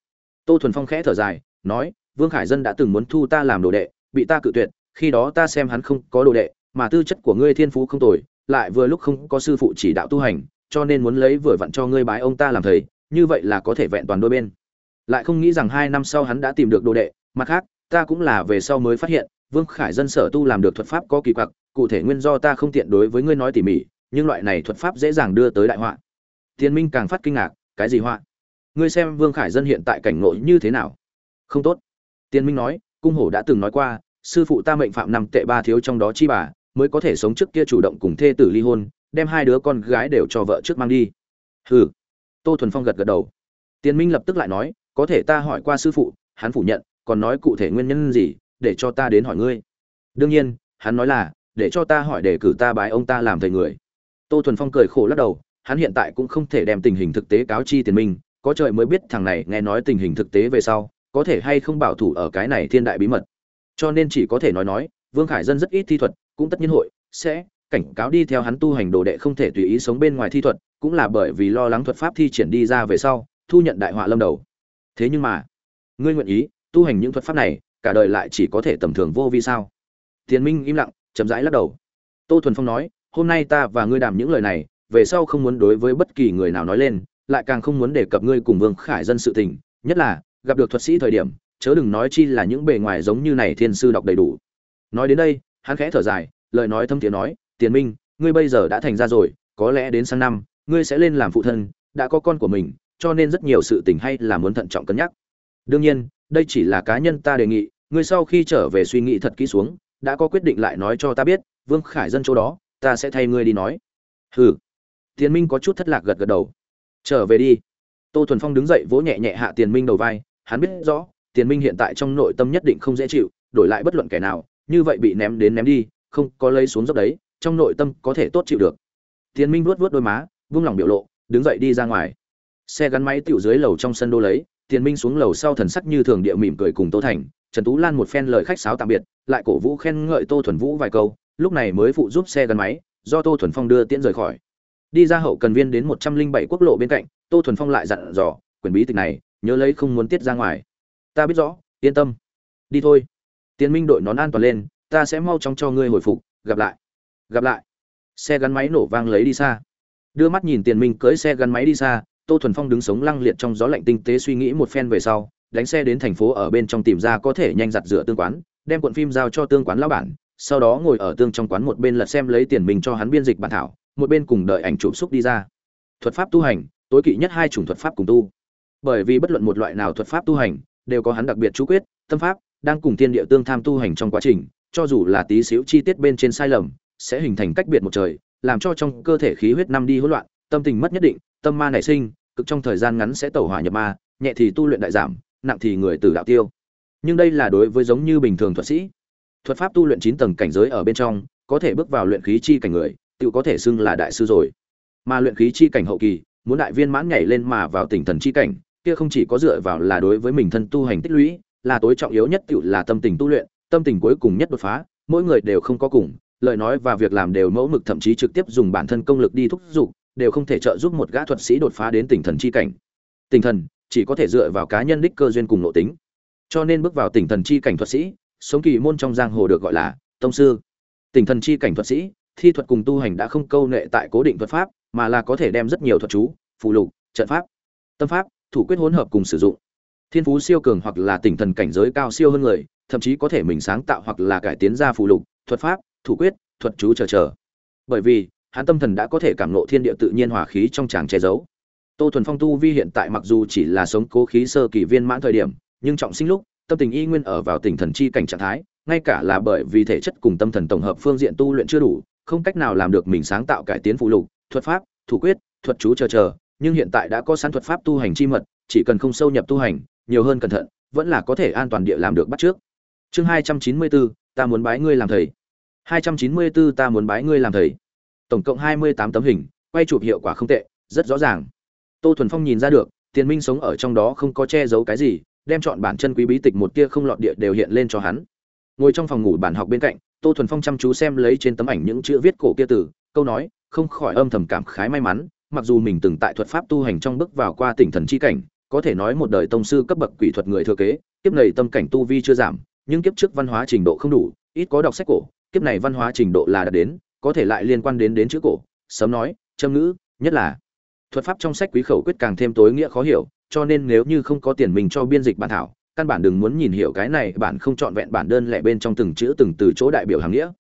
Tô thuần phong khẽ thở dài, nói, vương khải dân đã từng muốn thu ta làm đồ đệ, bị ta cự tuyệt, khi đó ta xem hắn không có đồ đệ, mà tư chất của ngươi thiên phú không tồi, lại vừa lúc không có sư phụ chỉ đạo tu hành, cho nên muốn lấy vừa vặn cho ngươi bái ông ta làm thầy, như vậy là có thể vẹn toàn đôi bên. Lại không nghĩ rằng hai năm sau hắn đã tìm được đồ đệ, mặt khác, ta cũng là về sau mới phát hiện, vương khải dân sở tu làm được thuật pháp có kỳ quặc cụ thể nguyên do ta không tiện đối với ngươi nói tỉ mỉ, nhưng loại này thuật pháp dễ dàng đưa tới đại họa. Tiên minh càng phát kinh ngạc, cái gì họa? Ngươi xem vương khải dân hiện tại cảnh ngộ như thế nào? Không tốt. Tiên minh nói, cung hổ đã từng nói qua, sư phụ ta mệnh phạm năm tệ ba thiếu trong đó chi bà, mới có thể sống trước kia chủ động cùng thê tử ly hôn, đem hai đứa con gái đều cho vợ trước mang đi. Hừ. Tô thuần phong gật gật đầu. Tiên minh lập tức lại nói, có thể ta hỏi qua sư phụ, hắn phủ nhận, còn nói cụ thể nguyên nhân gì, để cho ta đến hỏi ngươi. Đương nhiên, hắn nói là để cho ta hỏi để cử ta bái ông ta làm thầy người. Tô thuần phong cười khổ lắc đầu, hắn hiện tại cũng không thể đem tình hình thực tế cáo chi tiền minh có trời mới biết thằng này nghe nói tình hình thực tế về sau, có thể hay không bảo thủ ở cái này thiên đại bí mật. Cho nên chỉ có thể nói nói, vương khải dân rất ít thi thuật, cũng tất nhiên hội, sẽ, cảnh cáo đi theo hắn tu hành đồ đệ không thể tùy ý sống bên ngoài thi thuật, cũng là bởi vì lo lắng thuật pháp thi triển đi ra về sau, thu nhận đại họa lâm đầu. Thế nhưng mà, ngươi nguyện ý tu hành những thuật pháp này, cả đời lại chỉ có thể tầm thường vô vi sao? Tiền minh im lặng chậm rãi lắc đầu. Tô thuần phong nói, hôm nay ta và ngươi đàm những lời này, về sau không muốn đối với bất kỳ người nào nói lên, lại càng không muốn đề cập ngươi cùng vương khải dân sự tình, nhất là, gặp được thuật sĩ thời điểm, chớ đừng nói chi là những bề ngoài giống như này thiên sư đọc đầy đủ. Nói đến đây, hắn khẽ thở dài, lời nói thâm tiếng nói, tiền minh, ngươi bây giờ đã thành ra rồi, có lẽ đến sang năm, ngươi sẽ lên làm phụ thân, đã có con của mình, cho nên rất nhiều sự tình hay là muốn thận trọng cân nhắc. Đương nhiên, đây chỉ là cá nhân ta đề nghị, ngươi sau khi trở về suy nghĩ thật kỹ xuống đã có quyết định lại nói cho ta biết, vương khải dân chỗ đó, ta sẽ thay ngươi đi nói. Hừ. Tiền minh có chút thất lạc gật gật đầu. Trở về đi. Tô thuần phong đứng dậy vỗ nhẹ nhẹ hạ tiền minh đầu vai, hắn biết rõ, tiền minh hiện tại trong nội tâm nhất định không dễ chịu, đổi lại bất luận kẻ nào, như vậy bị ném đến ném đi, không có lấy xuống dốc đấy, trong nội tâm có thể tốt chịu được. Tiền minh vuốt vuốt đôi má, vung lòng biểu lộ, đứng dậy đi ra ngoài. Xe gắn máy tiểu dưới lầu trong sân đô lấy, tiền minh xuống lầu sau thần sắc như thường địa mỉm cười cùng tô thành, trần tú lan một phen lời khách sáo tạm biệt lại cổ vũ khen ngợi tô thuần vũ vài câu, lúc này mới phụ giúp xe gắn máy, do tô thuần phong đưa tiễn rời khỏi. Đi ra hậu cần viên đến một trăm linh bảy quốc lộ bên cạnh, tô thuần phong lại dặn dò, quyền bí tịch này, nhớ lấy không muốn tiết ra ngoài. Ta biết rõ, yên tâm. Đi thôi. Tiến minh đội nón an toàn lên, ta sẽ mau chóng cho ngươi hồi phục. Gặp lại. Gặp lại. Xe gắn máy nổ vang lấy đi xa. Đưa mắt nhìn tiền minh cưỡi xe gắn máy đi xa, tô thuần phong đứng sống lăng liệt trong gió lạnh tinh tế suy nghĩ một phen về sau, đánh xe đến thành phố ở bên trong tìm ra có thể nhanh giặt rửa tương quán đem cuộn phim giao cho tương quán lão bản, sau đó ngồi ở tương trong quán một bên lật xem lấy tiền mình cho hắn biên dịch bản thảo, một bên cùng đợi ảnh chụp xúc đi ra. Thuật pháp tu hành, tối kỵ nhất hai chủng thuật pháp cùng tu. Bởi vì bất luận một loại nào thuật pháp tu hành, đều có hắn đặc biệt chú quyết, tâm pháp, đang cùng thiên địa tương tham tu hành trong quá trình, cho dù là tí xíu chi tiết bên trên sai lầm, sẽ hình thành cách biệt một trời, làm cho trong cơ thể khí huyết năm đi hỗn loạn, tâm tình mất nhất định, tâm ma nảy sinh, cực trong thời gian ngắn sẽ tẩu hỏa nhập ma, nhẹ thì tu luyện đại giảm, nặng thì người tử đạo tiêu nhưng đây là đối với giống như bình thường thuật sĩ. Thuật pháp tu luyện chín tầng cảnh giới ở bên trong, có thể bước vào luyện khí chi cảnh người, tự có thể xưng là đại sư rồi. Mà luyện khí chi cảnh hậu kỳ, muốn đại viên mãn nhảy lên mà vào tỉnh thần chi cảnh, kia không chỉ có dựa vào là đối với mình thân tu hành tích lũy, là tối trọng yếu nhất tự là tâm tình tu luyện, tâm tình cuối cùng nhất đột phá, mỗi người đều không có cùng, lời nói và việc làm đều mẫu mực thậm chí trực tiếp dùng bản thân công lực đi thúc giục, đều không thể trợ giúp một gã thuật sĩ đột phá đến tỉnh thần chi cảnh. Tinh thần chỉ có thể dựa vào cá nhân đích cơ duyên cùng nội tính cho nên bước vào tỉnh thần chi cảnh thuật sĩ, sống kỳ môn trong giang hồ được gọi là tông sư. Tỉnh thần chi cảnh thuật sĩ, thi thuật cùng tu hành đã không câu nệ tại cố định thuật pháp, mà là có thể đem rất nhiều thuật chú, phù lục, trận pháp, tâm pháp, thủ quyết hỗn hợp cùng sử dụng. Thiên phú siêu cường hoặc là tỉnh thần cảnh giới cao siêu hơn người, thậm chí có thể mình sáng tạo hoặc là cải tiến ra phù lục, thuật pháp, thủ quyết, thuật chú chờ chờ. Bởi vì, hắn tâm thần đã có thể cảm nộ thiên địa tự nhiên hỏa khí trong tràng che giấu. Tô thuần phong tu vi hiện tại mặc dù chỉ là sống cố khí sơ kỳ viên mãn thời điểm nhưng trọng sinh lúc, tâm tình y nguyên ở vào tình thần chi cảnh trạng thái, ngay cả là bởi vì thể chất cùng tâm thần tổng hợp phương diện tu luyện chưa đủ, không cách nào làm được mình sáng tạo cải tiến phụ lục, thuật pháp, thủ quyết, thuật chú chờ chờ, nhưng hiện tại đã có sẵn thuật pháp tu hành chi mật, chỉ cần không sâu nhập tu hành, nhiều hơn cẩn thận, vẫn là có thể an toàn địa làm được bắt trước. Chương hai trăm chín mươi bốn ta muốn bái ngươi làm thầy. hai trăm chín mươi bốn ta muốn bái ngươi làm thầy. Tổng cộng hai mươi tám tấm hình, quay chụp hiệu quả không tệ, rất rõ ràng. Tô thuần phong nhìn ra được, tiền minh sống ở trong đó không có che giấu cái gì đem chọn bản chân quý bí tịch một tia không lọt địa đều hiện lên cho hắn. Ngồi trong phòng ngủ bản học bên cạnh, tô thuần phong chăm chú xem lấy trên tấm ảnh những chữ viết cổ kia từ, câu nói, không khỏi âm thầm cảm khái may mắn, mặc dù mình từng tại thuật pháp tu hành trong bước vào qua tỉnh thần chi cảnh, có thể nói một đời tông sư cấp bậc quỷ thuật người thừa kế, kiếp này tâm cảnh tu vi chưa giảm, nhưng kiếp trước văn hóa trình độ không đủ, ít có đọc sách cổ, kiếp này văn hóa trình độ là đạt đến, có thể lại liên quan đến đến chữ cổ. Sớm nói, châm ngữ, nhất là thuật pháp trong sách quý khẩu quyết càng thêm tối nghĩa khó hiểu cho nên nếu như không có tiền mình cho biên dịch bản thảo, căn bản đừng muốn nhìn hiểu cái này, bản không trọn vẹn, bản đơn lẻ bên trong từng chữ từng từ chỗ đại biểu hàng nghĩa.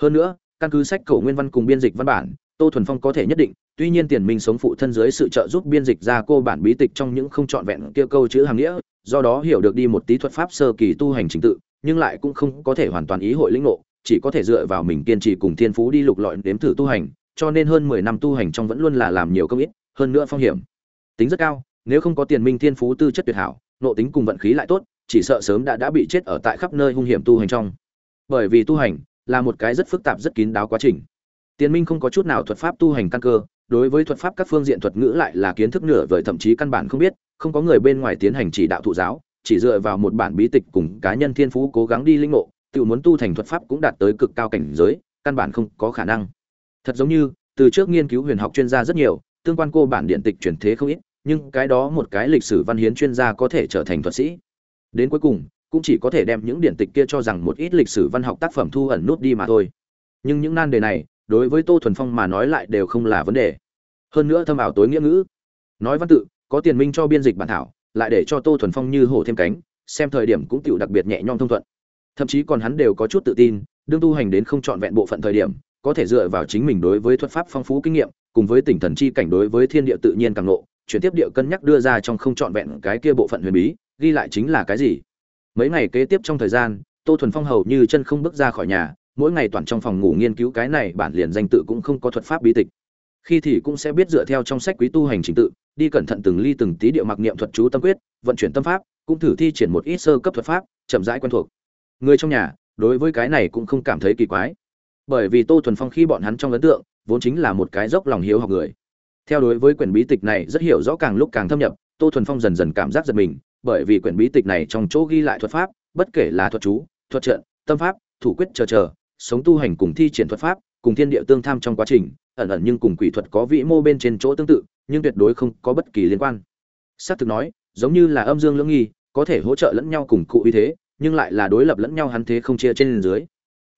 Hơn nữa, căn cứ sách cổ nguyên văn cùng biên dịch văn bản, tô thuần phong có thể nhất định, tuy nhiên tiền minh sống phụ thân dưới sự trợ giúp biên dịch ra cô bản bí tịch trong những không trọn vẹn kia câu chữ hàng nghĩa, do đó hiểu được đi một tí thuật pháp sơ kỳ tu hành trình tự, nhưng lại cũng không có thể hoàn toàn ý hội lĩnh ngộ, chỉ có thể dựa vào mình kiên trì cùng thiên phú đi lục lọi đếm thử tu hành, cho nên hơn mười năm tu hành trong vẫn luôn là làm nhiều công ít, hơn nữa phong hiểm. Tính rất cao nếu không có tiền minh thiên phú tư chất tuyệt hảo nộ tính cùng vận khí lại tốt, chỉ sợ sớm đã đã bị chết ở tại khắp nơi hung hiểm tu hành trong. Bởi vì tu hành là một cái rất phức tạp, rất kín đáo quá trình. Tiền minh không có chút nào thuật pháp tu hành căn cơ, đối với thuật pháp các phương diện thuật ngữ lại là kiến thức nửa vời, thậm chí căn bản không biết, không có người bên ngoài tiến hành chỉ đạo thụ giáo, chỉ dựa vào một bản bí tịch cùng cá nhân thiên phú cố gắng đi linh ngộ, tự muốn tu thành thuật pháp cũng đạt tới cực cao cảnh giới, căn bản không có khả năng. Thật giống như, từ trước nghiên cứu huyền học chuyên gia rất nhiều, tương quan cô bản điện tịch chuyển thế không ít nhưng cái đó một cái lịch sử văn hiến chuyên gia có thể trở thành thuật sĩ. Đến cuối cùng, cũng chỉ có thể đem những điển tịch kia cho rằng một ít lịch sử văn học tác phẩm thu ẩn nút đi mà thôi. Nhưng những nan đề này, đối với tô thuần phong mà nói lại đều không là vấn đề. Hơn nữa thâm ảo tối nghĩa ngữ. Nói văn tự, có tiền minh cho biên dịch bản thảo, lại để cho tô thuần phong như hổ thêm cánh, xem thời điểm cũng tựu đặc biệt nhẹ nhõm thông thuận. Thậm chí còn hắn đều có chút tự tin, đương tu hành đến không trọn vẹn bộ phận thời điểm, có thể dựa vào chính mình đối với thuật pháp phong phú kinh nghiệm, cùng với tỉnh thần chi cảnh đối với thiên địa tự nhiên càng nộ chuyển tiếp địa cân nhắc đưa ra trong không trọn vẹn cái kia bộ phận huyền bí, ghi lại chính là cái gì? Mấy ngày kế tiếp trong thời gian, tô thuần phong hầu như chân không bước ra khỏi nhà, mỗi ngày toàn trong phòng ngủ nghiên cứu cái này bản liền danh tự cũng không có thuật pháp bí tịch. Khi thì cũng sẽ biết dựa theo trong sách quý tu hành trình tự, đi cẩn thận từng ly từng tí điệu mặc niệm thuật chú tâm quyết, vận chuyển tâm pháp, cũng thử thi triển một ít sơ cấp thuật pháp, chậm rãi quen thuộc. Người trong nhà, đối với cái này cũng không cảm thấy kỳ quái. Bởi vì tô thuần phong khi bọn hắn trong ấn tượng, vốn chính là một cái dốc lòng hiếu học người theo đối với quyển bí tịch này rất hiểu rõ càng lúc càng thâm nhập, tô thuần phong dần dần cảm giác giật mình, bởi vì quyển bí tịch này trong chỗ ghi lại thuật pháp, bất kể là thuật chú, thuật trận, tâm pháp, thủ quyết chờ chờ, sống tu hành cùng thi triển thuật pháp, cùng thiên địa tương tham trong quá trình, ẩn ẩn nhưng cùng quỷ thuật có vĩ mô bên trên chỗ tương tự, nhưng tuyệt đối không có bất kỳ liên quan. Xác thực nói, giống như là âm dương lưỡng nghi, có thể hỗ trợ lẫn nhau cùng cụ uy thế, nhưng lại là đối lập lẫn nhau hắn thế không chia trên dưới.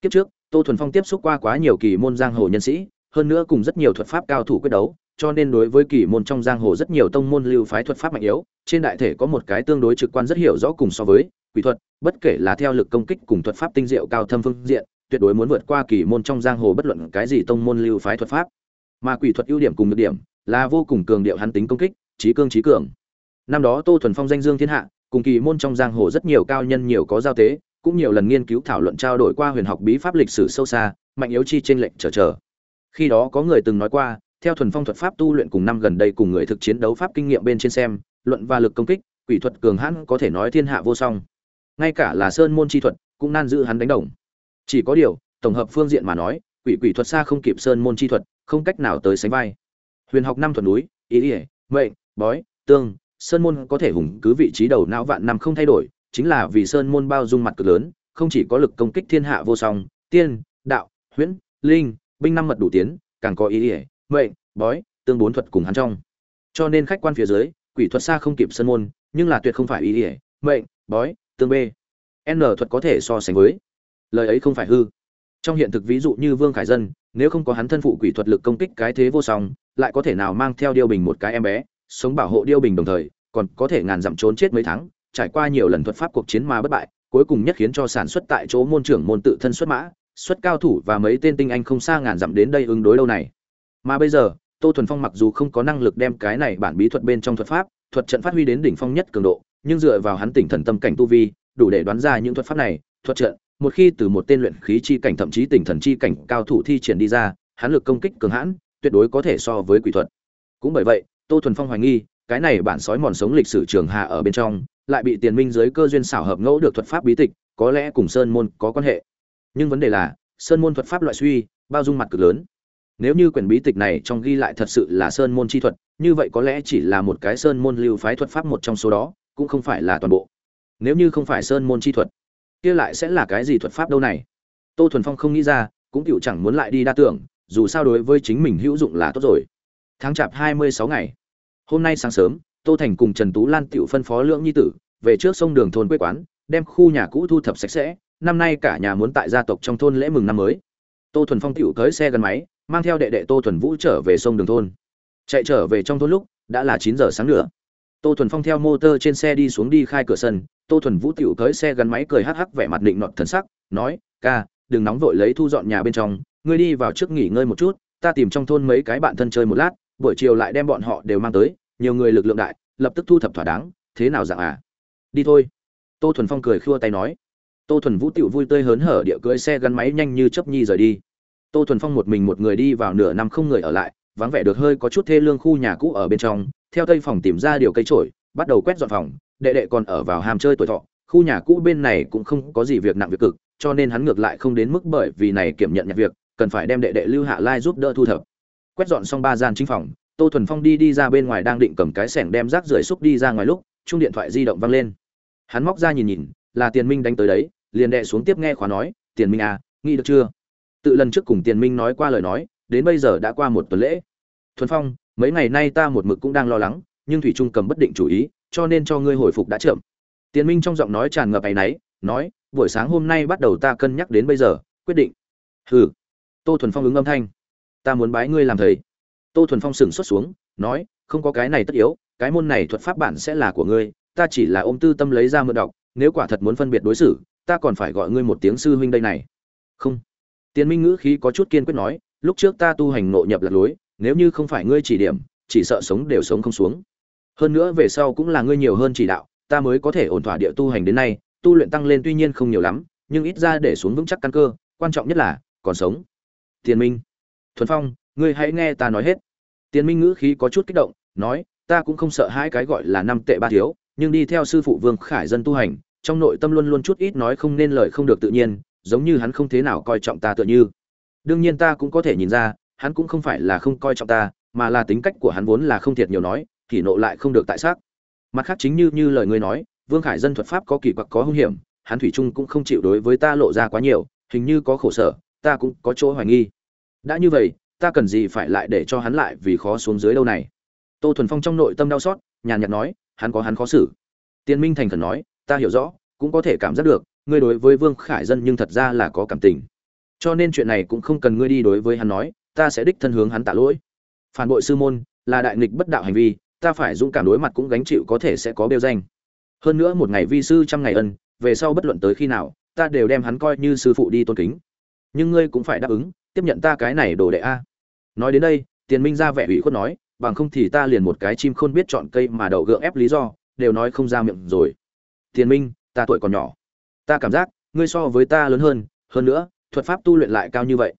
Kiếp trước, tô thuần phong tiếp xúc qua quá nhiều kỳ môn giang hồ nhân sĩ, hơn nữa cùng rất nhiều thuật pháp cao thủ quyết đấu cho nên đối với kỳ môn trong giang hồ rất nhiều tông môn lưu phái thuật pháp mạnh yếu, trên đại thể có một cái tương đối trực quan rất hiểu rõ cùng so với quỷ thuật, bất kể là theo lực công kích cùng thuật pháp tinh diệu cao thâm phương diện, tuyệt đối muốn vượt qua kỳ môn trong giang hồ bất luận cái gì tông môn lưu phái thuật pháp. Mà quỷ thuật ưu điểm cùng nhược điểm là vô cùng cường điệu hắn tính công kích, trí cương trí cường. Năm đó tô thuần phong danh dương thiên hạ, cùng kỳ môn trong giang hồ rất nhiều cao nhân nhiều có giao tế, cũng nhiều lần nghiên cứu thảo luận trao đổi qua huyền học bí pháp lịch sử sâu xa, mạnh yếu chi trên lệnh trở trở khi đó có người từng nói qua theo thuần phong thuật pháp tu luyện cùng năm gần đây cùng người thực chiến đấu pháp kinh nghiệm bên trên xem, luận và lực công kích, quỷ thuật cường hãn có thể nói thiên hạ vô song. Ngay cả là sơn môn chi thuật cũng nan giữ hắn đánh đồng. Chỉ có điều, tổng hợp phương diện mà nói, quỷ quỷ thuật xa không kịp sơn môn chi thuật, không cách nào tới sánh vai. Huyền học năm thuật núi, ý ỉa mệnh, bói, tương, sơn môn có thể hùng cứ vị trí đầu não vạn năm không thay đổi, chính là vì sơn môn bao dung mặt cực lớn, không chỉ có lực công kích thiên hạ vô song, tiên, đạo, huyễn, linh, binh năm mật đủ tiến, càng có ý ỉa mệnh, bói, tương bốn thuật cùng hắn trong. Cho nên khách quan phía dưới, quỷ thuật xa không kịp sân môn, nhưng là tuyệt không phải ý ỉa mệnh, bói, tương b n thuật có thể so sánh với. Lời ấy không phải hư. Trong hiện thực ví dụ như vương khải dân, nếu không có hắn thân phụ quỷ thuật lực công kích cái thế vô song, lại có thể nào mang theo điêu bình một cái em bé, sống bảo hộ điêu bình đồng thời, còn có thể ngàn dặm trốn chết mấy tháng, trải qua nhiều lần thuật pháp cuộc chiến mà bất bại, cuối cùng nhất khiến cho sản xuất tại chỗ môn trưởng môn tự thân xuất mã, xuất cao thủ và mấy tên tinh anh không xa ngàn dặm đến đây ứng đối lâu này mà bây giờ, tô thuần phong mặc dù không có năng lực đem cái này bản bí thuật bên trong thuật pháp, thuật trận phát huy đến đỉnh phong nhất cường độ, nhưng dựa vào hắn tỉnh thần tâm cảnh tu vi, đủ để đoán ra những thuật pháp này, thuật trận, một khi từ một tên luyện khí chi cảnh thậm chí tỉnh thần chi cảnh cao thủ thi triển đi ra, hắn lực công kích cường hãn, tuyệt đối có thể so với quỷ thuật. Cũng bởi vậy, tô thuần phong hoài nghi, cái này bản sói mòn sống lịch sử trường hạ ở bên trong, lại bị tiền minh giới cơ duyên xảo hợp ngẫu được thuật pháp bí tịch, có lẽ cùng sơn môn có quan hệ. Nhưng vấn đề là, sơn môn thuật pháp loại suy, bao dung mặt cực lớn nếu như quyển bí tịch này trong ghi lại thật sự là sơn môn chi thuật, như vậy có lẽ chỉ là một cái sơn môn lưu phái thuật pháp một trong số đó, cũng không phải là toàn bộ. Nếu như không phải sơn môn chi thuật, kia lại sẽ là cái gì thuật pháp đâu này? Tô thuần phong không nghĩ ra, cũng cựu chẳng muốn lại đi đa tưởng, dù sao đối với chính mình hữu dụng là tốt rồi. Tháng chạp hai mươi sáu ngày. Hôm nay sáng sớm, tô thành cùng trần tú lan tựu phân phó lưỡng nhi tử, về trước sông đường thôn quê quán, đem khu nhà cũ thu thập sạch sẽ, năm nay cả nhà muốn tại gia tộc trong thôn lễ mừng năm mới. Tô thuần phong tựu tới xe gắn máy mang theo đệ đệ tô thuần vũ trở về sông đường thôn. Chạy trở về trong thôn lúc, đã là chín giờ sáng nữa. Tô thuần phong theo motor trên xe đi xuống đi khai cửa sân, tô thuần vũ tiểu tới xe gắn máy cười hắc hắc vẻ mặt định nọt thần sắc, nói, ca, đừng nóng vội lấy thu dọn nhà bên trong, ngươi đi vào trước nghỉ ngơi một chút, ta tìm trong thôn mấy cái bạn thân chơi một lát, buổi chiều lại đem bọn họ đều mang tới, nhiều người lực lượng đại, lập tức thu thập thỏa đáng, thế nào dạng à? Đi thôi. Tô thuần phong cười khua tay nói. Tô thuần vũ tựu vui tươi hớn hở địa cưỡi xe gắn máy nhanh như chấp nhi rời đi tô thuần phong một mình một người đi vào nửa năm không người ở lại, vắng vẻ được hơi có chút thê lương khu nhà cũ ở bên trong, theo tây phòng tìm ra điều cây trổi bắt đầu quét dọn phòng, đệ đệ còn ở vào hàm chơi tuổi thọ, khu nhà cũ bên này cũng không có gì việc nặng việc cực, cho nên hắn ngược lại không đến mức bởi vì này kiểm nhận nhặt việc, cần phải đem đệ đệ lưu hạ lai giúp đỡ thu thập. Quét dọn xong ba gian chính phòng, tô thuần phong đi đi ra bên ngoài đang định cầm cái sẻng đem rác rưởi xúc đi ra ngoài lúc chung điện thoại di động văng lên. Hắn móc ra nhìn nhìn, là tiền minh đánh tới đấy, liền đệ xuống tiếp nghe khóa nói, tiền minh à nghĩ được chưa? Tự lần trước cùng tiền minh nói qua lời nói, đến bây giờ đã qua một tuần lễ. Thuần phong, mấy ngày nay ta một mực cũng đang lo lắng, nhưng thủy trung cầm bất định chủ ý, cho nên cho ngươi hồi phục đã chậm. Tiền minh trong giọng nói tràn ngập áy náy, nói, buổi sáng hôm nay bắt đầu ta cân nhắc đến bây giờ, quyết định. Hừ. Tô thuần phong ứng âm thanh. Ta muốn bái ngươi làm thầy. Tô thuần phong sừng xuất xuống, nói, không có cái này tất yếu, cái môn này thuật pháp bản sẽ là của ngươi, ta chỉ là ôm tư tâm lấy ra mượn đọc, nếu quả thật muốn phân biệt đối xử, ta còn phải gọi ngươi một tiếng sư huynh đây này. Không tiền minh ngữ khí có chút kiên quyết nói, lúc trước ta tu hành ngộ nhập lạc lối, nếu như không phải ngươi chỉ điểm, chỉ sợ sống đều sống không xuống. Hơn nữa về sau cũng là ngươi nhiều hơn chỉ đạo, ta mới có thể ổn thỏa địa tu hành đến nay, tu luyện tăng lên tuy nhiên không nhiều lắm, nhưng ít ra để xuống vững chắc căn cơ, quan trọng nhất là, còn sống. Tiền minh, thuần phong, ngươi hãy nghe ta nói hết. Tiền minh ngữ khí có chút kích động, nói, ta cũng không sợ hai cái gọi là năm tệ ba thiếu, nhưng đi theo sư phụ vương khải dân tu hành, trong nội tâm luôn luôn chút ít nói không nên lời không được tự nhiên giống như hắn không thế nào coi trọng ta tựa như. Đương nhiên ta cũng có thể nhìn ra, hắn cũng không phải là không coi trọng ta, mà là tính cách của hắn vốn là không thiệt nhiều nói thì nộ lại không được tại xác. Mặt khác chính như như lời ngươi nói, vương khải dân thuật pháp có kỳ quặc có hung hiểm, hắn thủy trung cũng không chịu đối với ta lộ ra quá nhiều, hình như có khổ sở, ta cũng có chỗ hoài nghi. Đã như vậy, ta cần gì phải lại để cho hắn lại vì khó xuống dưới đâu này? Tô thuần phong trong nội tâm đau xót, nhàn nhạt nói, hắn có hắn khó xử. Tiên minh thành khẩn nói, ta hiểu rõ, cũng có thể cảm giác được ngươi đối với vương khải dân nhưng thật ra là có cảm tình. Cho nên chuyện này cũng không cần ngươi đi đối với hắn nói, ta sẽ đích thân hướng hắn tạ lỗi. Phản bội sư môn, là đại nghịch bất đạo hành vi, ta phải dũng cảm đối mặt cũng gánh chịu có thể sẽ có bêu danh. Hơn nữa một ngày vi sư trăm ngày ân, về sau bất luận tới khi nào, ta đều đem hắn coi như sư phụ đi tôn kính. Nhưng ngươi cũng phải đáp ứng, tiếp nhận ta cái này đồ đệ a. Nói đến đây, tiền minh ra vẻ ủy khuất nói, bằng không thì ta liền một cái chim khôn biết chọn cây mà đậu gượng ép lý do, đều nói không ra miệng rồi. Tiền minh, ta tuổi còn nhỏ ta cảm giác, ngươi so với ta lớn hơn hơn nữa, thuật pháp tu luyện lại cao như vậy.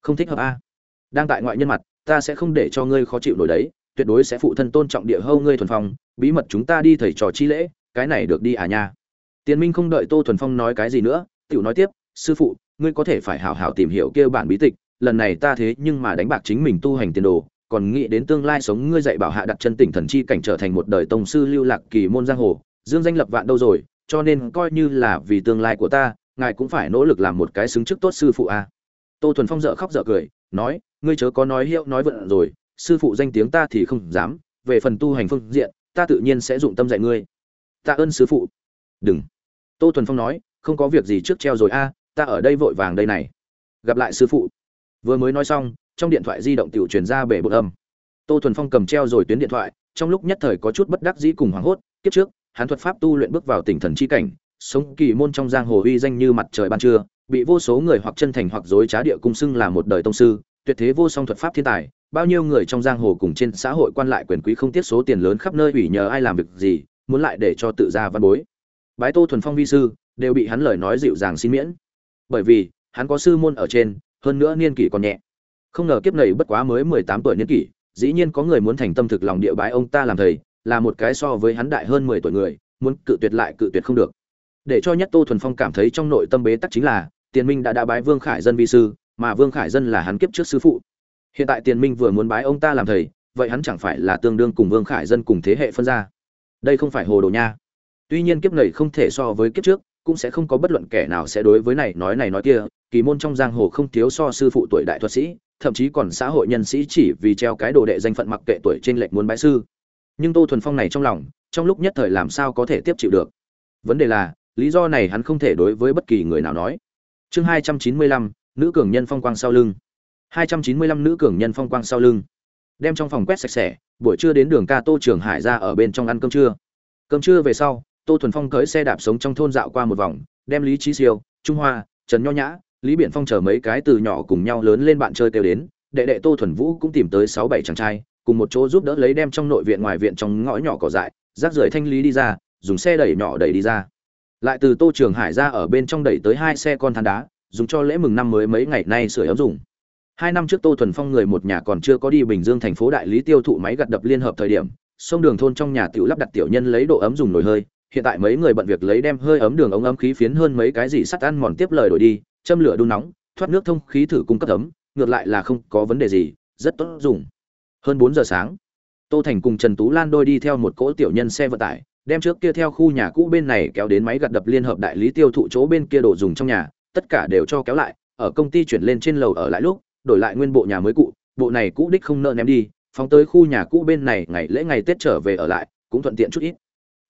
Không thích hợp a. Đang tại ngoại nhân mặt, ta sẽ không để cho ngươi khó chịu nổi đấy, tuyệt đối sẽ phụ thân tôn trọng địa hâu ngươi thuần phong, bí mật chúng ta đi thầy trò chi lễ, cái này được đi à nha. Tiền minh không đợi tô thuần phong nói cái gì nữa, tiểu nói tiếp, sư phụ, ngươi có thể phải hảo hảo tìm hiểu kia bản bí tịch, lần này ta thế nhưng mà đánh bạc chính mình tu hành tiền đồ, còn nghĩ đến tương lai sống ngươi dạy bảo hạ đặt chân tỉnh thần chi cảnh trở thành một đời tông sư lưu lạc kỳ môn giang hồ, dương danh lập vạn đâu rồi cho nên coi như là vì tương lai của ta, ngài cũng phải nỗ lực làm một cái xứng chức tốt sư phụ a à. tô thuần phong dợ khóc dợ cười, nói, ngươi chớ có nói hiệu nói vận rồi, sư phụ danh tiếng ta thì không dám, về phần tu hành phương diện, ta tự nhiên sẽ dụng tâm dạy ngươi. Tạ ơn sư phụ. Đừng. Tô thuần phong nói, không có việc gì trước treo rồi a, ta ở đây vội vàng đây này. Gặp lại sư phụ. Vừa mới nói xong, trong điện thoại di động tiểu truyền ra bể bột âm. Tô thuần phong cầm treo rồi tuyến điện thoại, trong lúc nhất thời có chút bất đắc dĩ cùng hoảng hốt, kiếp trước hắn thuật pháp tu luyện bước vào tỉnh thần chi cảnh, sống kỳ môn trong giang hồ uy danh như mặt trời ban trưa, bị vô số người hoặc chân thành hoặc dối trá địa cung xưng là một đời tông sư, tuyệt thế vô song thuật pháp thiên tài, bao nhiêu người trong giang hồ cùng trên xã hội quan lại quyền quý không tiết số tiền lớn khắp nơi ủy nhờ ai làm việc gì, muốn lại để cho tự ra văn bối. Bái tô thuần phong vi sư, đều bị hắn lời nói dịu dàng xin miễn. Bởi vì, hắn có sư môn ở trên, hơn nữa niên kỷ còn nhẹ. Không ngờ kiếp này bất quá mới mười tám tuổi niên kỷ, dĩ nhiên có người muốn thành tâm thực lòng địa bái ông ta làm thầy là một cái so với hắn đại hơn mười tuổi người, muốn cự tuyệt lại cự tuyệt không được. Để cho nhất tô thuần phong cảm thấy trong nội tâm bế tắc chính là, tiền minh đã đã bái vương khải dân vi sư, mà vương khải dân là hắn kiếp trước sư phụ. Hiện tại tiền minh vừa muốn bái ông ta làm thầy, vậy hắn chẳng phải là tương đương cùng vương khải dân cùng thế hệ phân ra đây không phải hồ đồ nha. Tuy nhiên kiếp này không thể so với kiếp trước, cũng sẽ không có bất luận kẻ nào sẽ đối với này nói này nói kia, kỳ môn trong giang hồ không thiếu so sư phụ tuổi đại thuật sĩ, thậm chí còn xã hội nhân sĩ chỉ vì treo cái đồ đệ danh phận mặc kệ tuổi trên lệch muốn bái sư nhưng tô thuần phong này trong lòng, trong lúc nhất thời làm sao có thể tiếp chịu được? Vấn đề là, lý do này hắn không thể đối với bất kỳ người nào nói. Chương hai trăm chín mươi lăm, nữ cường nhân phong quang sau lưng. hai trăm chín mươi lăm, nữ cường nhân phong quang sau lưng. Đem trong phòng quét sạch sẽ, buổi trưa đến đường ca tô trường hải ra ở bên trong ăn cơm trưa. Cơm trưa về sau, tô thuần phong cưới xe đạp sống trong thôn dạo qua một vòng, đem lý trí siêu, trung hoa, trần nho nhã, lý biển phong chờ mấy cái từ nhỏ cùng nhau lớn lên bạn chơi kêu đến, đệ đệ tô thuần vũ cũng tìm tới sáu bảy chàng trai cùng một chỗ giúp đỡ lấy đem trong nội viện ngoài viện trong ngõ nhỏ cỏ dại, rác rưởi thanh lý đi ra, dùng xe đẩy nhỏ đẩy đi ra. Lại từ tô trường hải ra ở bên trong đẩy tới hai xe con than đá, dùng cho lễ mừng năm mới mấy ngày nay sửa ấm dùng. Hai năm trước tô thuần phong người một nhà còn chưa có đi bình dương thành phố đại lý tiêu thụ máy gặt đập liên hợp thời điểm, sông đường thôn trong nhà tiểu lắp đặt tiểu nhân lấy độ ấm dùng nồi hơi, hiện tại mấy người bận việc lấy đem hơi ấm đường ống ấm khí phiến hơn mấy cái gì sắt ăn mòn tiếp lời đổi đi, châm lửa đun nóng, thoát nước thông khí thử cung cấp ấm, ngược lại là không có vấn đề gì, rất tốt dùng hơn bốn giờ sáng, tô thành cùng trần tú lan đôi đi theo một cỗ tiểu nhân xe vận tải, đem trước kia theo khu nhà cũ bên này kéo đến máy gặt đập liên hợp đại lý tiêu thụ chỗ bên kia đồ dùng trong nhà, tất cả đều cho kéo lại, ở công ty chuyển lên trên lầu ở lại lúc, đổi lại nguyên bộ nhà mới cụ, bộ này cũ đích không nợ ném đi, phóng tới khu nhà cũ bên này ngày lễ ngày tết trở về ở lại, cũng thuận tiện chút ít.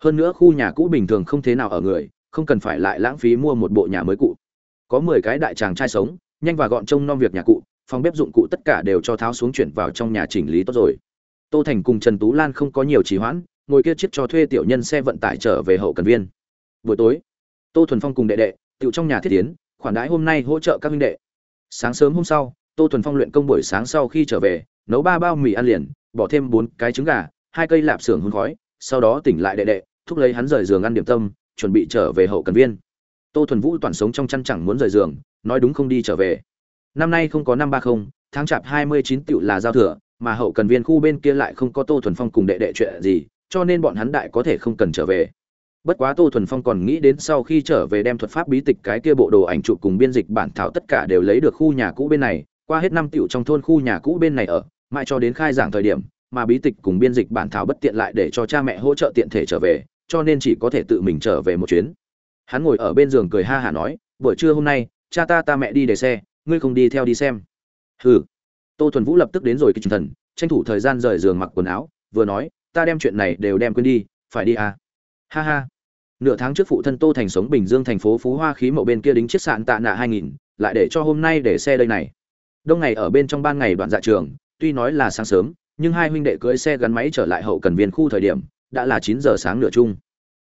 Hơn nữa khu nhà cũ bình thường không thế nào ở người, không cần phải lại lãng phí mua một bộ nhà mới cụ. Có mười cái đại chàng trai sống, nhanh và gọn trông nom việc nhà cụ phòng bếp dụng cụ tất cả đều cho tháo xuống chuyển vào trong nhà chỉnh lý tốt rồi. Tô thành cùng trần tú lan không có nhiều trì hoãn, ngồi kia chiếc cho thuê tiểu nhân xe vận tải trở về hậu cần viên. Buổi tối, tô thuần phong cùng đệ đệ tự trong nhà thiết tiến, khoản đãi hôm nay hỗ trợ các huynh đệ. Sáng sớm hôm sau, tô thuần phong luyện công buổi sáng sau khi trở về, nấu ba bao mì ăn liền, bỏ thêm bốn cái trứng gà, hai cây lạp xưởng hun khói, sau đó tỉnh lại đệ đệ, thúc lấy hắn rời giường ăn điểm tâm, chuẩn bị trở về hậu cần viên. Tô thuần vũ toàn sống trong chăn chẳng muốn rời giường, nói đúng không đi trở về năm nay không có năm ba không, tháng chạp hai mươi chín tựu là giao thừa, mà hậu cần viên khu bên kia lại không có tô thuần phong cùng đệ đệ chuyện gì, cho nên bọn hắn đại có thể không cần trở về. Bất quá tô thuần phong còn nghĩ đến sau khi trở về đem thuật pháp bí tịch cái kia bộ đồ ảnh chụp cùng biên dịch bản thảo tất cả đều lấy được khu nhà cũ bên này, qua hết năm tựu trong thôn khu nhà cũ bên này ở, mãi cho đến khai giảng thời điểm, mà bí tịch cùng biên dịch bản thảo bất tiện lại để cho cha mẹ hỗ trợ tiện thể trở về, cho nên chỉ có thể tự mình trở về một chuyến. Hắn ngồi ở bên giường cười ha hả nói, buổi trưa hôm nay, cha ta ta mẹ đi để xe ngươi không đi theo đi xem. Hừ. Tô thuần vũ lập tức đến rồi kịch thần, tranh thủ thời gian rời giường mặc quần áo, vừa nói, ta đem chuyện này đều đem quên đi, phải đi à? Ha ha. Nửa tháng trước phụ thân tô thành sống bình dương thành phố phú hoa khí mậu bên kia đính chiếc sạn tạ nạ hai nghìn, lại để cho hôm nay để xe đây này. Đông ngày ở bên trong ban ngày đoạn dạ trường, tuy nói là sáng sớm, nhưng hai huynh đệ cưỡi xe gắn máy trở lại hậu cần viên khu thời điểm, đã là chín giờ sáng nửa chung.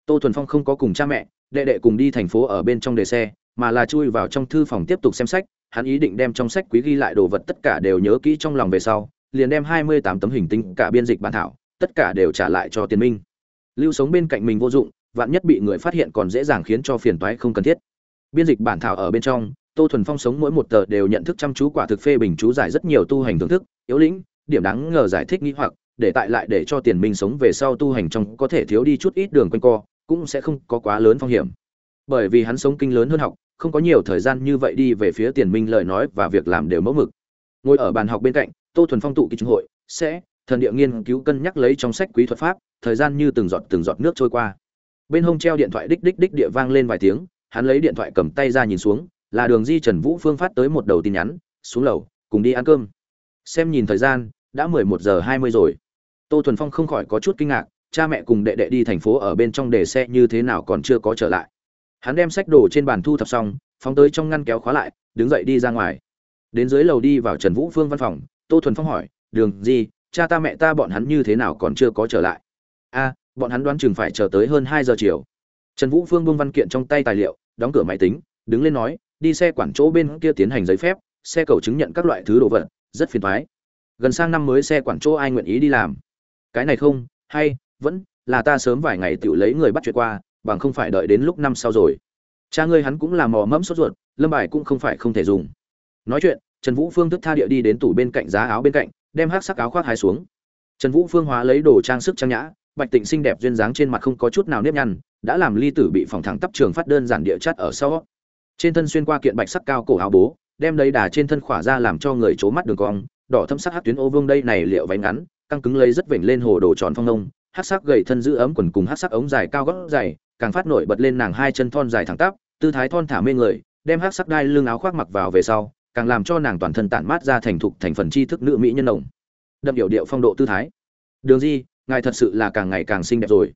Tô thuần phong không có cùng cha mẹ, đệ đệ cùng đi thành phố ở bên trong đề xe, mà là chui vào trong thư phòng tiếp tục xem sách hắn ý định đem trong sách quý ghi lại đồ vật tất cả đều nhớ kỹ trong lòng về sau, liền đem hai mươi tám tấm hình tinh cả biên dịch bản thảo, tất cả đều trả lại cho tiền minh. Lưu sống bên cạnh mình vô dụng, vạn nhất bị người phát hiện còn dễ dàng khiến cho phiền toái không cần thiết. Biên dịch bản thảo ở bên trong, tô thuần phong sống mỗi một tờ đều nhận thức chăm chú quả thực phê bình chú giải rất nhiều tu hành thưởng thức, yếu lĩnh, điểm đáng ngờ giải thích nghi hoặc, để tại lại để cho tiền minh sống về sau tu hành trong có thể thiếu đi chút ít đường quanh co, cũng sẽ không có quá lớn phong hiểm. Bởi vì hắn sống kinh lớn hơn học không có nhiều thời gian như vậy đi về phía tiền minh lời nói và việc làm đều mẫu mực. Ngồi ở bàn học bên cạnh, tô thuần phong tụ kỳ trung hội, sẽ, thần địa nghiên cứu cân nhắc lấy trong sách quý thuật pháp, thời gian như từng giọt từng giọt nước trôi qua. Bên hông treo điện thoại đích đích đích địa vang lên vài tiếng, hắn lấy điện thoại cầm tay ra nhìn xuống, là đường di trần vũ phương phát tới một đầu tin nhắn, xuống lầu, cùng đi ăn cơm. Xem nhìn thời gian, đã mười một giờ hai mươi rồi. Tô thuần phong không khỏi có chút kinh ngạc, cha mẹ cùng đệ đệ đi thành phố ở bên trong để xe như thế nào còn chưa có trở lại hắn đem sách đồ trên bàn thu thập xong, phóng tới trong ngăn kéo khóa lại, đứng dậy đi ra ngoài. Đến dưới lầu đi vào trần vũ phương văn phòng, tô thuần phong hỏi, đường gì, cha ta mẹ ta bọn hắn như thế nào còn chưa có trở lại? A, bọn hắn đoán chừng phải chờ tới hơn hai giờ chiều. Trần vũ phương bưng văn kiện trong tay tài liệu, đóng cửa máy tính, đứng lên nói, đi xe quản chỗ bên kia tiến hành giấy phép, xe cầu chứng nhận các loại thứ đồ vật, rất phiền thoái gần sang năm mới xe quản chỗ ai nguyện ý đi làm? Cái này không, hay, vẫn là ta sớm vài ngày tự lấy người bắt chuyện qua bằng không phải đợi đến lúc năm sau rồi. Cha ngươi hắn cũng là mò mẫm sốt ruột, lâm bài cũng không phải không thể dùng. Nói chuyện, trần vũ phương thức tha địa đi đến tủ bên cạnh giá áo bên cạnh, đem hát sắc áo khoác hai xuống. Trần vũ phương hóa lấy đồ trang sức trang nhã, bạch tịnh xinh đẹp duyên dáng trên mặt không có chút nào nếp nhăn, đã làm ly tử bị phòng thẳng tắp trường phát đơn giản địa chất ở sau. Trên thân xuyên qua kiện bạch sắc cao cổ áo bố, đem đầy đà trên thân khỏa ra làm cho người c mắt đường cong, đỏ thâm sắc hát tuyến ô vương đây này liệu váy ngắn, căng cứng lấy rất vểnh lên hồ đồ tròn phong nông hát sắc gầy thân giữ ấm quần cùng hát sắc ống dài cao gót dày càng phát nổi bật lên nàng hai chân thon dài thẳng tắp, tư thái thon thả mê người, đem hát sắc đai lưng áo khoác mặc vào về sau, càng làm cho nàng toàn thân tản mát ra thành thục thành phần tri thức nữ mỹ nhân đồng đậm điệu điệu phong độ tư thái. Đường di, ngài thật sự là càng ngày càng xinh đẹp rồi.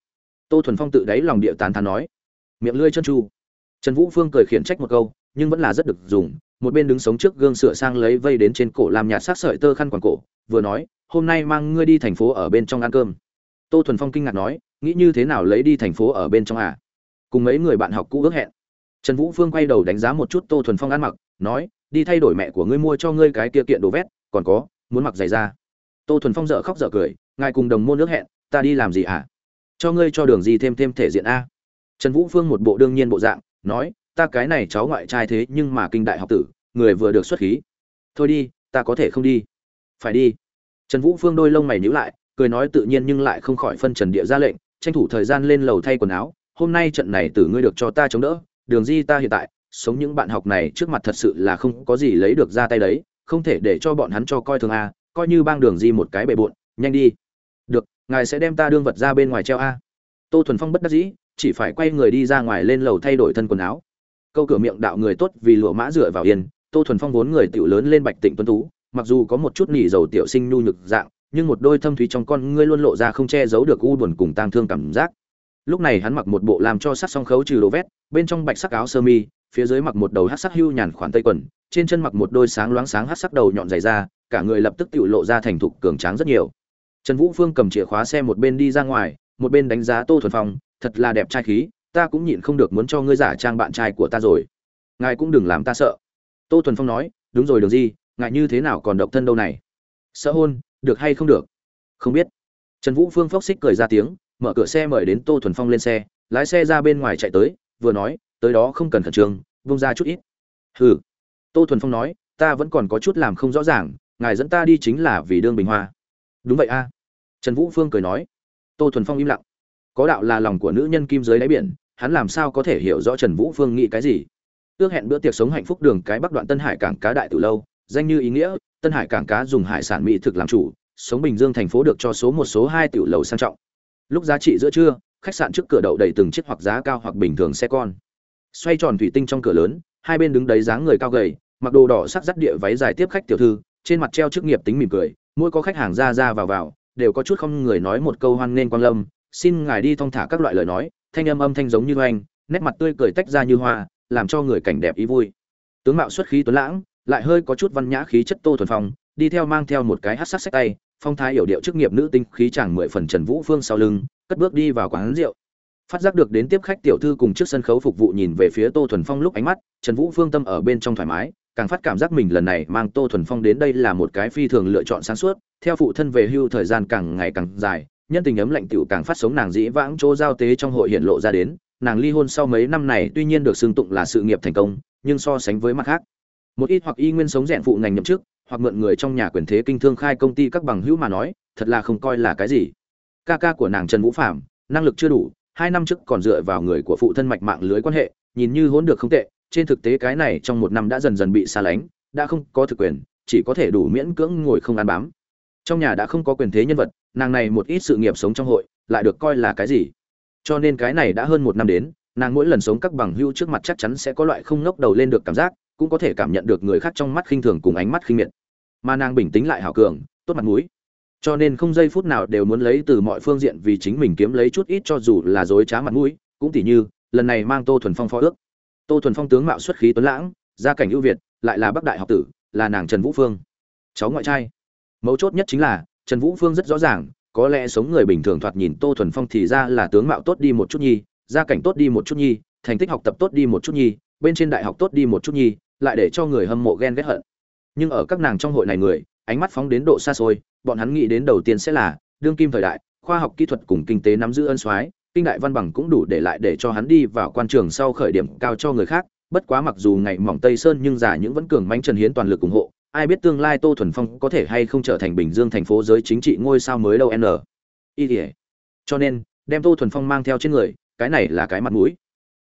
Tô thuần phong tự đáy lòng điệu tán thán nói. Miệng lưỡi chân chu. Trần vũ phương cười khiển trách một câu, nhưng vẫn là rất được dùng, một bên đứng sống trước gương sửa sang lấy vây đến trên cổ làm nhạt sát sợi tơ khăn quàng cổ, vừa nói, hôm nay mang ngươi đi thành phố ở bên trong ăn cơm tô thuần phong kinh ngạc nói, nghĩ như thế nào lấy đi thành phố ở bên trong à? Cùng mấy người bạn học cũ ước hẹn. Trần vũ phương quay đầu đánh giá một chút tô thuần phong ăn mặc, nói, đi thay đổi mẹ của ngươi mua cho ngươi cái kia kiện đồ vét, còn có, muốn mặc giày ra tô thuần phong dở khóc dở cười, ngài cùng đồng môn nước hẹn, ta đi làm gì hả à? cho ngươi cho đường gì thêm thêm thể diện a? Trần vũ phương một bộ đương nhiên bộ dạng, nói, ta cái này cháu ngoại trai thế nhưng mà kinh đại học tử, người vừa được xuất khí. Thôi đi, ta có thể không đi. Phải đi. Trần vũ phương đôi lông mày nhíu lại cười nói tự nhiên nhưng lại không khỏi phân trần địa ra lệnh, tranh thủ thời gian lên lầu thay quần áo, hôm nay trận này tử ngươi được cho ta chống đỡ, đường di ta hiện tại, sống những bạn học này trước mặt thật sự là không có gì lấy được ra tay đấy, không thể để cho bọn hắn cho coi thường a, coi như bang đường di một cái bề bộn, nhanh đi. Được, ngài sẽ đem ta đương vật ra bên ngoài treo a. Tô thuần phong bất đắc dĩ, chỉ phải quay người đi ra ngoài lên lầu thay đổi thân quần áo. Câu cửa miệng đạo người tốt vì lụa mã dựa vào yên, tô thuần phong vốn người tiểu lớn lên bạch tịnh tuấn tú, mặc dù có một chút nỉ dầu tiểu sinh nhu nhược dạng nhưng một đôi thâm thúy trong con ngươi luôn lộ ra không che giấu được u buồn cùng tang thương cảm giác. Lúc này hắn mặc một bộ làm cho sắc song khấu trừ đồ vét, bên trong bạch sắc áo sơ mi, phía dưới mặc một đầu hát sắc hưu nhàn khoản tây quần, trên chân mặc một đôi sáng loáng sáng hát sắc đầu nhọn dày ra cả người lập tức tự lộ ra thành thục cường tráng rất nhiều. Trần vũ phương cầm chìa khóa xe một bên đi ra ngoài, một bên đánh giá tô thuần phong, thật là đẹp trai khí, ta cũng nhịn không được muốn cho ngươi giả trang bạn trai của ta rồi. Ngài cũng đừng làm ta sợ. Tô thuần phong nói, đúng rồi, đường gì ngài như thế nào còn độc thân đâu này? Sợ hôn được hay không được? Không biết. Trần vũ phương phốc xích cười ra tiếng, mở cửa xe mời đến tô thuần phong lên xe, lái xe ra bên ngoài chạy tới, vừa nói, tới đó không cần khẩn trương, vung ra chút ít. Hừ. Tô thuần phong nói, ta vẫn còn có chút làm không rõ ràng, ngài dẫn ta đi chính là vì đương bình hoa. Đúng vậy a. Trần vũ phương cười nói. Tô thuần phong im lặng. Có đạo là lòng của nữ nhân kim giới đáy biển, hắn làm sao có thể hiểu rõ trần vũ phương nghĩ cái gì? Ước hẹn bữa tiệc sống hạnh phúc đường cái bắc đoạn tân hải cảng cá đại từ lâu, danh như ý nghĩa tân hải cảng cá dùng hải sản mỹ thực làm chủ, sống bình dương thành phố được cho số một, số hai tiểu lầu sang trọng. Lúc giá trị giữa trưa, khách sạn trước cửa đậu đầy từng chiếc hoặc giá cao hoặc bình thường xe con. Xoay tròn thủy tinh trong cửa lớn, hai bên đứng đấy dáng người cao gầy, mặc đồ đỏ sắc dắt địa váy dài tiếp khách tiểu thư, trên mặt treo chức nghiệp tính mỉm cười, mỗi có khách hàng ra ra vào vào, đều có chút không người nói một câu hoan nghênh quang lâm, xin ngài đi thong thả các loại lời nói, thanh âm âm thanh giống như anh nét mặt tươi cười tách ra như hoa, làm cho người cảnh đẹp ý vui. Tướng mạo xuất khí tuấn lãng lại hơi có chút văn nhã khí chất tô thuần phong, đi theo mang theo một cái hát sắc sách tay, phong thái hiểu điệu chức nghiệp nữ tinh, khí chàng mười phần trần vũ phương sau lưng, cất bước đi vào quán rượu. Phát giác được đến tiếp khách tiểu thư cùng trước sân khấu phục vụ nhìn về phía tô thuần phong lúc ánh mắt, trần vũ phương tâm ở bên trong thoải mái, càng phát cảm giác mình lần này mang tô thuần phong đến đây là một cái phi thường lựa chọn sáng suốt, theo phụ thân về hưu thời gian càng ngày càng dài, nhân tình ấm lạnh tiểu càng phát sống nàng dĩ vãng chỗ giao tế trong hội hiện lộ ra đến, nàng ly hôn sau mấy năm này tuy nhiên được xưng tụng là sự nghiệp thành công, nhưng so sánh với mặt khác một ít hoặc y nguyên sống rèn phụ ngành nhậm chức, hoặc mượn người trong nhà quyền thế kinh thương khai công ty các bằng hữu mà nói, thật là không coi là cái gì. Ca ca của nàng trần vũ phạm năng lực chưa đủ, hai năm trước còn dựa vào người của phụ thân mạch mạng lưới quan hệ, nhìn như hỗn được không tệ, trên thực tế cái này trong một năm đã dần dần bị xa lánh, đã không có thực quyền, chỉ có thể đủ miễn cưỡng ngồi không ăn bám. Trong nhà đã không có quyền thế nhân vật, nàng này một ít sự nghiệp sống trong hội, lại được coi là cái gì? Cho nên cái này đã hơn một năm đến, nàng mỗi lần sống các bằng hưu trước mặt chắc chắn sẽ có loại không ngốc đầu lên được cảm giác cũng có thể cảm nhận được người khác trong mắt khinh thường cùng ánh mắt khinh miệt. Mà nàng bình tĩnh lại hảo cường, tốt mặt mũi. Cho nên không giây phút nào đều muốn lấy từ mọi phương diện vì chính mình kiếm lấy chút ít cho dù là dối trá mặt mũi, cũng tỉ như, lần này mang tô thuần phong phó ước. Tô thuần phong tướng mạo xuất khí tuấn lãng, gia cảnh ưu việt, lại là bắc đại học tử, là nàng trần vũ phương. Cháu ngoại trai. Mấu chốt nhất chính là, trần vũ phương rất rõ ràng, có lẽ sống người bình thường thoạt nhìn tô thuần phong thì ra là tướng mạo tốt đi một chút nhi, gia cảnh tốt đi một chút nhi, thành tích học tập tốt đi một chút nhi, bên trên đại học tốt đi một chút nhi lại để cho người hâm mộ ghen ghét hận. Nhưng ở các nàng trong hội này người, ánh mắt phóng đến độ xa xôi, bọn hắn nghĩ đến đầu tiên sẽ là đương kim thời đại, khoa học kỹ thuật cùng kinh tế nắm giữ ân soái, kinh đại văn bằng cũng đủ để lại để cho hắn đi vào quan trường sau khởi điểm cao cho người khác, bất quá mặc dù ngày mỏng tây sơn nhưng giả những vẫn cường manh trần hiến toàn lực ủng hộ, ai biết tương lai tô thuần phong có thể hay không trở thành bình dương thành phố giới chính trị ngôi sao mới đâu n. Y tỉa cho nên, đem tô thuần phong mang theo trên người, cái này là cái mặt mũi.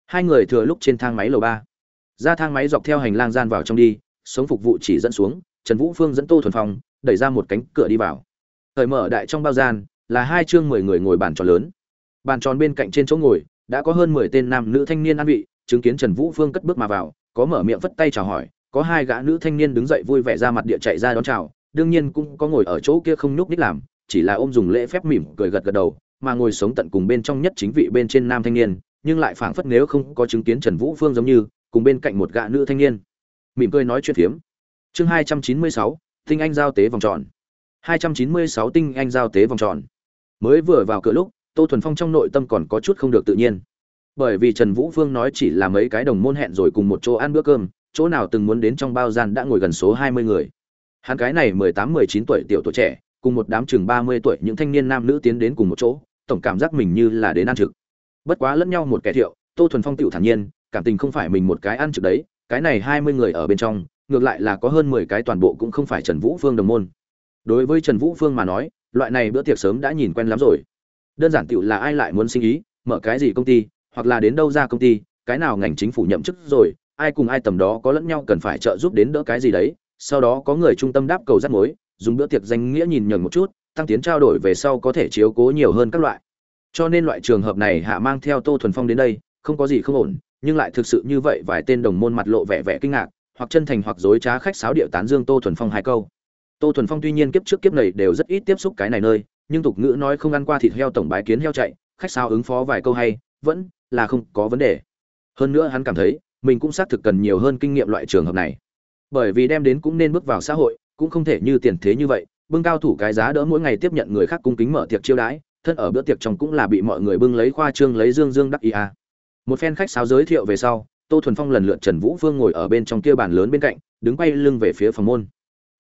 Hai người thừa lúc trên thang máy lầu ba ra thang máy dọc theo hành lang gian vào trong đi, sống phục vụ chỉ dẫn xuống, trần vũ phương dẫn tô thuần phong, đẩy ra một cánh cửa đi vào. Thời mở đại trong bao gian, là hai chương mười người ngồi bàn tròn lớn. Bàn tròn bên cạnh trên chỗ ngồi, đã có hơn mười tên nam nữ thanh niên ăn vị, chứng kiến trần vũ phương cất bước mà vào, có mở miệng vất tay chào hỏi, có hai gã nữ thanh niên đứng dậy vui vẻ ra mặt địa chạy ra đón chào, đương nhiên cũng có ngồi ở chỗ kia không nhúc ních làm, chỉ là ôm dùng lễ phép mỉm cười gật gật đầu, mà ngồi sống tận cùng bên trong nhất chính vị bên trên nam thanh niên, nhưng lại phảng phất nếu không có chứng kiến trần vũ phương giống như cùng bên cạnh một gã nữ thanh niên. Mỉm cười nói chuyện phiếm. Chương hai trăm chín mươi sáu, tinh anh giao tế vòng tròn. hai trăm chín mươi sáu tinh anh giao tế vòng tròn. Mới vừa vào cửa lúc, tô thuần phong trong nội tâm còn có chút không được tự nhiên. Bởi vì trần vũ phương nói chỉ là mấy cái đồng môn hẹn rồi cùng một chỗ ăn bữa cơm, chỗ nào từng muốn đến trong bao gian đã ngồi gần số hai mươi người. Hắn cái này mười tám, mười chín tuổi tiểu tuổi trẻ, cùng một đám chừng ba mươi tuổi những thanh niên nam nữ tiến đến cùng một chỗ, tổng cảm giác mình như là đến ăn trực. Bất quá lẫn nhau một kẻ thiệu, tô thuần phong tiểu thản nhiên cảm tình không phải mình một cái ăn trực đấy, cái này hai mươi người ở bên trong, ngược lại là có hơn mười cái toàn bộ cũng không phải trần vũ phương đồng môn. Đối với trần vũ phương mà nói, loại này bữa tiệc sớm đã nhìn quen lắm rồi. Đơn giản tựu là ai lại muốn sinh ý, mở cái gì công ty, hoặc là đến đâu ra công ty, cái nào ngành chính phủ nhậm chức rồi, ai cùng ai tầm đó có lẫn nhau cần phải trợ giúp đến đỡ cái gì đấy. Sau đó có người trung tâm đáp cầu rắt mối, dùng bữa tiệc danh nghĩa nhìn nhường một chút tăng tiến trao đổi về sau có thể chiếu cố nhiều hơn các loại. Cho nên loại trường hợp này hạ mang theo tô thuần phong đến đây, không có gì không ổn nhưng lại thực sự như vậy vài tên đồng môn mặt lộ vẻ vẻ kinh ngạc, hoặc chân thành hoặc dối trá khách sáo điệu tán dương tô thuần phong hai câu. Tô thuần phong tuy nhiên kiếp trước kiếp này đều rất ít tiếp xúc cái này nơi, nhưng tục ngữ nói không ăn qua thịt heo tổng bái kiến heo chạy, khách sáo ứng phó vài câu hay, vẫn là không có vấn đề. Hơn nữa hắn cảm thấy, mình cũng xác thực cần nhiều hơn kinh nghiệm loại trường hợp này. Bởi vì đem đến cũng nên bước vào xã hội, cũng không thể như tiền thế như vậy, bưng cao thủ cái giá đỡ mỗi ngày tiếp nhận người khác cung kính mở tiệc chiêu đãi, thân ở bữa tiệc trong cũng là bị mọi người bưng lấy khoa trương lấy dương dương đắc ý a một phen khách sáo giới thiệu về sau, tô thuần phong lần lượt trần vũ phương ngồi ở bên trong kia bàn lớn bên cạnh, đứng quay lưng về phía phòng môn.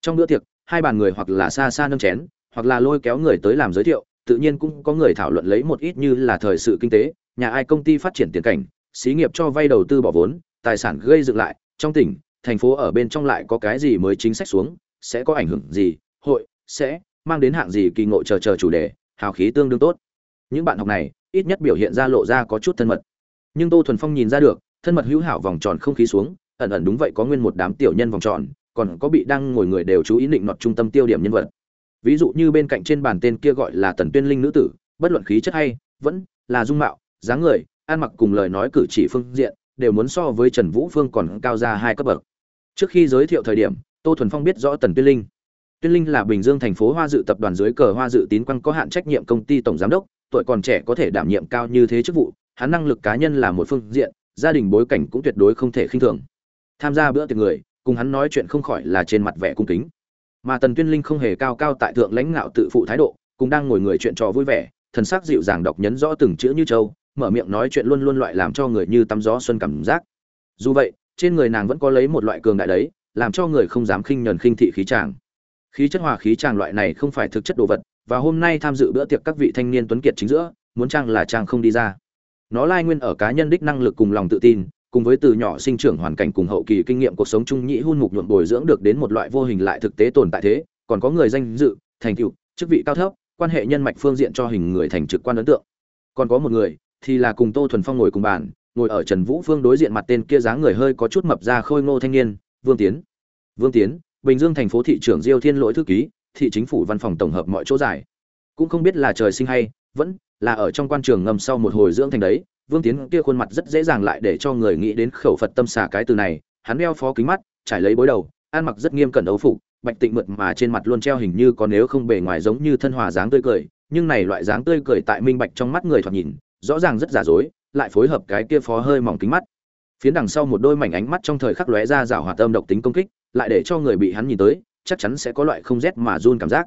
Trong bữa tiệc, hai bàn người hoặc là xa xa nâng chén, hoặc là lôi kéo người tới làm giới thiệu, tự nhiên cũng có người thảo luận lấy một ít như là thời sự kinh tế, nhà ai công ty phát triển tiền cảnh, xí nghiệp cho vay đầu tư bỏ vốn, tài sản gây dựng lại, trong tỉnh, thành phố ở bên trong lại có cái gì mới chính sách xuống, sẽ có ảnh hưởng gì, hội, sẽ mang đến hạng gì kỳ ngộ chờ chờ chủ đề, hào khí tương đương tốt. Những bạn học này, ít nhất biểu hiện ra lộ ra có chút thân mật nhưng tô thuần phong nhìn ra được, thân mật hữu hảo vòng tròn không khí xuống, ẩn ẩn đúng vậy có nguyên một đám tiểu nhân vòng tròn, còn có bị đang ngồi người đều chú ý định nọt trung tâm tiêu điểm nhân vật. Ví dụ như bên cạnh trên bàn tên kia gọi là tần tuyên linh nữ tử, bất luận khí chất hay, vẫn là dung mạo, dáng người, ăn mặc cùng lời nói cử chỉ phương diện, đều muốn so với trần vũ phương còn cao ra hai cấp bậc. Trước khi giới thiệu thời điểm, tô thuần phong biết rõ tần tuyên linh. Tuyên linh là bình dương thành phố hoa dự tập đoàn dưới cờ hoa dự tín quang có hạn trách nhiệm công ty tổng giám đốc, tuổi còn trẻ có thể đảm nhiệm cao như thế chức vụ hắn năng lực cá nhân là một phương diện, gia đình bối cảnh cũng tuyệt đối không thể khinh thường. Tham gia bữa tiệc người, cùng hắn nói chuyện không khỏi là trên mặt vẻ cung kính. Mà tần tuyên linh không hề cao cao tại thượng lãnh ngạo tự phụ thái độ cũng đang ngồi người chuyện trò vui vẻ, thần sắc dịu dàng đọc nhấn rõ từng chữ như châu mở miệng nói chuyện luôn luôn loại làm cho người như tắm gió xuân cảm giác. Dù vậy, trên người nàng vẫn có lấy một loại cường đại đấy, làm cho người không dám khinh nhẫn khinh thị khí chàng. Khí chất hòa khí chàng loại này không phải thực chất đồ vật, và hôm nay tham dự bữa tiệc các vị thanh niên tuấn kiệt chính giữa, muốn trang là trang không đi ra nó lai nguyên ở cá nhân đích năng lực cùng lòng tự tin, cùng với từ nhỏ sinh trưởng hoàn cảnh cùng hậu kỳ kinh nghiệm cuộc sống chung nhĩ hun mục nhuộm bồi dưỡng được đến một loại vô hình lại thực tế tồn tại thế, còn có người danh dự, thành tựu, chức vị cao thấp, quan hệ nhân mạch phương diện cho hình người thành trực quan ấn tượng. Còn có một người, thì là cùng tô thuần phong ngồi cùng bàn, ngồi ở trần vũ phương đối diện mặt tên kia dáng người hơi có chút mập ra khôi ngô thanh niên, vương tiến. Vương tiến, bình dương thành phố thị trưởng diêu thiên lỗi thư ký, thị chính phủ văn phòng tổng hợp mọi chỗ giải. Cũng không biết là trời sinh hay vẫn là ở trong quan trường ngầm sau một hồi dưỡng thành đấy, vương tiến kia khuôn mặt rất dễ dàng lại để cho người nghĩ đến khẩu phật tâm xà cái từ này, hắn đeo phó kính mắt, trải lấy bối đầu, ăn mặc rất nghiêm cẩn ấu phục, bạch tịnh mượt mà trên mặt luôn treo hình như có nếu không bề ngoài giống như thân hòa dáng tươi cười, nhưng này loại dáng tươi cười tại minh bạch trong mắt người thoạt nhìn, rõ ràng rất giả dối, lại phối hợp cái kia phó hơi mỏng kính mắt. Phía đằng sau một đôi mảnh ánh mắt trong thời khắc lóe ra rảo hoạt tâm độc tính công kích, lại để cho người bị hắn nhìn tới, chắc chắn sẽ có loại không rét mà run cảm giác.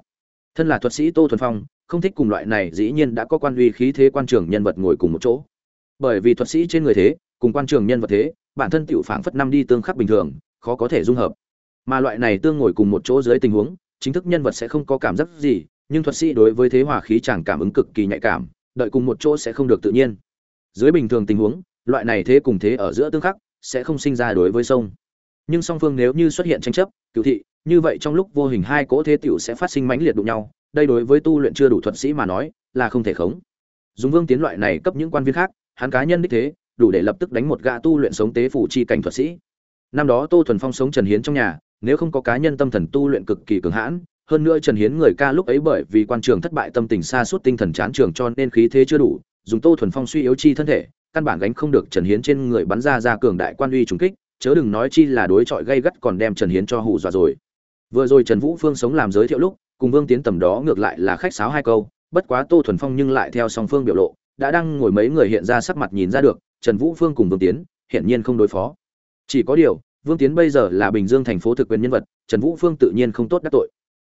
Thân là thuật sĩ tô thuần phong không thích cùng loại này, dĩ nhiên đã có quan uy khí thế quan trường nhân vật ngồi cùng một chỗ. Bởi vì thuật sĩ trên người thế, cùng quan trường nhân vật thế, bản thân tiểu phảng phất năm đi tương khắc bình thường, khó có thể dung hợp. Mà loại này tương ngồi cùng một chỗ dưới tình huống, chính thức nhân vật sẽ không có cảm giác gì, nhưng thuật sĩ đối với thế hòa khí chẳng cảm ứng cực kỳ nhạy cảm, đợi cùng một chỗ sẽ không được tự nhiên. Dưới bình thường tình huống, loại này thế cùng thế ở giữa tương khắc, sẽ không sinh ra đối với sông. Nhưng song phương nếu như xuất hiện tranh chấp cựu thị, như vậy trong lúc vô hình hai cỗ thế tiểu sẽ phát sinh mãnh liệt đụng nhau đây đối với tu luyện chưa đủ thuật sĩ mà nói, là không thể khống. Dùng vương tiến loại này cấp những quan viên khác, hắn cá nhân đích thế, đủ để lập tức đánh một gã tu luyện sống tế phủ chi cảnh thuật sĩ. Năm đó tô thuần phong sống trần hiến trong nhà, nếu không có cá nhân tâm thần tu luyện cực kỳ cường hãn, hơn nữa trần hiến người ca lúc ấy bởi vì quan trường thất bại tâm tình xa suốt tinh thần chán trường cho nên khí thế chưa đủ, dùng tô thuần phong suy yếu chi thân thể, căn bản gánh không được trần hiến trên người bắn ra ra cường đại quan uy trùng kích, chớ đừng nói chi là đối chọi gây gắt còn đem trần hiến cho hù dọa rồi. Vừa rồi trần vũ phương sống làm giới thiệu lúc cùng vương tiến tầm đó ngược lại là khách sáo hai câu, bất quá tô thuần phong nhưng lại theo song phương biểu lộ, đã đang ngồi mấy người hiện ra sắc mặt nhìn ra được, trần vũ phương cùng vương tiến, hiển nhiên không đối phó. Chỉ có điều, vương tiến bây giờ là bình dương thành phố thực quyền nhân vật, trần vũ phương tự nhiên không tốt đắc tội.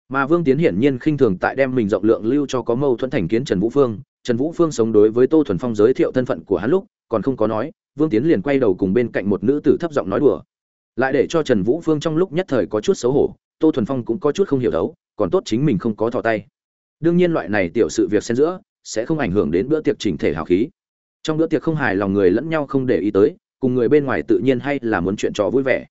Mà vương tiến hiển nhiên khinh thường tại đem mình rộng lượng lưu cho có mâu thuẫn thành kiến trần vũ phương, trần vũ phương sống đối với tô thuần phong giới thiệu thân phận của hắn lúc, còn không có nói, vương tiến liền quay đầu cùng bên cạnh một nữ tử thấp giọng nói đùa. Lại để cho trần vũ phương trong lúc nhất thời có chút xấu hổ, tô thuần phong cũng có chút không hiểu đấu còn tốt chính mình không có thò tay. Đương nhiên loại này tiểu sự việc xen giữa, sẽ không ảnh hưởng đến bữa tiệc chỉnh thể hào khí. Trong bữa tiệc không hài lòng người lẫn nhau không để ý tới, cùng người bên ngoài tự nhiên hay là muốn chuyện trò vui vẻ.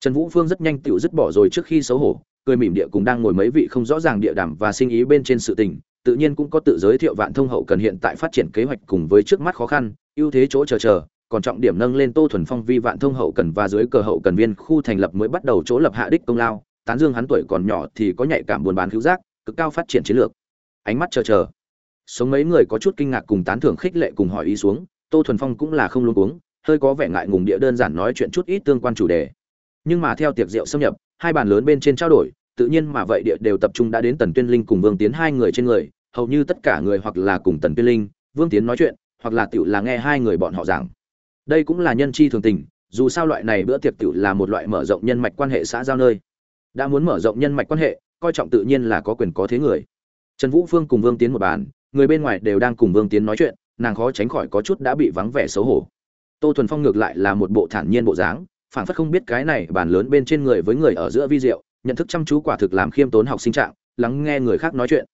Trần vũ phương rất nhanh tựu dứt bỏ rồi trước khi xấu hổ, cười mỉm địa cùng đang ngồi mấy vị không rõ ràng địa đàm và sinh ý bên trên sự tình, tự nhiên cũng có tự giới thiệu vạn thông hậu cần hiện tại phát triển kế hoạch cùng với trước mắt khó khăn, ưu thế chỗ chờ chờ, còn trọng điểm nâng lên tô thuần phong vi vạn thông hậu cần và dưới cờ hậu cần viên khu thành lập mới bắt đầu chỗ lập hạ đích công lao tán dương hắn tuổi còn nhỏ thì có nhạy cảm buôn bán cứu giác, cực cao phát triển chiến lược. Ánh mắt chờ chờ. Sống mấy người có chút kinh ngạc cùng tán thưởng khích lệ cùng hỏi ý xuống, tô thuần phong cũng là không luôn uống hơi có vẻ ngại ngùng địa đơn giản nói chuyện chút ít tương quan chủ đề. Nhưng mà theo tiệc rượu xâm nhập, hai bàn lớn bên trên trao đổi, tự nhiên mà vậy địa đều tập trung đã đến tần tuyên linh cùng vương tiến hai người trên người, hầu như tất cả người hoặc là cùng tần tuyên linh, vương tiến nói chuyện, hoặc là tựu là nghe hai người bọn họ giảng. Đây cũng là nhân chi thường tình, dù sao loại này bữa tiệc tựu là một loại mở rộng nhân mạch quan hệ xã giao nơi đã muốn mở rộng nhân mạch quan hệ, coi trọng tự nhiên là có quyền có thế người. Trần vũ phương cùng vương tiến một bàn, người bên ngoài đều đang cùng vương tiến nói chuyện, nàng khó tránh khỏi có chút đã bị vắng vẻ xấu hổ. Tô thuần phong ngược lại là một bộ thản nhiên bộ dáng phản phất không biết cái này bàn lớn bên trên người với người ở giữa vi diệu, nhận thức chăm chú quả thực làm khiêm tốn học sinh trạng, lắng nghe người khác nói chuyện.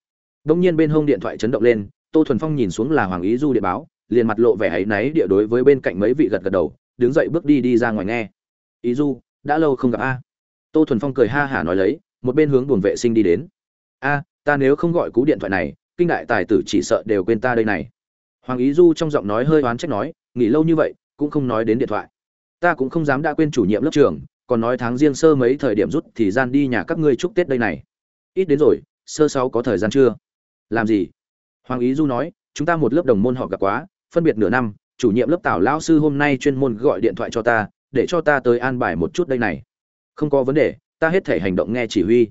Bỗng nhiên bên hông điện thoại chấn động lên, tô thuần phong nhìn xuống là hoàng ý du điện báo, liền mặt lộ vẻ áy náy địa đối với bên cạnh mấy vị gật gật đầu, đứng dậy bước đi đi ra ngoài nghe. Ý du, đã lâu không gặp a? Tô thuần phong cười ha hả nói lấy, một bên hướng buồng vệ sinh đi đến. A, ta nếu không gọi cú điện thoại này, kinh đại tài tử chỉ sợ đều quên ta đây này. Hoàng ý du trong giọng nói hơi oán trách nói, nghỉ lâu như vậy, cũng không nói đến điện thoại. Ta cũng không dám đã quên chủ nhiệm lớp trường, còn nói tháng riêng sơ mấy thời điểm rút thì gian đi nhà các ngươi chúc tết đây này. Ít đến rồi, sơ sáu có thời gian chưa? Làm gì? Hoàng ý du nói, chúng ta một lớp đồng môn họ gặp quá, phân biệt nửa năm, chủ nhiệm lớp tảo lão sư hôm nay chuyên môn gọi điện thoại cho ta, để cho ta tới an bài một chút đây này không có vấn đề, ta hết thể hành động nghe chỉ huy.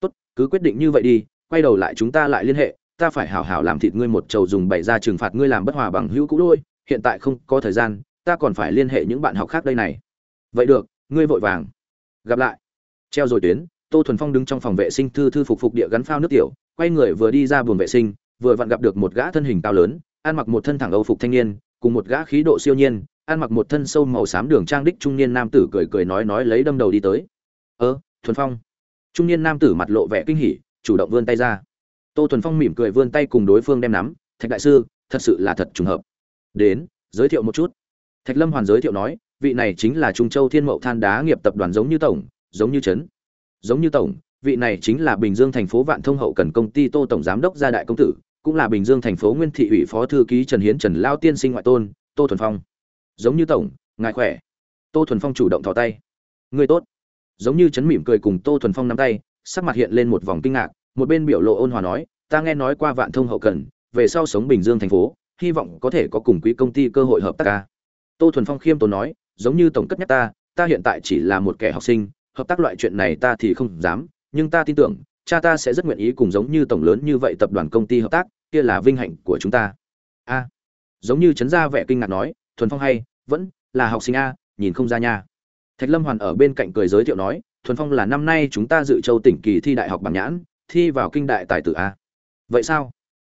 Tốt, cứ quyết định như vậy đi, quay đầu lại chúng ta lại liên hệ, ta phải hảo hảo làm thịt ngươi một trầu dùng bày ra trừng phạt ngươi làm bất hòa bằng hữu cũ đôi, hiện tại không có thời gian, ta còn phải liên hệ những bạn học khác đây này. Vậy được, ngươi vội vàng. Gặp lại. Treo rồi tuyến, tô thuần phong đứng trong phòng vệ sinh thư thư phục phục địa gắn phao nước tiểu, quay người vừa đi ra buồng vệ sinh, vừa vặn gặp được một gã thân hình cao lớn, ăn mặc một thân thẳng âu phục thanh niên, cùng một gã khí độ siêu nhiên ăn mặc một thân sâu màu xám đường trang đích trung niên nam tử cười cười nói nói lấy đâm đầu đi tới. Ơ, thuần phong. Trung niên nam tử mặt lộ vẻ kinh hỉ, chủ động vươn tay ra. Tô thuần phong mỉm cười vươn tay cùng đối phương đem nắm. Thạch đại sư, thật sự là thật trùng hợp. Đến, giới thiệu một chút. Thạch lâm hoàn giới thiệu nói, vị này chính là trung châu thiên mậu than đá nghiệp tập đoàn giống như tổng, giống như trấn, giống như tổng. Vị này chính là bình dương thành phố vạn thông hậu cần công ty tô tổng giám đốc gia đại công tử, cũng là bình dương thành phố nguyên thị ủy phó thư ký trần hiến trần lao tiên sinh ngoại tôn, tô thuần phong giống như tổng, ngài khỏe. Tô thuần phong chủ động thò tay. Người tốt. Giống như chấn mỉm cười cùng tô thuần phong nắm tay, sắc mặt hiện lên một vòng kinh ngạc, một bên biểu lộ ôn hòa nói, ta nghe nói qua vạn thông hậu cần, về sau sống bình dương thành phố, hy vọng có thể có cùng quỹ công ty cơ hội hợp tác ca. Tô thuần phong khiêm tốn nói, giống như tổng cất nhắc ta ta hiện tại chỉ là một kẻ học sinh, hợp tác loại chuyện này ta thì không dám, nhưng ta tin tưởng, cha ta sẽ rất nguyện ý cùng giống như tổng lớn như vậy tập đoàn công ty hợp tác, kia là vinh hạnh của chúng ta. A. Giống như chấn ra vẻ kinh ngạc nói thuần phong hay, vẫn là học sinh a, nhìn không ra nha. Thạch lâm hoàn ở bên cạnh cười giới thiệu nói, thuần phong là năm nay chúng ta dự châu tỉnh kỳ thi đại học bằng nhãn, thi vào kinh đại tài tử a. Vậy sao?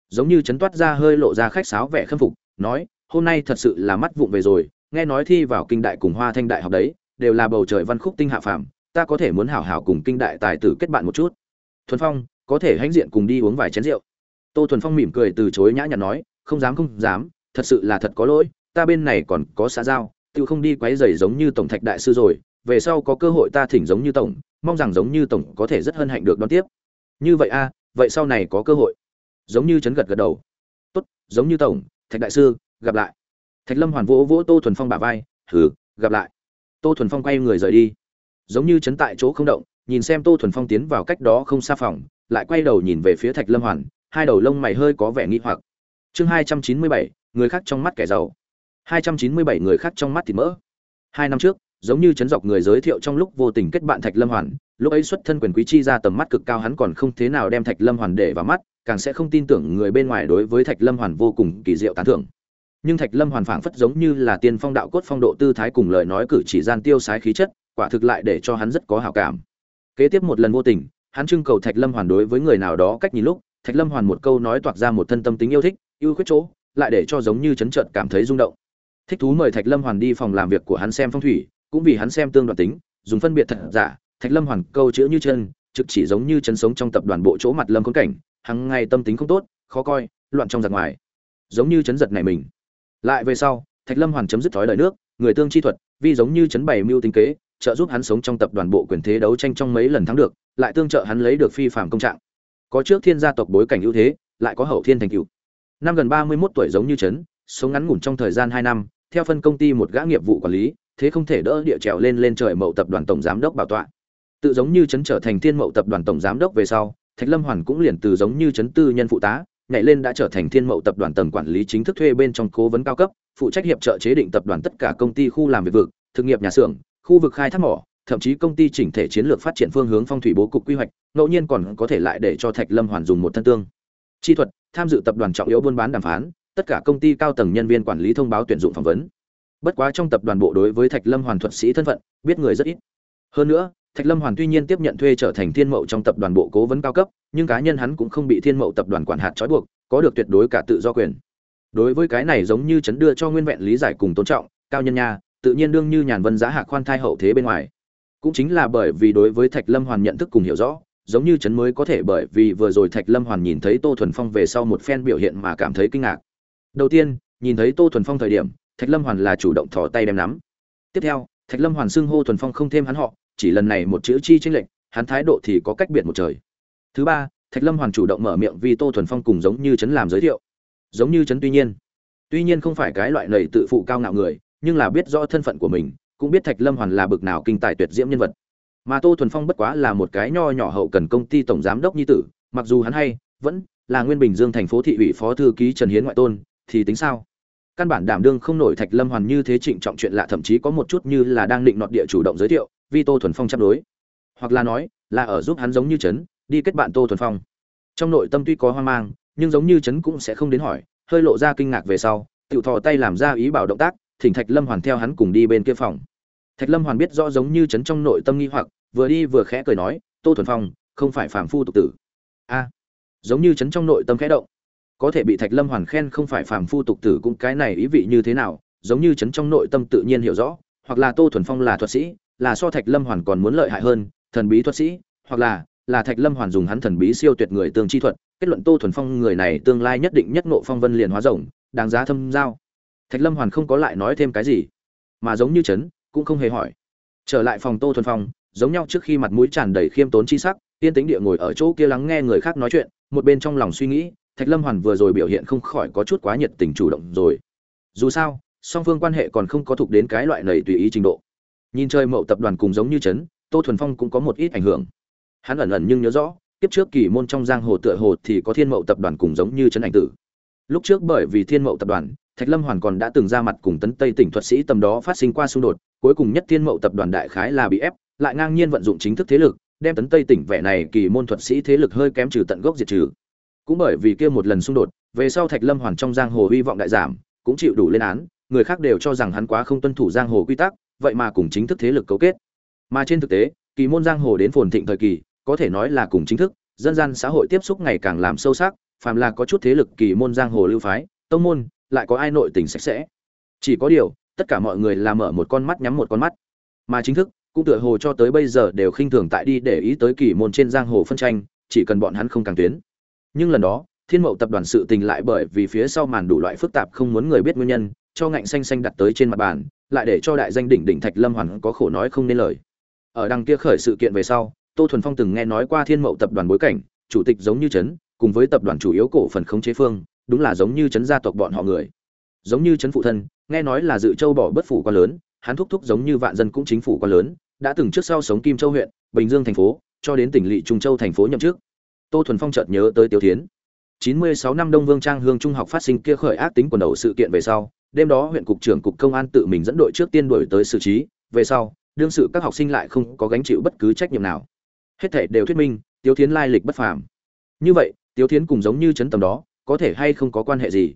Giống như chấn toát ra hơi lộ ra khách sáo vẻ khâm phục, nói, hôm nay thật sự là mắt vụng về rồi, nghe nói thi vào kinh đại cùng hoa thanh đại học đấy, đều là bầu trời văn khúc tinh hạ phàm, ta có thể muốn hảo hảo cùng kinh đại tài tử kết bạn một chút. Thuần phong, có thể hãnh diện cùng đi uống vài chén rượu. Tô thuần phong mỉm cười từ chối nhã nhặn nói, không dám không dám, thật sự là thật có lỗi ta bên này còn có xã giao tự không đi quấy rầy giống như tổng thạch đại sư rồi, về sau có cơ hội ta thỉnh giống như tổng, mong rằng giống như tổng có thể rất hân hạnh được đón tiếp. Như vậy a vậy sau này có cơ hội. Giống như chấn gật gật đầu. Tốt, giống như tổng, thạch đại sư, gặp lại. Thạch lâm hoàn vỗ vỗ tô thuần phong bả vai, hừ, gặp lại. Tô thuần phong quay người rời đi. Giống như chấn tại chỗ không động, nhìn xem tô thuần phong tiến vào cách đó không xa phòng, lại quay đầu nhìn về phía thạch lâm hoàn, hai đầu lông mày hơi có vẻ nghi hoặc. Chương hai trăm chín mươi bảy, người khác trong mắt kẻ giàu hai trăm chín mươi bảy người khác trong mắt thì mỡ. Hai năm trước, giống như chấn dọc người giới thiệu trong lúc vô tình kết bạn thạch lâm hoàn, lúc ấy xuất thân quyền quý chi ra tầm mắt cực cao hắn còn không thế nào đem thạch lâm hoàn để vào mắt, càng sẽ không tin tưởng người bên ngoài đối với thạch lâm hoàn vô cùng kỳ diệu tán thưởng. Nhưng thạch lâm hoàn phảng phất giống như là tiên phong đạo cốt phong độ tư thái cùng lời nói cử chỉ gian tiêu sái khí chất, quả thực lại để cho hắn rất có hảo cảm. Kế tiếp một lần vô tình, hắn trưng cầu thạch lâm hoàn đối với người nào đó cách nhìn lúc, thạch lâm hoàn một câu nói toạc ra một thân tâm tính yêu thích yêu khuyết chỗ, lại để cho giống như chấn chợt cảm thấy rung động thích thú mời thạch lâm hoàn đi phòng làm việc của hắn xem phong thủy, cũng vì hắn xem tương đoạn tính, dùng phân biệt thật giả. Thạch lâm hoàn câu chữ như chân, trực chỉ giống như chân sống trong tập đoàn bộ chỗ mặt lâm khốn cảnh, hằng ngày tâm tính không tốt, khó coi, loạn trong giặc ngoài. Giống như chấn giật này mình. Lại về sau, thạch lâm hoàn chấm dứt thói đời nước, người tương chi thuật vì giống như chấn bày mưu tính kế, trợ giúp hắn sống trong tập đoàn bộ quyền thế đấu tranh trong mấy lần thắng được, lại tương trợ hắn lấy được phi phạm công trạng. Có trước thiên gia tộc bối cảnh ưu thế, lại có hậu thiên thành cựu năm gần ba mươi 31 tuổi giống như chấn, sống ngắn ngủn trong thời gian hai năm theo phân công ty một gã nghiệp vụ quản lý, thế không thể đỡ địa trèo lên lên trời mậu tập đoàn tổng giám đốc bảo tọa. Tự giống như chấn trở thành thiên mậu tập đoàn tổng giám đốc về sau, thạch lâm hoàn cũng liền từ giống như chấn tư nhân phụ tá, nhảy lên đã trở thành thiên mậu tập đoàn tầng quản lý chính thức thuê bên trong cố vấn cao cấp, phụ trách hiệp trợ chế định tập đoàn tất cả công ty khu làm việc vực, thực nghiệp nhà xưởng, khu vực khai thác mỏ, thậm chí công ty chỉnh thể chiến lược phát triển phương hướng phong thủy bố cục quy hoạch, ngẫu nhiên còn có thể lại để cho thạch lâm hoàn dùng một thân tương. Chi thuật, tham dự tập đoàn trọng yếu buôn bán đàm phán tất cả công ty cao tầng nhân viên quản lý thông báo tuyển dụng phỏng vấn. Bất quá trong tập đoàn bộ đối với thạch lâm hoàn thuật sĩ thân phận, biết người rất ít. Hơn nữa, thạch lâm hoàn tuy nhiên tiếp nhận thuê trở thành thiên mậu trong tập đoàn bộ cố vấn cao cấp, nhưng cá nhân hắn cũng không bị thiên mậu tập đoàn quản hạt trói buộc, có được tuyệt đối cả tự do quyền. Đối với cái này giống như chấn đưa cho nguyên vẹn lý giải cùng tôn trọng, cao nhân nha, tự nhiên đương như nhàn vân giá hạ khoan thai hậu thế bên ngoài. Cũng chính là bởi vì đối với thạch lâm hoàn nhận thức cùng hiểu rõ, giống như chấn mới có thể bởi vì vừa rồi thạch lâm hoàn nhìn thấy tô thuần phong về sau một phen biểu hiện mà cảm thấy kinh ngạc đầu tiên, nhìn thấy tô thuần phong thời điểm, thạch lâm hoàn là chủ động thò tay đem nắm. Tiếp theo, thạch lâm hoàn xưng hô thuần phong không thêm hắn họ, chỉ lần này một chữ chi tranh lệch, hắn thái độ thì có cách biệt một trời. Thứ ba, thạch lâm hoàn chủ động mở miệng vì tô thuần phong cùng giống như chấn làm giới thiệu. Giống như chấn tuy nhiên. Tuy nhiên không phải cái loại lầy tự phụ cao ngạo người, nhưng là biết rõ thân phận của mình, cũng biết thạch lâm hoàn là bực nào kinh tài tuyệt diễm nhân vật. Mà tô thuần phong bất quá là một cái nho nhỏ hậu cần công ty tổng giám đốc nhi tử, mặc dù hắn hay vẫn là nguyên bình dương thành phố thị ủy phó thư ký trần hiến ngoại tôn thì tính sao? Căn bản đảm đương không nổi thạch lâm hoàn như thế trịnh trọng chuyện lạ, thậm chí có một chút như là đang định nọt địa chủ động giới thiệu, Vi tô thuần phong chấp đối. Hoặc là nói, là ở giúp hắn giống như trấn, đi kết bạn tô thuần phong. Trong nội tâm tuy có hoang mang, nhưng giống như trấn cũng sẽ không đến hỏi, hơi lộ ra kinh ngạc về sau tự thò tay làm ra ý bảo động tác, thỉnh thạch lâm hoàn theo hắn cùng đi bên kia phòng. Thạch lâm hoàn biết rõ giống như trấn trong nội tâm nghi hoặc, vừa đi vừa khẽ cười nói, tô thuần phong, không phải phàm phu tục tử. A, giống như trấn trong nội tâm khẽ động có thể bị thạch lâm hoàn khen không phải phàm phu tục tử cũng cái này ý vị như thế nào, giống như trấn trong nội tâm tự nhiên hiểu rõ, hoặc là tô thuần phong là thuật sĩ, là so thạch lâm hoàn còn muốn lợi hại hơn, thần bí thuật sĩ, hoặc là là thạch lâm hoàn dùng hắn thần bí siêu tuyệt người tương chi thuật, kết luận tô thuần phong người này tương lai nhất định nhất nộ phong vân liền hóa rồng, đáng giá thâm giao. Thạch lâm hoàn không có lại nói thêm cái gì, mà giống như trấn cũng không hề hỏi. Trở lại phòng tô thuần phong, giống nhau trước khi mặt mũi tràn đầy khiêm tốn chi sắc, yên tĩnh địa ngồi ở chỗ kia lắng nghe người khác nói chuyện, một bên trong lòng suy nghĩ thạch lâm hoàn vừa rồi biểu hiện không khỏi có chút quá nhiệt tình chủ động rồi. Dù sao, song phương quan hệ còn không có thuộc đến cái loại này tùy ý trình độ. Nhìn chơi mậu tập đoàn cùng giống như trấn, tô thuần phong cũng có một ít ảnh hưởng. Hắn ẩn ẩn nhưng nhớ rõ, kiếp trước kỳ môn trong giang hồ tựa hồ thì có thiên mậu tập đoàn cùng giống như trấn ảnh tử. Lúc trước bởi vì thiên mậu tập đoàn, thạch lâm hoàn còn đã từng ra mặt cùng tấn tây tỉnh thuật sĩ tầm đó phát sinh qua xung đột, cuối cùng nhất thiên mậu tập đoàn đại khái là bị ép, lại ngang nhiên vận dụng chính thức thế lực, đem tấn tây tỉnh vẻ này kỳ môn thuật sĩ thế lực hơi kém trừ tận gốc diệt trừ cũng bởi vì kia một lần xung đột, về sau thạch lâm hoàn trong giang hồ hy vọng đại giảm, cũng chịu đủ lên án, người khác đều cho rằng hắn quá không tuân thủ giang hồ quy tắc, vậy mà cùng chính thức thế lực cấu kết. Mà trên thực tế, kỳ môn giang hồ đến phồn thịnh thời kỳ, có thể nói là cùng chính thức, dân gian xã hội tiếp xúc ngày càng làm sâu sắc, phàm là có chút thế lực kỳ môn giang hồ lưu phái, tông môn, lại có ai nội tình sạch sẽ. Chỉ có điều, tất cả mọi người làm mở một con mắt nhắm một con mắt. Mà chính thức, cũng tựa hồ cho tới bây giờ đều khinh thường tại đi để ý tới kỳ môn trên giang hồ phân tranh, chỉ cần bọn hắn không càng tuyến nhưng lần đó, thiên mậu tập đoàn sự tình lại bởi vì phía sau màn đủ loại phức tạp không muốn người biết nguyên nhân, cho ngạnh xanh xanh đặt tới trên mặt bàn, lại để cho đại danh đỉnh đỉnh thạch lâm hoàn có khổ nói không nên lời. Ở đằng kia khởi sự kiện về sau, tô thuần phong từng nghe nói qua thiên mậu tập đoàn bối cảnh, chủ tịch giống như trấn, cùng với tập đoàn chủ yếu cổ phần khống chế phương, đúng là giống như trấn gia tộc bọn họ người. Giống như trấn phụ thân, nghe nói là dự châu bỏ bất phủ quá lớn, hắn thúc thúc giống như vạn dân cũng chính phủ quá lớn, đã từng trước sau sống kim châu huyện, bình dương thành phố, cho đến tỉnh lỵ trung châu thành phố nhậm chức tô thuần phong chợt nhớ tới tiêu tiến 96 năm đông vương trang hương trung học phát sinh kia khởi ác tính quần đầu sự kiện về sau, đêm đó huyện cục trưởng cục công an tự mình dẫn đội trước tiên đuổi tới xử trí. Về sau, đương sự các học sinh lại không có gánh chịu bất cứ trách nhiệm nào. Hết thể đều thuyết minh tiêu thiến lai lịch bất phàm. Như vậy tiêu thiến cùng giống như chấn tầm đó, có thể hay không có quan hệ gì?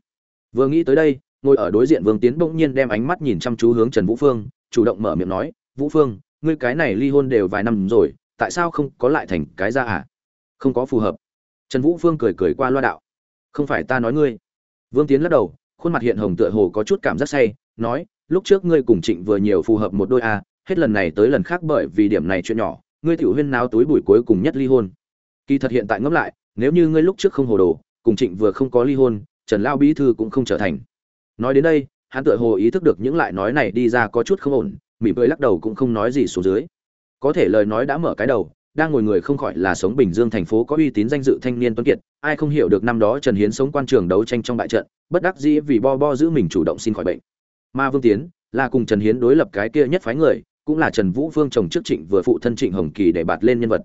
Vừa nghĩ tới đây, ngồi ở đối diện vương tiến bỗng nhiên đem ánh mắt nhìn chăm chú hướng trần vũ phương, chủ động mở miệng nói, vũ phương, ngươi cái này ly hôn đều vài năm rồi, tại sao không có lại thành cái ra à? Không có phù hợp. Trần vũ phương cười cười qua loa đạo. Không phải ta nói ngươi. Vương tiến lắc đầu, khuôn mặt hiện hồng tựa hồ có chút cảm giác say, nói, lúc trước ngươi cùng trịnh vừa nhiều phù hợp một đôi a hết lần này tới lần khác bởi vì điểm này chuyện nhỏ, ngươi tiểu huyên náo túi bụi cuối cùng nhất ly hôn. Kỳ thật hiện tại ngẫm lại, nếu như ngươi lúc trước không hồ đồ, cùng trịnh vừa không có ly hôn, trần lao bí thư cũng không trở thành. Nói đến đây, hắn tựa hồ ý thức được những lại nói này đi ra có chút không ổn, mỉm cười lắc đầu cũng không nói gì xuống dưới. Có thể lời nói đã mở cái đầu đang ngồi người không khỏi là sống bình dương thành phố có uy tín danh dự thanh niên tuấn kiệt, ai không hiểu được năm đó trần hiến sống quan trường đấu tranh trong bại trận, bất đắc dĩ vì bo bo giữ mình chủ động xin khỏi bệnh. Ma vương tiến là cùng trần hiến đối lập cái kia nhất phái người, cũng là trần vũ vương chồng trước trịnh vừa phụ thân trịnh hồng kỳ để bạt lên nhân vật.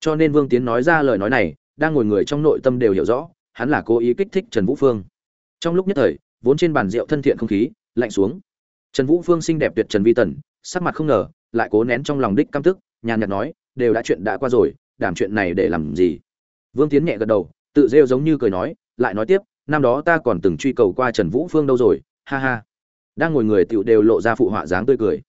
Cho nên vương tiến nói ra lời nói này, đang ngồi người trong nội tâm đều hiểu rõ, hắn là cố ý kích thích trần vũ phương trong lúc nhất thời, vốn trên bàn rượu thân thiện không khí, lạnh xuống. Trần vũ phương xinh đẹp tuyệt trần vi tần, sắc mặt không ngờ, lại cố nén trong lòng đích căm tức, nhàn nhạt nói đều đã chuyện đã qua rồi đảm chuyện này để làm gì? Vương tiến nhẹ gật đầu, tự rêu giống như cười nói, lại nói tiếp, năm đó ta còn từng truy cầu qua trần vũ phương đâu rồi, ha ha. Đang ngồi người tựu đều lộ ra phụ họa dáng tươi cười.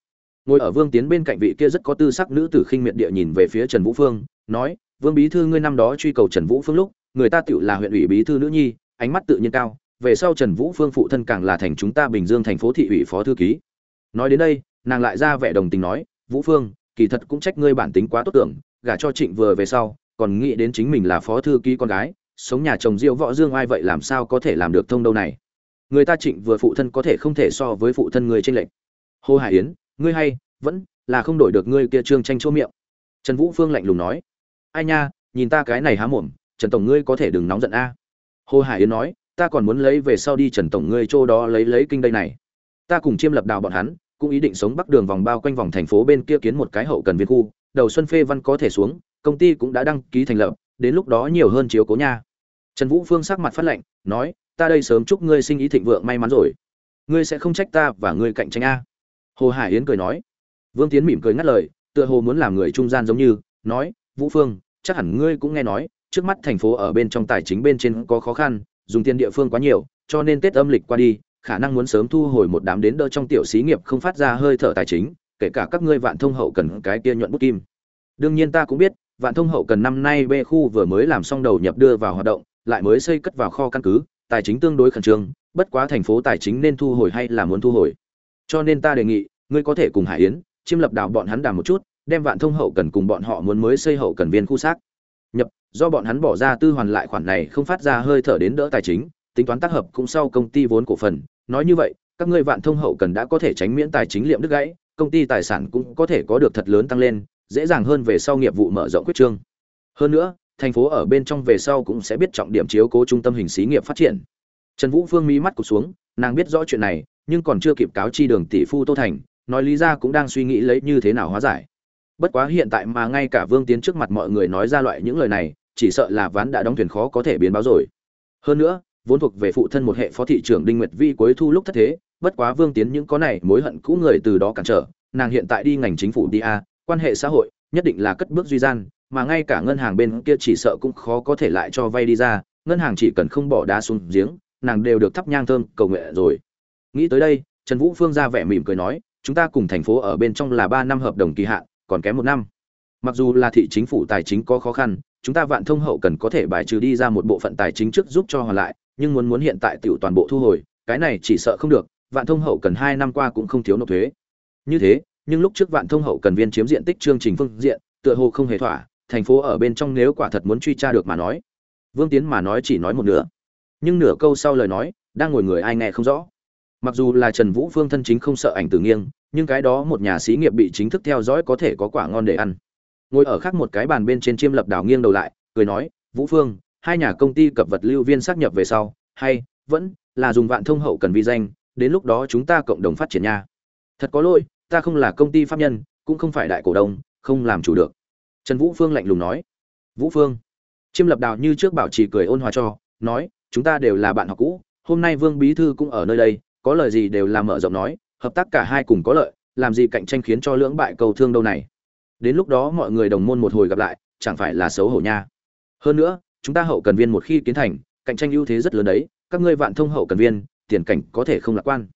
Ngồi ở vương tiến bên cạnh vị kia rất có tư sắc nữ tử khinh miệt địa nhìn về phía trần vũ phương, nói, vương bí thư ngươi năm đó truy cầu trần vũ phương lúc, người ta tựu là huyện ủy bí thư nữ nhi, ánh mắt tự nhiên cao, về sau trần vũ phương phụ thân càng là thành chúng ta bình dương thành phố thị ủy phó thư ký. Nói đến đây, nàng lại ra vẻ đồng tình nói, vũ phương kỳ thật cũng trách ngươi bản tính quá tốt tưởng, gả cho trịnh vừa về sau, còn nghĩ đến chính mình là phó thư ký con gái, sống nhà chồng diêu võ dương ai vậy làm sao có thể làm được thông đâu này? Người ta trịnh vừa phụ thân có thể không thể so với phụ thân người tranh lệch. Hồ hải yến, ngươi hay, vẫn là không đổi được ngươi kia trương tranh chỗ miệng. Trần vũ phương lạnh lùng nói. Ai nha, nhìn ta cái này há mồm, trần tổng ngươi có thể đừng nóng giận a. Hồ hải yến nói, ta còn muốn lấy về sau đi trần tổng ngươi chỗ đó lấy lấy kinh đây này. Ta cùng chiêm lập đào bọn hắn cũng ý định sống bắc đường vòng bao quanh vòng thành phố bên kia kiến một cái hậu cần viên khu, đầu xuân phê văn có thể xuống, công ty cũng đã đăng ký thành lập, đến lúc đó nhiều hơn chiếu cố nha. Trần vũ phương sắc mặt phát lệnh nói, ta đây sớm chúc ngươi sinh ý thịnh vượng may mắn rồi. Ngươi sẽ không trách ta và ngươi cạnh tranh a. Hồ hải yến cười nói. Vương tiến mỉm cười ngắt lời, tựa hồ muốn làm người trung gian giống như, nói, vũ phương, chắc hẳn ngươi cũng nghe nói, trước mắt thành phố ở bên trong tài chính bên trên có khó khăn, dùng tiền địa phương quá nhiều, cho nên tết âm lịch qua đi khả năng muốn sớm thu hồi một đám đến đỡ trong tiểu xí nghiệp không phát ra hơi thở tài chính, kể cả các ngươi vạn thông hậu cần cái kia nhuận bút kim. Đương nhiên ta cũng biết, vạn thông hậu cần năm nay b khu vừa mới làm xong đầu nhập đưa vào hoạt động, lại mới xây cất vào kho căn cứ, tài chính tương đối khẩn trương, bất quá thành phố tài chính nên thu hồi hay là muốn thu hồi. Cho nên ta đề nghị, ngươi có thể cùng hải yến, chiêm lập đảo bọn hắn đàm một chút, đem vạn thông hậu cần cùng bọn họ muốn mới xây hậu cần viên khu xác. Nhập, do bọn hắn bỏ ra tư hoàn lại khoản này không phát ra hơi thở đến đỡ tài chính, tính toán tác hợp cũng sau công ty vốn cổ phần nói như vậy, các ngươi vạn thông hậu cần đã có thể tránh miễn tài chính liệm đứt gãy, công ty tài sản cũng có thể có được thật lớn tăng lên, dễ dàng hơn về sau nghiệp vụ mở rộng quyết trương. Hơn nữa, thành phố ở bên trong về sau cũng sẽ biết trọng điểm chiếu cố trung tâm hình xí nghiệp phát triển. Trần vũ phương mỹ mắt cụt xuống, nàng biết rõ chuyện này, nhưng còn chưa kịp cáo chi đường tỷ phu tô thành, nói lý ra cũng đang suy nghĩ lấy như thế nào hóa giải. Bất quá hiện tại mà ngay cả vương tiến trước mặt mọi người nói ra loại những lời này, chỉ sợ là ván đã đóng thuyền khó có thể biến báo rồi. Hơn nữa vốn thuộc về phụ thân một hệ phó thị trưởng đinh nguyệt vi cuối thu lúc thất thế, bất quá vương tiến những có này mối hận cũ người từ đó cản trở, nàng hiện tại đi ngành chính phủ đi a, quan hệ xã hội, nhất định là cất bước duy gian, mà ngay cả ngân hàng bên kia chỉ sợ cũng khó có thể lại cho vay đi ra, ngân hàng chỉ cần không bỏ đá xuống giếng, nàng đều được thắp nhang thơm cầu nguyện rồi. Nghĩ tới đây, trần vũ phương ra vẻ mỉm cười nói, chúng ta cùng thành phố ở bên trong là ba năm hợp đồng kỳ hạn, còn kém một năm. Mặc dù là thị chính phủ tài chính có khó khăn, chúng ta vạn thông hậu cần có thể bài trừ đi ra một bộ phận tài chính trước giúp cho hoàn lại nhưng muốn muốn hiện tại tiểu toàn bộ thu hồi, cái này chỉ sợ không được, vạn thông hậu cần hai năm qua cũng không thiếu nộp thuế. Như thế, nhưng lúc trước vạn thông hậu cần viên chiếm diện tích chương trình phương diện, tựa hồ không hề thỏa, thành phố ở bên trong nếu quả thật muốn truy tra được mà nói. Vương tiến mà nói chỉ nói một nửa. Nhưng nửa câu sau lời nói, đang ngồi người ai nghe không rõ. Mặc dù là trần vũ phương thân chính không sợ ảnh tử nghiêng, nhưng cái đó một nhà sĩ nghiệp bị chính thức theo dõi có thể có quả ngon để ăn. Ngồi ở khác một cái bàn bên trên chiêm lập đảo nghiêng đầu lại, cười nói, vũ phương hai nhà công ty cập vật lưu viên xác nhập về sau, hay, vẫn, là dùng vạn thông hậu cần vi danh, đến lúc đó chúng ta cộng đồng phát triển nha. Thật có lỗi, ta không là công ty pháp nhân, cũng không phải đại cổ đông, không làm chủ được. Trần vũ phương lạnh lùng nói. Vũ phương, chiêm lập đào như trước bảo trì cười ôn hòa cho, nói, chúng ta đều là bạn học cũ, hôm nay vương bí thư cũng ở nơi đây, có lời gì đều làm mở rộng nói, hợp tác cả hai cùng có lợi, làm gì cạnh tranh khiến cho lưỡng bại cầu thương đâu này. Đến lúc đó mọi người đồng môn một hồi gặp lại, chẳng phải là xấu hổ nha. Hơn nữa chúng ta hậu cần viên một khi kiến thành, cạnh tranh ưu thế rất lớn đấy, các ngươi vạn thông hậu cần viên, tiền cảnh có thể không lạc quan.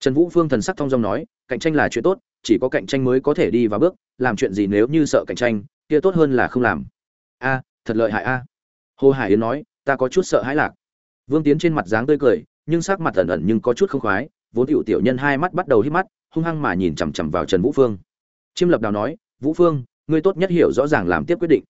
Trần vũ phương thần sắc thông dong nói, cạnh tranh là chuyện tốt, chỉ có cạnh tranh mới có thể đi vào bước, làm chuyện gì nếu như sợ cạnh tranh, kia tốt hơn là không làm. A, thật lợi hại a. Hồ hải yến nói, ta có chút sợ hãi lạc. Vương tiến trên mặt dáng tươi cười, nhưng sắc mặt ẩn ẩn nhưng có chút không khoái, vốn tiểu tiểu nhân hai mắt bắt đầu híp mắt, hung hăng mà nhìn chằm chằm vào trần vũ phương. Chiêm lập đào nói, vũ phương, ngươi tốt nhất hiểu rõ ràng làm tiếp quyết định.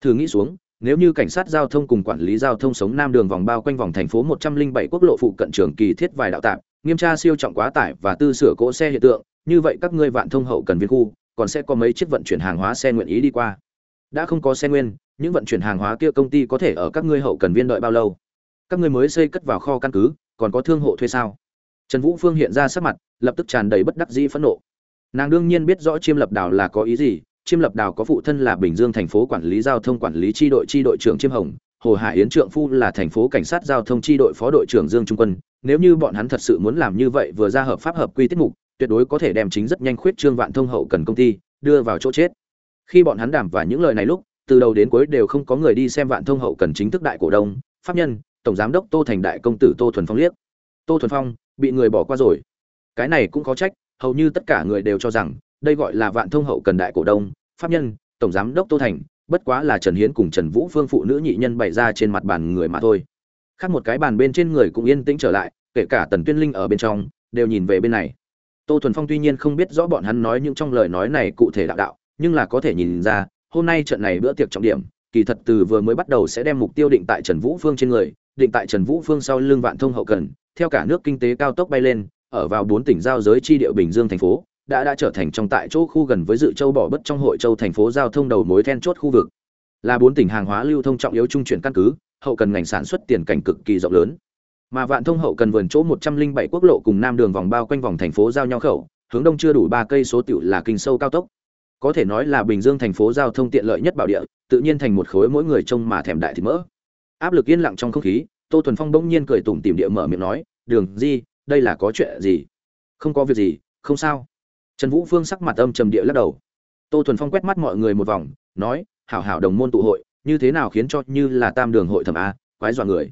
Thử nghĩ xuống nếu như cảnh sát giao thông cùng quản lý giao thông sống nam đường vòng bao quanh vòng thành phố 107 quốc lộ phụ cận trường kỳ thiết vài đạo tạm, nghiêm tra siêu trọng quá tải và tư sửa cỗ xe hiện tượng, như vậy các ngươi vạn thông hậu cần viên khu, còn sẽ có mấy chiếc vận chuyển hàng hóa xe nguyện ý đi qua? Đã không có xe nguyên, những vận chuyển hàng hóa kia công ty có thể ở các ngươi hậu cần viên đợi bao lâu? Các ngươi mới xây cất vào kho căn cứ, còn có thương hộ thuê sao? Trần vũ phương hiện ra sắc mặt, lập tức tràn đầy bất đắc dĩ phẫn nộ. Nàng đương nhiên biết rõ chiêm lập đảo là có ý gì chiêm lập đào có phụ thân là bình dương thành phố quản lý giao thông quản lý tri đội tri đội trưởng chiêm hồng, hồ hải yến trượng phu là thành phố cảnh sát giao thông tri đội phó đội trưởng dương trung quân. Nếu như bọn hắn thật sự muốn làm như vậy vừa ra hợp pháp hợp quy tiết mục, tuyệt đối có thể đem chính rất nhanh khuyết trương vạn thông hậu cần công ty đưa vào chỗ chết. Khi bọn hắn đảm và những lời này lúc, từ đầu đến cuối đều không có người đi xem vạn thông hậu cần chính thức đại cổ đông, pháp nhân, tổng giám đốc tô thành đại công tử tô thuần phong liếc. Tô thuần phong, bị người bỏ qua rồi. Cái này cũng có trách, hầu như tất cả người đều cho rằng đây gọi là vạn thông hậu cần đại cổ đông, pháp nhân, tổng giám đốc tô thành, bất quá là trần hiến cùng trần vũ phương phụ nữ nhị nhân bày ra trên mặt bàn người mà thôi. Khác một cái bàn bên trên người cũng yên tĩnh trở lại, kể cả tần tuyên linh ở bên trong, đều nhìn về bên này. Tô thuần phong tuy nhiên không biết rõ bọn hắn nói những trong lời nói này cụ thể đạo đạo, nhưng là có thể nhìn ra, hôm nay trận này bữa tiệc trọng điểm, kỳ thật từ vừa mới bắt đầu sẽ đem mục tiêu định tại trần vũ phương trên người, định tại trần vũ phương sau lưng vạn thông hậu cần, theo cả nước kinh tế cao tốc bay lên, ở vào bốn tỉnh giao giới chi địa bình dương thành phố đã đã trở thành trong tại chỗ khu gần với dự châu bỏ bất trong hội châu thành phố giao thông đầu mối then chốt khu vực. Là bốn tỉnh hàng hóa lưu thông trọng yếu trung chuyển căn cứ, hậu cần ngành sản xuất tiền cảnh cực kỳ rộng lớn. Mà vạn thông hậu cần vườn chỗ một trăm linh bảy quốc lộ cùng nam đường vòng bao quanh vòng thành phố giao nhau khẩu, hướng đông chưa đủ ba cây số tiểu là kinh sâu cao tốc. Có thể nói là bình dương thành phố giao thông tiện lợi nhất bảo địa, tự nhiên thành một khối mỗi người trông mà thèm đại thịt mỡ. Áp lực yên lặng trong không khí, tô thuần phong bỗng nhiên cười tủm tìm địa mở miệng nói, đường di, đây là có chuyện gì? Không có việc gì, không sao trần vũ phương sắc mặt âm trầm địa lắc đầu. Tô thuần phong quét mắt mọi người một vòng, nói, hảo hảo đồng môn tụ hội, như thế nào khiến cho như là tam đường hội thẩm a, quái dọa người.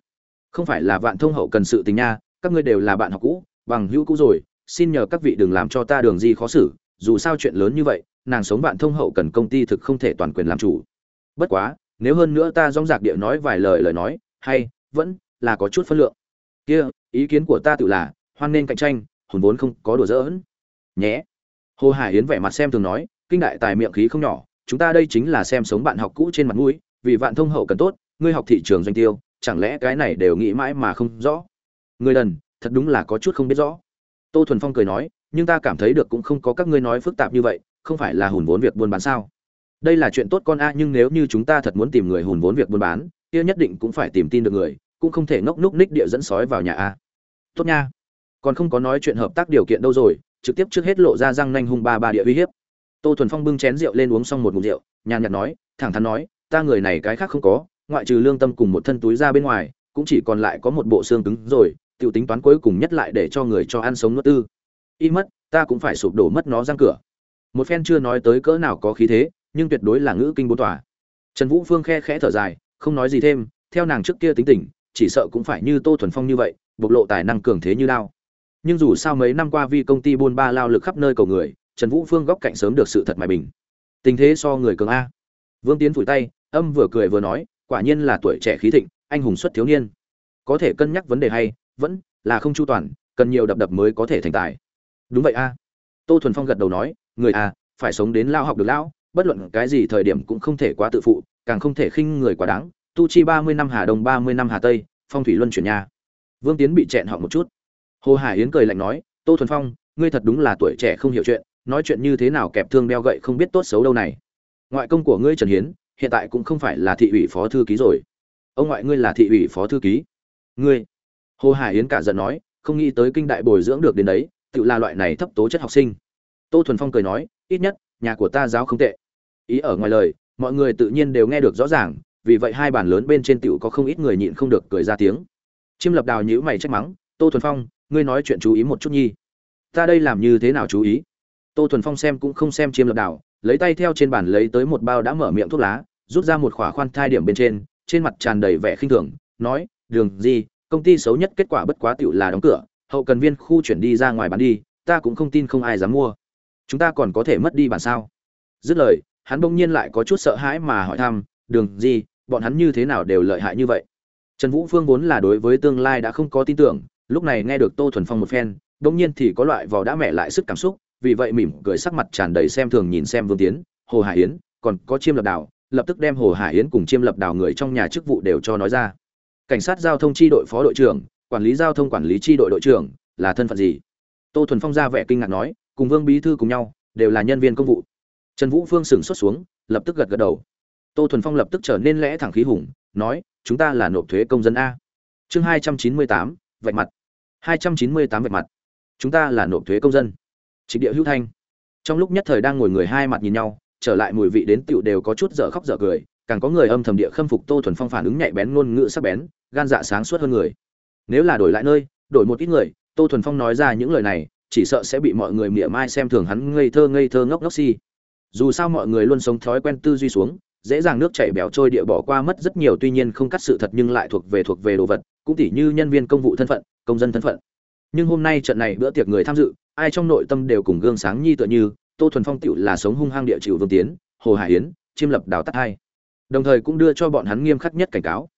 Không phải là vạn thông hậu cần sự tình nha, các ngươi đều là bạn học cũ, bằng hữu cũ rồi, xin nhờ các vị đừng làm cho ta đường di khó xử, dù sao chuyện lớn như vậy, nàng sống vạn thông hậu cần công ty thực không thể toàn quyền làm chủ. Bất quá, nếu hơn nữa ta dong dạc địa nói vài lời lời nói, hay, vẫn là có chút phân lượng. Kia, ý kiến của ta tự là, hoan nên cạnh tranh hồn vốn không có đùa giỡn. Nhé hồ hải yến vẻ mặt xem thường nói, kinh đại tài miệng khí không nhỏ, chúng ta đây chính là xem sống bạn học cũ trên mặt mũi, vì vạn thông hậu cần tốt, ngươi học thị trường doanh tiêu, chẳng lẽ cái này đều nghĩ mãi mà không rõ? Người đần, thật đúng là có chút không biết rõ. Tô thuần phong cười nói, nhưng ta cảm thấy được cũng không có các ngươi nói phức tạp như vậy, không phải là hùn vốn việc buôn bán sao? Đây là chuyện tốt con a, nhưng nếu như chúng ta thật muốn tìm người hùn vốn việc buôn bán, kia nhất định cũng phải tìm tin được người, cũng không thể ngốc núc ních địa dẫn sói vào nhà a. Tốt nha. Còn không có nói chuyện hợp tác điều kiện đâu rồi trực tiếp trước hết lộ ra răng nanh hung ba ba địa uy hiếp. Tô thuần phong bưng chén rượu lên uống xong một ngụm rượu, nhàn nhạt nói, thẳng thắn nói, ta người này cái khác không có, ngoại trừ lương tâm cùng một thân túi ra bên ngoài, cũng chỉ còn lại có một bộ xương cứng rồi, tiểu tính toán cuối cùng nhất lại để cho người cho ăn sống nuốt tư. Y mất, ta cũng phải sụp đổ mất nó răng cửa. Một phen chưa nói tới cỡ nào có khí thế, nhưng tuyệt đối là ngữ kinh bố tòa. Trần vũ phương khe khẽ thở dài, không nói gì thêm, theo nàng trước kia tính tình, chỉ sợ cũng phải như tô thuần phong như vậy, bộc lộ tài năng cường thế như lao nhưng dù sao mấy năm qua vì công ty buôn ba lao lực khắp nơi cầu người, trần vũ phương góc cạnh sớm được sự thật mài bình. Tình thế so người cường a. Vương tiến phủi tay, âm vừa cười vừa nói, quả nhiên là tuổi trẻ khí thịnh, anh hùng xuất thiếu niên. Có thể cân nhắc vấn đề hay, vẫn là không chu toàn, cần nhiều đập đập mới có thể thành tài. Đúng vậy a. Tô thuần phong gật đầu nói, người a, phải sống đến lao học được lão, bất luận cái gì thời điểm cũng không thể quá tự phụ, càng không thể khinh người quá đáng. Tu chi ba mươi năm hà đông, ba mươi năm hà tây, phong thủy luân chuyển nhà vương tiến bị chẹn họ một chút hồ hải yến cười lạnh nói, tô thuần phong, ngươi thật đúng là tuổi trẻ không hiểu chuyện, nói chuyện như thế nào kẹp thương đeo gậy không biết tốt xấu đâu này. Ngoại công của ngươi trần hiến, hiện tại cũng không phải là thị ủy phó thư ký rồi. Ông ngoại ngươi là thị ủy phó thư ký. Ngươi. Hồ hải yến cả giận nói, không nghĩ tới kinh đại bồi dưỡng được đến đấy, tự là loại này thấp tố chất học sinh. Tô thuần phong cười nói, ít nhất, nhà của ta giáo không tệ. Ý ở ngoài lời, mọi người tự nhiên đều nghe được rõ ràng, vì vậy hai bàn lớn bên trên tiểu có không ít người nhịn không được cười ra tiếng. Chiêm lập đào nhữ mày trách mắng, tô thuần phong ngươi nói chuyện chú ý một chút nhi. Ta đây làm như thế nào chú ý? Tô thuần phong xem cũng không xem chiêm lập đảo, lấy tay theo trên bàn lấy tới một bao đã mở miệng thuốc lá rút ra một khỏa khoan thai điểm bên trên trên mặt tràn đầy vẻ khinh thường nói đường gì công ty xấu nhất kết quả bất quá tựu là đóng cửa hậu cần viên khu chuyển đi ra ngoài bán đi ta cũng không tin không ai dám mua. Chúng ta còn có thể mất đi bản sao? Dứt lời hắn bỗng nhiên lại có chút sợ hãi mà hỏi thăm đường gì bọn hắn như thế nào đều lợi hại như vậy? Trần vũ phương vốn là đối với tương lai đã không có tin tưởng lúc này nghe được tô thuần phong một phen bỗng nhiên thì có loại vò đã mẹ lại sức cảm xúc, vì vậy mỉm cười sắc mặt tràn đầy xem thường nhìn xem vương tiến, hồ hải yến, còn có chiêm lập đảo lập tức đem hồ hải yến cùng chiêm lập đảo người trong nhà chức vụ đều cho nói ra. Cảnh sát giao thông tri đội phó đội trưởng, quản lý giao thông quản lý tri đội đội trưởng, là thân phận gì? Tô thuần phong ra vẻ kinh ngạc nói, cùng vương bí thư cùng nhau, đều là nhân viên công vụ. Trần vũ phương sừng xuất xuống, lập tức gật gật đầu. Tô thuần phong lập tức trở nên lẽ thẳng khí hùng, nói, chúng ta là nộp thuế công dân a. Chương hai trăm chín mươi tám vạch mặt. Hai trăm chín mươi tám vạch mặt. Chúng ta là nộp thuế công dân. Trịnh địa hữu thanh. Trong lúc nhất thời đang ngồi người hai mặt nhìn nhau, trở lại mùi vị đến tựu đều có chút dở khóc dở cười, càng có người âm thầm địa khâm phục tô thuần phong phản ứng nhạy bén ngôn ngữ sắc bén, gan dạ sáng suốt hơn người. Nếu là đổi lại nơi, đổi một ít người, tô thuần phong nói ra những lời này, chỉ sợ sẽ bị mọi người mỉa mai xem thường hắn ngây thơ ngây thơ ngốc ngốc si. Dù sao mọi người luôn sống thói quen tư duy xuống, dễ dàng nước chảy bẻo trôi địa bỏ qua mất rất nhiều tuy nhiên không cắt sự thật nhưng lại thuộc về thuộc về đồ vật cũng tỉ như nhân viên công vụ thân phận, công dân thân phận. Nhưng hôm nay trận này bữa tiệc người tham dự, ai trong nội tâm đều cùng gương sáng nhi tựa như, tô thuần phong tựu là sống hung hăng địa chịu vương tiến, hồ hải yến, chiêm lập đào tắt hai. Đồng thời cũng đưa cho bọn hắn nghiêm khắc nhất cảnh cáo.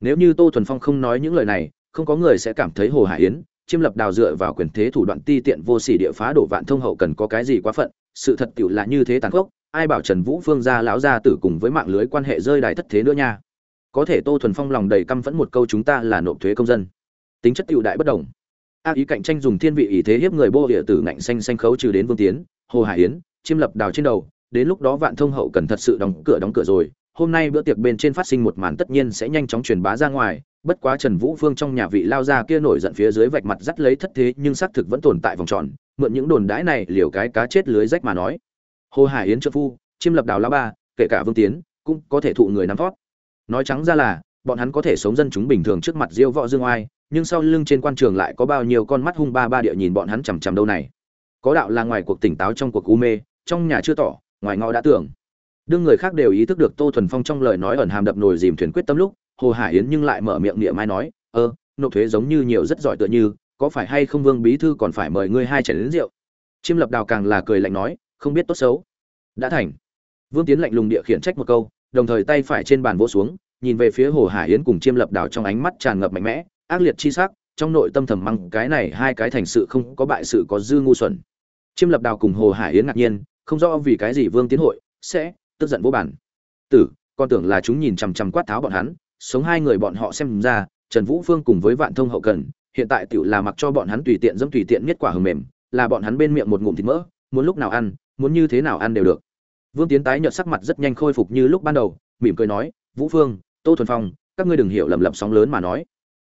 Nếu như tô thuần phong không nói những lời này, không có người sẽ cảm thấy hồ hải yến, chiêm lập đào dựa vào quyền thế thủ đoạn ti tiện vô sỉ địa phá đổ vạn thông hậu cần có cái gì quá phận, sự thật tựu là như thế tàn khốc, ai bảo trần vũ phương gia lão gia tử cùng với mạng lưới quan hệ rơi đài thất thế nữa nha có thể tô thuần phong lòng đầy căm phẫn một câu chúng ta là nộp thuế công dân. Tính chất tựu đại bất đồng. Ác ý cạnh tranh dùng thiên vị ý thế hiếp người bô địa tử ngạnh xanh xanh khấu trừ đến vương tiến, hồ hải yến, chiêm lập đào trên đầu, đến lúc đó vạn thông hậu cần thật sự đóng cửa đóng cửa rồi, hôm nay bữa tiệc bên trên phát sinh một màn tất nhiên sẽ nhanh chóng truyền bá ra ngoài, bất quá trần vũ phương trong nhà vị lao ra kia nổi giận phía dưới vạch mặt dắt lấy thất thế nhưng xác thực vẫn tồn tại vòng tròn, mượn những đồn đãi này liều cái cá chết lưới rách mà nói. Hồ hải yến trợ phu, chiêm lập đào la ba, kể cả vương tiến, cũng có thể thụ người nắm thoát nói trắng ra là, bọn hắn có thể sống dân chúng bình thường trước mặt diêu võ dương oai, nhưng sau lưng trên quan trường lại có bao nhiêu con mắt hung ba ba địa nhìn bọn hắn chằm chằm đâu này. Có đạo là ngoài cuộc tỉnh táo trong cuộc u mê, trong nhà chưa tỏ, ngoài ngõ đã tưởng. Đương người khác đều ý thức được tô thuần phong trong lời nói ẩn hàm đập nồi dìm thuyền quyết tâm lúc, hồ hải yến nhưng lại mở miệng niệm mai nói, ơ, nộp thuế giống như nhiều rất giỏi tựa như, có phải hay không vương bí thư còn phải mời ngươi hai chén đến rượu? Chiêm lập đào càng là cười lạnh nói, không biết tốt xấu. Đã thành. Vương tiến lạnh lùng địa khiển trách một câu đồng thời tay phải trên bàn vỗ xuống, nhìn về phía hồ hải yến cùng chiêm lập đào trong ánh mắt tràn ngập mạnh mẽ, ác liệt chi sắc, trong nội tâm thầm măng cái này hai cái thành sự không có bại sự có dư ngu xuẩn. Chiêm lập đào cùng hồ hải yến ngạc nhiên, không rõ vì cái gì vương tiến hội sẽ tức giận vô bản tử, con tưởng là chúng nhìn chằm chằm quát tháo bọn hắn, sống hai người bọn họ xem ra, trần vũ phương cùng với vạn thông hậu cần, hiện tại tiểu là mặc cho bọn hắn tùy tiện dẫm tùy tiện miết quả hầm mềm, là bọn hắn bên miệng một ngụm thịt mỡ, muốn lúc nào ăn, muốn như thế nào ăn đều được vương tiến tái nhợt sắc mặt rất nhanh khôi phục như lúc ban đầu, mỉm cười nói, vũ phương, tô thuần phong, các ngươi đừng hiểu lầm lầm sóng lớn mà nói.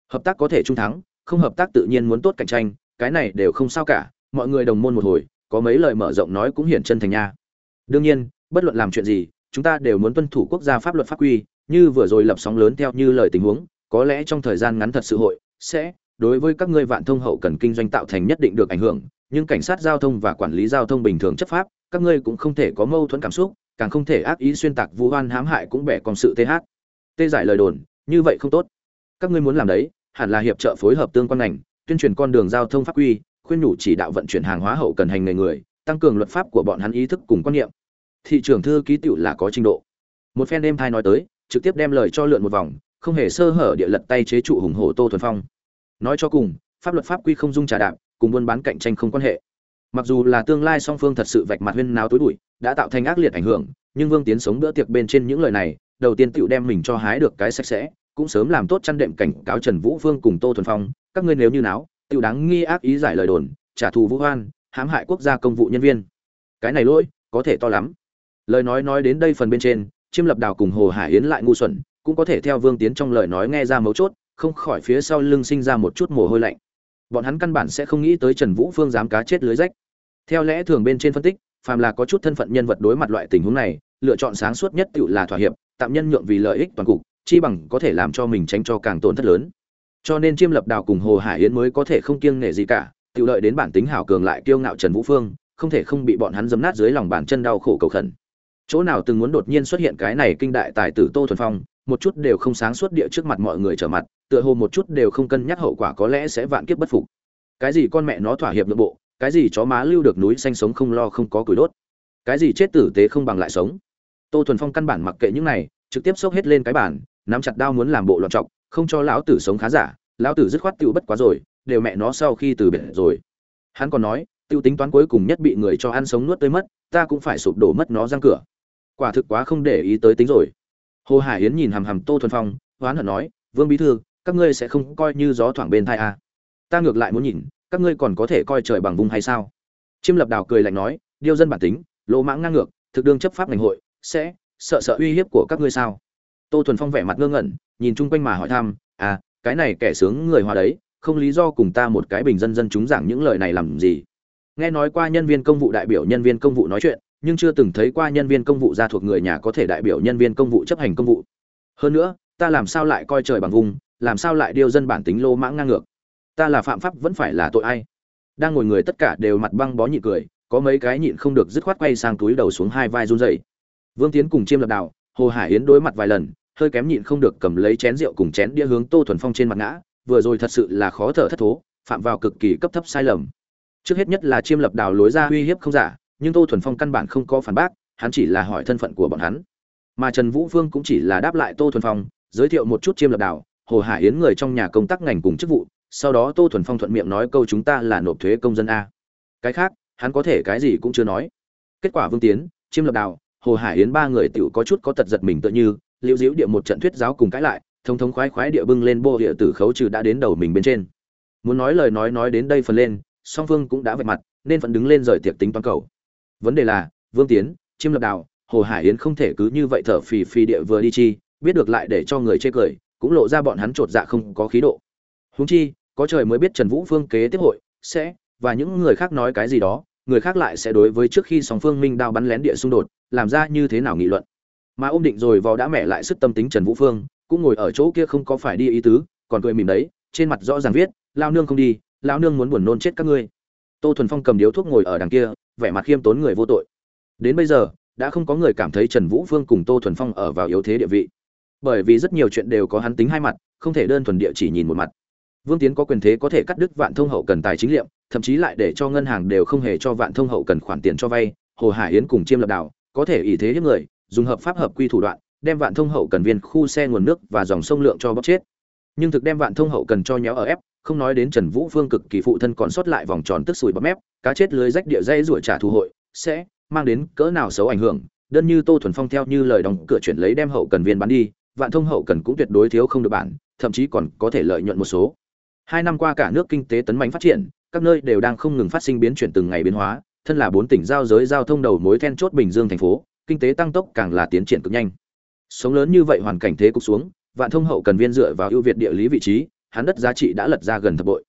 Hợp tác có thể trung thắng, không hợp tác tự nhiên muốn tốt cạnh tranh, cái này đều không sao cả, mọi người đồng môn một hồi, có mấy lời mở rộng nói cũng hiển chân thành nha. Đương nhiên, bất luận làm chuyện gì, chúng ta đều muốn tuân thủ quốc gia pháp luật pháp quy, như vừa rồi lập sóng lớn theo như lời tình huống, có lẽ trong thời gian ngắn thật sự hội sẽ, đối với các ngươi vạn thông hậu cần kinh doanh tạo thành nhất định được ảnh hưởng nhưng cảnh sát giao thông và quản lý giao thông bình thường chấp pháp, các ngươi cũng không thể có mâu thuẫn cảm xúc, càng không thể ác ý xuyên tạc vu oan hãm hại cũng bẻ con sự th tê giải lời đồn, như vậy không tốt. Các ngươi muốn làm đấy, hẳn là hiệp trợ phối hợp tương quan ngành, tuyên truyền con đường giao thông pháp quy, khuyên nhủ chỉ đạo vận chuyển hàng hóa hậu cần hành nghề người, tăng cường luật pháp của bọn hắn ý thức cùng quan niệm. Thị trường thư ký tiểu là có trình độ. Một phen đêm thai nói tới, trực tiếp đem lời cho lượn một vòng, không hề sơ hở địa lật tay chế trụ hùng hổ tô thuần phong. Nói cho cùng, pháp luật pháp quy không dung trà đạp cùng buôn bán cạnh tranh không quan hệ. Mặc dù là tương lai song phương thật sự vạch mặt huyên náo tối bụi, đã tạo thành ác liệt ảnh hưởng, nhưng vương tiến sống bữa tiệc bên trên những lời này, đầu tiên tựu đem mình cho hái được cái sạch sẽ, cũng sớm làm tốt chăn đệm cảnh cáo trần vũ phương cùng tô thuần phong, các ngươi nếu như náo tựu đáng nghi ác ý giải lời đồn, trả thù vũ hoan, hãm hại quốc gia công vụ nhân viên. Cái này lỗi, có thể to lắm. Lời nói nói đến đây phần bên trên, chiêm lập đào cùng hồ hải yến lại ngu xuẩn, cũng có thể theo vương tiến trong lời nói nghe ra mấu chốt, không khỏi phía sau lưng sinh ra một chút mồ hôi lạnh bọn hắn căn bản sẽ không nghĩ tới trần vũ phương dám cá chết lưới rách. Theo lẽ thường bên trên phân tích, phàm là có chút thân phận nhân vật đối mặt loại tình huống này, lựa chọn sáng suốt nhất tự là thỏa hiệp, tạm nhân nhượng vì lợi ích toàn cục, chi bằng có thể làm cho mình tránh cho càng tổn thất lớn. Cho nên chiêm lập đào cùng hồ hải yến mới có thể không kiêng nể gì cả tự lợi đến bản tính hảo cường lại kiêu ngạo trần vũ phương, không thể không bị bọn hắn dấm nát dưới lòng bàn chân đau khổ cầu khẩn. Chỗ nào từng muốn đột nhiên xuất hiện cái này kinh đại tài tử tô thuần phong một chút đều không sáng suốt địa trước mặt mọi người trở mặt, tựa hồ một chút đều không cân nhắc hậu quả có lẽ sẽ vạn kiếp bất phục. Cái gì con mẹ nó thỏa hiệp nội bộ, cái gì chó má lưu được núi xanh sống không lo không có củi đốt, cái gì chết tử tế không bằng lại sống. Tô thuần phong căn bản mặc kệ những này, trực tiếp xốc hết lên cái bản nắm chặt đao muốn làm bộ loạn trọng, không cho lão tử sống khá giả, lão tử dứt khoát tiêu bất quá rồi, đều mẹ nó sau khi từ biệt rồi. Hắn còn nói tiêu tính toán cuối cùng nhất bị người cho ăn sống nuốt tới mất, ta cũng phải sụp đổ mất nó răng cửa. Quả thực quá không để ý tới tính rồi hồ hải yến nhìn hằm hằm tô thuần phong, hoán hận nói, vương bí thư, các ngươi sẽ không coi như gió thoảng bên thai à. ta ngược lại muốn nhìn, các ngươi còn có thể coi trời bằng vùng hay sao? Chiêm lập đào cười lạnh nói điêu dân bản tính, lỗ mãng ngang ngược, thực đương chấp pháp ngành hội, sẽ sợ sợ uy hiếp của các ngươi sao? Tô thuần phong vẻ mặt ngơ ngẩn, nhìn chung quanh mà hỏi thăm à cái này kẻ sướng người hoa đấy, không lý do cùng ta một cái bình dân dân chúng giảng những lời này làm gì? Nghe nói qua nhân viên công vụ đại biểu nhân viên công vụ nói chuyện nhưng chưa từng thấy qua nhân viên công vụ gia thuộc người nhà có thể đại biểu nhân viên công vụ chấp hành công vụ. Hơn nữa, ta làm sao lại coi trời bằng vùng, làm sao lại điêu dân bản tính lô mãng ngang ngược? Ta là phạm pháp vẫn phải là tội ai? Đang ngồi người tất cả đều mặt băng bó nhịn cười, có mấy cái nhịn không được dứt khoát quay sang túi đầu xuống hai vai run rẩy. Vương tiến cùng chiêm lập đạo hồ hải yến đối mặt vài lần, hơi kém nhịn không được cầm lấy chén rượu cùng chén đĩa hướng tô thuần phong trên mặt ngã, vừa rồi thật sự là khó thở thất thố, phạm vào cực kỳ cấp thấp sai lầm. Trước hết nhất là chiêm lập đào lối ra uy hiếp không giả nhưng tô thuần phong căn bản không có phản bác, hắn chỉ là hỏi thân phận của bọn hắn. Mà trần vũ vương cũng chỉ là đáp lại tô thuần phong, giới thiệu một chút chiêm lập đào hồ hải yến người trong nhà công tác ngành cùng chức vụ, sau đó tô thuần phong thuận miệng nói câu chúng ta là nộp thuế công dân a. Cái khác, hắn có thể cái gì cũng chưa nói. Kết quả vương tiến, chiêm lập đào hồ hải yến ba người tựu có chút có tật giật mình tựa như, liễu diễu địa một trận thuyết giáo cùng cãi lại thống thống khoái khoái địa bưng lên bộ địa tử khấu trừ đã đến đầu mình bên trên. Muốn nói lời nói nói đến đây phần lên, song phương cũng đã vạch mặt, nên vẫn đứng lên rời tiệc tính toàn cầu vấn đề là, vương tiến, chiêm lập đào, hồ hải yến không thể cứ như vậy thở phì phì địa vừa đi chi, biết được lại để cho người chê cười, cũng lộ ra bọn hắn chột dạ không có khí độ. Huống chi, có trời mới biết trần vũ phương kế tiếp hội sẽ và những người khác nói cái gì đó, người khác lại sẽ đối với trước khi song phương minh đao bắn lén địa xung đột, làm ra như thế nào nghị luận. Mà ôm định rồi vò đã mẹ lại sức tâm tính trần vũ phương, cũng ngồi ở chỗ kia không có phải đi ý tứ, còn cười mỉm đấy, trên mặt rõ ràng viết, lao nương không đi, lao nương muốn buồn nôn chết các ngươi. Tô thuần phong cầm điếu thuốc ngồi ở đằng kia vẻ mặt khiêm tốn người vô tội. Đến bây giờ, đã không có người cảm thấy trần vũ phương cùng tô thuần phong ở vào yếu thế địa vị. Bởi vì rất nhiều chuyện đều có hắn tính hai mặt, không thể đơn thuần địa chỉ nhìn một mặt. Vương tiến có quyền thế có thể cắt đứt vạn thông hậu cần tài chính liệm, thậm chí lại để cho ngân hàng đều không hề cho vạn thông hậu cần khoản tiền cho vay. Hồ hải yến cùng chiêm lập đảo có thể ý thế hiếp người, dùng hợp pháp hợp quy thủ đoạn, đem vạn thông hậu cần viên khu xe nguồn nước và dòng sông lượng cho bóc chết. Nhưng thực đem vạn thông hậu cần cho nhéo ở ép không nói đến trần vũ phương cực kỳ phụ thân còn sót lại vòng tròn tức sùi bắp mép, cá chết lưới rách địa dây ruổi trả thu hội, sẽ mang đến cỡ nào xấu ảnh hưởng, đơn như tô thuần phong theo như lời đóng cửa chuyển lấy đem hậu cần viên bán đi, vạn thông hậu cần cũng tuyệt đối thiếu không được bản, thậm chí còn có thể lợi nhuận một số. Hai năm qua cả nước kinh tế tấn mạnh phát triển, các nơi đều đang không ngừng phát sinh biến chuyển từng ngày biến hóa, thân là bốn tỉnh giao giới giao thông đầu mối then chốt bình dương thành phố, kinh tế tăng tốc càng là tiến triển cực nhanh. Sống lớn như vậy hoàn cảnh thế cục xuống, vạn thông hậu cần viên dựa vào ưu việt địa lý vị trí hắn đất giá trị đã lật ra gần thập bội.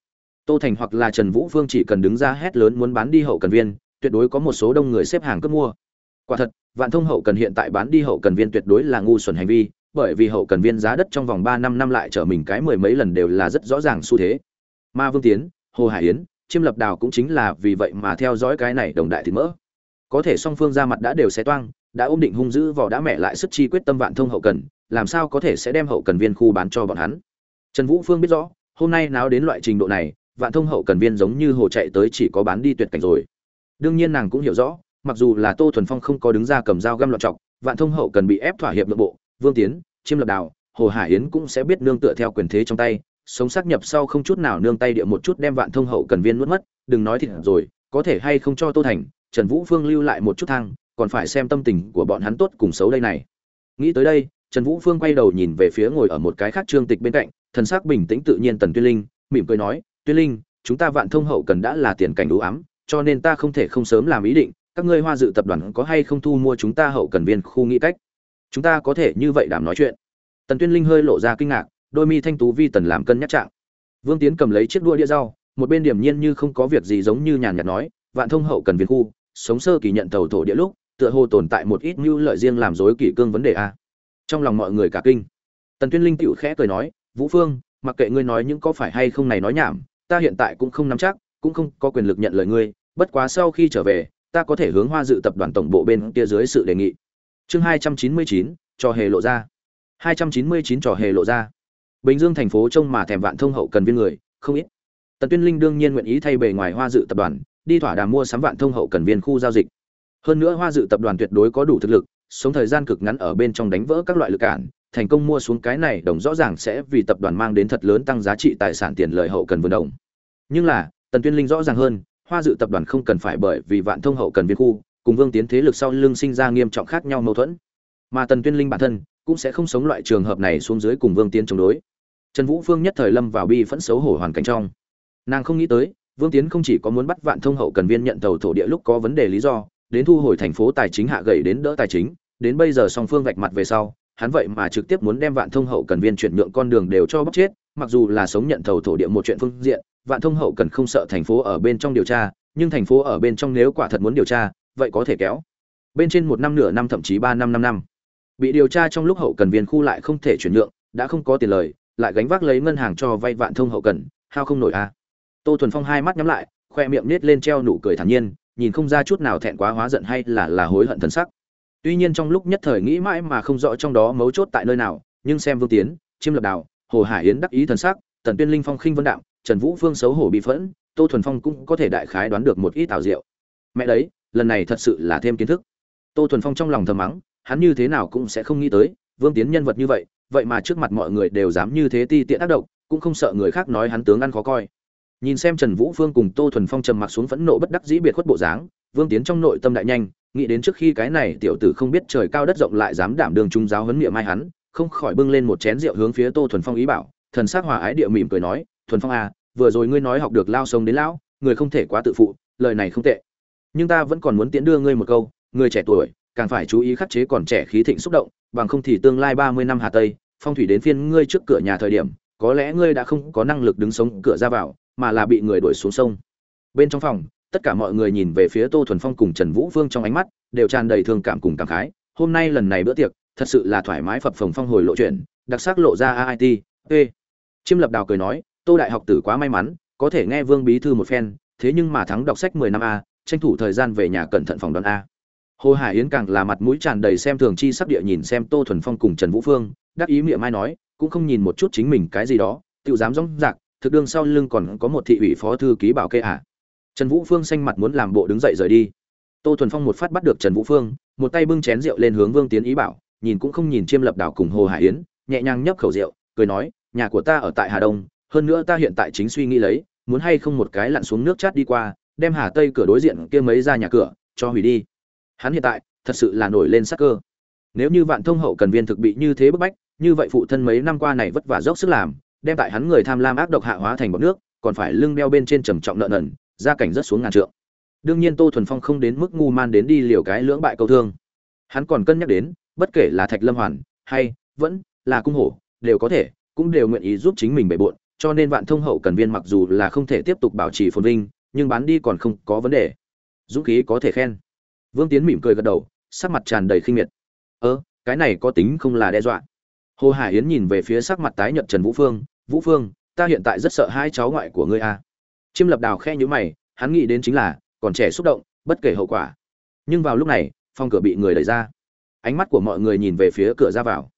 Tô thành hoặc là trần vũ phương chỉ cần đứng ra hét lớn muốn bán đi hậu cần viên, tuyệt đối có một số đông người xếp hàng cướp mua. Quả thật, vạn thông hậu cần hiện tại bán đi hậu cần viên tuyệt đối là ngu xuẩn hành vi, bởi vì hậu cần viên giá đất trong vòng ba năm năm lại trở mình cái mười mấy lần đều là rất rõ ràng xu thế. Ma vương tiến, hồ hải yến, chiêm lập đào cũng chính là vì vậy mà theo dõi cái này đồng đại thịt mỡ. Có thể song phương ra mặt đã đều xé toang, đã ôm định hung dữ vỏ đã mẹ lại sức chi quyết tâm vạn thông hậu cần, làm sao có thể sẽ đem hậu cần viên khu bán cho bọn hắn? Trần vũ phương biết rõ, hôm nay náo đến loại trình độ này, vạn thông hậu cần viên giống như hồ chạy tới chỉ có bán đi tuyệt cảnh rồi. Đương nhiên nàng cũng hiểu rõ, mặc dù là tô thuần phong không có đứng ra cầm dao găm loạn trọc vạn thông hậu cần bị ép thỏa hiệp nội bộ, vương tiến, chiêm lập đào, hồ hải yến cũng sẽ biết nương tựa theo quyền thế trong tay, sống xác nhập sau không chút nào nương tay địa một chút đem vạn thông hậu cần viên nuốt mất, đừng nói thịt rồi, có thể hay không cho tô thành, trần vũ phương lưu lại một chút thang, còn phải xem tâm tình của bọn hắn tốt cùng xấu đây này. Nghĩ tới đây trần vũ phương quay đầu nhìn về phía ngồi ở một cái khác trương tịch bên cạnh, thần sắc bình tĩnh tự nhiên tần tuyên linh, mỉm cười nói tuyên linh, chúng ta vạn thông hậu cần đã là tiền cảnh đủ ám, cho nên ta không thể không sớm làm ý định, các ngươi hoa dự tập đoàn có hay không thu mua chúng ta hậu cần viên khu nghĩ cách? Chúng ta có thể như vậy đảm nói chuyện. Tần tuyên linh hơi lộ ra kinh ngạc, đôi mi thanh tú vi tần làm cân nhắc trạng vương tiến cầm lấy chiếc đũa đĩa rau, một bên điểm nhiên như không có việc gì giống như nhàn nhạt nói, vạn thông hậu cần viên khu, sống sơ kỳ nhận tàu thổ địa lúc, tựa hồ tồn tại một ít mưu lợi riêng làm dối kỳ cương vấn đề a trong lòng mọi người cả kinh. Tần tuyên linh tựu khẽ cười nói, vũ phương, mặc kệ ngươi nói những có phải hay không này nói nhảm, ta hiện tại cũng không nắm chắc, cũng không có quyền lực nhận lời ngươi, bất quá sau khi trở về, ta có thể hướng hoa dự tập đoàn tổng bộ bên kia dưới sự đề nghị. Chương hai trăm chín mươi chín, trò hề lộ ra. hai trăm chín mươi chín, trò hề lộ ra. Bình dương thành phố trông mà thèm vạn thông hậu cần viên người, không ít. Tần tuyên linh đương nhiên nguyện ý thay bề ngoài hoa dự tập đoàn, đi thỏa đàm mua sắm vạn thông hậu cần viên khu giao dịch. Hơn nữa hoa dự tập đoàn tuyệt đối có đủ thực lực sống thời gian cực ngắn ở bên trong đánh vỡ các loại lực cản, thành công mua xuống cái này đồng rõ ràng sẽ vì tập đoàn mang đến thật lớn tăng giá trị tài sản tiền lợi hậu cần vườn đồng. Nhưng là, tần tuyên linh rõ ràng hơn, hoa dự tập đoàn không cần phải bởi vì vạn thông hậu cần viên khu, cùng vương tiến thế lực sau lưng sinh ra nghiêm trọng khác nhau mâu thuẫn. Mà tần tuyên linh bản thân cũng sẽ không sống loại trường hợp này xuống dưới cùng vương tiến chống đối. Trần vũ phương nhất thời lâm vào bi phẫn xấu hổ hoàn cảnh trong. Nàng không nghĩ tới, vương tiến không chỉ có muốn bắt vạn thông hậu cần viên nhận tàu thổ địa lúc có vấn đề lý do, đến thu hồi thành phố tài chính hạ gậy đến đỡ tài chính đến bây giờ song phương vạch mặt về sau, hắn vậy mà trực tiếp muốn đem vạn thông hậu cần viên chuyển nhượng con đường đều cho bóc chết, mặc dù là sống nhận thầu thổ địa một chuyện phương diện, vạn thông hậu cần không sợ thành phố ở bên trong điều tra, nhưng thành phố ở bên trong nếu quả thật muốn điều tra, vậy có thể kéo. Bên trên một năm nửa năm thậm chí ba năm năm năm. Bị điều tra trong lúc hậu cần viên khu lại không thể chuyển nhượng, đã không có tiền lời, lại gánh vác lấy ngân hàng cho vay vạn thông hậu cần, hao không nổi a. À. tô thuần phong hai mắt nhắm lại, khoe miệng nết lên treo nụ cười thản nhiên, nhìn không ra chút nào thẹn quá hóa giận hay là là hối hận thần sắc tuy nhiên trong lúc nhất thời nghĩ mãi mà không rõ trong đó mấu chốt tại nơi nào, nhưng xem vương tiến, chiêm lập đào, hồ hải yến đắc ý thần sắc, tần tuyên linh phong khinh vân đạo, trần vũ phương xấu hổ bị phẫn, tô thuần phong cũng có thể đại khái đoán được một ít tào diệu. Mẹ đấy, lần này thật sự là thêm kiến thức. Tô thuần phong trong lòng thầm mắng, hắn như thế nào cũng sẽ không nghĩ tới, vương tiến nhân vật như vậy vậy mà trước mặt mọi người đều dám như thế ti tiện tác động cũng không sợ người khác nói hắn tướng ăn khó coi. Nhìn xem trần vũ phương cùng tô thuần phong trầm mặc xuống phẫn nộ bất đắc dĩ biệt khuất bộ dáng vương tiến trong nội tâm đại nhanh, nghĩ đến trước khi cái này tiểu tử không biết trời cao đất rộng lại dám đảm đường trung giáo huấn miệng mai hắn, không khỏi bưng lên một chén rượu hướng phía tô thuần phong ý bảo, thần sắc hòa ái địa mỉm cười nói, thuần phong à vừa rồi ngươi nói học được lao sông đến lão, người không thể quá tự phụ, lời này không tệ. Nhưng ta vẫn còn muốn tiễn đưa ngươi một câu, người trẻ tuổi, càng phải chú ý khắc chế còn trẻ khí thịnh xúc động, bằng không thì tương lai ba mươi năm hà tây, phong thủy đến phiên ngươi trước cửa nhà thời điểm, có lẽ ngươi đã không có năng lực đứng sống cửa ra vào, mà là bị người đuổi xuống sông. Bên trong phòng tất cả mọi người nhìn về phía tô thuần phong cùng trần vũ vương trong ánh mắt đều tràn đầy thương cảm cùng cảm khái. Hôm nay lần này bữa tiệc, thật sự là thoải mái phập phồng phong hồi lộ chuyện, đặc sắc lộ ra ait p. Chiêm lập đào cười nói, tô đại học tử quá may mắn, có thể nghe vương bí thư một phen, thế nhưng mà thắng đọc sách mười năm a, tranh thủ thời gian về nhà cẩn thận phòng đón a. Hồ hải yến càng là mặt mũi tràn đầy xem thường chi sắp địa nhìn xem tô thuần phong cùng trần vũ phương, đắc ý miệng mai nói, cũng không nhìn một chút chính mình cái gì đó tự dám rong rạc, thực đương sau lưng còn có một thị ủy phó thư ký bảo kê à trần vũ phương xanh mặt muốn làm bộ đứng dậy rời đi. Tô thuần phong một phát bắt được trần vũ phương, một tay bưng chén rượu lên hướng vương tiến ý bảo, nhìn cũng không nhìn chiêm lập đảo cùng hồ hải yến, nhẹ nhàng nhấp khẩu rượu, cười nói, nhà của ta ở tại hà đông, hơn nữa ta hiện tại chính suy nghĩ lấy, muốn hay không một cái lặn xuống nước chát đi qua, đem hà tây cửa đối diện kia mấy ra nhà cửa, cho hủy đi. Hắn hiện tại, thật sự là nổi lên sắc cơ. Nếu như vạn thông hậu cần viên thực bị như thế bức bách, như vậy phụ thân mấy năm qua này vất vả dốc sức làm, đem tại hắn người tham lam ác độc hạ hóa thành bọc nước, còn phải lưng đeo bên trên trầm trọng nợ nần gia cảnh rất xuống ngàn trượng. Đương nhiên tô thuần phong không đến mức ngu man đến đi liều cái lưỡng bại câu thương. Hắn còn cân nhắc đến, bất kể là thạch lâm hoàn hay vẫn là cung hổ, đều có thể, cũng đều nguyện ý giúp chính mình bề bộn, cho nên vạn thông hậu cần viên mặc dù là không thể tiếp tục bảo trì phồn vinh, nhưng bán đi còn không có vấn đề. Dũng khí có thể khen. Vương tiến mỉm cười gật đầu, sắc mặt tràn đầy khinh miệt. Ơ, cái này có tính không là đe dọa. Hồ hải yến nhìn về phía sắc mặt tái nhợt trần vũ phương vũ phương, ta hiện tại rất sợ hai cháu ngoại của ngươi a à chiêm lập đào khe nhũ mày, hắn nghĩ đến chính là, còn trẻ xúc động, bất kể hậu quả. Nhưng vào lúc này, phòng cửa bị người đẩy ra. Ánh mắt của mọi người nhìn về phía cửa ra vào.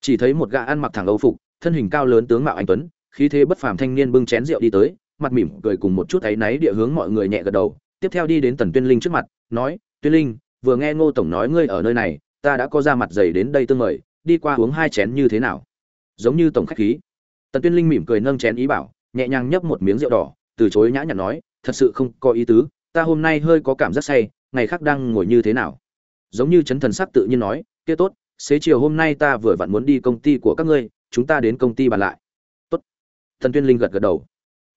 Chỉ thấy một gã ăn mặc thẳng âu phục, thân hình cao lớn tướng mạo anh tuấn, khí thế bất phàm thanh niên bưng chén rượu đi tới, mặt mỉm cười cùng một chút áy náy địa hướng mọi người nhẹ gật đầu, tiếp theo đi đến tần tuyên linh trước mặt, nói, tuyên linh, vừa nghe ngô tổng nói ngươi ở nơi này, ta đã có ra mặt dày đến đây tương mời, đi qua uống hai chén như thế nào? Giống như tổng khách khí. Tần tuyên linh mỉm cười nâng chén ý bảo, nhẹ nhàng nhấp một miếng rượu đỏ từ chối nhã nhặn nói, thật sự không có ý tứ, ta hôm nay hơi có cảm giác say, ngày khác đang ngồi như thế nào? Giống như chấn thần sắc tự nhiên nói, kia tốt, xế chiều hôm nay ta vừa vặn muốn đi công ty của các ngươi, chúng ta đến công ty bàn lại. Tốt. Thần tuyên linh gật gật đầu.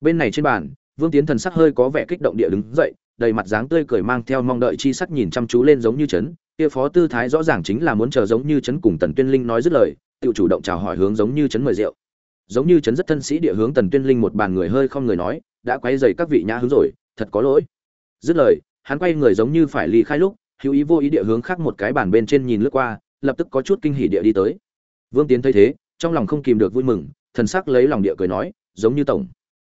Bên này trên bàn, vương tiến thần sắc hơi có vẻ kích động địa đứng dậy, đầy mặt dáng tươi cười mang theo mong đợi chi sắc nhìn chăm chú lên giống như chấn. Kia phó tư thái rõ ràng chính là muốn chờ giống như chấn cùng tần tuyên linh nói dứt lời, tự chủ động chào hỏi hướng giống như chấn mời rượu. Giống như chấn rất thân sĩ địa hướng tần tuyên linh một bàn người hơi không người nói đã quay dày các vị nhã hướng rồi, thật có lỗi. Dứt lời, hắn quay người giống như phải ly khai lúc, hữu ý vô ý địa hướng khác một cái bàn bên trên nhìn lướt qua, lập tức có chút kinh hỉ địa đi tới. Vương tiến thấy thế, trong lòng không kìm được vui mừng, thần sắc lấy lòng địa cười nói, giống như tổng.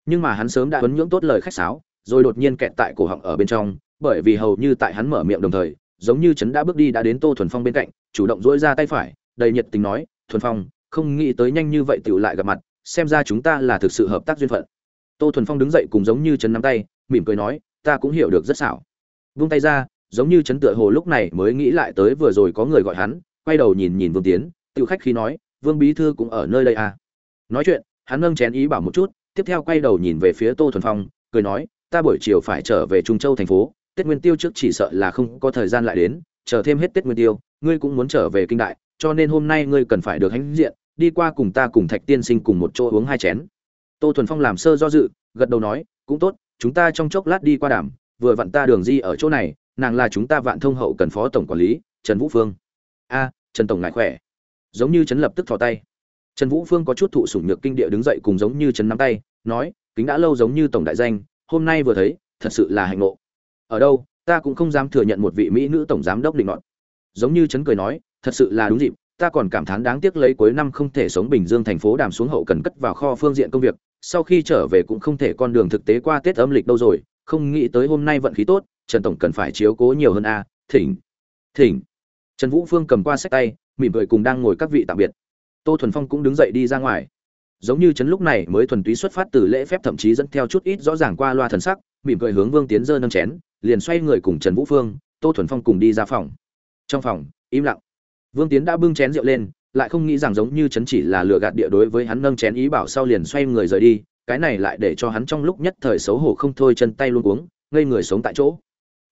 Nhưng mà hắn sớm đã huấn nhưỡng tốt lời khách sáo, rồi đột nhiên kẹt tại cổ họng ở bên trong, bởi vì hầu như tại hắn mở miệng đồng thời, giống như trấn đã bước đi đã đến tô thuần phong bên cạnh, chủ động dỗi ra tay phải, đầy nhiệt tình nói, thuần phong, không nghĩ tới nhanh như vậy tựu lại gặp mặt, xem ra chúng ta là thực sự hợp tác duyên phận tô thuần phong đứng dậy cùng giống như chấn nắm tay, mỉm cười nói, ta cũng hiểu được rất xảo. Vung tay ra, giống như chấn tựa hồ lúc này mới nghĩ lại tới vừa rồi có người gọi hắn, quay đầu nhìn nhìn vương tiến tự khách khi nói, vương bí thư cũng ở nơi đây à? Nói chuyện, hắn nâng chén ý bảo một chút, tiếp theo quay đầu nhìn về phía tô thuần phong, cười nói, ta buổi chiều phải trở về trung châu thành phố, tết nguyên tiêu trước chỉ sợ là không có thời gian lại đến, chờ thêm hết tết nguyên tiêu, ngươi cũng muốn trở về kinh đại, cho nên hôm nay ngươi cần phải được hãnh diện, đi qua cùng ta cùng thạch tiên sinh cùng một chỗ uống hai chén tô thuần phong làm sơ do dự gật đầu nói cũng tốt chúng ta trong chốc lát đi qua đàm vừa vặn ta đường di ở chỗ này nàng là chúng ta vạn thông hậu cần phó tổng quản lý trần vũ phương. A trần tổng ngại khỏe. Giống như trấn lập tức thò tay. Trần vũ phương có chút thụ sủng nhược kinh địa đứng dậy cùng giống như trấn nắm tay nói kính đã lâu giống như tổng đại danh hôm nay vừa thấy thật sự là hạnh ngộ. Ở đâu ta cũng không dám thừa nhận một vị mỹ nữ tổng giám đốc định ngọn, giống như trấn cười nói thật sự là đúng dịp ta còn cảm thán đáng tiếc lấy cuối năm không thể sống bình dương thành phố đàm xuống hậu cần cất vào kho phương diện công việc sau khi trở về cũng không thể con đường thực tế qua tết âm lịch đâu rồi, không nghĩ tới hôm nay vận khí tốt, trần tổng cần phải chiếu cố nhiều hơn a, thỉnh thỉnh. Trần vũ phương cầm qua sách tay, mỉm cười cùng đang ngồi các vị tạm biệt. Tô thuần phong cũng đứng dậy đi ra ngoài. Giống như trấn lúc này mới thuần túy xuất phát từ lễ phép thậm chí dẫn theo chút ít rõ ràng qua loa thần sắc, mỉm cười hướng vương tiến giơ nâng chén, liền xoay người cùng trần vũ phương, tô thuần phong cùng đi ra phòng. Trong phòng, im lặng. Vương tiến đã bưng chén rượu lên lại không nghĩ rằng giống như chấn chỉ là lừa gạt địa đối với hắn nâng chén ý bảo sau liền xoay người rời đi, cái này lại để cho hắn trong lúc nhất thời xấu hổ không thôi chân tay luôn uống ngây người sống tại chỗ.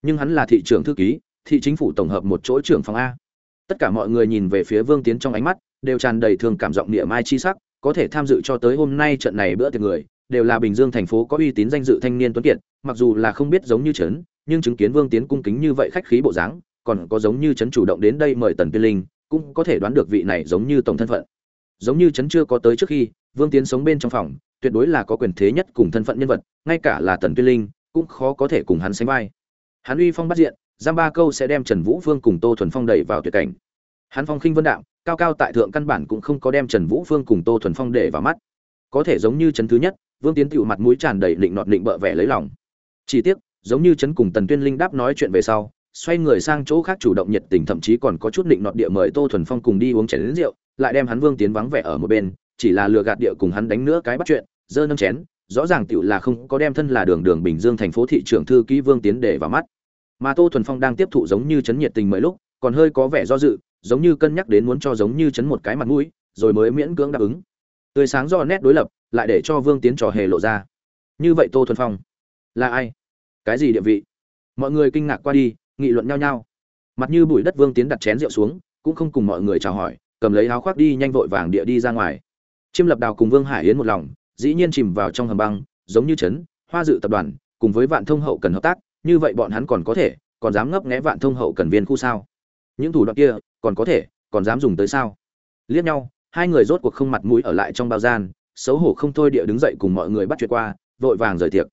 Nhưng hắn là thị trưởng thư ký, thị chính phủ tổng hợp một chỗ trưởng phòng a. Tất cả mọi người nhìn về phía vương tiến trong ánh mắt, đều tràn đầy thương cảm giọng niệm mai chi sắc, có thể tham dự cho tới hôm nay trận này bữa tiệc người, đều là bình dương thành phố có uy tín danh dự thanh niên tuấn kiệt, mặc dù là không biết giống như trấn, nhưng chứng kiến vương tiến cung kính như vậy khách khí bộ dáng, còn có giống như trấn chủ động đến đây mời tần tiên linh cũng có thể đoán được vị này giống như tổng thân phận. Giống như chấn chưa có tới trước khi vương tiến sống bên trong phòng tuyệt đối là có quyền thế nhất cùng thân phận nhân vật ngay cả là tần tuyên linh cũng khó có thể cùng hắn sánh vai. Hắn uy phong bắt diện giam ba câu sẽ đem trần vũ phương cùng tô thuần phong đẩy vào tuyệt cảnh. Hắn phong khinh vân đạm, cao cao tại thượng căn bản cũng không có đem trần vũ phương cùng tô thuần phong để vào mắt. Có thể giống như trấn thứ nhất vương tiến tựu mặt mũi tràn đầy định nọt định bợ vẻ lấy lòng. Chỉ tiếc giống như trấn cùng tần tuyên linh đáp nói chuyện về sau xoay người sang chỗ khác chủ động nhiệt tình, thậm chí còn có chút định nọt địa mời tô thuần phong cùng đi uống chén đến rượu, lại đem hắn vương tiến vắng vẻ ở một bên, chỉ là lừa gạt địa cùng hắn đánh nữa cái bắt chuyện, dơ nâng chén, rõ ràng tựu là không có đem thân là đường đường bình dương thành phố thị trưởng thư ký vương tiến để vào mắt. Mà tô thuần phong đang tiếp thụ giống như chấn nhiệt tình mấy lúc, còn hơi có vẻ do dự, giống như cân nhắc đến muốn cho giống như chấn một cái mặt mũi, rồi mới miễn cưỡng đáp ứng. Tươi sáng do nét đối lập, lại để cho vương tiến trò hề lộ ra. Như vậy tô thuần phong là ai? Cái gì địa vị? Mọi người kinh ngạc qua đi nghị luận nhau nhau. Mặt như bụi đất vương tiến đặt chén rượu xuống, cũng không cùng mọi người chào hỏi, cầm lấy áo khoác đi nhanh vội vàng địa đi ra ngoài. Chiêm lập đào cùng vương hải yến một lòng, dĩ nhiên chìm vào trong hầm băng, giống như trấn, hoa dự tập đoàn, cùng với vạn thông hậu cần hợp tác, như vậy bọn hắn còn có thể, còn dám ngấp nghé vạn thông hậu cần viên khu sao? Những thủ đoạn kia, còn có thể, còn dám dùng tới sao? Liếc nhau, hai người rốt cuộc không mặt mũi ở lại trong bao gian, xấu hổ không thôi địa đứng dậy cùng mọi người bắt chuyện qua, vội vàng rời tiệc.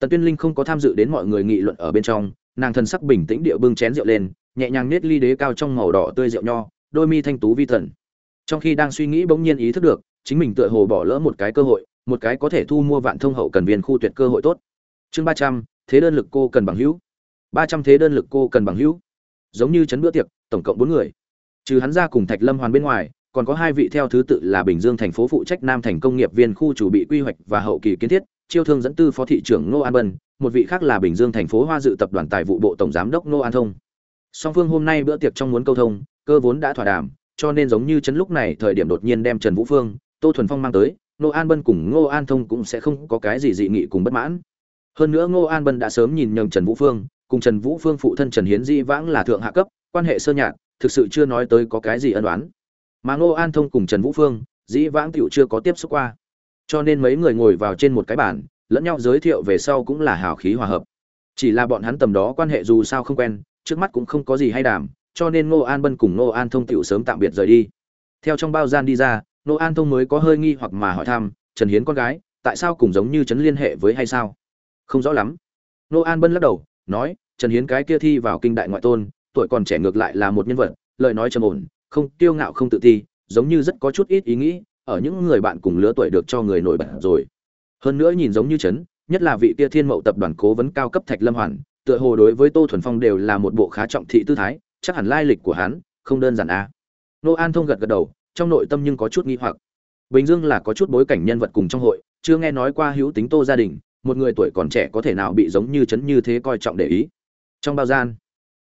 Tần tuyên linh không có tham dự đến mọi người nghị luận ở bên trong nàng thần sắc bình tĩnh địa bưng chén rượu lên, nhẹ nhàng nết ly đế cao trong màu đỏ tươi rượu nho, đôi mi thanh tú vi thần. Trong khi đang suy nghĩ bỗng nhiên ý thức được, chính mình tựa hồ bỏ lỡ một cái cơ hội, một cái có thể thu mua vạn thông hậu cần viên khu tuyệt cơ hội tốt. Chương ba trăm, thế đơn lực cô cần bằng hữu. Ba trăm thế đơn lực cô cần bằng hữu. Giống như chấn bữa tiệc, tổng cộng bốn người. Trừ hắn ra cùng thạch lâm hoàn bên ngoài, còn có hai vị theo thứ tự là bình dương thành phố phụ trách nam thành công nghiệp viên khu chủ bị quy hoạch và hậu kỳ kiến thiết, chiêu thương dẫn tư phó thị trưởng ngô an bân một vị khác là bình dương thành phố hoa dự tập đoàn tài vụ bộ tổng giám đốc ngô an thông. Song phương hôm nay bữa tiệc trong muốn câu thông, cơ vốn đã thỏa đàm, cho nên giống như chấn lúc này thời điểm đột nhiên đem trần vũ phương, tô thuần phong mang tới, ngô an bân cùng ngô an thông cũng sẽ không có cái gì dị nghị cùng bất mãn. Hơn nữa ngô an bân đã sớm nhìn nhầm trần vũ phương, cùng trần vũ phương phụ thân trần hiến di vãng là thượng hạ cấp, quan hệ sơ nhạt, thực sự chưa nói tới có cái gì ân oán. Mà ngô an thông cùng trần vũ phương, dĩ vãng tiểu chưa có tiếp xúc qua. Cho nên mấy người ngồi vào trên một cái bàn lẫn nhau giới thiệu về sau cũng là hào khí hòa hợp. Chỉ là bọn hắn tầm đó quan hệ dù sao không quen, trước mắt cũng không có gì hay đàm, cho nên ngô an bân cùng ngô an thông tựu sớm tạm biệt rời đi. Theo trong bao gian đi ra, ngô an thông mới có hơi nghi hoặc mà hỏi thăm, trần hiến con gái, tại sao cùng giống như trấn liên hệ với hay sao? Không rõ lắm. Ngô an bân lắc đầu, nói, trần hiến cái kia thi vào kinh đại ngoại tôn, tuổi còn trẻ ngược lại là một nhân vật, lời nói trầm ổn, không kiêu ngạo không tự ti, giống như rất có chút ít ý nghĩ, ở những người bạn cùng lứa tuổi được cho người nổi bật rồi hơn nữa nhìn giống như chấn nhất là vị kia thiên mậu tập đoàn cố vấn cao cấp thạch lâm hoàn, tựa hồ đối với tô thuần phong đều là một bộ khá trọng thị tư thái, chắc hẳn lai lịch của hắn không đơn giản a à. nô an thông gật gật đầu, trong nội tâm nhưng có chút nghi hoặc bình dương là có chút bối cảnh nhân vật cùng trong hội, chưa nghe nói qua hữu tính tô gia đình, một người tuổi còn trẻ có thể nào bị giống như chấn như thế coi trọng để ý trong bao gian,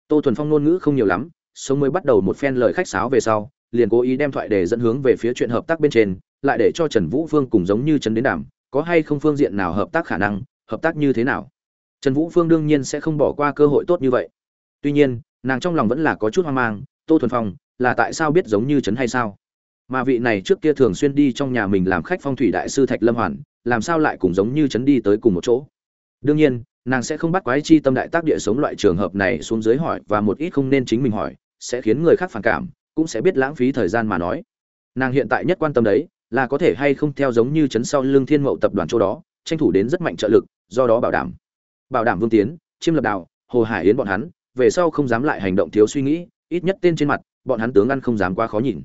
tô thuần phong ngôn ngữ không nhiều lắm, sống mới bắt đầu một phen lời khách sáo về sau, liền cố ý đem thoại để dẫn hướng về phía chuyện hợp tác bên trên, lại để cho trần vũ phương cùng giống như chấn đến đàm có hay không phương diện nào hợp tác khả năng, hợp tác như thế nào? Trần vũ phương đương nhiên sẽ không bỏ qua cơ hội tốt như vậy. Tuy nhiên, nàng trong lòng vẫn là có chút hoang mang, tô thuần phong, là tại sao biết giống như trấn hay sao? Mà vị này trước kia thường xuyên đi trong nhà mình làm khách phong thủy đại sư thạch lâm hoàn, làm sao lại cùng giống như trấn đi tới cùng một chỗ? Đương nhiên, nàng sẽ không bắt quái chi tâm đại tác địa sống loại trường hợp này xuống dưới hỏi và một ít không nên chính mình hỏi, sẽ khiến người khác phản cảm, cũng sẽ biết lãng phí thời gian mà nói. Nàng hiện tại nhất quan tâm đấy là có thể hay không theo giống như chấn sau lưng thiên mậu tập đoàn chỗ đó, tranh thủ đến rất mạnh trợ lực, do đó bảo đảm. Bảo đảm vương tiến, chiêm lập đào hồ hải yến bọn hắn, về sau không dám lại hành động thiếu suy nghĩ, ít nhất tên trên mặt, bọn hắn tướng ăn không dám quá khó nhìn.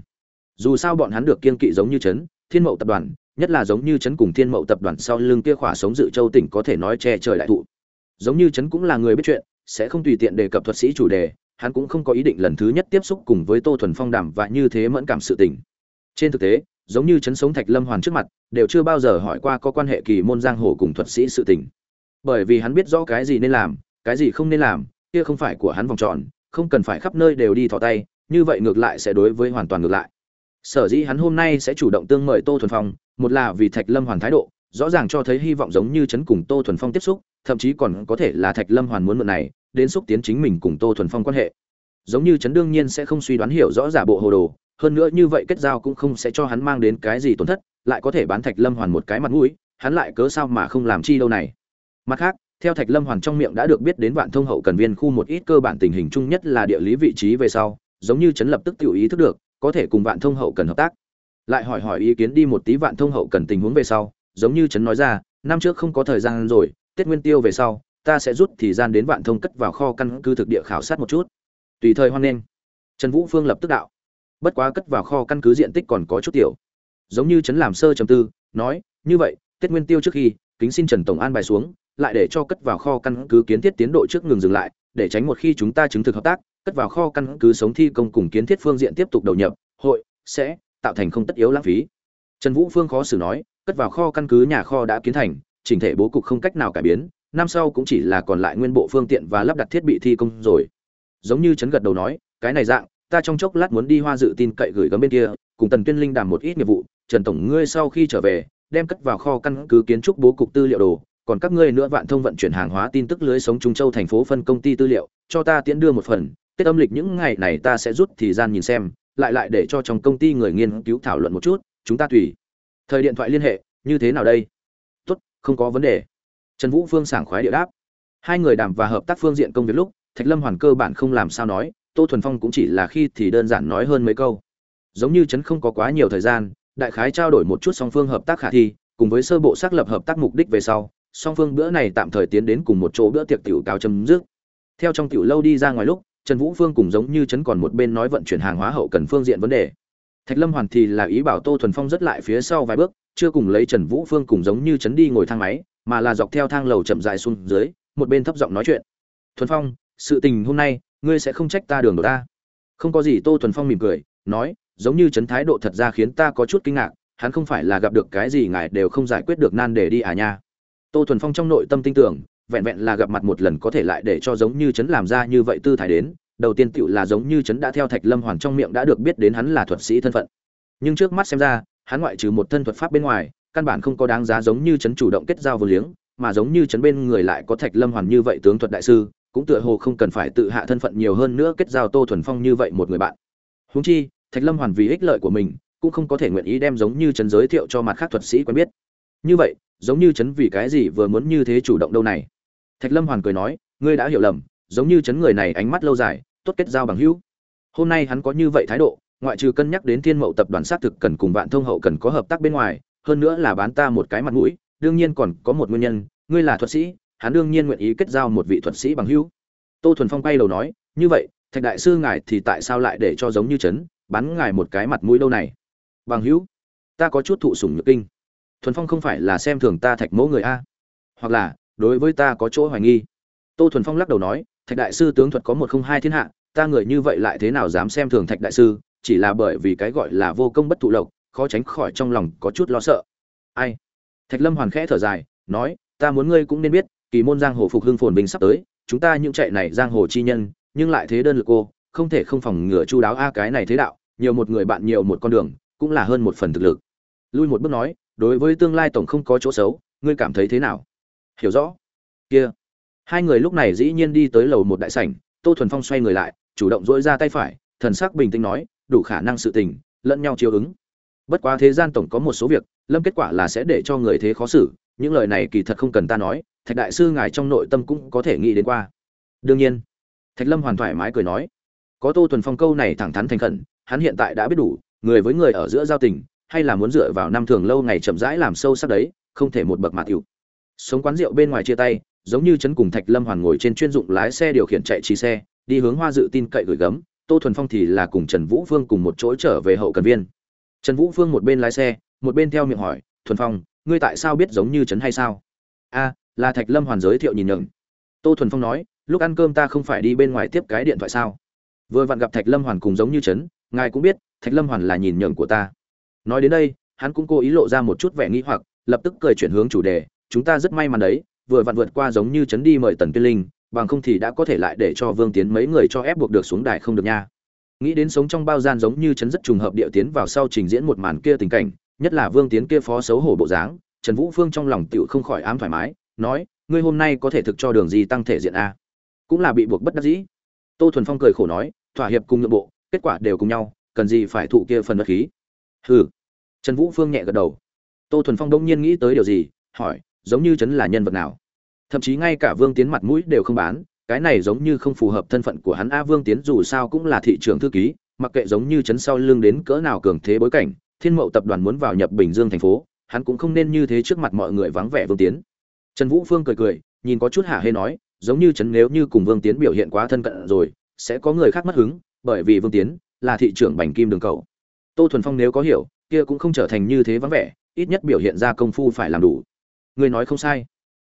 Dù sao bọn hắn được kiên kỵ giống như chấn, thiên mậu tập đoàn, nhất là giống như chấn cùng thiên mậu tập đoàn sau lưng kia khỏa sống dự châu tỉnh có thể nói che trời đại thụ. Giống như chấn cũng là người biết chuyện, sẽ không tùy tiện đề cập thuật sĩ chủ đề, hắn cũng không có ý định lần thứ nhất tiếp xúc cùng với tô thuần phong đàm và như thế mẫn cảm sự tình. Trên thực tế giống như chấn sống thạch lâm hoàn trước mặt, đều chưa bao giờ hỏi qua có quan hệ kỳ môn giang hồ cùng thuật sĩ sự tình. Bởi vì hắn biết rõ cái gì nên làm, cái gì không nên làm, kia không phải của hắn vòng tròn, không cần phải khắp nơi đều đi thò tay, như vậy ngược lại sẽ đối với hoàn toàn ngược lại. Sở dĩ hắn hôm nay sẽ chủ động tương mời tô thuần phong, một là vì thạch lâm hoàn thái độ, rõ ràng cho thấy hy vọng giống như chấn cùng tô thuần phong tiếp xúc, thậm chí còn có thể là thạch lâm hoàn muốn mượn này, đến xúc tiến chính mình cùng tô thuần phong quan hệ. Giống như chấn đương nhiên sẽ không suy đoán hiểu rõ giả bộ hồ đồ hơn nữa như vậy kết giao cũng không sẽ cho hắn mang đến cái gì tổn thất, lại có thể bán thạch lâm hoàn một cái mặt mũi, hắn lại cớ sao mà không làm chi đâu này. Mặt khác, theo thạch lâm hoàn trong miệng đã được biết đến vạn thông hậu cần viên khu một ít cơ bản tình hình chung nhất là địa lý vị trí về sau, giống như chấn lập tức tự ý thức được, có thể cùng vạn thông hậu cần hợp tác. Lại hỏi hỏi ý kiến đi một tí vạn thông hậu cần tình huống về sau, giống như chấn nói ra, năm trước không có thời gian rồi, tết nguyên tiêu về sau, ta sẽ rút thì gian đến vạn thông cất vào kho căn cứ thực địa khảo sát một chút. Tùy thời hoan nghênh. Trần vũ phương lập tức đạo bất quá cất vào kho căn cứ diện tích còn có chút tiểu. Giống như trấn làm sơ trầm tư, nói, như vậy, tết nguyên tiêu trước khi, kính xin trần tổng an bài xuống, lại để cho cất vào kho căn cứ kiến thiết tiến độ trước ngừng dừng lại, để tránh một khi chúng ta chứng thực hợp tác, cất vào kho căn cứ sống thi công cùng kiến thiết phương diện tiếp tục đầu nhập, hội sẽ tạo thành không tất yếu lãng phí. Trần vũ phương khó xử nói, cất vào kho căn cứ nhà kho đã kiến thành, chỉnh thể bố cục không cách nào cải biến, năm sau cũng chỉ là còn lại nguyên bộ phương tiện và lắp đặt thiết bị thi công rồi. Giống như trấn gật đầu nói, cái này dạng ta trong chốc lát muốn đi hoa dự tin cậy gửi gắm bên kia, cùng tần tuyên linh đàm một ít nghiệp vụ, trần tổng ngươi sau khi trở về, đem cất vào kho căn cứ kiến trúc bố cục tư liệu đồ, còn các ngươi nữa vạn thông vận chuyển hàng hóa tin tức lưới sống trung châu thành phố phân công ty tư liệu, cho ta tiễn đưa một phần, tết âm lịch những ngày này ta sẽ rút thời gian nhìn xem, lại lại để cho trong công ty người nghiên cứu thảo luận một chút, chúng ta tùy. Thời điện thoại liên hệ, như thế nào đây? Tốt, không có vấn đề. Trần vũ phương sảng khoái địa đáp. Hai người đàm và hợp tác phương diện công việc lúc, thạch lâm hoàn cơ bản không làm sao nói tô thuần phong cũng chỉ là khi thì đơn giản nói hơn mấy câu. Giống như trấn không có quá nhiều thời gian, đại khái trao đổi một chút song phương hợp tác khả thi, cùng với sơ bộ xác lập hợp tác mục đích về sau, song phương bữa này tạm thời tiến đến cùng một chỗ bữa tiệc tiểu cao chấm dứt. Theo trong tiểu lâu đi ra ngoài lúc, trần vũ phương cùng giống như trấn còn một bên nói vận chuyển hàng hóa hậu cần phương diện vấn đề. Thạch lâm hoàn thì là ý bảo tô thuần phong rất lại phía sau vài bước, chưa cùng lấy trần vũ phương cùng giống như trấn đi ngồi thang máy, mà là dọc theo thang lầu chậm dài xuống dưới, một bên thấp giọng nói chuyện. Thuần phong, sự tình hôm nay ngươi sẽ không trách ta đường đột ta. Không có gì tô thuần phong mỉm cười, nói, giống như Trấn thái độ thật ra khiến ta có chút kinh ngạc, hắn không phải là gặp được cái gì ngài đều không giải quyết được nan để đi à nha. Tô thuần phong trong nội tâm tin tưởng, vẹn vẹn là gặp mặt một lần có thể lại để cho giống như Trấn làm ra như vậy tư thái đến, đầu tiên tựu là giống như Trấn đã theo thạch lâm hoàn trong miệng đã được biết đến hắn là thuật sĩ thân phận. Nhưng trước mắt xem ra, hắn ngoại trừ một thân thuật pháp bên ngoài, căn bản không có đáng giá giống như Trấn chủ động kết giao vô liếng, mà giống như Trấn bên người lại có thạch lâm hoàn như vậy tướng thuật đại sư cũng tựa hồ không cần phải tự hạ thân phận nhiều hơn nữa kết giao tô thuần phong như vậy một người bạn. Huống chi, thạch lâm hoàn vì ích lợi của mình, cũng không có thể nguyện ý đem giống như trấn giới thiệu cho mặt khác thuật sĩ quen biết. Như vậy, giống như trấn vì cái gì vừa muốn như thế chủ động đâu này? Thạch lâm hoàn cười nói, ngươi đã hiểu lầm, giống như trấn người này ánh mắt lâu dài, tốt kết giao bằng hữu. Hôm nay hắn có như vậy thái độ, ngoại trừ cân nhắc đến thiên mậu tập đoàn xác thực cần cùng vạn thông hậu cần có hợp tác bên ngoài, hơn nữa là bán ta một cái mặt mũi, đương nhiên còn có một nguyên nhân, ngươi là thuật sĩ hắn đương nhiên nguyện ý kết giao một vị thuật sĩ bằng hữu. Tô Thuần Phong quay đầu nói, như vậy, Thạch đại sư ngài thì tại sao lại để cho giống như chấn, bắn ngài một cái mặt mũi đâu này? Bằng hữu, ta có chút thụ sủng nhược kinh. Thuần Phong không phải là xem thường ta Thạch mẫu người a, hoặc là đối với ta có chỗ hoài nghi. Tô Thuần Phong lắc đầu nói, Thạch đại sư tướng thuật có một không hai thiên hạ, ta người như vậy lại thế nào dám xem thường Thạch đại sư, chỉ là bởi vì cái gọi là vô công bất thụ lộc, khó tránh khỏi trong lòng có chút lo sợ. Ai? Thạch Lâm hoàn khẽ thở dài, nói, ta muốn ngươi cũng nên biết, kỳ môn giang hồ phục hưng phồn vinh sắp tới, chúng ta những chạy này giang hồ chi nhân, nhưng lại thế đơn lực cô, không thể không phòng ngừa chu đáo a cái này thế đạo, nhiều một người bạn nhiều một con đường, cũng là hơn một phần thực lực. Lui một bước nói, đối với tương lai tổng không có chỗ xấu, ngươi cảm thấy thế nào? Hiểu rõ. Kia. Hai người lúc này dĩ nhiên đi tới lầu một đại sảnh, tô thuần phong xoay người lại, chủ động dỗi ra tay phải, thần sắc bình tĩnh nói, đủ khả năng sự tình, lẫn nhau chiều ứng. Bất quá thế gian tổng có một số việc, lâm kết quả là sẽ để cho người thế khó xử những lời này kỳ thật không cần ta nói, thạch đại sư ngài trong nội tâm cũng có thể nghĩ đến qua. Đương nhiên, thạch lâm hoàn thoải mái cười nói, có tô thuần phong câu này thẳng thắn thành khẩn, hắn hiện tại đã biết đủ, người với người ở giữa giao tình, hay là muốn dựa vào năm thường lâu ngày chậm rãi làm sâu sắc đấy, không thể một bậc mạt tiểu. Sống quán rượu bên ngoài chia tay, giống như chấn cùng thạch lâm hoàn ngồi trên chuyên dụng lái xe điều khiển chạy trí xe, đi hướng hoa dự tin cậy gửi gấm, tô thuần phong thì là cùng trần vũ phương cùng một chỗ trở về hậu cần viên. Trần vũ phương một bên lái xe, một bên theo miệng hỏi, thuần phong ngươi tại sao biết giống như trấn hay sao? A, là thạch lâm hoàn giới thiệu nhìn nhầm. tô thuần phong nói, lúc ăn cơm ta không phải đi bên ngoài tiếp cái điện thoại sao? Vừa vặn gặp thạch lâm hoàn cùng giống như trấn, ngài cũng biết, thạch lâm hoàn là nhìn nhường của ta. Nói đến đây, hắn cũng cố ý lộ ra một chút vẻ nghĩ hoặc, lập tức cười chuyển hướng chủ đề, chúng ta rất may mắn đấy, vừa vặn vượt qua giống như trấn đi mời tần tuyên linh, bằng không thì đã có thể lại để cho vương tiến mấy người cho ép buộc được xuống đài không được nha. Nghĩ đến sống trong bao gian giống như trấn rất trùng hợp địa tiến vào sau trình diễn một màn kia tình cảnh nhất là vương tiến kia phó xấu hổ bộ dáng, trần vũ phương trong lòng tựu không khỏi ám thoải mái, nói, ngươi hôm nay có thể thực cho đường gì tăng thể diện a? Cũng là bị buộc bất đắc dĩ. Tô thuần phong cười khổ nói, thỏa hiệp cùng nhượng bộ, kết quả đều cùng nhau, cần gì phải thụ kia phần bất khí? Hừ. Trần vũ phương nhẹ gật đầu. Tô thuần phong đông nhiên nghĩ tới điều gì, hỏi, giống như trấn là nhân vật nào? Thậm chí ngay cả vương tiến mặt mũi đều không bán, cái này giống như không phù hợp thân phận của hắn a, vương tiến dù sao cũng là thị trưởng thư ký, mặc kệ giống như trấn sau lưng đến cỡ nào cường thế bối cảnh thiên mậu tập đoàn muốn vào nhập bình dương thành phố, hắn cũng không nên như thế trước mặt mọi người vắng vẻ vương tiến. Trần vũ phương cười cười, nhìn có chút hả hê nói, giống như trấn nếu như cùng vương tiến biểu hiện quá thân cận rồi, sẽ có người khác mất hứng, bởi vì vương tiến là thị trưởng bành kim đường cầu. Tô thuần phong nếu có hiểu, kia cũng không trở thành như thế vắng vẻ, ít nhất biểu hiện ra công phu phải làm đủ. Người nói không sai.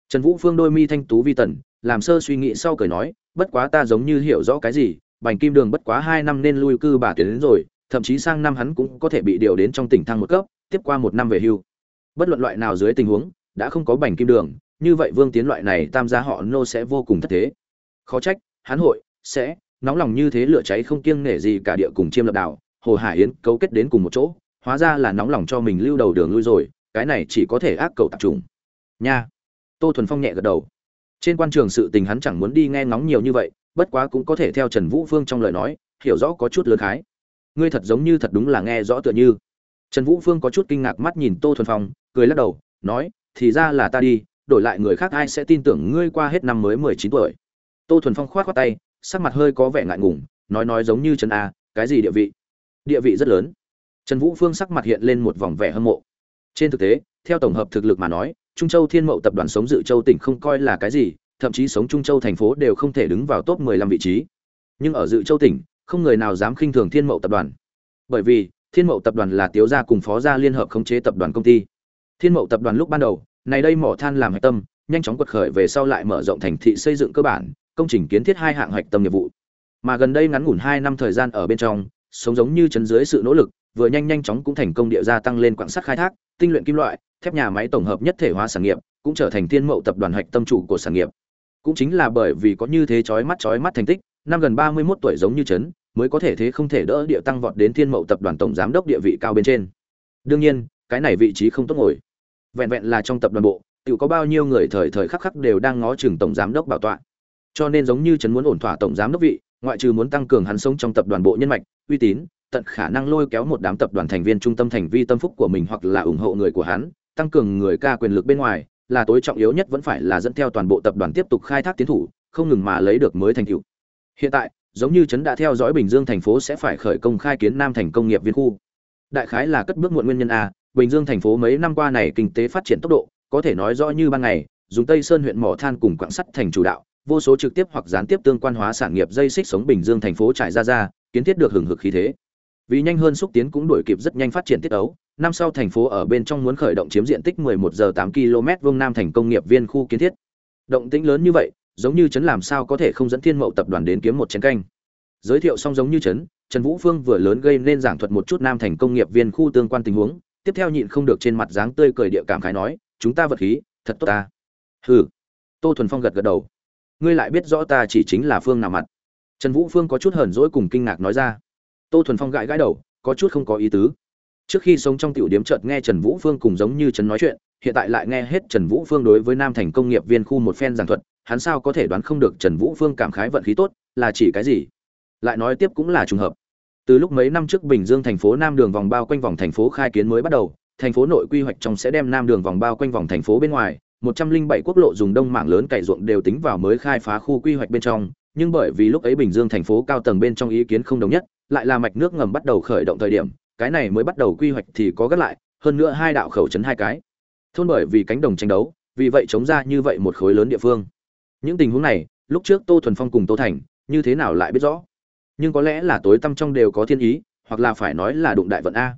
Trần vũ phương đôi mi thanh tú vi tần, làm sơ suy nghĩ sau cười nói, bất quá ta giống như hiểu rõ cái gì, bành kim đường bất quá hai năm nên lui cư bà tuyến đến rồi thậm chí sang năm hắn cũng có thể bị điều đến trong tỉnh thăng một cấp, tiếp qua một năm về hưu. Bất luận loại nào dưới tình huống, đã không có bành kim đường, như vậy vương tiến loại này tam gia họ nô sẽ vô cùng thất thế. Khó trách, hắn hội sẽ nóng lòng như thế lửa cháy không kiêng nể gì cả địa cùng chiêm lập đảo, hồ hải yến cấu kết đến cùng một chỗ, hóa ra là nóng lòng cho mình lưu đầu đường lui rồi, cái này chỉ có thể ác cầu tập trung nha. Tô thuần phong nhẹ gật đầu. Trên quan trường sự tình hắn chẳng muốn đi nghe ngóng nhiều như vậy, bất quá cũng có thể theo trần vũ phương trong lời nói, hiểu rõ có chút lớn khái ngươi thật giống như thật đúng là nghe rõ tựa như. Trần vũ phương có chút kinh ngạc mắt nhìn tô thuần phong, cười lắc đầu, nói, thì ra là ta đi, đổi lại người khác ai sẽ tin tưởng ngươi qua hết năm mới mười chín tuổi. Tô thuần phong k h o á t khoác tay, sắc mặt hơi có vẻ ngại ngùng, nói nói giống như trần a, cái gì địa vị? Địa vị rất lớn. Trần vũ phương sắc mặt hiện lên một vòng vẻ hâm mộ. Trên thực tế, theo tổng hợp thực lực mà nói, trung châu thiên mậu tập đoàn sống dự châu tỉnh không coi là cái gì, thậm chí sống trung châu thành phố đều không thể đứng vào top mười lăm vị trí. Nhưng ở dự châu tỉnh không người nào dám khinh thường thiên mậu tập đoàn. Bởi vì, thiên mậu tập đoàn là tiếu gia cùng phó gia liên hợp khống chế tập đoàn công ty. Thiên mậu tập đoàn lúc ban đầu, này đây mỏ than làm hạch tâm, nhanh chóng quật khởi về sau lại mở rộng thành thị xây dựng cơ bản, công trình kiến thiết hai hạng hạch tâm nghiệp vụ. Mà gần đây ngắn ngủn hai năm thời gian ở bên trong, sống giống như chấn dưới sự nỗ lực, vừa nhanh nhanh chóng cũng thành công địa gia tăng lên quảng sắt khai thác, tinh luyện kim loại, thép nhà máy tổng hợp nhất thể hóa sản nghiệp, cũng trở thành thiên mậu tập đoàn hạch tâm chủ của sản nghiệp. Cũng chính là bởi vì có như thế chói mắt chói mắt thành tích, năm gần ba mươi 31 tuổi giống như chấn mới có thể thế không thể đỡ địa tăng vọt đến thiên mậu tập đoàn tổng giám đốc địa vị cao bên trên. Đương nhiên, cái này vị trí không tốt ngồi. Vẹn vẹn là trong tập đoàn bộ tự có bao nhiêu người thời thời khắc khắc đều đang ngó chừng tổng giám đốc bảo tọa. Cho nên giống như trấn muốn ổn thỏa tổng giám đốc vị, ngoại trừ muốn tăng cường hắn sống trong tập đoàn bộ nhân mạch, uy tín, tận khả năng lôi kéo một đám tập đoàn thành viên trung tâm thành vi tâm phúc của mình hoặc là ủng hộ người của hắn, tăng cường người ca quyền lực bên ngoài, là tối trọng yếu nhất vẫn phải là dẫn theo toàn bộ tập đoàn tiếp tục khai thác tiến thủ, không ngừng mà lấy được mới thành tựu. Hiện tại giống như trấn đã theo dõi bình dương thành phố sẽ phải khởi công khai kiến nam thành công nghiệp viên khu. Đại khái là cất bước muộn nguyên nhân a, bình dương thành phố mấy năm qua này kinh tế phát triển tốc độ, có thể nói rõ như ban ngày, dùng tây sơn huyện mỏ than cùng quặng sắt thành chủ đạo, vô số trực tiếp hoặc gián tiếp tương quan hóa sản nghiệp dây xích sống bình dương thành phố trải ra ra, kiến thiết được hừng hực khí thế. Vì nhanh hơn xúc tiến cũng đuổi kịp rất nhanh phát triển tiết ấu, năm sau thành phố ở bên trong muốn khởi động chiếm diện tích 11 giờ 8 km vuông nam thành công nghiệp viên khu kiến thiết. Động tĩnh lớn như vậy giống như chấn làm sao có thể không dẫn thiên mậu tập đoàn đến kiếm một chén canh. Giới thiệu xong giống như chấn trần vũ phương vừa lớn gây nên giảng thuật một chút nam thành công nghiệp viên khu tương quan tình huống, tiếp theo nhịn không được trên mặt dáng tươi cười địa cảm khái nói, chúng ta vật khí, thật tốt ta. Hừ. Tô thuần phong gật gật đầu. Ngươi lại biết rõ ta chỉ chính là phương nào mặt. Trần vũ phương có chút hờn dỗi cùng kinh ngạc nói ra. Tô thuần phong gãi gãi đầu, có chút không có ý tứ. Trước khi sống trong tiểu điếm chợt nghe trần vũ phương cùng giống như trần nói chuyện, hiện tại lại nghe hết trần vũ phương đối với nam thành công nghiệp viên khu một phen giảng thuật hắn sao có thể đoán không được trần vũ phương cảm khái vận khí tốt là chỉ cái gì? Lại nói tiếp cũng là trùng hợp. Từ lúc mấy năm trước bình dương thành phố nam đường vòng bao quanh vòng thành phố khai kiến mới bắt đầu, thành phố nội quy hoạch trong sẽ đem nam đường vòng bao quanh vòng thành phố bên ngoài 107 quốc lộ dùng đông mạng lớn cày ruộng đều tính vào mới khai phá khu quy hoạch bên trong, nhưng bởi vì lúc ấy bình dương thành phố cao tầng bên trong ý kiến không đồng nhất, lại là mạch nước ngầm bắt đầu khởi động thời điểm, cái này mới bắt đầu quy hoạch thì có gắt lại, hơn nữa hai đạo khẩu trấn hai cái. Thôn bởi vì cánh đồng tranh đấu, vì vậy chống ra như vậy một khối lớn địa phương những tình huống này, lúc trước tô thuần phong cùng tô thành, như thế nào lại biết rõ? Nhưng có lẽ là tối tăm trong đều có thiên ý, hoặc là phải nói là đụng đại vận a.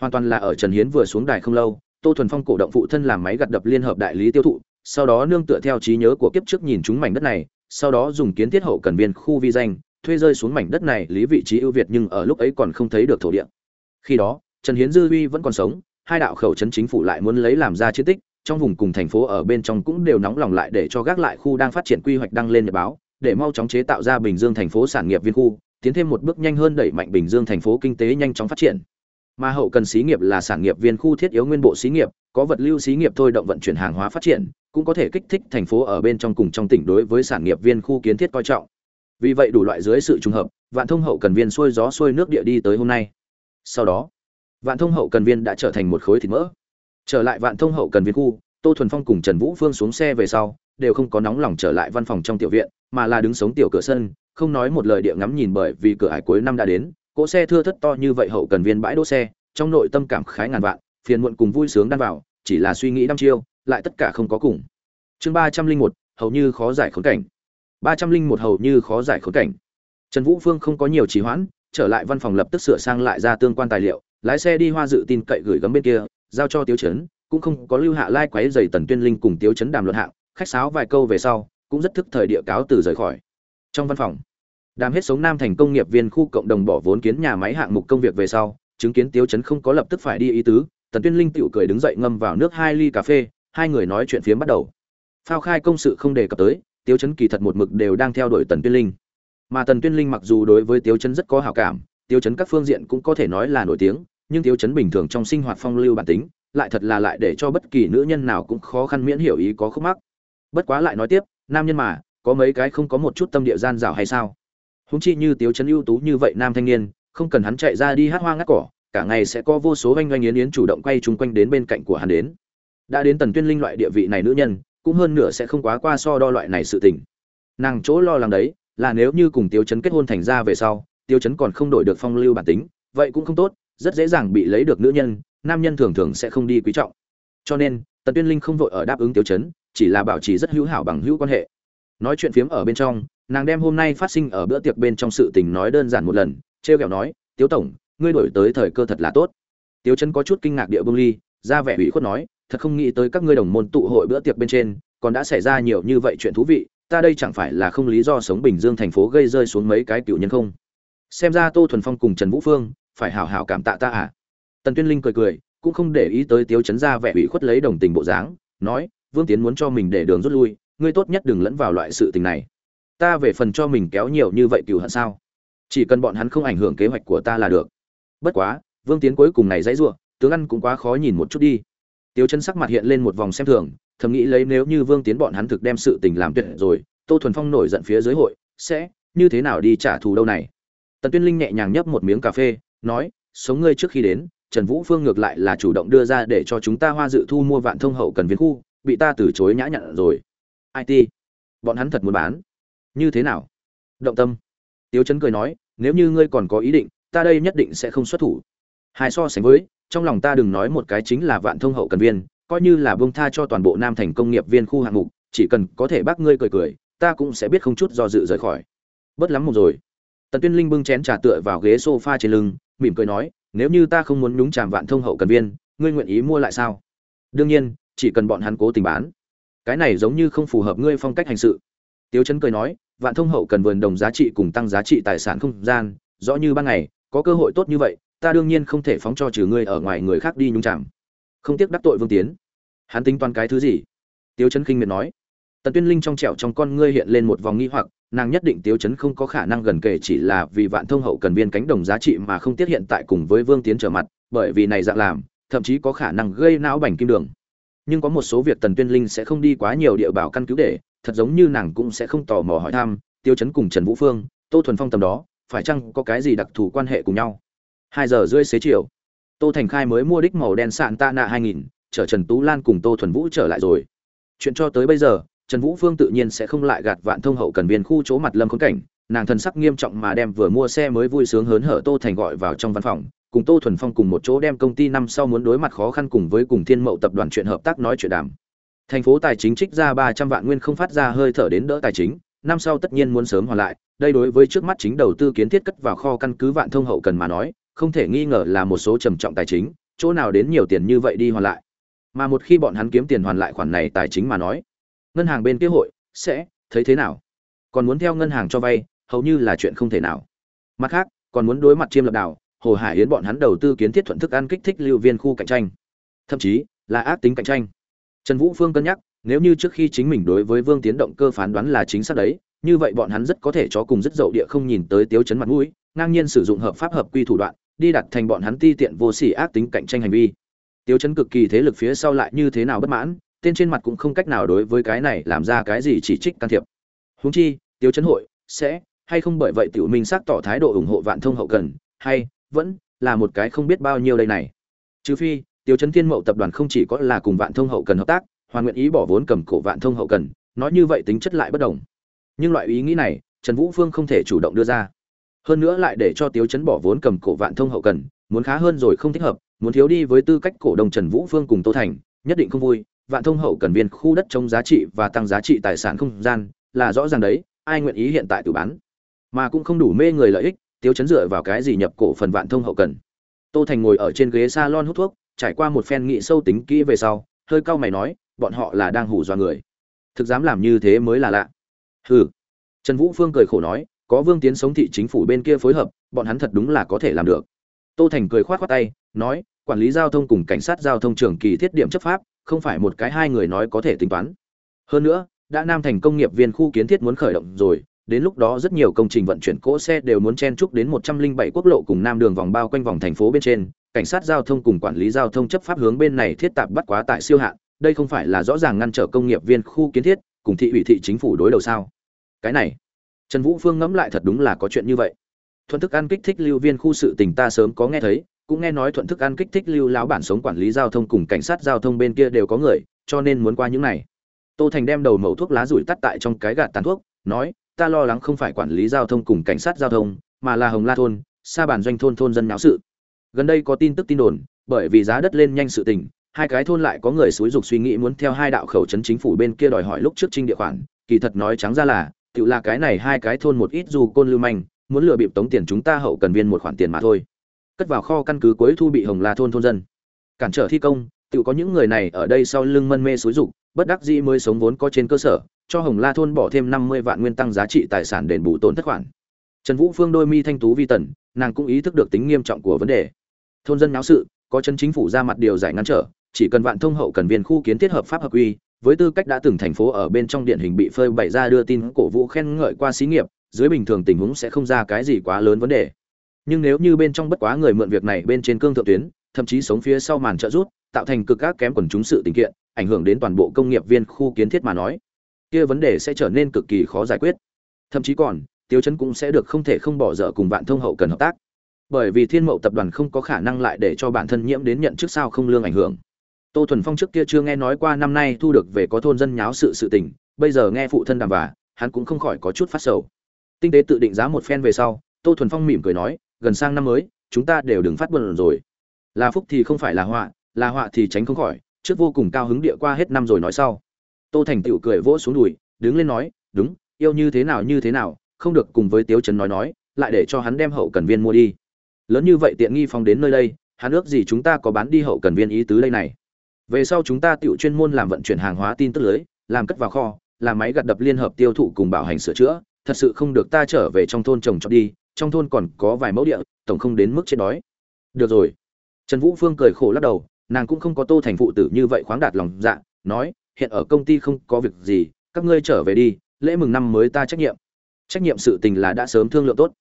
Hoàn toàn là ở trần hiến vừa xuống đài không lâu, tô thuần phong cổ động phụ thân làm máy gặt đập liên hợp đại lý tiêu thụ, sau đó nương tựa theo trí nhớ của kiếp trước nhìn chúng mảnh đất này, sau đó dùng kiến thiết hậu cần viên khu vi danh, thuê rơi xuống mảnh đất này lý vị trí ưu việt nhưng ở lúc ấy còn không thấy được thổ địa. Khi đó, trần hiến dư huy vẫn còn sống, hai đạo khẩu trấn chính phủ lại muốn lấy làm ra chiến tích trong vùng cùng thành phố ở bên trong cũng đều nóng lòng lại để cho gác lại khu đang phát triển quy hoạch đăng lên nhật báo, để mau chóng chế tạo ra bình dương thành phố sản nghiệp viên khu, tiến thêm một bước nhanh hơn đẩy mạnh bình dương thành phố kinh tế nhanh chóng phát triển. Mà hậu cần xí nghiệp là sản nghiệp viên khu thiết yếu nguyên bộ xí nghiệp, có vật lưu xí nghiệp thôi động vận chuyển hàng hóa phát triển, cũng có thể kích thích thành phố ở bên trong cùng trong tỉnh đối với sản nghiệp viên khu kiến thiết coi trọng. Vì vậy đủ loại dưới sự trùng hợp, vạn thông hậu cần viên xuôi gió xuôi nước địa đi tới hôm nay. Sau đó, vạn thông hậu cần viên đã trở thành một khối thịt mỡ trở lại vạn thông hậu cần viên khu, tô thuần phong cùng trần vũ phương xuống xe về sau, đều không có nóng lòng trở lại văn phòng trong tiểu viện, mà là đứng sống tiểu cửa sân, không nói một lời địa ngắm nhìn bởi vì cửa hải cuối năm đã đến, cỗ xe thưa thất to như vậy hậu cần viên bãi đỗ xe, trong nội tâm cảm khái ngàn vạn, phiền muộn cùng vui sướng đan vào, chỉ là suy nghĩ đăm chiêu, lại tất cả không có cùng. Chương ba trăm linh một, hầu như khó giải khốn cảnh. Ba trăm linh một, hầu như khó giải khốn cảnh. Trần vũ phương không có nhiều trì hoãn, trở lại văn phòng lập tức sửa sang lại ra tương quan tài liệu, lái xe đi hoa dự tin cậy gửi gấm bên kia giao cho tiêu chấn cũng không có lưu hạ lai quấy dày tần tuyên linh cùng tiêu chấn đàm luận hạng, khách sáo vài câu về sau, cũng rất thức thời địa cáo từ rời khỏi. Trong văn phòng, đàm hết sống nam thành công nghiệp viên khu cộng đồng bỏ vốn kiến nhà máy hạng mục công việc về sau, chứng kiến tiêu chấn không có lập tức phải đi ý tứ, tần tuyên linh tựu cười đứng dậy ngâm vào nước hai ly cà phê, hai người nói chuyện phiếm bắt đầu. Phao khai công sự không đề cập tới tiêu chấn kỳ thật một mực đều đang theo đuổi tần tuyên linh. Mà tần tuyên linh mặc dù đối với tiêu chấn rất có hảo cảm tiêu chấn các phương diện cũng có thể nói là nổi tiếng nhưng thiếu chấn bình thường trong sinh hoạt phong lưu bản tính, lại thật là lại để cho bất kỳ nữ nhân nào cũng khó khăn miễn hiểu ý có khúc mắc. Bất quá lại nói tiếp, nam nhân mà, có mấy cái không có một chút tâm địa gian rào hay sao? Húng chi như tiếu chấn ưu tú như vậy nam thanh niên, không cần hắn chạy ra đi hát hoa ngắt cỏ, cả ngày sẽ có vô số oanh oanh yến yến chủ động quay chung quanh đến bên cạnh của hắn đến. Đã đến tần tuyên linh loại địa vị này nữ nhân, cũng hơn nửa sẽ không quá qua so đo loại này sự tình. Nàng chỗ lo lắng đấy, là nếu như cùng tiêu chấn kết hôn thành ra về sau tiêu chấn còn không đổi được phong lưu bản tính, vậy cũng không tốt rất dễ dàng bị lấy được nữ nhân, nam nhân thường thường sẽ không đi quý trọng. Cho nên, tần tuyên linh không vội ở đáp ứng tiêu chấn chỉ là bảo trì rất hữu hảo bằng hữu quan hệ. Nói chuyện phiếm ở bên trong, nàng đem hôm nay phát sinh ở bữa tiệc bên trong sự tình nói đơn giản một lần, trêu ghẹo nói tiếu tổng, ngươi đổi tới thời cơ thật là tốt. Tiếu chấn có chút kinh ngạc địa bông ly, ra vẻ ủy khuất nói, thật không nghĩ tới các ngươi đồng môn tụ hội bữa tiệc bên trên, còn đã xảy ra nhiều như vậy chuyện thú vị, ta đây chẳng phải là không lý do sống bình dương thành phố gây rơi xuống mấy cái cựu nhân không? Xem ra tô thuần phong cùng trần vũ phương phải hảo hảo cảm tạ ta à. Tần tuyên linh cười cười cũng không để ý tới tiếu chấn ra vẻ ủy khuất lấy đồng tình bộ dáng nói vương tiến muốn cho mình để đường rút lui ngươi tốt nhất đừng lẫn vào loại sự tình này. Ta về phần cho mình kéo nhiều như vậy cựu hận sao? Chỉ cần bọn hắn không ảnh hưởng kế hoạch của ta là được. Bất quá vương tiến cuối cùng này dãy giụa tướng ăn cũng quá khó nhìn một chút đi. Tiêu chân sắc mặt hiện lên một vòng xem thường, thầm nghĩ lấy nếu như Vương Tiến bọn hắn thực đem sự tình làm tuyệt rồi, Tô Thuần Phong nổi giận phía dưới hội, sẽ như thế nào đi trả thù đâu này. Tần Tuyên Linh nhẹ nhàng nhấp một miếng cà phê, nói, sống ngươi trước khi đến, Trần Vũ Phương ngược lại là chủ động đưa ra để cho chúng ta hoa dự thu mua vạn thông hậu cần viên khu, bị ta từ chối nhã nhặn rồi. IT, bọn hắn thật muốn bán. Như thế nào? Động tâm. Tiếu Chấn cười nói, nếu như ngươi còn có ý định, ta đây nhất định sẽ không xuất thủ. Hai so sánh với, trong lòng ta đừng nói một cái chính là vạn thông hậu cần viên coi như là bông tha cho toàn bộ nam thành công nghiệp viên khu hạng mục chỉ cần có thể bác ngươi cười cười ta cũng sẽ biết không chút do dự rời khỏi bớt lắm một rồi tần tuyên linh bưng chén trà tựa vào ghế sofa trên lưng mỉm cười nói, nếu như ta không muốn nhúng chàm vạn thông hậu cần viên, ngươi nguyện ý mua lại sao? Đương nhiên, chỉ cần bọn hắn cố tình bán. Cái này giống như không phù hợp ngươi phong cách hành sự. Tiếu chấn cười nói, vạn thông hậu cần vườn đồng giá trị cùng tăng giá trị tài sản không gian, rõ như ban ngày, có cơ hội tốt như vậy, ta đương nhiên không thể phóng cho trừ ngươi ở ngoài người khác đi nhúng chàm. không tiếc đắc tội vương tiến. Hắn tính toán cái thứ gì? Tiếu chấn khinh miệt nói. Tần tuyên linh trong trẻo trong con ngươi hiện lên một vòng nghi hoặc nàng nhất định tiêu chấn không có khả năng gần kể chỉ là vì vạn thông hậu cần viên cánh đồng giá trị mà không tiết hiện tại cùng với vương tiến trở mặt, bởi vì này dạng làm, thậm chí có khả năng gây não bành kim đường. Nhưng có một số việc tần tuyên linh sẽ không đi quá nhiều địa bảo căn cứ để, thật giống như nàng cũng sẽ không tò mò hỏi thăm, tiêu chấn cùng trần vũ phương, tô thuần phong tầm đó, phải chăng có cái gì đặc thù quan hệ cùng nhau? Hai giờ rưỡi xế chiều, tô thành khai mới mua đích màu đen sạn tạ nạ hai nghìn, chở trần tú lan cùng tô thuần vũ trở lại rồi. Chuyện cho tới bây giờ trần vũ phương tự nhiên sẽ không lại gạt vạn thông hậu cần viên khu chỗ mặt lâm khốn cảnh, nàng thần sắc nghiêm trọng mà đem vừa mua xe mới vui sướng hớn hở tô thành gọi vào trong văn phòng, cùng tô thuần phong cùng một chỗ đem công ty năm sau muốn đối mặt khó khăn cùng với cùng thiên mậu tập đoàn chuyện hợp tác nói chuyện đàm. Thành phố tài chính trích ra ba trăm vạn nguyên không phát ra hơi thở đến đỡ tài chính, năm sau tất nhiên muốn sớm hoàn lại, đây đối với trước mắt chính đầu tư kiến thiết cất vào kho căn cứ vạn thông hậu cần mà nói, không thể nghi ngờ là một số trầm trọng tài chính, chỗ nào đến nhiều tiền như vậy đi hoàn lại. Mà một khi bọn hắn kiếm tiền hoàn lại khoản này tài chính mà nói ngân hàng bên kia hội, sẽ, thấy thế nào? Còn muốn theo ngân hàng cho vay, hầu như là chuyện không thể nào. Mặt khác, còn muốn đối mặt chiêm lập đảo hồ hải yến bọn hắn đầu tư kiến thiết thuận thức ăn kích thích lưu viên khu cạnh tranh. Thậm chí, là ác tính cạnh tranh. Trần vũ phương cân nhắc, nếu như trước khi chính mình đối với vương tiến động cơ phán đoán là chính xác đấy, như vậy bọn hắn rất có thể cho cùng rất dậu địa không nhìn tới tiếu chấn mặt mũi, ngang nhiên sử dụng hợp pháp hợp quy thủ đoạn, đi đặt thành bọn hắn ti tiện vô sỉ ác tính cạnh tranh hành vi. Tiếu chấn cực kỳ thế lực phía sau lại như thế nào bất mãn tên trên mặt cũng không cách nào đối với cái này làm ra cái gì chỉ trích can thiệp. Huống chi tiêu chấn hội sẽ hay không bởi vậy tiểu minh xác tỏ thái độ ủng hộ vạn thông hậu cần, hay vẫn là một cái không biết bao nhiêu đây này. Trừ phi tiêu chấn thiên mậu tập đoàn không chỉ có là cùng vạn thông hậu cần hợp tác, hoàn nguyện ý bỏ vốn cầm cổ vạn thông hậu cần, nói như vậy tính chất lại bất đồng. Nhưng loại ý nghĩ này, trần vũ phương không thể chủ động đưa ra. Hơn nữa lại để cho tiêu chấn bỏ vốn cầm cổ vạn thông hậu cần, muốn khá hơn rồi không thích hợp, muốn thiếu đi với tư cách cổ đông trần vũ phương cùng tô thành, nhất định không vui vạn thông hậu cần viên khu đất chống giá trị và tăng giá trị tài sản không gian, là rõ ràng đấy, ai nguyện ý hiện tại tự bán? Mà cũng không đủ mê người lợi ích tiêu chấn dựa vào cái gì nhập cổ phần vạn thông hậu cần? Tô thành ngồi ở trên ghế salon hút thuốc, trải qua một phen nghị sâu tính kỹ về sau, hơi cau mày nói, bọn họ là đang hù dọa người. Thực dám làm như thế mới là lạ. Hừ. Trần vũ phương cười khổ nói, có vương tiến sống thị chính phủ bên kia phối hợp, bọn hắn thật đúng là có thể làm được. Tô thành cười khoát khoát tay, nói, quản lý giao thông cùng cảnh sát giao thông trường kỳ thiết điểm chấp pháp không phải một cái hai người nói có thể tính toán hơn nữa đã nam thành công nghiệp viên khu kiến thiết muốn khởi động rồi đến lúc đó rất nhiều công trình vận chuyển cỗ xe đều muốn chen chúc đến 107 quốc lộ cùng nam đường vòng bao quanh vòng thành phố bên trên, cảnh sát giao thông cùng quản lý giao thông chấp pháp hướng bên này thiết tạp bắt quá tại siêu hạn, đây không phải là rõ ràng ngăn trở công nghiệp viên khu kiến thiết, cùng thị ủy thị chính phủ đối đầu sao? Cái này, Trần Vũ Phương ngẫm lại thật đúng là có chuyện như vậy. Thuận thức ăn kích thích lưu viên khu sự tình ta sớm có nghe thấy, cũng nghe nói thuận thức ăn kích thích lưu lão bản sống quản lý giao thông cùng cảnh sát giao thông bên kia đều có người, cho nên muốn qua những này. Tô Thành đem đầu mẩu thuốc lá rủi tắt tại trong cái gạt tàn thuốc, nói, ta lo lắng không phải quản lý giao thông cùng cảnh sát giao thông, mà là Hồng La thôn, xa bản doanh thôn thôn dân náo sự. Gần đây có tin tức tin đồn, bởi vì giá đất lên nhanh sự tình, hai cái thôn lại có người xúi dục suy nghĩ muốn theo hai đạo khẩu trấn chính phủ bên kia đòi hỏi lúc trước trinh địa khoản, kỳ thật nói trắng ra là, tự là cái này hai cái thôn một ít dù côn lưu manh, muốn lừa bịp tống tiền chúng ta hậu cần viên một khoản tiền mà thôi. Cất vào kho căn cứ cuối thu bị Hồng La thôn thôn dân. Cản trở thi công, tự có những người này ở đây sau lưng mân mê xúi rục bất đắc dĩ mới sống vốn có trên cơ sở, cho Hồng La thôn bỏ thêm 50 vạn nguyên tăng giá trị tài sản đền bù tổn thất khoản. Trần Vũ Phương đôi mi thanh tú vi tần, nàng cũng ý thức được tính nghiêm trọng của vấn đề. Thôn dân náo sự, có chân chính phủ ra mặt điều giải ngăn trở, chỉ cần vạn thông hậu cần viên khu kiến thiết hợp pháp hợp quy, với tư cách đã từng thành phố ở bên trong điện hình bị phơi bày ra đưa tin cổ vũ khen ngợi qua xí nghiệp, dưới bình thường tình huống sẽ không ra cái gì quá lớn vấn đề. Nhưng nếu như bên trong bất quá người mượn việc này bên trên cương thượng tuyến, thậm chí sống phía sau màn trợ rút, tạo thành cực các kém quần chúng sự tình kiện, ảnh hưởng đến toàn bộ công nghiệp viên khu kiến thiết mà nói, kia vấn đề sẽ trở nên cực kỳ khó giải quyết. Thậm chí còn, Tiêu Chấn cũng sẽ được không thể không bỏ dở cùng Vạn Thông hậu cần hợp tác. Bởi vì Thiên Mậu tập đoàn không có khả năng lại để cho bản thân nhiễm đến nhận chức sao không lương ảnh hưởng. Tô Thuần Phong trước kia chưa nghe nói qua năm nay thu được về có thôn dân nháo sự sự tình, bây giờ nghe phụ thân đàm và, hắn cũng không khỏi có chút phát sầu. Tinh tế tự định giá một phen về sau, Tô Thuần Phong mỉm cười nói, gần sang năm mới, chúng ta đều đừng phát buồn rồi. Là phúc thì không phải là họa, là họa thì tránh không khỏi, trước vô cùng cao hứng địa qua hết năm rồi nói sau. Tô thành tựu cười vỗ xuống đùi đứng lên nói đúng yêu như thế nào như thế nào không được cùng với tiếu trấn nói nói lại để cho hắn đem hậu cần viên mua đi. Lớn như vậy tiện nghi phong đến nơi đây hắn ước gì chúng ta có bán đi hậu cần viên ý tứ đây này. Về sau chúng ta tựu chuyên môn làm vận chuyển hàng hóa tin tức lưới làm cất vào kho làm máy gặt đập liên hợp tiêu thụ cùng bảo hành sửa chữa thật sự không được ta trở về trong thôn trồng cho đi trong thôn còn có vài mẫu địa, tổng không đến mức chết đói. Được rồi. Trần vũ phương cười khổ lắc đầu, nàng cũng không có tô thành phụ tử như vậy khoáng đạt lòng dạ nói, hiện ở công ty không có việc gì, các ngươi trở về đi, lễ mừng năm mới ta trách nhiệm. Trách nhiệm sự tình là đã sớm thương lượng tốt.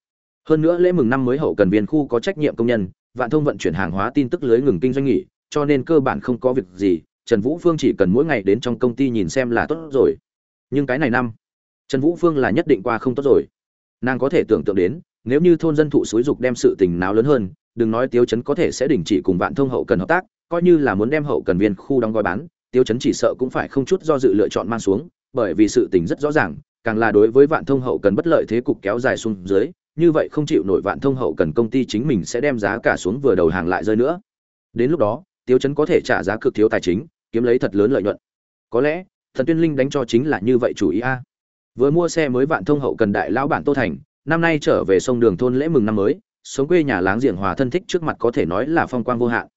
Hơn nữa lễ mừng năm mới hậu cần viên khu có trách nhiệm công nhân, vạn thông vận chuyển hàng hóa tin tức lưới ngừng kinh doanh nghỉ, cho nên cơ bản không có việc gì, trần vũ phương chỉ cần mỗi ngày đến trong công ty nhìn xem là tốt rồi. Nhưng cái này năm, trần vũ phương là nhất định qua không tốt rồi. Nàng có thể tưởng tượng đến nếu như thôn dân thụ xúi dục đem sự tình náo lớn hơn, đừng nói tiêu chấn có thể sẽ đình chỉ cùng vạn thông hậu cần hợp tác, coi như là muốn đem hậu cần viên khu đóng gói bán tiêu chấn chỉ sợ cũng phải không chút do dự lựa chọn mang xuống, bởi vì sự tình rất rõ ràng, càng là đối với vạn thông hậu cần bất lợi thế cục kéo dài xuống dưới, như vậy không chịu nổi vạn thông hậu cần công ty chính mình sẽ đem giá cả xuống vừa đầu hàng lại rơi nữa. Đến lúc đó tiêu chấn có thể trả giá cực thiếu tài chính, kiếm lấy thật lớn lợi nhuận. Có lẽ, thần tuyên linh đánh cho chính là như vậy chủ ý a. Vừa mua xe mới vạn thông hậu cần đại lão bản tô thành năm nay trở về sông đường thôn lễ mừng năm mới, sống quê nhà láng giềng hòa thân thích trước mặt có thể nói là phong quang vô hạn.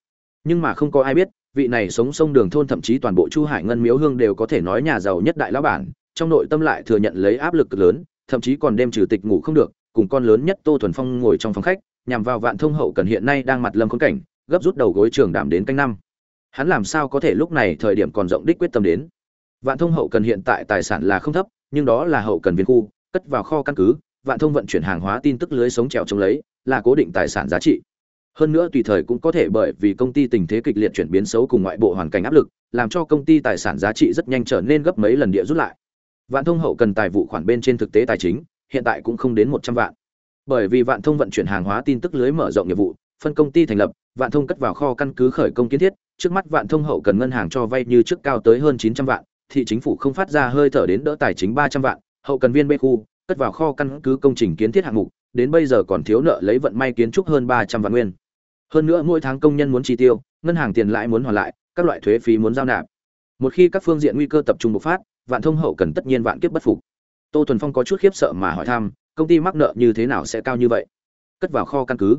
Nhưng mà không có ai biết, vị này sống sông đường thôn thậm chí toàn bộ chu hải ngân miếu hương đều có thể nói nhà giàu nhất đại lão bản, trong nội tâm lại thừa nhận lấy áp lực lớn, thậm chí còn đem trừ tịch ngủ không được, cùng con lớn nhất tô thuần phong ngồi trong phòng khách, nhằm vào vạn thông hậu cần hiện nay đang mặt lâm khốn cảnh, gấp rút đầu gối trường đảm đến canh năm. Hắn làm sao có thể lúc này thời điểm còn rộng đích quyết tâm đến? Vạn thông hậu cần hiện tại tài sản là không thấp, nhưng đó là hậu cần viên khu, cất vào kho căn cứ vạn thông vận chuyển hàng hóa tin tức lưới sống trèo chống lấy, là cố định tài sản giá trị. Hơn nữa tùy thời cũng có thể bởi vì công ty tình thế kịch liệt chuyển biến xấu cùng ngoại bộ hoàn cảnh áp lực, làm cho công ty tài sản giá trị rất nhanh trở nên gấp mấy lần địa rút lại. Vạn thông hậu cần tài vụ khoản bên trên thực tế tài chính, hiện tại cũng không đến một trăm vạn. Bởi vì vạn thông vận chuyển hàng hóa tin tức lưới mở rộng nghiệp vụ, phân công ty thành lập, vạn thông cất vào kho căn cứ khởi công kiến thiết, trước mắt vạn thông hậu cần ngân hàng cho vay như trước cao tới hơn chín trăm vạn thị chính phủ không phát ra hơi thở đến đỡ tài chính ba trăm vạn, hậu cần viên bê khu cất vào kho căn cứ công trình kiến thiết hạng mục, đến bây giờ còn thiếu nợ lấy vận may kiến trúc hơn ba trăm vạn nguyên. Hơn nữa mỗi tháng công nhân muốn chi tiêu, ngân hàng tiền lãi muốn hoàn lại, các loại thuế phí muốn giao nạp. Một khi các phương diện nguy cơ tập trung bộc phát, vạn thông hậu cần tất nhiên vạn kiếp bất phục. Tô thuần phong có chút khiếp sợ mà hỏi thăm, công ty mắc nợ như thế nào sẽ cao như vậy? Cất vào kho căn cứ.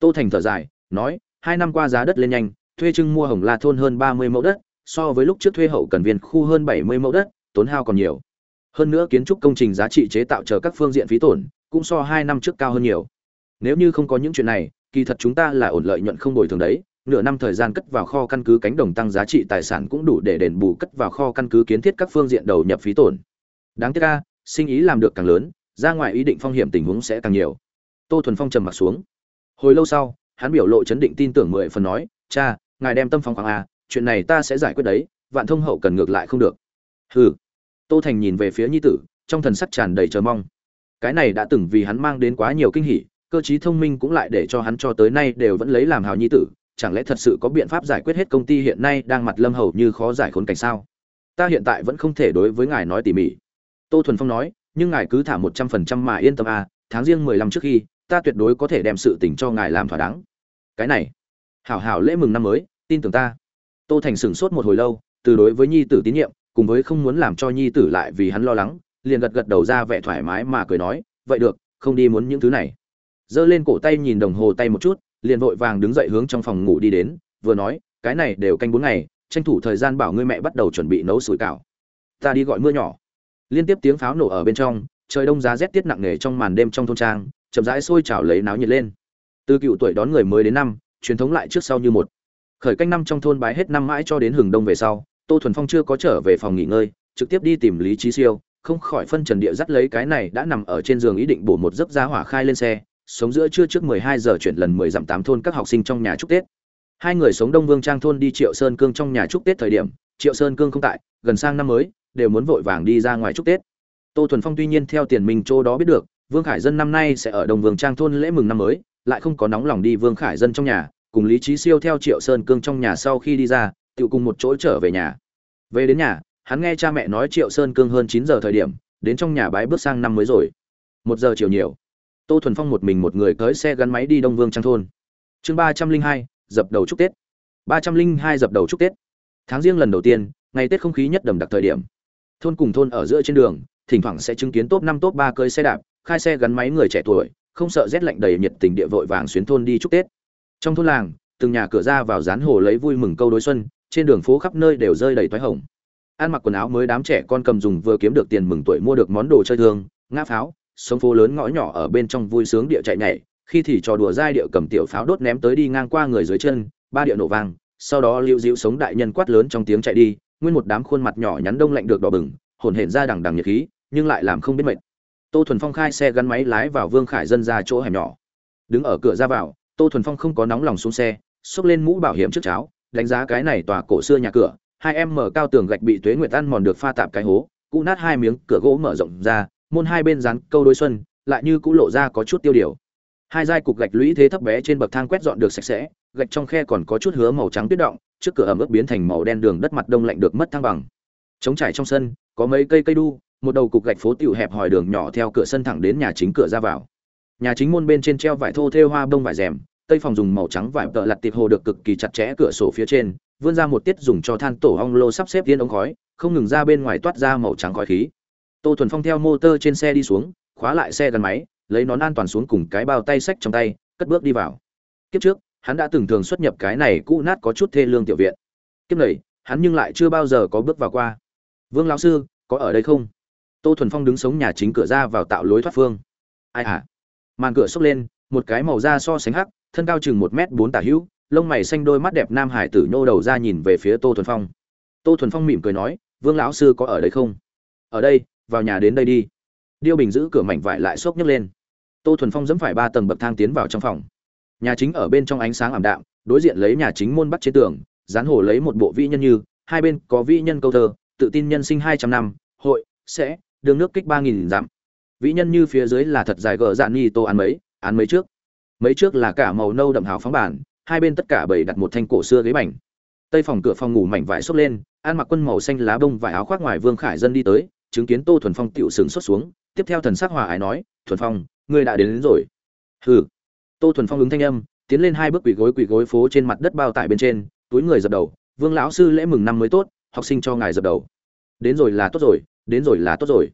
Tô thành thở dài, nói, hai năm qua giá đất lên nhanh, thuê trưng mua hồng la thôn hơn ba mươi mẫu đất, so với lúc trước thuê hậu cần viên khu hơn bảy mươi mẫu đất, tốn hao còn nhiều hơn nữa kiến trúc công trình giá trị chế tạo chờ các phương diện phí tổn cũng so hai năm trước cao hơn nhiều. Nếu như không có những chuyện này, kỳ thật chúng ta là ổn lợi nhuận không bồi thường đấy. Nửa năm thời gian cất vào kho căn cứ cánh đồng tăng giá trị tài sản cũng đủ để đền bù cất vào kho căn cứ kiến thiết các phương diện đầu nhập phí tổn. Đáng tiếc ca sinh ý làm được càng lớn, ra ngoài ý định phong hiểm tình huống sẽ càng nhiều. Tô thuần phong trầm mặt xuống. Hồi lâu sau, hắn biểu lộ chấn định tin tưởng mười phần nói, cha, ngài đem tâm phong khoảng a, chuyện này ta sẽ giải quyết đấy, vạn thông hậu cần ngược lại không được. Hừ tô thành nhìn về phía nhi tử, trong thần sắc tràn đầy chờ mong. Cái này đã từng vì hắn mang đến quá nhiều kinh hỉ, cơ chí thông minh cũng lại để cho hắn cho tới nay đều vẫn lấy làm hào nhi tử. Chẳng lẽ thật sự có biện pháp giải quyết hết công ty hiện nay đang mặt lâm hầu như khó giải khốn cảnh sao? Ta hiện tại vẫn không thể đối với ngài nói tỉ mỉ. Tô thuần phong nói, nhưng ngài cứ thả một trăm phần trăm mà yên tâm à tháng riêng mười lăm trước khi, ta tuyệt đối có thể đem sự tình cho ngài làm thỏa đáng. Cái này, hảo hảo lễ mừng năm mới, tin tưởng ta. Tô thành sửng sốt một hồi lâu, từ đối với nhi tử tín nhiệm cùng với không muốn làm cho nhi tử lại vì hắn lo lắng, liền gật gật đầu ra vẻ thoải mái mà cười nói, vậy được, không đi muốn những thứ này. Giơ lên cổ tay nhìn đồng hồ tay một chút, liền vội vàng đứng dậy hướng trong phòng ngủ đi đến, vừa nói, cái này đều canh bốn ngày, tranh thủ thời gian bảo ngươi mẹ bắt đầu chuẩn bị nấu sủi cảo. Ta đi gọi mưa nhỏ. Liên tiếp tiếng pháo nổ ở bên trong, trời đông giá rét tiết nặng nề trong màn đêm trong thôn trang, chậm rãi sôi trào lấy náo nhiệt lên. Từ cựu tuổi đón người mới đến năm, truyền thống lại trước sau như một. Khởi canh năm trong thôn bái hết năm mãi cho đến hừng đông về sau tô thuần phong chưa có trở về phòng nghỉ ngơi trực tiếp đi tìm lý trí siêu không khỏi phân trần địa dắt lấy cái này đã nằm ở trên giường ý định bổ một giấc giá hỏa khai lên xe sống giữa trưa trước 12 giờ chuyển lần 10 dặm tám thôn các học sinh trong nhà chúc Tết. Hai người sống Đông Vương Trang thôn đi Triệu Sơn Cương trong nhà chúc Tết thời điểm, Triệu Sơn Cương không tại, gần sang năm mới, đều muốn vội vàng đi ra ngoài chúc Tết. Tô Thuần Phong tuy nhiên theo tiền mình chỗ đó biết được, Vương Khải Dân năm nay sẽ ở Đông Vương Trang thôn lễ mừng năm mới, lại không có nóng lòng đi Vương Khải Dân trong nhà, cùng Lý Chí Siêu theo Triệu Sơn Cương trong nhà sau khi đi ra, tự cùng một chỗ trở về nhà. Về đến nhà, hắn nghe cha mẹ nói Triệu Sơn Cương hơn 9 giờ thời điểm, đến trong nhà bái bước sang năm mới rồi. Một giờ chiều nhiều tô thuần phong một mình một người cưới xe gắn máy đi đông vương trang thôn. Chương ba trăm linh hai dập đầu chúc tết. Ba trăm linh hai dập đầu chúc tết. Tháng riêng lần đầu tiên ngày tết không khí nhất đầm đặc thời điểm. Thôn cùng thôn ở giữa trên đường thỉnh thoảng sẽ chứng kiến top năm top ba cưỡi xe đạp khai xe gắn máy người trẻ tuổi không sợ rét lạnh đầy nhiệt tình địa vội vàng xuyến thôn đi chúc tết. Trong thôn làng từng nhà cửa ra vào dán hồ lấy vui mừng câu đối xuân trên đường phố khắp nơi đều rơi đầy thoái hồng. Ăn mặc quần áo mới đám trẻ con cầm dùng vừa kiếm được tiền mừng tuổi mua được món đồ chơi thương ngã pháo, sông phố lớn ngõ nhỏ ở bên trong vui sướng địa chạy nhảy, khi thì trò đùa dai địa cầm tiểu pháo đốt ném tới đi ngang qua người dưới chân, ba địa nổ vang, sau đó lưu dịu sống đại nhân quát lớn trong tiếng chạy đi, nguyên một đám khuôn mặt nhỏ nhắn đông lạnh được đỏ bừng, hồn hển ra đằng đằng nhiệt khí, nhưng lại làm không biết mệt. Tô thuần phong khai xe gắn máy lái vào vương khải dân ra chỗ hẻm nhỏ. Đứng ở cửa ra vào, tô thuần phong không có nóng lòng xuống xe, xốc lên mũ bảo hiểm trước cháo đánh giá cái này tòa cổ xưa nhà cửa, hai em mở cao tường gạch bị tuế nguyệt ăn mòn được pha tạp cái hố, cũ nát hai miếng cửa gỗ mở rộng ra, môn hai bên rán câu đôi xuân, lại như cũ lộ ra có chút tiêu điều. Hai giai cục gạch lũy thế thấp bé trên bậc thang quét dọn được sạch sẽ, gạch trong khe còn có chút hứa màu trắng tuyết động, trước cửa ẩm ướt biến thành màu đen đường đất mặt đông lạnh được mất thăng bằng. Trống trải trong sân, có mấy cây cây đu, một đầu cục gạch phố tiểu hẹp hòi đường nhỏ theo cửa sân thẳng đến nhà chính cửa ra vào. Nhà chính môn bên trên treo vải thô thêu hoa bông vải rèm tây phòng dùng màu trắng vải tợ lặt tiệp hồ được cực kỳ chặt chẽ cửa sổ phía trên, vươn ra một tiết dùng cho than tổ ong lô sắp xếp viên ống khói, không ngừng ra bên ngoài toát ra màu trắng khói khí. Tô thuần phong theo motor trên xe đi xuống, khóa lại xe gắn máy, lấy nón an toàn xuống cùng cái bao tay sách trong tay, cất bước đi vào. Kiếp trước, hắn đã từng thường xuất nhập cái này cũ nát có chút thê lương tiểu viện. Kiếp này, hắn nhưng lại chưa bao giờ có bước vào qua. Vương lão sư, có ở đây không? Tô thuần phong đứng sống nhà chính cửa ra vào tạo lối thoát phương. Ai hả? Màn cửa xốc lên một cái màu da so sánh hắc, thân cao chừng một m bốn tả hữu, lông mày xanh đôi mắt đẹp nam hải tử nhô đầu ra nhìn về phía tô thuần phong. Tô thuần phong mỉm cười nói, vương lão sư có ở đây không? Ở đây, vào nhà đến đây đi. Điêu bình giữ cửa mảnh vải lại xốc nhấc lên. Tô thuần phong dẫm phải ba tầng bậc thang tiến vào trong phòng. Nhà chính ở bên trong ánh sáng ảm đạm, đối diện lấy nhà chính môn bắt trên tường, dán hồ lấy một bộ vĩ nhân như, hai bên có vĩ nhân câu thơ, tự tin nhân sinh hai trăm năm, hội, sẽ, đường nước kích ba nghìn dặm. Vĩ nhân như phía dưới là thật dài gờ dạn ni tô ăn mấy án mấy trước. Mấy trước là cả màu nâu đậm hào phóng bản hai bên tất cả bầy đặt một thanh cổ xưa ghế bành. Tây phòng cửa phòng ngủ mảnh vải xốc lên an mặc quân màu xanh lá bông vải áo khoác ngoài vương khải dân đi tới chứng kiến tô thuần phong tựu sừng xuất xuống tiếp theo thần sắc hòa ái nói thuần phong ngươi đã đến, đến rồi. Hừ. Tô thuần phong ứng thanh âm tiến lên hai bước quỳ gối quỳ gối phố trên mặt đất bao tải bên trên túi người dập đầu vương lão sư lễ mừng năm mới tốt học sinh cho ngài dập đầu. Đến rồi là tốt rồi đến rồi là tốt rồi.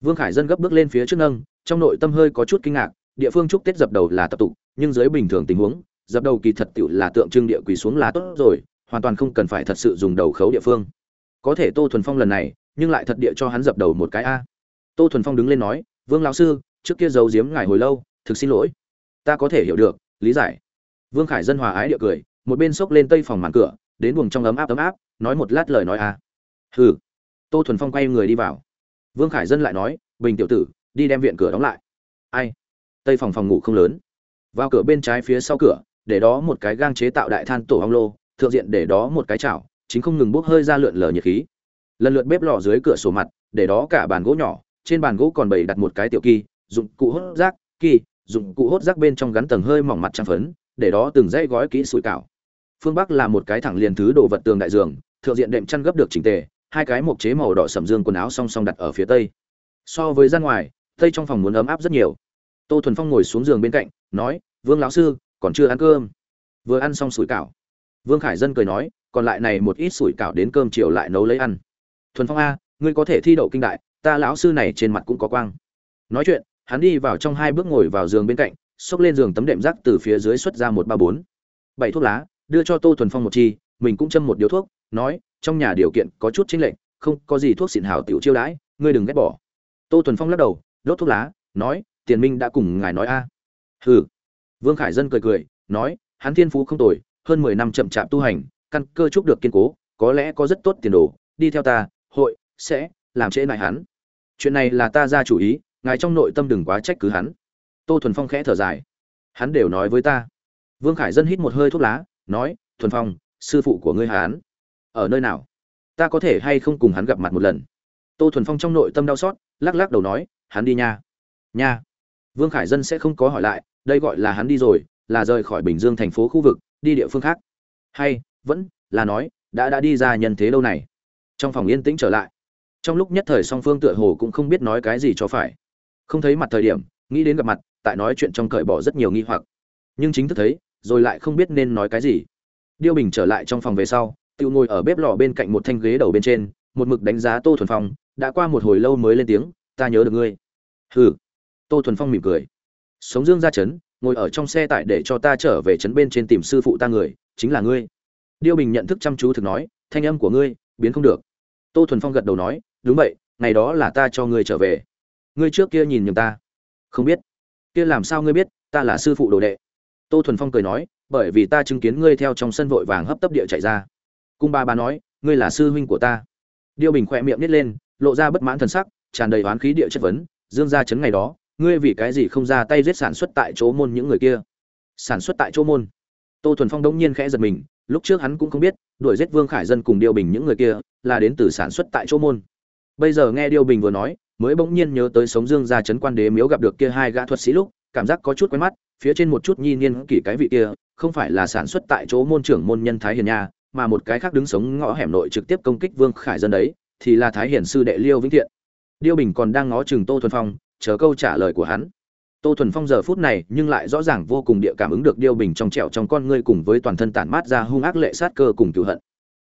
Vương khải dân gấp bước lên phía trước nâng trong nội tâm hơi có chút kinh ngạc địa phương chúc tết dập đầu là tập tục, nhưng dưới bình thường tình huống, dập đầu kỳ thật tựu là tượng trưng địa quỳ xuống là tốt rồi, hoàn toàn không cần phải thật sự dùng đầu khấu địa phương. Có thể tô thuần phong lần này, nhưng lại thật địa cho hắn dập đầu một cái a. Tô thuần phong đứng lên nói, vương lão sư, trước kia giấu giếm ngài hồi lâu, thực xin lỗi. Ta có thể hiểu được, lý giải. Vương khải dân hòa ái địa cười, một bên xốc lên tây phòng màn cửa, đến buồng trong ấm áp ấm áp, nói một lát lời nói a. Hừ. Tô thuần phong quay người đi vào. Vương khải dân lại nói, bình tiểu tử, đi đem viện cửa đóng lại. Ai? Tây phòng phòng ngủ không lớn. Vào cửa bên trái phía sau cửa, để đó một cái gang chế tạo đại than tổ hong lô, thượng diện để đó một cái chảo, chính không ngừng bốc hơi ra lượn lờ nhiệt khí. Lần lượt bếp lò dưới cửa sổ mặt, để đó cả bàn gỗ nhỏ, trên bàn gỗ còn bày đặt một cái tiểu kỳ, dụng cụ hốt rác, kỳ, dụng cụ hốt rác bên trong gắn tầng hơi mỏng mặt trang phấn, để đó từng dãy gói kỹ sủi cảo. Phương bắc là một cái thẳng liền thứ đồ vật tường đại giường, thượng diện đệm chăn gấp được chỉnh tề, hai cái mộc chế màu đỏ sầm dương quần áo song song đặt ở phía tây. So với ra ngoài, tây trong phòng muốn ấm áp rất nhiều tô thuần phong ngồi xuống giường bên cạnh, nói, vương lão sư, còn chưa ăn cơm. Vừa ăn xong sủi cảo. Vương khải dân cười nói, còn lại này một ít sủi cảo đến cơm chiều lại nấu lấy ăn. Thuần phong a, ngươi có thể thi đậu kinh đại, ta lão sư này trên mặt cũng có quang. Nói chuyện, hắn đi vào trong hai bước ngồi vào giường bên cạnh, xốc lên giường tấm đệm rác từ phía dưới xuất ra một ba bốn, bảy thuốc lá, đưa cho tô thuần phong một chi, mình cũng châm một điếu thuốc, nói, trong nhà điều kiện có chút chính lệnh không có gì thuốc xịn hảo tiểu chiêu đãi, ngươi đừng ghét bỏ. Tô thuần phong lắc đầu, đốt thuốc lá, nói tiền minh đã cùng ngài nói a. Hừ. Vương khải dân cười cười, nói, hắn thiên phú không tồi, hơn mười năm chậm chạp tu hành, căn cơ trúc được kiên cố, có lẽ có rất tốt tiền đồ, đi theo ta, hội, sẽ, làm trễ lại hắn. Chuyện này là ta ra chủ ý, ngài trong nội tâm đừng quá trách cứ hắn. Tô thuần phong khẽ thở dài. Hắn đều nói với ta. Vương khải dân hít một hơi thuốc lá, nói, thuần phong, sư phụ của ngươi hán ở nơi nào? Ta có thể hay không cùng hắn gặp mặt một lần? Tô thuần phong trong nội tâm đau xót, lắc lắc đầu nói, hắn đi nha. Nha vương khải dân sẽ không có hỏi lại, đây gọi là hắn đi rồi, là rời khỏi bình dương thành phố khu vực, đi địa phương khác. Hay, vẫn là nói, đã đã đi ra nhân thế lâu này. Trong phòng yên tĩnh trở lại. Trong lúc nhất thời song phương tựa hồ cũng không biết nói cái gì cho phải. Không thấy mặt thời điểm, nghĩ đến gặp mặt, tại nói chuyện trong cởi bỏ rất nhiều nghi hoặc. Nhưng chính thức thấy, rồi lại không biết nên nói cái gì. Điêu bình trở lại trong phòng về sau tiêu ngồi ở bếp lò bên cạnh một thanh ghế đầu bên trên, một mực đánh giá tô thuần phong, đã qua một hồi lâu mới lên tiếng, ta nhớ được ngươi. Hừ tô thuần phong mỉm cười. Sống dương ra chấn ngồi ở trong xe tải để cho ta trở về trấn bên trên tìm sư phụ ta người, chính là ngươi. Điêu bình nhận thức chăm chú thực nói, thanh âm của ngươi, biến không được. Tô thuần phong gật đầu nói, đúng vậy, ngày đó là ta cho ngươi trở về. Ngươi trước kia nhìn nhầm ta. Không biết. Kia làm sao ngươi biết, ta là sư phụ đồ đệ. Tô thuần phong cười nói, bởi vì ta chứng kiến ngươi theo trong sân vội vàng hấp tấp địa chạy ra. Cung ba ba nói, ngươi là sư huynh của ta. Điêu bình khỏe miệng nít lên, lộ ra bất mãn thần sắc, tràn đầy oán khí địa chất vấn, dương gia chấn ngày đó ngươi vì cái gì không ra tay giết sản xuất tại chỗ môn những người kia? Sản xuất tại chỗ môn? Tô thuần phong đông nhiên khẽ giật mình, lúc trước hắn cũng không biết, đuổi giết vương khải dân cùng điêu bình những người kia, là đến từ sản xuất tại chỗ môn. Bây giờ nghe điêu bình vừa nói, mới bỗng nhiên nhớ tới sống dương ra chấn quan đế miếu gặp được kia hai gã thuật sĩ lúc, cảm giác có chút quen mắt, phía trên một chút nhi niên kỷ cái vị kia, không phải là sản xuất tại chỗ môn trưởng môn nhân thái hiền nha, mà một cái khác đứng sống ngõ hẻm nội trực tiếp công kích vương khải dân đấy, thì là thái hiền sư đệ liêu vĩnh thiện. Điêu bình còn đang ngó chừng tô thuần phong chờ câu trả lời của hắn. Tô thuần phong giờ phút này nhưng lại rõ ràng vô cùng địa cảm ứng được điêu bình trong trẹo trong con ngươi cùng với toàn thân tản mát ra hung ác lệ sát cơ cùng cựu hận.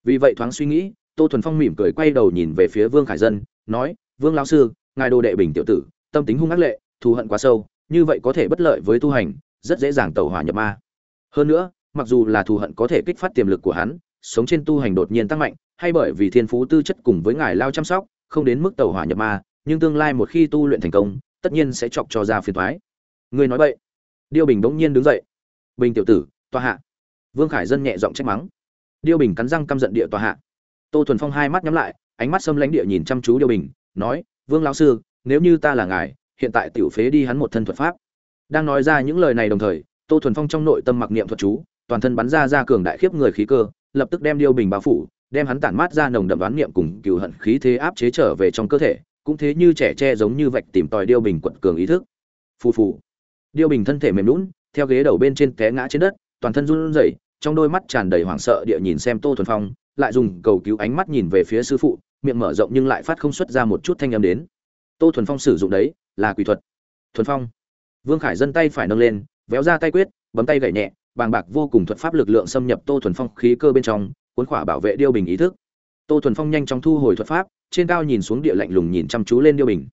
Vì vậy thoáng suy nghĩ, tô thuần phong mỉm cười quay đầu nhìn về phía vương khải dân, nói, vương lão sư, ngài đồ đệ bình tiểu tử, tâm tính hung ác lệ, thù hận quá sâu, như vậy có thể bất lợi với tu hành, rất dễ dàng tẩu hỏa nhập ma. Hơn nữa, mặc dù là thù hận có thể kích phát tiềm lực của hắn, sống trên tu hành đột nhiên tăng mạnh, hay bởi vì thiên phú tư chất cùng với ngài lao chăm sóc, không đến mức tẩu hỏa nhập ma nhưng tương lai một khi tu luyện thành công, tất nhiên sẽ chọc cho ra phiền toái ngươi nói vậy. Điêu bình bỗng nhiên đứng dậy. Bình tiểu tử, tòa hạ. Vương khải dân nhẹ giọng trách mắng. Điêu bình cắn răng căm giận địa tòa hạ. Tô thuần phong hai mắt nhắm lại, ánh mắt sâm lãnh địa nhìn chăm chú điêu bình, nói, vương lão sư, nếu như ta là ngài, hiện tại tiểu phế đi hắn một thân thuật pháp. Đang nói ra những lời này đồng thời, tô thuần phong trong nội tâm mặc niệm thuật chú, toàn thân bắn ra ra cường đại khiếp người khí cơ, lập tức đem điêu bình bao phủ, đem hắn tản mát ra nồng đậm đoán niệm cùng cừu hận khí thế áp chế trở về trong cơ thể cũng thế như trẻ tre giống như vạch tìm tòi điêu bình quật cường ý thức. Phù phù. Điêu bình thân thể mềm lún theo ghế đầu bên trên té ngã trên đất, toàn thân run rẩy, trong đôi mắt tràn đầy hoảng sợ địa nhìn xem tô thuần phong, lại dùng cầu cứu ánh mắt nhìn về phía sư phụ, miệng mở rộng nhưng lại phát không xuất ra một chút thanh âm đến. Tô thuần phong sử dụng đấy, là quỷ thuật. Thuần phong. Vương khải dân tay phải nâng lên, véo ra tay quyết, bấm tay gậy nhẹ, bàng bạc vô cùng thuật pháp lực lượng xâm nhập tô thuần phong khí cơ bên trong, cuốn khỏa bảo vệ điêu bình ý thức. Tô thuần phong nhanh chóng thu hồi thuật pháp trên cao nhìn xuống địa lạnh lùng nhìn chăm chú lên điêu bình.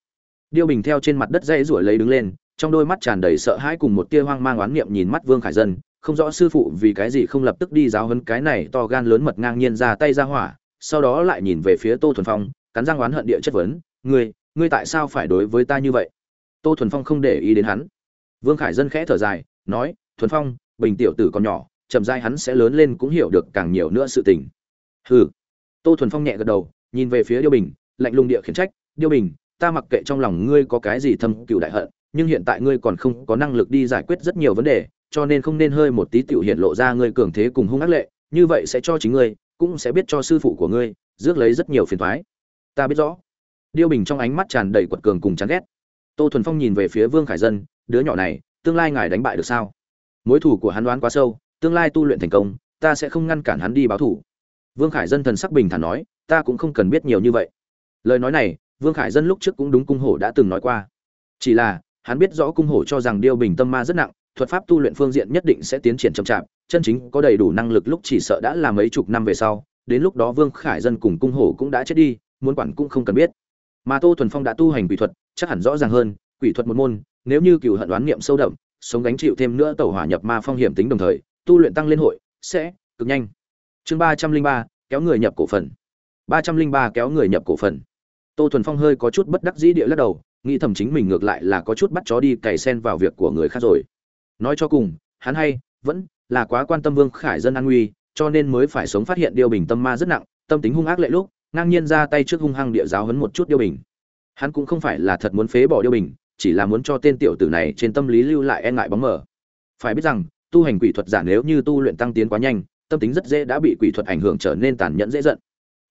Điêu bình theo trên mặt đất dây rủi lấy đứng lên, trong đôi mắt tràn đầy sợ hãi cùng một tia hoang mang oán niệm nhìn mắt vương khải dân, không rõ sư phụ vì cái gì không lập tức đi giáo hấn cái này to gan lớn mật ngang nhiên ra tay ra hỏa, sau đó lại nhìn về phía tô thuần phong, cắn răng oán hận địa chất vấn, ngươi ngươi tại sao phải đối với ta như vậy? Tô thuần phong không để ý đến hắn. Vương khải dân khẽ thở dài, nói, thuần phong, bình tiểu tử còn nhỏ, chậm dai hắn sẽ lớn lên cũng hiểu được càng nhiều nữa sự tình. Hừ. Tô thuần phong nhẹ gật đầu nhìn về phía điêu bình, lạnh lùng địa khiển trách, điêu bình, ta mặc kệ trong lòng ngươi có cái gì thâm cựu đại hận, nhưng hiện tại ngươi còn không có năng lực đi giải quyết rất nhiều vấn đề, cho nên không nên hơi một tí tiểu hiện lộ ra ngươi cường thế cùng hung ác lệ, như vậy sẽ cho chính ngươi, cũng sẽ biết cho sư phụ của ngươi, rước lấy rất nhiều phiền toái. Ta biết rõ. Điêu bình trong ánh mắt tràn đầy quật cường cùng chán ghét. Tô thuần phong nhìn về phía vương khải dân, đứa nhỏ này, tương lai ngài đánh bại được sao? Mối thủ của hắn đoán quá sâu, tương lai tu luyện thành công, ta sẽ không ngăn cản hắn đi báo thủ vương khải dân thần sắc bình thản nói ta cũng không cần biết nhiều như vậy. Lời nói này, vương khải dân lúc trước cũng đúng cung hổ đã từng nói qua. Chỉ là, hắn biết rõ cung hổ cho rằng điêu bình tâm ma rất nặng, thuật pháp tu luyện phương diện nhất định sẽ tiến triển chậm chạp, chân chính có đầy đủ năng lực lúc chỉ sợ đã là mấy chục năm về sau, đến lúc đó vương khải dân cùng cung hổ cũng đã chết đi, muốn quản cũng không cần biết. Mà tô thuần phong đã tu hành quỷ thuật, chắc hẳn rõ ràng hơn, quỷ thuật một môn, nếu như cựu hận đoán niệm sâu đậm, sống gánh chịu thêm nữa tẩu hỏa nhập ma phong hiểm tính đồng thời, tu luyện tăng lên hội, sẽ cực nhanh. Chương ba trăm linh ba, kéo người nhập cổ phần ba trăm linh ba kéo người nhập cổ phần. Tô thuần phong hơi có chút bất đắc dĩ địa lắc đầu, nghĩ thầm chính mình ngược lại là có chút bắt chó đi cày sen vào việc của người khác rồi. Nói cho cùng, hắn hay, vẫn là quá quan tâm vương khải dân an nguy, cho nên mới phải sống phát hiện điêu bình tâm ma rất nặng, tâm tính hung ác lệ lúc, ngang nhiên ra tay trước hung hăng địa giáo hấn một chút điêu bình. Hắn cũng không phải là thật muốn phế bỏ điêu bình, chỉ là muốn cho tên tiểu tử này trên tâm lý lưu lại e ngại bóng mờ. Phải biết rằng, tu hành quỷ thuật giả nếu như tu luyện tăng tiến quá nhanh, tâm tính rất dễ đã bị quỷ thuật ảnh hưởng trở nên tàn nhẫn dễ giận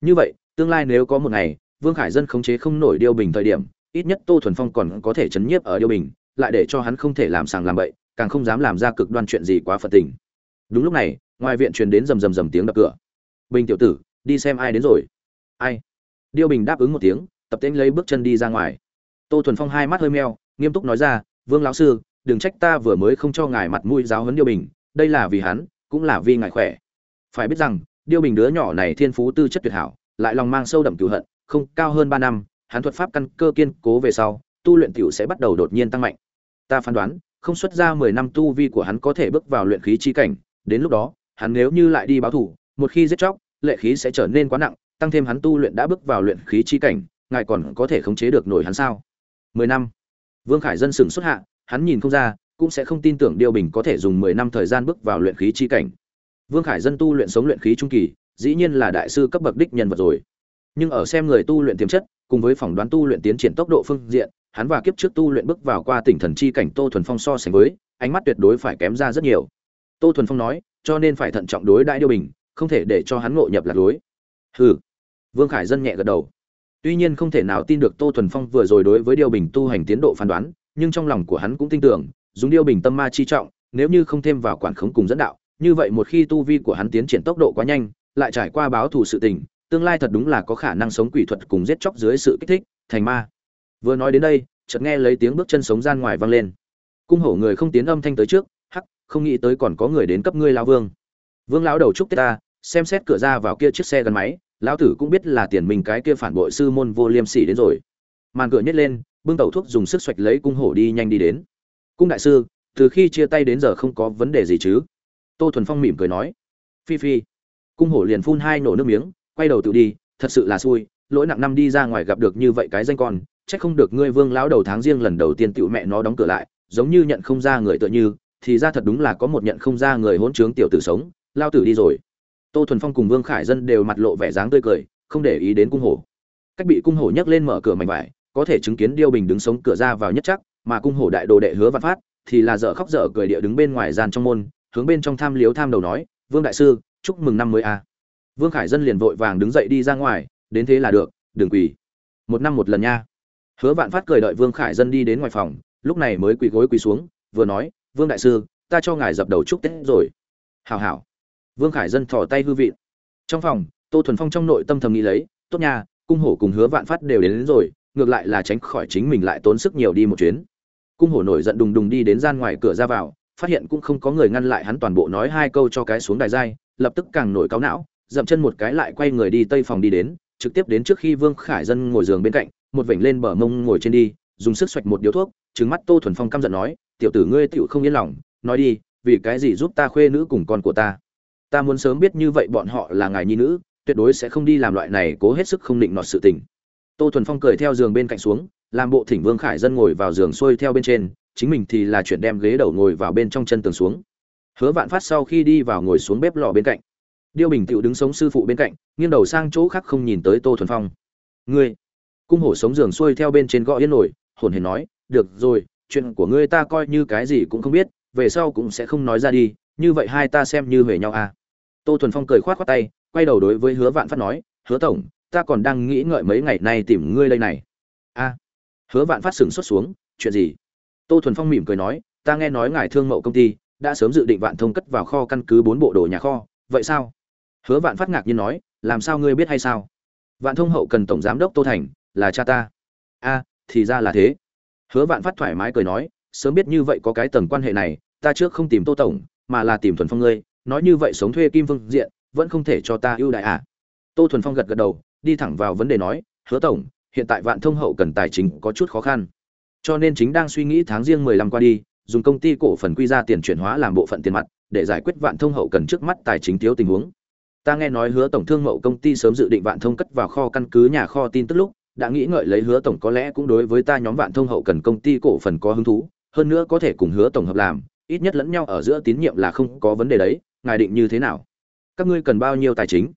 như vậy, tương lai nếu có một ngày, vương khải dân khống chế không nổi điêu bình thời điểm, ít nhất tô thuần phong còn có thể chấn nhiếp ở điêu bình, lại để cho hắn không thể làm sàng làm bậy, càng không dám làm ra cực đoan chuyện gì quá phật tình. Đúng lúc này, ngoài viện truyền đến rầm rầm rầm tiếng đập cửa. Bình tiểu tử, đi xem ai đến rồi. Ai? Điêu bình đáp ứng một tiếng, tập tễnh lấy bước chân đi ra ngoài. Tô thuần phong hai mắt hơi meo, nghiêm túc nói ra, vương lão sư, đừng trách ta vừa mới không cho ngài mặt mũi giáo huấn điêu bình, đây là vì hắn, cũng là vì ngài khỏe. Phải biết rằng điêu bình đứa nhỏ này thiên phú tư chất tuyệt hảo, lại lòng mang sâu đậm cửu hận, không cao hơn ba năm, hắn thuật pháp căn cơ kiên cố về sau, tu luyện tiểu sẽ bắt đầu đột nhiên tăng mạnh. Ta phán đoán, không xuất ra mười năm tu vi của hắn có thể bước vào luyện khí chi cảnh, đến lúc đó, hắn nếu như lại đi báo thủ, một khi giết chóc, lệ khí sẽ trở nên quá nặng, tăng thêm hắn tu luyện đã bước vào luyện khí chi cảnh, ngài còn có thể khống chế được nổi hắn sao? Mười năm. Vương khải dân sừng xuất hạ, hắn nhìn không ra, cũng sẽ không tin tưởng điêu bình có thể dùng mười năm thời gian bước vào luyện khí chi cảnh vương khải dân tu luyện sống luyện khí trung kỳ, dĩ nhiên là đại sư cấp bậc đích nhân vật rồi. Nhưng ở xem người tu luyện tiềm chất, cùng với phỏng đoán tu luyện tiến triển tốc độ phương diện, hắn và kiếp trước tu luyện bước vào qua tỉnh thần chi cảnh tô thuần phong so sánh với, ánh mắt tuyệt đối phải kém ra rất nhiều. Tô thuần phong nói, cho nên phải thận trọng đối đại điêu bình, không thể để cho hắn ngộ nhập lạc lối. Hừ. Vương khải dân nhẹ gật đầu. Tuy nhiên không thể nào tin được tô thuần phong vừa rồi đối với điều bình tu hành tiến độ phán đoán, nhưng trong lòng của hắn cũng tin tưởng, dùng điều bình tâm ma chi trọng, nếu như không thêm vào quản khống cùng dẫn đạo như vậy một khi tu vi của hắn tiến triển tốc độ quá nhanh, lại trải qua báo thù sự tình, tương lai thật đúng là có khả năng sống quỷ thuật cùng giết chóc dưới sự kích thích, thành ma. Vừa nói đến đây, chợt nghe lấy tiếng bước chân sống gian ngoài vang lên. Cung hổ người không tiến âm thanh tới trước, hắc, không nghĩ tới còn có người đến cấp ngươi lao vương. Vương lão đầu chúc tết ta, xem xét cửa ra vào kia chiếc xe gắn máy, lão tử cũng biết là tiền mình cái kia phản bội sư môn vô liêm sỉ đến rồi. Màn cửa nhét lên, bưng tẩu thuốc dùng sức xoạch lấy cung hổ đi nhanh đi đến. Cung đại sư, từ khi chia tay đến giờ không có vấn đề gì chứ? Tô thuần phong mỉm cười nói, phi phi. Cung hổ liền phun hai nổ nước miếng, quay đầu tự đi, thật sự là xui, lỗi nặng năm đi ra ngoài gặp được như vậy cái danh con, chắc không được ngươi vương lão đầu tháng riêng lần đầu tiên tựu mẹ nó đóng cửa lại, giống như nhận không ra người tựa như, thì ra thật đúng là có một nhận không ra người hỗn trướng tiểu tử sống, lao tử đi rồi. Tô thuần phong cùng vương khải dân đều mặt lộ vẻ dáng tươi cười, không để ý đến cung hổ. Cách bị cung hổ nhấc lên mở cửa mảnh vải, có thể chứng kiến điêu bình đứng sống cửa ra vào nhất chắc, mà cung hổ đại đồ đệ hứa văn phát, thì là dở khóc dở cười địa đứng bên ngoài gian trong môn hướng bên trong tham liếu tham đầu nói vương đại sư chúc mừng năm mới a. Vương khải dân liền vội vàng đứng dậy đi ra ngoài đến thế là được đừng quỳ. Một năm một lần nha. Hứa vạn phát cười đợi vương khải dân đi đến ngoài phòng lúc này mới quỳ gối quỳ xuống vừa nói vương đại sư ta cho ngài dập đầu chúc tết rồi. Hào hào vương khải dân thò tay hư vị trong phòng tô thuần phong trong nội tâm thầm nghĩ lấy tốt nha cung hổ cùng hứa vạn phát đều đến, đến rồi ngược lại là tránh khỏi chính mình lại tốn sức nhiều đi một chuyến. Cung hổ nổi giận đùng đùng đi đến gian ngoài cửa ra vào phát hiện cũng không có người ngăn lại hắn toàn bộ nói hai câu cho cái xuống đài giai lập tức càng nổi cao não, dậm chân một cái lại quay người đi tây phòng đi đến, trực tiếp đến trước khi vương khải dân ngồi giường bên cạnh, một vểnh lên bờ mông ngồi trên đi, dùng sức xoạch một điếu thuốc trứng mắt tô thuần phong căm giận nói, tiểu tử ngươi tựu không yên lòng, nói đi, vì cái gì giúp ta khuê nữ cùng con của ta? Ta muốn sớm biết như vậy bọn họ là ngài nhi nữ, tuyệt đối sẽ không đi làm loại này cố hết sức không định nọt sự tình. Tô thuần phong cười theo giường bên cạnh xuống, làm bộ thỉnh vương khải dân ngồi vào giường xuôi theo bên trên chính mình thì là chuyển đem ghế đầu ngồi vào bên trong chân tường xuống. Hứa vạn phát sau khi đi vào ngồi xuống bếp lò bên cạnh, điêu bình tựu đứng sống sư phụ bên cạnh, nghiêng đầu sang chỗ khác không nhìn tới tô thuần phong. Ngươi. Cung hổ sống giường xuôi theo bên trên gõ yên nổi, hồn hển nói, được rồi, chuyện của ngươi ta coi như cái gì cũng không biết, về sau cũng sẽ không nói ra đi, như vậy hai ta xem như huề nhau à. Tô thuần phong cười khoát khoát tay, quay đầu đối với hứa vạn phát nói, hứa tổng, ta còn đang nghĩ ngợi mấy ngày nay tìm ngươi đây này. A. Hứa vạn phát sừng xuất xuống, chuyện gì? Tô thuần phong mỉm cười nói, ta nghe nói ngài thương mậu công ty, đã sớm dự định vạn thông cất vào kho căn cứ bốn bộ đồ nhà kho, vậy sao? Hứa vạn phát ngạc nhiên nói, làm sao ngươi biết hay sao? Vạn thông hậu cần tổng giám đốc tô thành, là cha ta. A, thì ra là thế. Hứa vạn phát thoải mái cười nói, sớm biết như vậy có cái tầng quan hệ này, ta trước không tìm tô tổng, mà là tìm thuần phong ngươi, nói như vậy sống thuê kim vương diện, vẫn không thể cho ta ưu đại à? Tô thuần phong gật gật đầu, đi thẳng vào vấn đề nói, hứa tổng, hiện tại vạn thông hậu cần tài chính có chút khó khăn cho nên chính đang suy nghĩ tháng riêng mười lăm qua đi, dùng công ty cổ phần quy ra tiền chuyển hóa làm bộ phận tiền mặt, để giải quyết vạn thông hậu cần trước mắt tài chính thiếu tình huống. Ta nghe nói hứa tổng thương mậu công ty sớm dự định vạn thông cất vào kho căn cứ nhà kho tin tức lúc, đã nghĩ ngợi lấy hứa tổng có lẽ cũng đối với ta nhóm vạn thông hậu cần công ty cổ phần có hứng thú, hơn nữa có thể cùng hứa tổng hợp làm, ít nhất lẫn nhau ở giữa tín nhiệm là không có vấn đề đấy, ngài định như thế nào? Các ngươi cần bao nhiêu tài chính?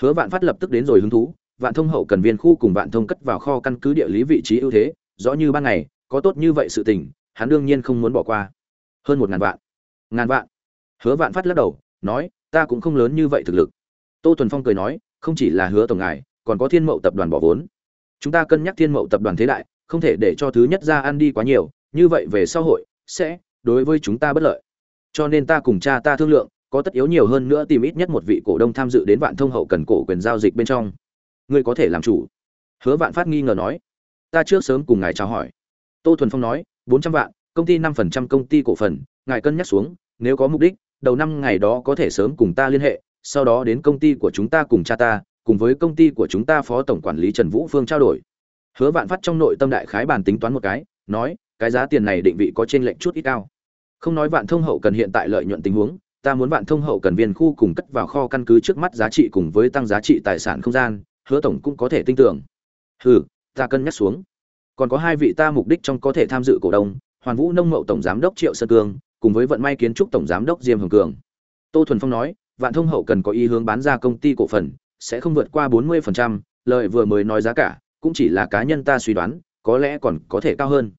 Hứa vạn phát lập tức đến rồi hứng thú, vạn thông hậu cần viên khu cùng vạn thông cất vào kho căn cứ địa lý vị trí ưu thế, rõ như ban ngày có tốt như vậy sự tình, hắn đương nhiên không muốn bỏ qua. Hơn một ngàn vạn. Ngàn vạn. Hứa vạn phát lắc đầu, nói, ta cũng không lớn như vậy thực lực. Tô tuần phong cười nói, không chỉ là hứa tổng ngài, còn có thiên mậu tập đoàn bỏ vốn. Chúng ta cân nhắc thiên mậu tập đoàn thế đại, không thể để cho thứ nhất ra ăn đi quá nhiều, như vậy về sau hội sẽ đối với chúng ta bất lợi. Cho nên ta cùng cha ta thương lượng, có tất yếu nhiều hơn nữa tìm ít nhất một vị cổ đông tham dự đến vạn thông hậu cần cổ quyền giao dịch bên trong. Ngươi có thể làm chủ. Hứa vạn phát nghi ngờ nói, ta trước sớm cùng ngài chào hỏi tô thuần phong nói, bốn trăm vạn, công ty năm phần trăm công ty cổ phần, ngài cân nhắc xuống, nếu có mục đích, đầu năm ngày đó có thể sớm cùng ta liên hệ, sau đó đến công ty của chúng ta cùng cha ta, cùng với công ty của chúng ta phó tổng quản lý trần vũ phương trao đổi. Hứa vạn phát trong nội tâm đại khái bàn tính toán một cái, nói, cái giá tiền này định vị có trên lệnh chút ít cao. Không nói vạn thông hậu cần hiện tại lợi nhuận tình huống, ta muốn vạn thông hậu cần viên khu cùng cất vào kho căn cứ trước mắt giá trị cùng với tăng giá trị tài sản không gian, hứa tổng cũng có thể tin tưởng. Hừ, ta cân nhắc xuống còn có hai vị ta mục đích trong có thể tham dự cổ đông hoàn vũ nông mậu tổng giám đốc triệu sơn cương cùng với vận may kiến trúc tổng giám đốc diêm hồng cường. Tô thuần phong nói vạn thông hậu cần có ý hướng bán ra công ty cổ phần sẽ không vượt qua bốn mươi phần trăm, lợi vừa mới nói giá cả cũng chỉ là cá nhân ta suy đoán có lẽ còn có thể cao hơn.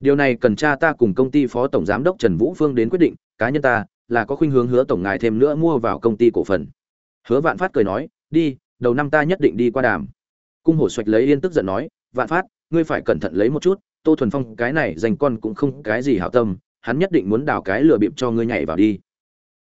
Điều này cần cha ta cùng công ty phó tổng giám đốc trần vũ phương đến quyết định cá nhân ta là có khuynh hướng hứa tổng ngài thêm nữa mua vào công ty cổ phần. Hứa vạn phát cười nói đi đầu năm ta nhất định đi qua đàm. Cung hổ xoạch lấy yên tức giận nói vạn phát ngươi phải cẩn thận lấy một chút, tô thuần phong, cái này dành con cũng không cái gì hảo tâm, hắn nhất định muốn đào cái lừa bịp cho ngươi nhảy vào đi.